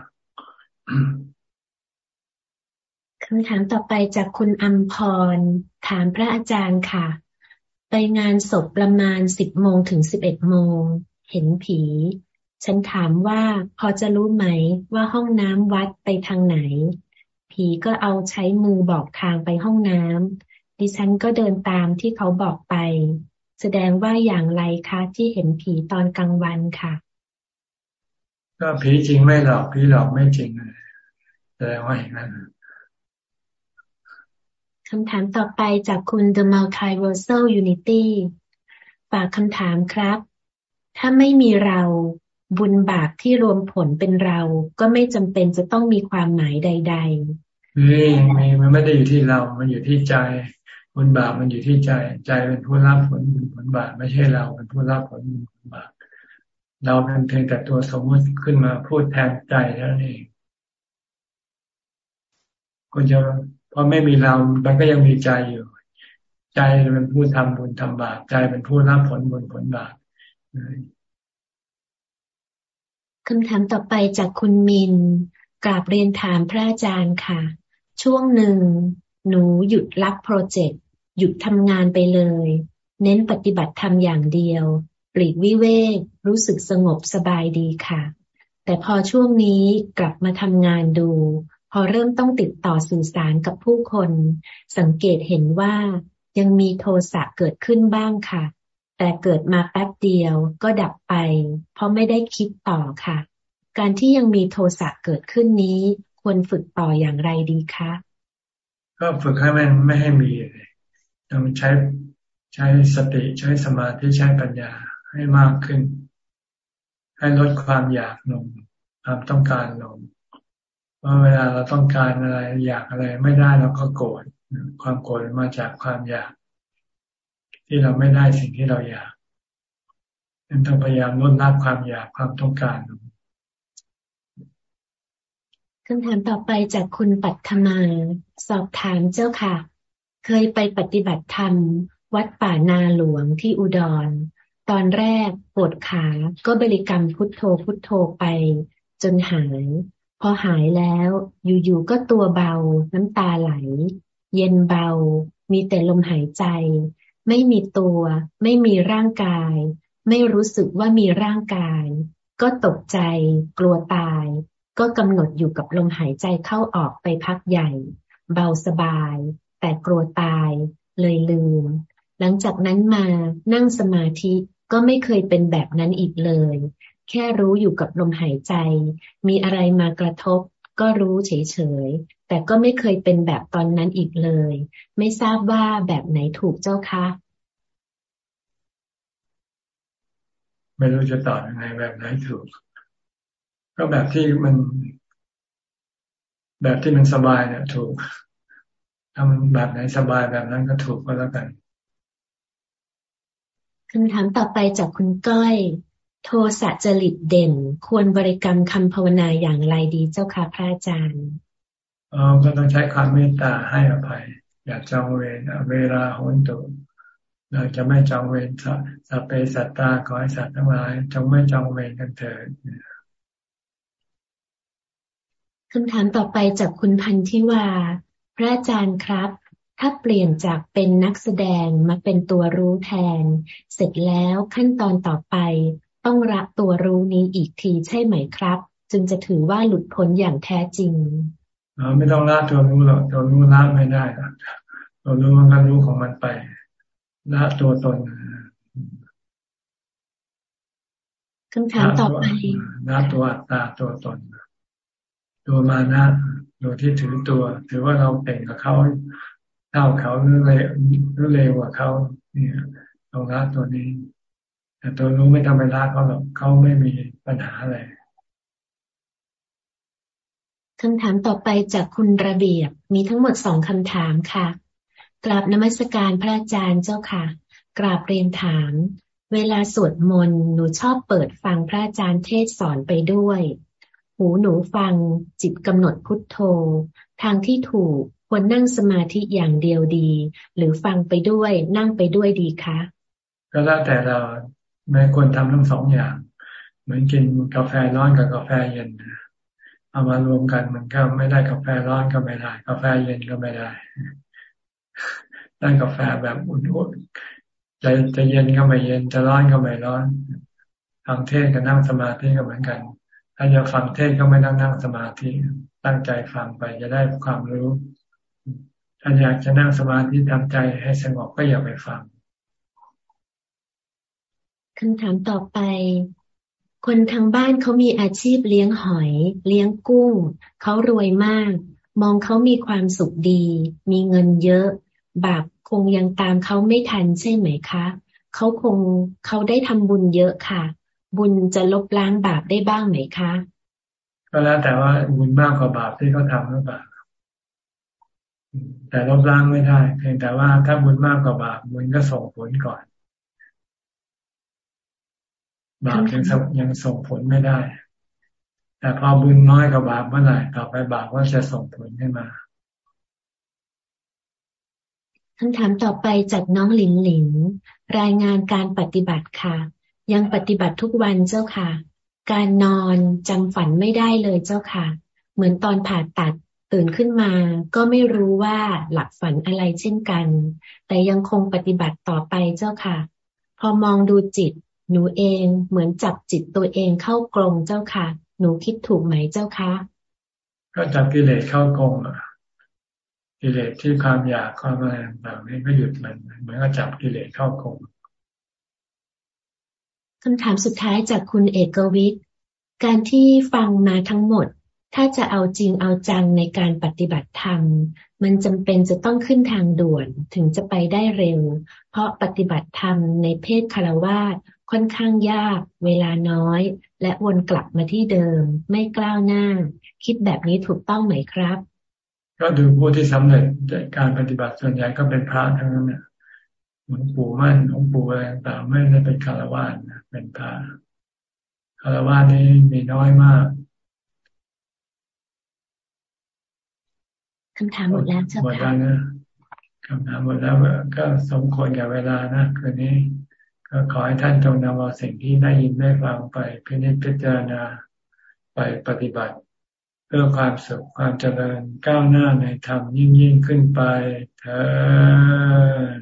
[SPEAKER 40] คำถามต่อไปจากคุณอัมพร ถามพระอาจารย์ค่ะ ไปงานศพประมาณสิบโมงถึงสิบเอ็ดโมง เห็นผี ฉันถามว่าพอจะรู้ไหมว่าห้องน้ำวัดไปทางไหน ผีก็เอาใช้มือบอกทางไปห้องน้ำดิฉันก็เดินตามที่เขาบอกไป แสดงว่าอย่างไรคะที่เห็นผีตอนกลางวันค่ะ
[SPEAKER 1] ก็ผีจริงไม่หลอกผีหลอกไม่จริงแสดงว่าอย่างนั้น
[SPEAKER 40] คำถามต่อไปจากคุณ The Multiversal Unity ฝากคำถามครับ ถ้าไม่มีเรา บุญบาปที่รวมผลเป็นเรา ก็ไม่จำเป็นจะต้องมีความหมายใด
[SPEAKER 1] ๆนี่มันไม่ได้อยู่ที่เรา มันอยู่ที่ใจ บุญบาปมันอยู่ที่ใจ ใจเป็นผู้รับผลบุญผลบาปไม่ใช่เราเป็นผู้รับผลบุญผลบาปเราเป็นเพียงแต่ตัวสมมติขึ้นมาพูดแทนใจนั่นเองคนจะพอไม่มีเรา มันก็ยังมีใจอยู่ ใจเป็นผู้ทำบุญทำบาป ใจเป็นผู้รับผลบุญผลบาป
[SPEAKER 40] คำถามต่อไปจากคุณมิน กราบเรียนถามพระอาจารย์ค่ะ ช่วงหนึ่ง หนูหยุดรับโปรเจกต์หยุดทำงานไปเลย เน้นปฏิบัติธรรมอย่างเดียว ปลีกวิเวก รู้สึกสงบสบายดีค่ะ แต่พอช่วงนี้กลับมาทำงานดู พอเริ่มต้องติดต่อสื่อสารกับผู้คน สังเกตเห็นว่ายังมีโทสะเกิดขึ้นบ้างค่ะ แต่เกิดมาแป๊บเดียวก็ดับไป เพราะไม่ได้คิดต่อค่ะ การที่ยังมีโทสะเกิดขึ้นนี้ ควรฝึกต่ออย่างไรดีคะ
[SPEAKER 1] ก็ฝึกให้มันไม่ให้มีต้องใช้ใช้สติใช้สมาธิใช้ปัญญาให้มากขึ้น ให้ลดความอยากลงความต้องการลงเพราเวลาเราต้องการอะไรอยากอะไรไม่ได้เราก็โกรธความโกรธมาจากความอยาก ที่เราไม่ได้สิ่งที่เราอยากดังต้องพยายามลดละความอยากความต้องการ
[SPEAKER 40] คำถามต่อไปจากคุณปัตมาสอบถามเจ้าค่ะ เคยไปปฏิบัติธรรม วัดป่านาหลวงที่อุดร ตอนแรกปวดขาก็บริกรรมพุทโธพุทโธไป จนหาย พอหายแล้ว อยู่ๆก็ตัวเบา น้ำตาไหล เย็นเบา มีแต่ลมหายใจ ไม่มีตัว ไม่มีร่างกาย ไม่รู้สึกว่ามีร่างกาย ก็ตกใจ กลัวตาย ก็กำหนดอยู่กับลมหายใจเข้าออกไปพักใหญ่ เบาสบาย แต่กลัวตาย เลยลืม หลังจากนั้นมานั่งสมาธิก็ไม่เคยเป็นแบบนั้นอีกเลย แค่รู้อยู่กับลมหายใจ มีอะไรมากระทบ ก็รู้เฉยๆ แต่ก็ไม่เคยเป็นแบบตอนนั้นอีกเลย ไม่ทราบว่าแบบไหนถูกเจ้าคะ
[SPEAKER 1] ไม่รู้จะตอบยังไงแบบไหนถูก ก็แบบที่มัน แบบที่มันสบายเนี่ยถูกทำแบบไหนสบายแบบนั้นก็ถูกก็แล้วกัน
[SPEAKER 40] คำถามต่อไปจากคุณก้อย โทสะจริตเด่น ควรบริกรรมคำภาวนาอย่างไรดีเจ้าค่ะพระอาจารย์
[SPEAKER 1] อ๋อก็ต้องใช้ความเมตตาให้อภัย อย่าจองเวรเวลาโหนตุเราจะไม่จองเวรสัพเพสัตตาขอให้สัตว์ทั้งหลายจงไม่จองเวรกันเถิด
[SPEAKER 40] คำถามต่อไปจากคุณพันธิวา พระอาจารย์ครับ ถ้าเปลี่ยนจากเป็นนักแสดงมาเป็นตัวรู้แทน เสร็จแล้วขั้นตอนต่อไป ต้องรักตัวรู้นี้อีกทีใช่ไหมครับ จึงจะถือว่าหลุดพ้นอย่างแท้จริง
[SPEAKER 1] เราไม่ต้องละตัวรู้หรอกตัวรู้ละไม่ได้ตัวรู้มันก็รู้ของมันไปละตัวตน
[SPEAKER 40] คำถามต่อไป
[SPEAKER 1] ละตัวอัตตาตัวตนตัวมานะตัวที่ถือตัวถือว่าเราเก่งกับเขาเท่าเขาหรือเลวหรือเลวกว่าเขาเนี่ยตรงละตัวนี้ แต่ตัวรู้ไม่ทำไปละเขาหรอกเขาไม่มีปัญหาอะไร
[SPEAKER 40] คำถามต่อไปจากคุณระเบียบมีทั้งหมดสองคำถามค่ะ กราบนมัสการพระอาจารย์เจ้าค่ะ กราบเรียนถาม เวลาสวดมนต์หนูชอบเปิดฟังพระอาจารย์เทศสอนไปด้วย หูหนูฟังจิตกำหนดพุทโธ ทางที่ถูกควรนั่งสมาธิอย่างเดียวดี หรือฟังไปด้วยนั่งไปด้วยดีคะ
[SPEAKER 1] ก็แล้วแต่เรา ไม่ควรทำทั้งสองอย่าง เหมือนกินกาแฟร้อนกับกาแฟเย็นเอามารวมกันมันก็ไม่ได้กาแฟร้อนก็ไม่ได้ กาแฟเย็นก็ไม่ได้ ได้กาแฟแบบอุ่นๆจะจะเย็นก็ไม่เย็นจะร้อนก็ไม่ร้อนฟังเทศกับนั่งสมาธิก็เหมือนกัน ถ้าจะฟังเทศก็ไม่ต้องนั่งสมาธิ ตั้งใจฟังไปจะได้ความรู้ ถ้าอยากจะนั่งสมาธิทำใจให้สงบก็อย่าไปฟัง
[SPEAKER 40] คำถามต่อไป คนทางบ้านเขามีอาชีพเลี้ยงหอย เลี้ยงกุ้ง เขารวยมาก มองเขามีความสุขดี มีเงินเยอะ บาปคงยังตามเขาไม่ทันใช่ไหมคะ เขาคงเขาได้ทำบุญเยอะค่ะ บุญจะลบล้างบาปได้บ้างไหมคะ
[SPEAKER 1] ก็แล้วแต่ว่าบุญมากกว่าบาปที่เขาทำหรือเปล่าแต่ลบล้างไม่ได้เพียงแต่ว่าถ้าบุญมากกว่าบาปบุญก็ส่งผลก่อน บาปยังยังส่งผลไม่ได้ แต่พอบุญน้อยกว่าบาปเมื่อไหร่ต่อไปบาปก็จะส่งผลขึ้นมา
[SPEAKER 40] คำถามต่อไปจากน้องหลินหลินรายงานการปฏิบัติค่ะ ยังปฏิบัติทุกวันเจ้าค่ะ การนอนจำฝันไม่ได้เลยเจ้าค่ะ เหมือนตอนผ่าตัดตื่นขึ้นมา ก็ไม่รู้ว่าหลับฝันอะไรเช่นกัน แต่ยังคงปฏิบัติต่อไปเจ้าค่ะ พอมองดูจิต หนูเองเหมือนจับจิตตัวเองเข้ากรงเจ้าค่ะ หนูคิดถูกไหมเจ้าคะ
[SPEAKER 1] ก็จับกิเลสเข้ากรงอะกิเลสที่ความอยากความอะไรต่างๆนี่ก็หยุดมันเหมือนกับจับกิเลสเข้ากรง
[SPEAKER 40] คำถามสุดท้ายจากคุณเอกวิทย์ การที่ฟังมาทั้งหมด ถ้าจะเอาจริงเอาจังในการปฏิบัติธรรม มันจำเป็นจะต้องขึ้นทางด่วนถึงจะไปได้เร็ว เพราะปฏิบัติธรรมในเพศคารวาส ค่อนข้างยาก เวลาน้อย และวนกลับมาที่เดิม ไม่กล้าวหน้า คิดแบบนี้ถูกต้องไหมครับ
[SPEAKER 1] ก็ดูผู้ที่สำเร็จการปฏิบัติส่วนใหญ่ก็เป็นพระทั้งนั้นเนี่ยหลวงปู่มั่นหลวงปู่อะไรต่างไม่ได้เป็นคารวาสเป็นพระคารวาสนี้มีน้อยมาก
[SPEAKER 40] คำถามหมดแล้วเจ้าค่ะหมดแล้ว
[SPEAKER 1] นะคำถามหมดแล้วก็สมควรกับเวลานะคืนนี้ ก็ขอให้ท่านจงนำเอาสิ่งที่ได้ยินได้ฟังไปพิจิตพิจารณาไปปฏิบัติ เพื่อความสุขความเจริญก้าวหน้าในธรรมยิ่งยิ่งขึ้นไปเธอ